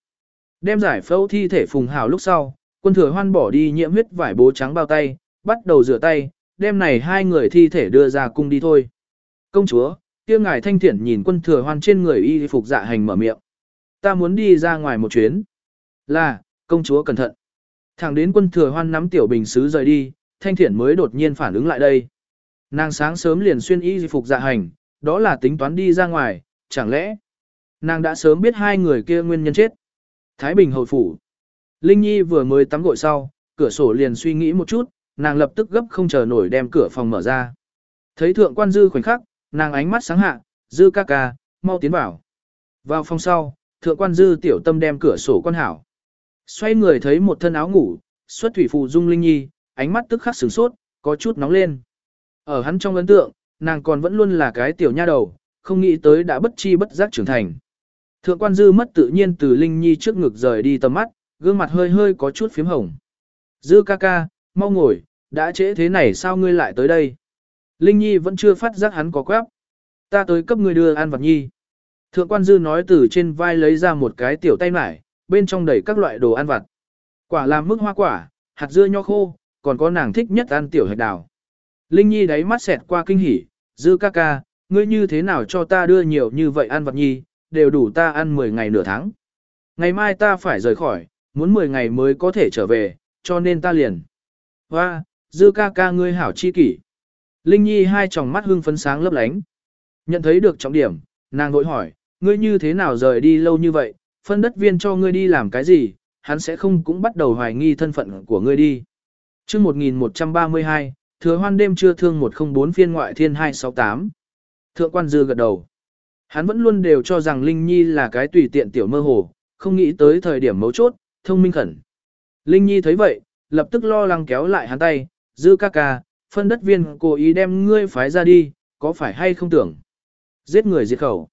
Đem giải phẫu thi thể phùng hào lúc sau, quân thừa hoan bỏ đi nhiễm huyết vải bố trắng bao tay, bắt đầu rửa tay, Đêm này hai người thi thể đưa ra cung đi thôi. Công chúa, kia ngài thanh thiện nhìn quân thừa hoan trên người y phục dạ hành mở miệng. Ta muốn đi ra ngoài một chuyến. Là, công chúa cẩn thận. Thẳng đến quân thừa hoan nắm tiểu bình sứ rời đi, thanh thiện mới đột nhiên phản ứng lại đây. Nàng sáng sớm liền xuyên y phục dạ hành, đó là tính toán đi ra ngoài, chẳng lẽ nàng đã sớm biết hai người kia nguyên nhân chết. Thái Bình hồi phủ. Linh Nhi vừa mới tắm gội sau, cửa sổ liền suy nghĩ một chút, nàng lập tức gấp không chờ nổi đem cửa phòng mở ra. Thấy thượng quan dư khoảnh khắc, nàng ánh mắt sáng hạ, dư ca ca, mau tiến vào. Vào phòng sau, thượng quan dư tiểu tâm đem cửa sổ quan hảo. Xoay người thấy một thân áo ngủ, xuất thủy phụ dung Linh Nhi, ánh mắt tức khắc sửng sốt, có chút nóng lên. Ở hắn trong ấn tượng, nàng còn vẫn luôn là cái tiểu nha đầu, không nghĩ tới đã bất chi bất giác trưởng thành. Thượng quan dư mất tự nhiên từ Linh Nhi trước ngực rời đi tầm mắt, gương mặt hơi hơi có chút phím hồng. Dư ca ca, mau ngồi, đã trễ thế này sao ngươi lại tới đây? Linh Nhi vẫn chưa phát giác hắn có quáp. Ta tới cấp ngươi đưa ăn vật nhi. Thượng quan dư nói từ trên vai lấy ra một cái tiểu tay mải, bên trong đầy các loại đồ ăn vặt. Quả làm mức hoa quả, hạt dưa nho khô, còn có nàng thích nhất ăn tiểu hạch đào. Linh Nhi đáy mắt xẹt qua kinh hỉ, dư ca ca, ngươi như thế nào cho ta đưa nhiều như vậy ăn vật nhi, đều đủ ta ăn 10 ngày nửa tháng. Ngày mai ta phải rời khỏi, muốn 10 ngày mới có thể trở về, cho nên ta liền. Hoa, dư ca ca ngươi hảo chi kỷ. Linh Nhi hai tròng mắt hưng phấn sáng lấp lánh. Nhận thấy được trọng điểm, nàng vội hỏi, ngươi như thế nào rời đi lâu như vậy, phân đất viên cho ngươi đi làm cái gì, hắn sẽ không cũng bắt đầu hoài nghi thân phận của ngươi đi. chương 1132, thừa hoan đêm trưa thương 104 phiên ngoại thiên 268. Thượng quan dư gật đầu. Hắn vẫn luôn đều cho rằng Linh Nhi là cái tùy tiện tiểu mơ hồ, không nghĩ tới thời điểm mấu chốt, thông minh khẩn. Linh Nhi thấy vậy, lập tức lo lắng kéo lại hắn tay, dư ca ca, phân đất viên cố ý đem ngươi phái ra đi, có phải hay không tưởng. Giết người diệt khẩu.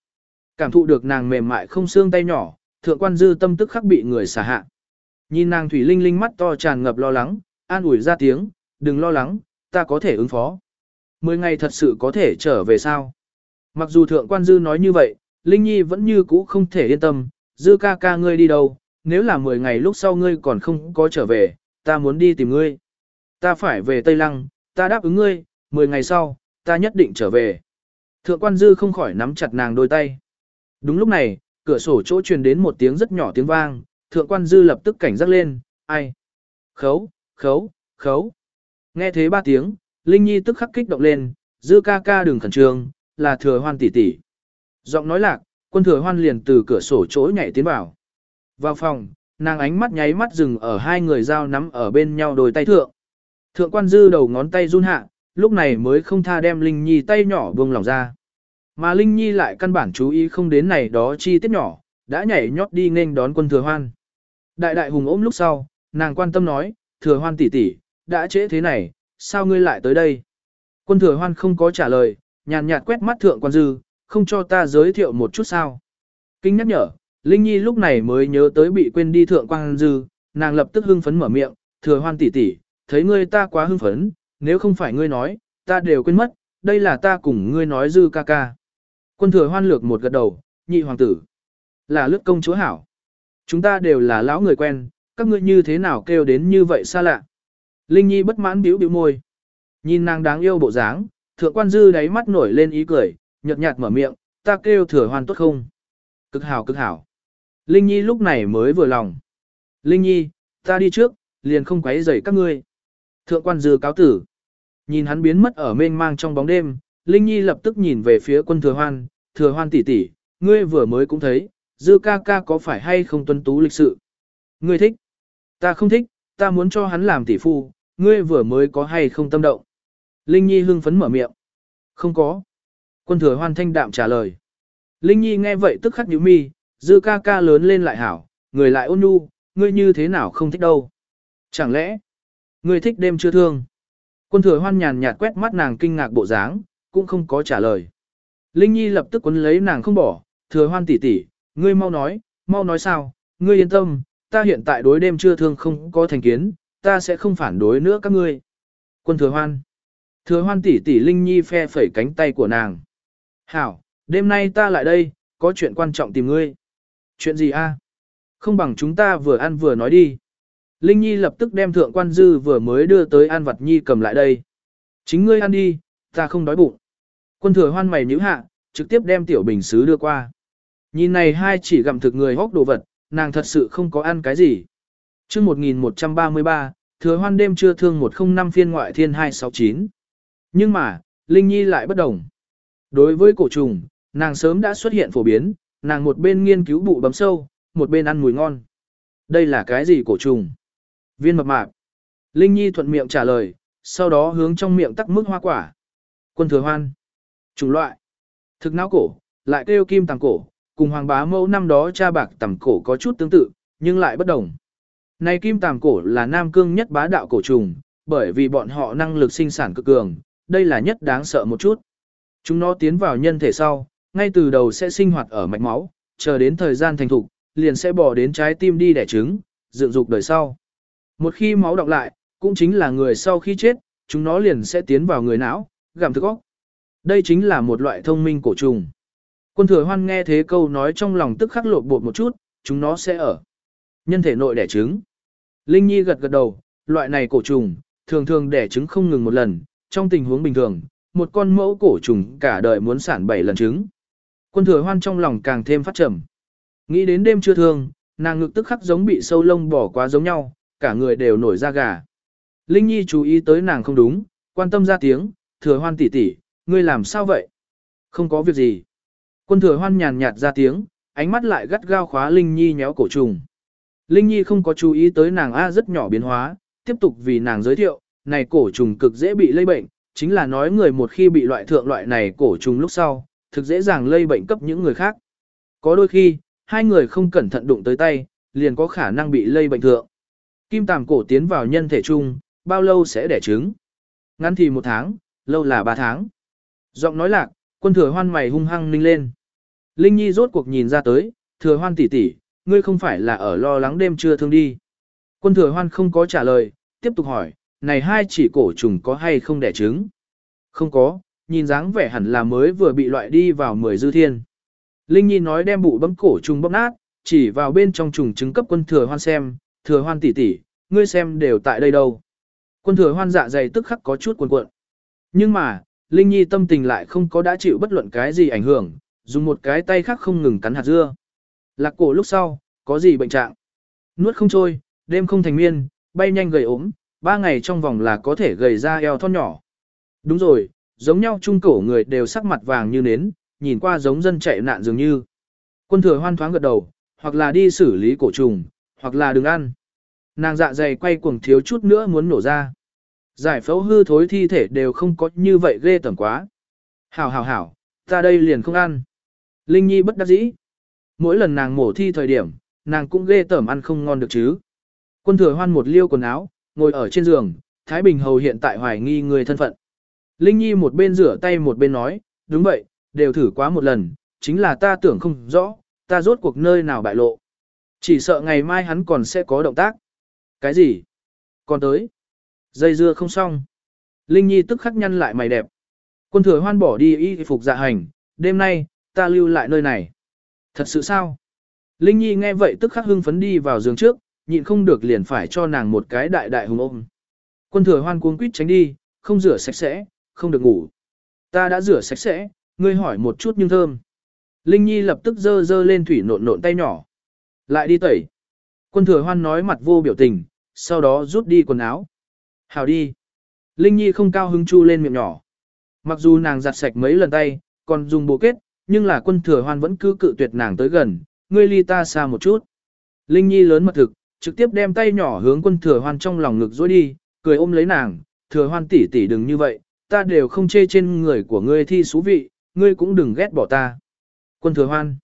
Cảm thụ được nàng mềm mại không xương tay nhỏ, thượng quan dư tâm tức khắc bị người xả hạ. Nhìn nàng thủy linh linh mắt to tràn ngập lo lắng, an ủi ra tiếng, đừng lo lắng, ta có thể ứng phó. Mười ngày thật sự có thể trở về sao? Mặc dù thượng quan dư nói như vậy, Linh Nhi vẫn như cũ không thể yên tâm, dư ca ca ngươi đi đâu, nếu là 10 ngày lúc sau ngươi còn không có trở về, ta muốn đi tìm ngươi. Ta phải về Tây Lăng, ta đáp ứng ngươi, 10 ngày sau, ta nhất định trở về. Thượng quan dư không khỏi nắm chặt nàng đôi tay. Đúng lúc này, cửa sổ chỗ truyền đến một tiếng rất nhỏ tiếng vang, thượng quan dư lập tức cảnh giác lên, ai? Khấu, khấu, khấu. Nghe thế ba tiếng, Linh Nhi tức khắc kích động lên, dư ca ca đừng khẩn trương, là thừa hoan tỷ tỷ. Giọng nói lạc, quân thừa hoan liền từ cửa sổ chỗ nhảy tiến vào. Vào phòng, nàng ánh mắt nháy mắt dừng ở hai người dao nắm ở bên nhau đôi tay thượng. Thượng quan dư đầu ngón tay run hạ, lúc này mới không tha đem Linh Nhi tay nhỏ buông lỏng ra. Mà Linh Nhi lại căn bản chú ý không đến này đó chi tiết nhỏ, đã nhảy nhót đi nên đón quân thừa hoan. Đại đại hùng ôm lúc sau, nàng quan tâm nói, thừa hoan tỷ tỷ, đã trễ thế này, sao ngươi lại tới đây? Quân thừa hoan không có trả lời, nhàn nhạt quét mắt thượng quan dư, không cho ta giới thiệu một chút sao. Kinh nhắc nhở, Linh Nhi lúc này mới nhớ tới bị quên đi thượng quan dư, nàng lập tức hưng phấn mở miệng, thừa hoan tỷ tỷ, thấy ngươi ta quá hưng phấn, nếu không phải ngươi nói, ta đều quên mất, đây là ta cùng ngươi nói dư ca ca. Quân thừa hoan lược một gật đầu, nhị hoàng tử, là lướt công chúa hảo. Chúng ta đều là lão người quen, các ngươi như thế nào kêu đến như vậy xa lạ. Linh Nhi bất mãn biểu biểu môi. Nhìn nàng đáng yêu bộ dáng, thượng quan dư đáy mắt nổi lên ý cười, nhợt nhạt mở miệng, ta kêu thừa hoan tốt không? Cực hảo cực hảo. Linh Nhi lúc này mới vừa lòng. Linh Nhi, ta đi trước, liền không quấy rầy các ngươi. Thượng quan dư cáo tử. Nhìn hắn biến mất ở mênh mang trong bóng đêm, Linh Nhi lập tức nhìn về phía quân thừa hoan, thừa hoan tỷ tỷ, ngươi vừa mới cũng thấy, dư ca ca có phải hay không tuân tú lịch sự. Ngươi thích. Ta không thích, ta muốn cho hắn làm tỷ phu, ngươi vừa mới có hay không tâm động. Linh Nhi hưng phấn mở miệng. Không có. Quân thừa hoan thanh đạm trả lời. Linh Nhi nghe vậy tức khắc nhíu mi, dư ca ca lớn lên lại hảo, người lại ôn nhu, ngươi như thế nào không thích đâu. Chẳng lẽ, ngươi thích đêm chưa thương? Quân thừa hoan nhàn nhạt quét mắt nàng kinh ngạc bộ dáng, cũng không có trả lời. Linh Nhi lập tức quấn lấy nàng không bỏ, thừa hoan tỷ tỷ, ngươi mau nói, mau nói sao, ngươi yên tâm, ta hiện tại đối đêm chưa thương không có thành kiến, ta sẽ không phản đối nữa các ngươi. Quân thừa hoan. Thừa hoan tỷ tỷ Linh Nhi phe phẩy cánh tay của nàng. Hảo, đêm nay ta lại đây, có chuyện quan trọng tìm ngươi. Chuyện gì a? Không bằng chúng ta vừa ăn vừa nói đi. Linh Nhi lập tức đem thượng quan dư vừa mới đưa tới ăn vật Nhi cầm lại đây. Chính ngươi ăn đi, ta không đói bụng. Quân thừa hoan mày nhíu hạ, trực tiếp đem tiểu bình xứ đưa qua. Nhìn này hai chỉ gặm thực người hốc đồ vật, nàng thật sự không có ăn cái gì. chương 1133, thừa hoan đêm trưa thương 105 phiên ngoại thiên 269. Nhưng mà, Linh Nhi lại bất đồng. Đối với cổ trùng, nàng sớm đã xuất hiện phổ biến, nàng một bên nghiên cứu bụ bấm sâu, một bên ăn mùi ngon. Đây là cái gì cổ trùng? Viên mập mạp. Linh Nhi thuận miệng trả lời, sau đó hướng trong miệng tắc mức hoa quả. Quân thừa hoan. Chủng loại. Thực não cổ, lại kêu kim tàng cổ, cùng hoàng bá mẫu năm đó cha bạc tầm cổ có chút tương tự, nhưng lại bất đồng. Này kim tàng cổ là nam cương nhất bá đạo cổ trùng, bởi vì bọn họ năng lực sinh sản cực cường, đây là nhất đáng sợ một chút. Chúng nó tiến vào nhân thể sau, ngay từ đầu sẽ sinh hoạt ở mạch máu, chờ đến thời gian thành thục, liền sẽ bỏ đến trái tim đi đẻ trứng, dựng dục đời sau. Một khi máu đọng lại, cũng chính là người sau khi chết, chúng nó liền sẽ tiến vào người não, gặm thức óc. Đây chính là một loại thông minh cổ trùng. Quân thừa hoan nghe thế câu nói trong lòng tức khắc lột bột một chút, chúng nó sẽ ở nhân thể nội đẻ trứng. Linh Nhi gật gật đầu, loại này cổ trùng, thường thường đẻ trứng không ngừng một lần, trong tình huống bình thường, một con mẫu cổ trùng cả đời muốn sản 7 lần trứng. Quân thừa hoan trong lòng càng thêm phát trầm. Nghĩ đến đêm chưa thương, nàng ngực tức khắc giống bị sâu lông bỏ quá giống nhau, cả người đều nổi da gà. Linh Nhi chú ý tới nàng không đúng, quan tâm ra tiếng, thừa hoan tỷ tỷ, ngươi làm sao vậy? Không có việc gì. Quân thừa hoan nhàn nhạt ra tiếng, ánh mắt lại gắt gao khóa Linh Nhi nhéo cổ trùng. Linh Nhi không có chú ý tới nàng A rất nhỏ biến hóa, tiếp tục vì nàng giới thiệu, này cổ trùng cực dễ bị lây bệnh, chính là nói người một khi bị loại thượng loại này cổ trùng lúc sau, thực dễ dàng lây bệnh cấp những người khác. Có đôi khi, hai người không cẩn thận đụng tới tay, liền có khả năng bị lây bệnh thượng. Kim tàm cổ tiến vào nhân thể chung, bao lâu sẽ đẻ trứng? Ngắn thì một tháng, lâu là ba tháng. Giọng nói lạc, quân thừa hoan mày hung hăng ninh lên. Linh Nhi rốt cuộc nhìn ra tới, thừa hoan tỷ tỷ, ngươi không phải là ở lo lắng đêm trưa thương đi. Quân thừa hoan không có trả lời, tiếp tục hỏi, này hai chỉ cổ trùng có hay không đẻ trứng? Không có, nhìn dáng vẻ hẳn là mới vừa bị loại đi vào mười dư thiên. Linh Nhi nói đem bụ bấm cổ trùng bóp nát, chỉ vào bên trong trùng trứng cấp quân thừa hoan xem, thừa hoan tỷ tỷ, ngươi xem đều tại đây đâu. Quân thừa hoan dạ dày tức khắc có chút cuộn cuộn. Nhưng mà, Linh Nhi tâm tình lại không có đã chịu bất luận cái gì ảnh hưởng, dùng một cái tay khác không ngừng cắn hạt dưa. Lạc cổ lúc sau, có gì bệnh trạng? Nuốt không trôi, đêm không thành miên, bay nhanh gầy ốm, ba ngày trong vòng là có thể gầy ra eo thon nhỏ. Đúng rồi, giống nhau trung cổ người đều sắc mặt vàng như nến, nhìn qua giống dân chạy nạn dường như. Quân thừa hoan thoáng gật đầu, hoặc là đi xử lý cổ trùng, hoặc là đừng ăn. Nàng dạ dày quay cuồng thiếu chút nữa muốn nổ ra. Giải phẫu hư thối thi thể đều không có như vậy ghê tởm quá. Hảo hảo hảo, ta đây liền không ăn. Linh Nhi bất đắc dĩ. Mỗi lần nàng mổ thi thời điểm, nàng cũng ghê tởm ăn không ngon được chứ. Quân thừa hoan một liêu quần áo, ngồi ở trên giường, Thái Bình Hầu hiện tại hoài nghi người thân phận. Linh Nhi một bên rửa tay một bên nói, đúng vậy, đều thử quá một lần, chính là ta tưởng không rõ, ta rốt cuộc nơi nào bại lộ. Chỉ sợ ngày mai hắn còn sẽ có động tác. Cái gì? Còn tới. Dây dưa không xong. Linh Nhi tức khắc nhăn lại mày đẹp. Quân thừa hoan bỏ đi y phục dạ hành, đêm nay, ta lưu lại nơi này. Thật sự sao? Linh Nhi nghe vậy tức khắc hưng phấn đi vào giường trước, nhịn không được liền phải cho nàng một cái đại đại hùng ôm. Quân thừa hoan cuống quýt tránh đi, không rửa sạch sẽ, không được ngủ. Ta đã rửa sạch sẽ, ngươi hỏi một chút nhưng thơm. Linh Nhi lập tức dơ dơ lên thủy nộn nộn tay nhỏ. Lại đi tẩy. Quân thừa hoan nói mặt vô biểu tình, sau đó rút đi quần áo. Hào đi. Linh Nhi không cao hứng chu lên miệng nhỏ. Mặc dù nàng giặt sạch mấy lần tay, còn dùng bộ kết, nhưng là quân thừa hoan vẫn cứ cự tuyệt nàng tới gần, ngươi ly ta xa một chút. Linh Nhi lớn mật thực, trực tiếp đem tay nhỏ hướng quân thừa hoan trong lòng ngực dối đi, cười ôm lấy nàng, thừa hoan tỷ tỷ đừng như vậy, ta đều không chê trên người của ngươi thi xú vị, ngươi cũng đừng ghét bỏ ta. Quân thừa hoan,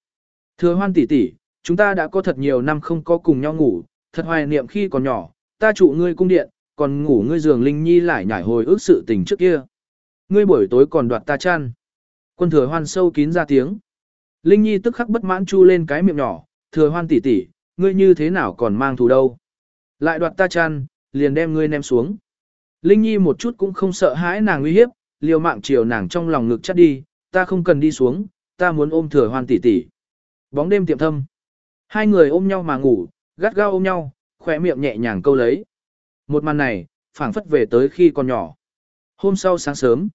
thừa hoan tỷ tỷ, chúng ta đã có thật nhiều năm không có cùng nhau ngủ, thật hoài niệm khi còn nhỏ, ta trụ ngươi cung điện, còn ngủ ngươi giường Linh Nhi lại nhảy hồi ức sự tình trước kia. Ngươi buổi tối còn đoạt ta chăn. Quân thừa hoan sâu kín ra tiếng. Linh Nhi tức khắc bất mãn chu lên cái miệng nhỏ, thừa hoan tỷ tỷ, ngươi như thế nào còn mang thù đâu. Lại đoạt ta chăn, liền đem ngươi ném xuống. Linh Nhi một chút cũng không sợ hãi nàng uy hiếp, liều mạng chiều nàng trong lòng ngực chắt đi, ta không cần đi xuống, ta muốn ôm thừa hoan tỷ tỷ. Bóng đêm tiệm thâm. Hai người ôm nhau mà ngủ, gắt gao ôm nhau, khỏe miệng nhẹ nhàng câu lấy. Một màn này, phảng phất về tới khi còn nhỏ. Hôm sau sáng sớm,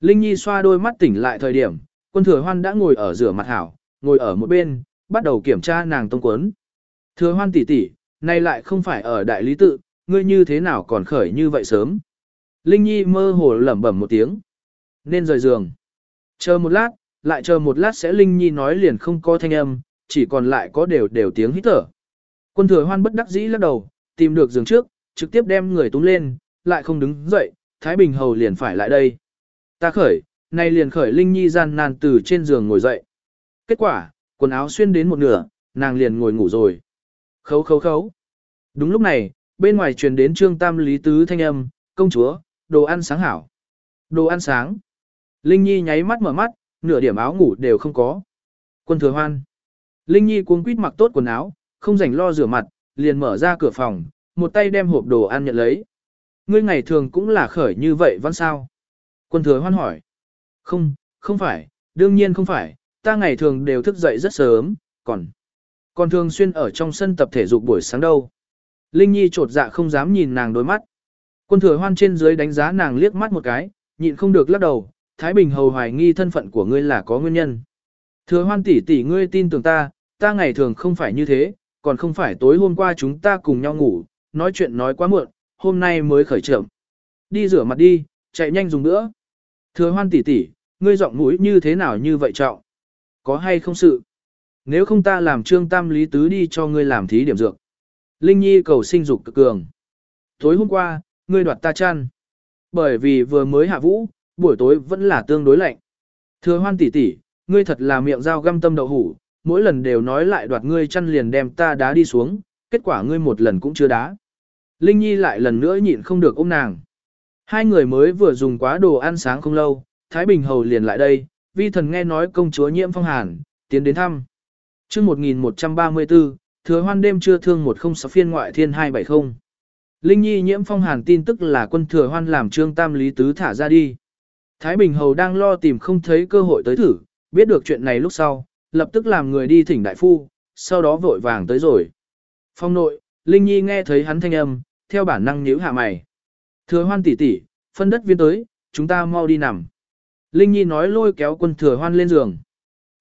Linh Nhi xoa đôi mắt tỉnh lại thời điểm, quân thừa hoan đã ngồi ở rửa mặt hảo, ngồi ở một bên, bắt đầu kiểm tra nàng tông quấn. Thừa hoan tỷ tỷ, nay lại không phải ở đại lý tự, ngươi như thế nào còn khởi như vậy sớm. Linh Nhi mơ hồ lẩm bẩm một tiếng. Nên rời giường. Chờ một lát, lại chờ một lát sẽ Linh Nhi nói liền không có thanh âm, chỉ còn lại có đều đều tiếng hít thở. Quân thừa hoan bất đắc dĩ lắc đầu, tìm được giường trước, trực tiếp đem người túm lên, lại không đứng dậy, Thái Bình Hầu liền phải lại đây. Ta khởi, nay liền khởi Linh Nhi gian nan từ trên giường ngồi dậy. Kết quả, quần áo xuyên đến một nửa, nàng liền ngồi ngủ rồi. Khấu khấu khấu. Đúng lúc này, bên ngoài truyền đến trương tam lý tứ thanh âm, công chúa, đồ ăn sáng hảo. Đồ ăn sáng. Linh Nhi nháy mắt mở mắt, nửa điểm áo ngủ đều không có. Quân thừa hoan. Linh Nhi cuống quýt mặc tốt quần áo, không rảnh lo rửa mặt, liền mở ra cửa phòng, một tay đem hộp đồ ăn nhận lấy. Ngươi ngày thường cũng là khởi như vậy văn sao? Quân thừa hoan hỏi. Không, không phải, đương nhiên không phải, ta ngày thường đều thức dậy rất sớm, còn... Còn thường xuyên ở trong sân tập thể dục buổi sáng đâu. Linh Nhi trột dạ không dám nhìn nàng đôi mắt. Quân thừa hoan trên dưới đánh giá nàng liếc mắt một cái, nhịn không được lắc đầu, Thái Bình hầu hoài nghi thân phận của ngươi là có nguyên nhân. Thừa hoan tỷ tỷ ngươi tin tưởng ta, ta ngày thường không phải như thế, còn không phải tối hôm qua chúng ta cùng nhau ngủ, nói chuyện nói quá muộn, hôm nay mới khởi trưởng. Đi rửa mặt đi, chạy nhanh dùng nữa. Thừa hoan tỷ tỷ, ngươi giọng mũi như thế nào như vậy trọng? Có hay không sự? Nếu không ta làm trương tam lý tứ đi cho ngươi làm thí điểm dược. Linh Nhi cầu sinh dục cực cường. Tối hôm qua, ngươi đoạt ta chăn. Bởi vì vừa mới hạ vũ, buổi tối vẫn là tương đối lạnh. Thừa hoan tỷ tỷ, ngươi thật là miệng dao găm tâm đậu hủ, mỗi lần đều nói lại đoạt ngươi chăn liền đem ta đá đi xuống, kết quả ngươi một lần cũng chưa đá. Linh Nhi lại lần nữa nhịn không được ôm nàng. Hai người mới vừa dùng quá đồ ăn sáng không lâu, Thái Bình Hầu liền lại đây, vi thần nghe nói công chúa nhiễm phong hàn, tiến đến thăm. chương 1134, thừa hoan đêm chưa thương 106 phiên ngoại thiên 270. Linh Nhi nhiễm phong hàn tin tức là quân thừa hoan làm trương tam lý tứ thả ra đi. Thái Bình Hầu đang lo tìm không thấy cơ hội tới thử, biết được chuyện này lúc sau, lập tức làm người đi thỉnh đại phu, sau đó vội vàng tới rồi. Phong nội, Linh Nhi nghe thấy hắn thanh âm, theo bản năng nhíu hạ mày. Thừa hoan tỷ tỷ, phân đất viên tới, chúng ta mau đi nằm. Linh Nhi nói lôi kéo quân thừa hoan lên giường.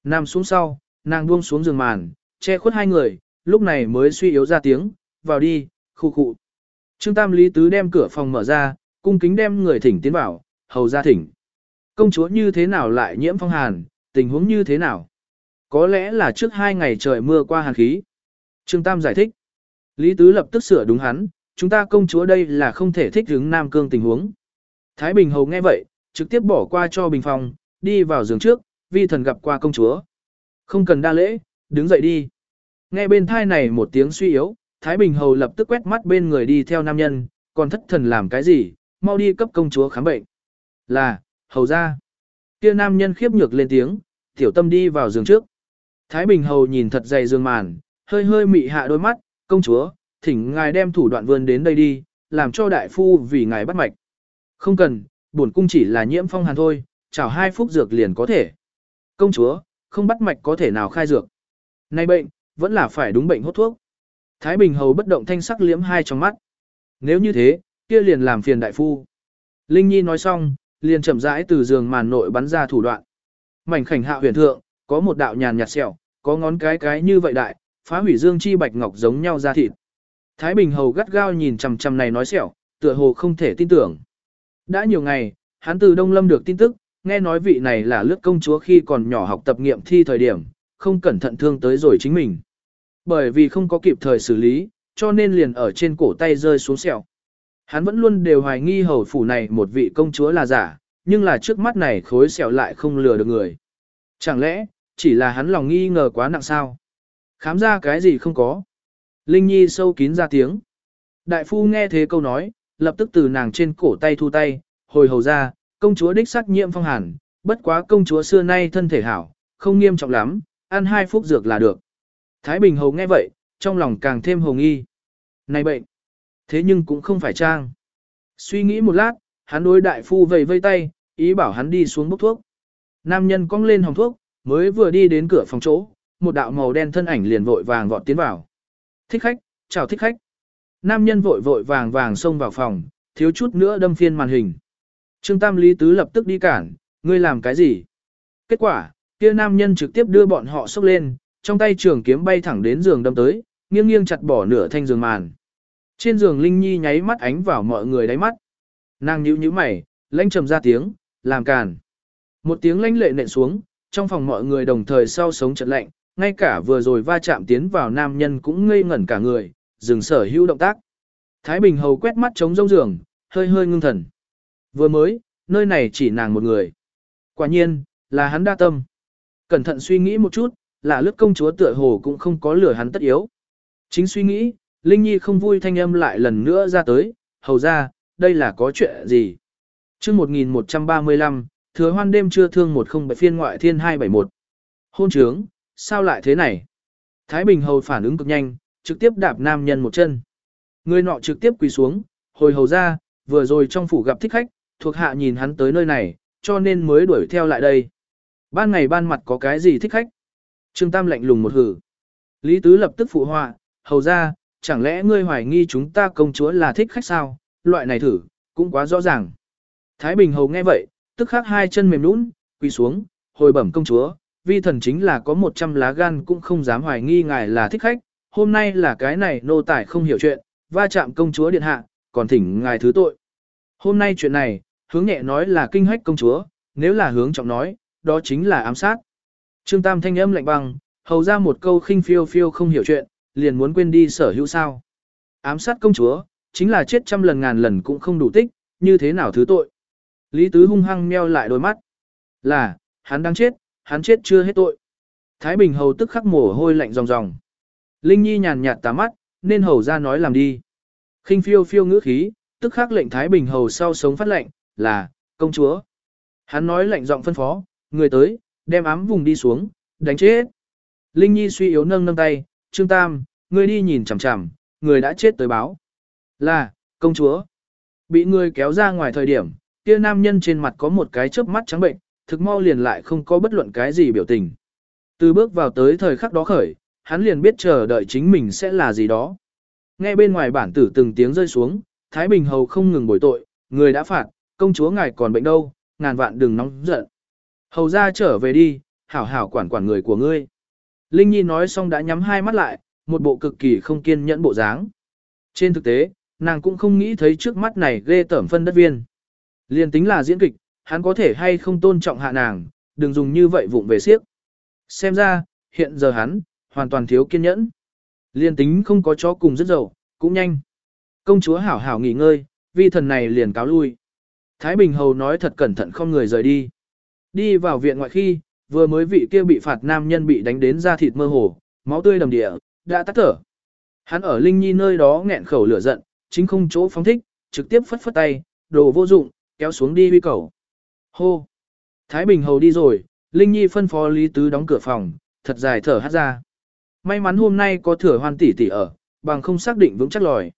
Nằm xuống sau, nàng buông xuống giường màn, che khuất hai người, lúc này mới suy yếu ra tiếng, vào đi, khu khu. Trương Tam Lý Tứ đem cửa phòng mở ra, cung kính đem người thỉnh tiến vào, hầu ra thỉnh. Công chúa như thế nào lại nhiễm phong hàn, tình huống như thế nào? Có lẽ là trước hai ngày trời mưa qua hàn khí. Trương Tam giải thích. Lý Tứ lập tức sửa đúng hắn, chúng ta công chúa đây là không thể thích ứng Nam Cương tình huống. Thái Bình Hầu nghe vậy, trực tiếp bỏ qua cho bình phòng, đi vào giường trước, vi thần gặp qua công chúa. Không cần đa lễ, đứng dậy đi. Nghe bên thai này một tiếng suy yếu, Thái Bình Hầu lập tức quét mắt bên người đi theo nam nhân, còn thất thần làm cái gì, mau đi cấp công chúa khám bệnh. Là, hầu ra. Kia nam nhân khiếp nhược lên tiếng, tiểu tâm đi vào giường trước. Thái Bình Hầu nhìn thật dày giường màn, hơi hơi mị hạ đôi mắt, công chúa, thỉnh ngài đem thủ đoạn vươn đến đây đi, làm cho đại phu vì ngài bắt mạch. Không cần, bổn cung chỉ là nhiễm phong hàn thôi, chào hai phút dược liền có thể. Công chúa, không bắt mạch có thể nào khai dược. Này bệnh, vẫn là phải đúng bệnh hốt thuốc. Thái Bình Hầu bất động thanh sắc liếm hai trong mắt. Nếu như thế, kia liền làm phiền đại phu. Linh Nhi nói xong, liền chậm rãi từ giường màn nội bắn ra thủ đoạn. Mảnh khảnh hạ huyền thượng, có một đạo nhàn nhạt sẹo, có ngón cái cái như vậy đại, phá hủy dương chi bạch ngọc giống nhau ra thịt. Thái Bình hầu gắt gao nhìn chằm chằm này nói sẹo, tựa hồ không thể tin tưởng. Đã nhiều ngày, hắn từ Đông Lâm được tin tức, nghe nói vị này là lướt công chúa khi còn nhỏ học tập nghiệm thi thời điểm, không cẩn thận thương tới rồi chính mình. Bởi vì không có kịp thời xử lý, cho nên liền ở trên cổ tay rơi xuống sẹo. Hắn vẫn luôn đều hoài nghi hầu phủ này một vị công chúa là giả, nhưng là trước mắt này khối sẹo lại không lừa được người. Chẳng lẽ, chỉ là hắn lòng nghi ngờ quá nặng sao? Khám ra cái gì không có. Linh Nhi sâu kín ra tiếng. Đại phu nghe thế câu nói, lập tức từ nàng trên cổ tay thu tay, hồi hầu ra, công chúa đích sắc nhiễm phong hàn, bất quá công chúa xưa nay thân thể hảo, không nghiêm trọng lắm, ăn hai phút dược là được. Thái Bình hầu nghe vậy, trong lòng càng thêm hồng nghi. Này bệnh, thế nhưng cũng không phải trang. Suy nghĩ một lát, hắn đối đại phu vầy vây tay, ý bảo hắn đi xuống bốc thuốc. Nam nhân cong lên hồng thuốc, mới vừa đi đến cửa phòng chỗ, một đạo màu đen thân ảnh liền vội vàng vọt tiến vào. Thích khách, chào thích khách. Nam nhân vội vội vàng vàng xông vào phòng, thiếu chút nữa đâm phiên màn hình. Trương Tam Lý Tứ lập tức đi cản, ngươi làm cái gì? Kết quả, kia nam nhân trực tiếp đưa bọn họ sốc lên, trong tay trường kiếm bay thẳng đến giường đâm tới, nghiêng nghiêng chặt bỏ nửa thanh giường màn. Trên giường Linh Nhi nháy mắt ánh vào mọi người đáy mắt. Nàng nhíu nhíu mày, lãnh trầm ra tiếng, làm càn. Một tiếng lãnh lệ nện xuống, trong phòng mọi người đồng thời sau sống chợt lạnh, ngay cả vừa rồi va chạm tiến vào nam nhân cũng ngây ngẩn cả người, dừng sở hữu động tác. Thái Bình hầu quét mắt trống rông giường, hơi hơi ngưng thần. Vừa mới, nơi này chỉ nàng một người. Quả nhiên, là hắn đa tâm. Cẩn thận suy nghĩ một chút, là lướt công chúa tựa hồ cũng không có lửa hắn tất yếu. Chính suy nghĩ, Linh Nhi không vui thanh âm lại lần nữa ra tới, hầu ra, đây là có chuyện gì? chương 1135, thừa hoan đêm chưa thương một không bảy phiên ngoại thiên 271. Hôn trướng, sao lại thế này? Thái Bình hầu phản ứng cực nhanh, trực tiếp đạp nam nhân một chân. Người nọ trực tiếp quỳ xuống, hồi hầu ra, vừa rồi trong phủ gặp thích khách, thuộc hạ nhìn hắn tới nơi này, cho nên mới đuổi theo lại đây. Ban ngày ban mặt có cái gì thích khách? Trương Tam lạnh lùng một hử. Lý Tứ lập tức phụ họa, hầu ra, chẳng lẽ ngươi hoài nghi chúng ta công chúa là thích khách sao? Loại này thử, cũng quá rõ ràng. Thái Bình hầu nghe vậy, tức khắc hai chân mềm nũng, quỳ xuống, hồi bẩm công chúa, vi thần chính là có 100 lá gan cũng không dám hoài nghi ngài là thích khách, hôm nay là cái này nô tài không hiểu chuyện, va chạm công chúa điện hạ, còn thỉnh ngài thứ tội. Hôm nay chuyện này, hướng nhẹ nói là kinh hách công chúa, nếu là hướng trọng nói, đó chính là ám sát. Trương Tam thanh âm lạnh băng, hầu ra một câu khinh phiêu phiêu không hiểu chuyện, liền muốn quên đi sở hữu sao. Ám sát công chúa, chính là chết trăm lần ngàn lần cũng không đủ tích, như thế nào thứ tội. Lý Tứ hung hăng meo lại đôi mắt. Là, hắn đang chết, hắn chết chưa hết tội. Thái Bình hầu tức khắc mồ hôi lạnh ròng ròng. Linh Nhi nhàn nhạt tà mắt, nên hầu ra nói làm đi. khinh phiêu phiêu ngữ khí, tức khắc lệnh Thái Bình hầu sau sống phát lệnh, là, công chúa. Hắn nói lệnh giọng phân phó, người tới, đem ám vùng đi xuống, đánh chết. Linh Nhi suy yếu nâng nâng tay, Trương Tam, người đi nhìn chằm chằm, người đã chết tới báo. Là, công chúa. Bị người kéo ra ngoài thời điểm, kia nam nhân trên mặt có một cái chớp mắt trắng bệnh, thực mau liền lại không có bất luận cái gì biểu tình. Từ bước vào tới thời khắc đó khởi, hắn liền biết chờ đợi chính mình sẽ là gì đó. Nghe bên ngoài bản tử từng tiếng rơi xuống, Thái Bình Hầu không ngừng bồi tội, người đã phạt, công chúa ngài còn bệnh đâu, ngàn vạn đừng nóng giận. Hầu ra trở về đi, hảo hảo quản quản người của ngươi. Linh Nhi nói xong đã nhắm hai mắt lại, một bộ cực kỳ không kiên nhẫn bộ dáng. Trên thực tế, nàng cũng không nghĩ thấy trước mắt này ghê tởm phân đất viên. Liên tính là diễn kịch, hắn có thể hay không tôn trọng hạ nàng, đừng dùng như vậy vụng về siếc. Xem ra, hiện giờ hắn, hoàn toàn thiếu kiên nhẫn. Liên tính không có chó cùng rất dầu, cũng nhanh. Công chúa hảo hảo nghỉ ngơi, vi thần này liền cáo lui. Thái Bình Hầu nói thật cẩn thận không người rời đi. Đi vào viện ngoại khi, vừa mới vị kia bị phạt nam nhân bị đánh đến da thịt mơ hồ, máu tươi đầm địa, đã tắt thở. Hắn ở Linh Nhi nơi đó nghẹn khẩu lửa giận, chính không chỗ phóng thích, trực tiếp phất phất tay, đồ vô dụng, kéo xuống đi huy cầu. Hô! Thái Bình Hầu đi rồi, Linh Nhi phân phó Lý Tứ đóng cửa phòng, thật dài thở hát ra. May mắn hôm nay có thừa hoan tỷ tỷ ở, bằng không xác định vững chắc lòi.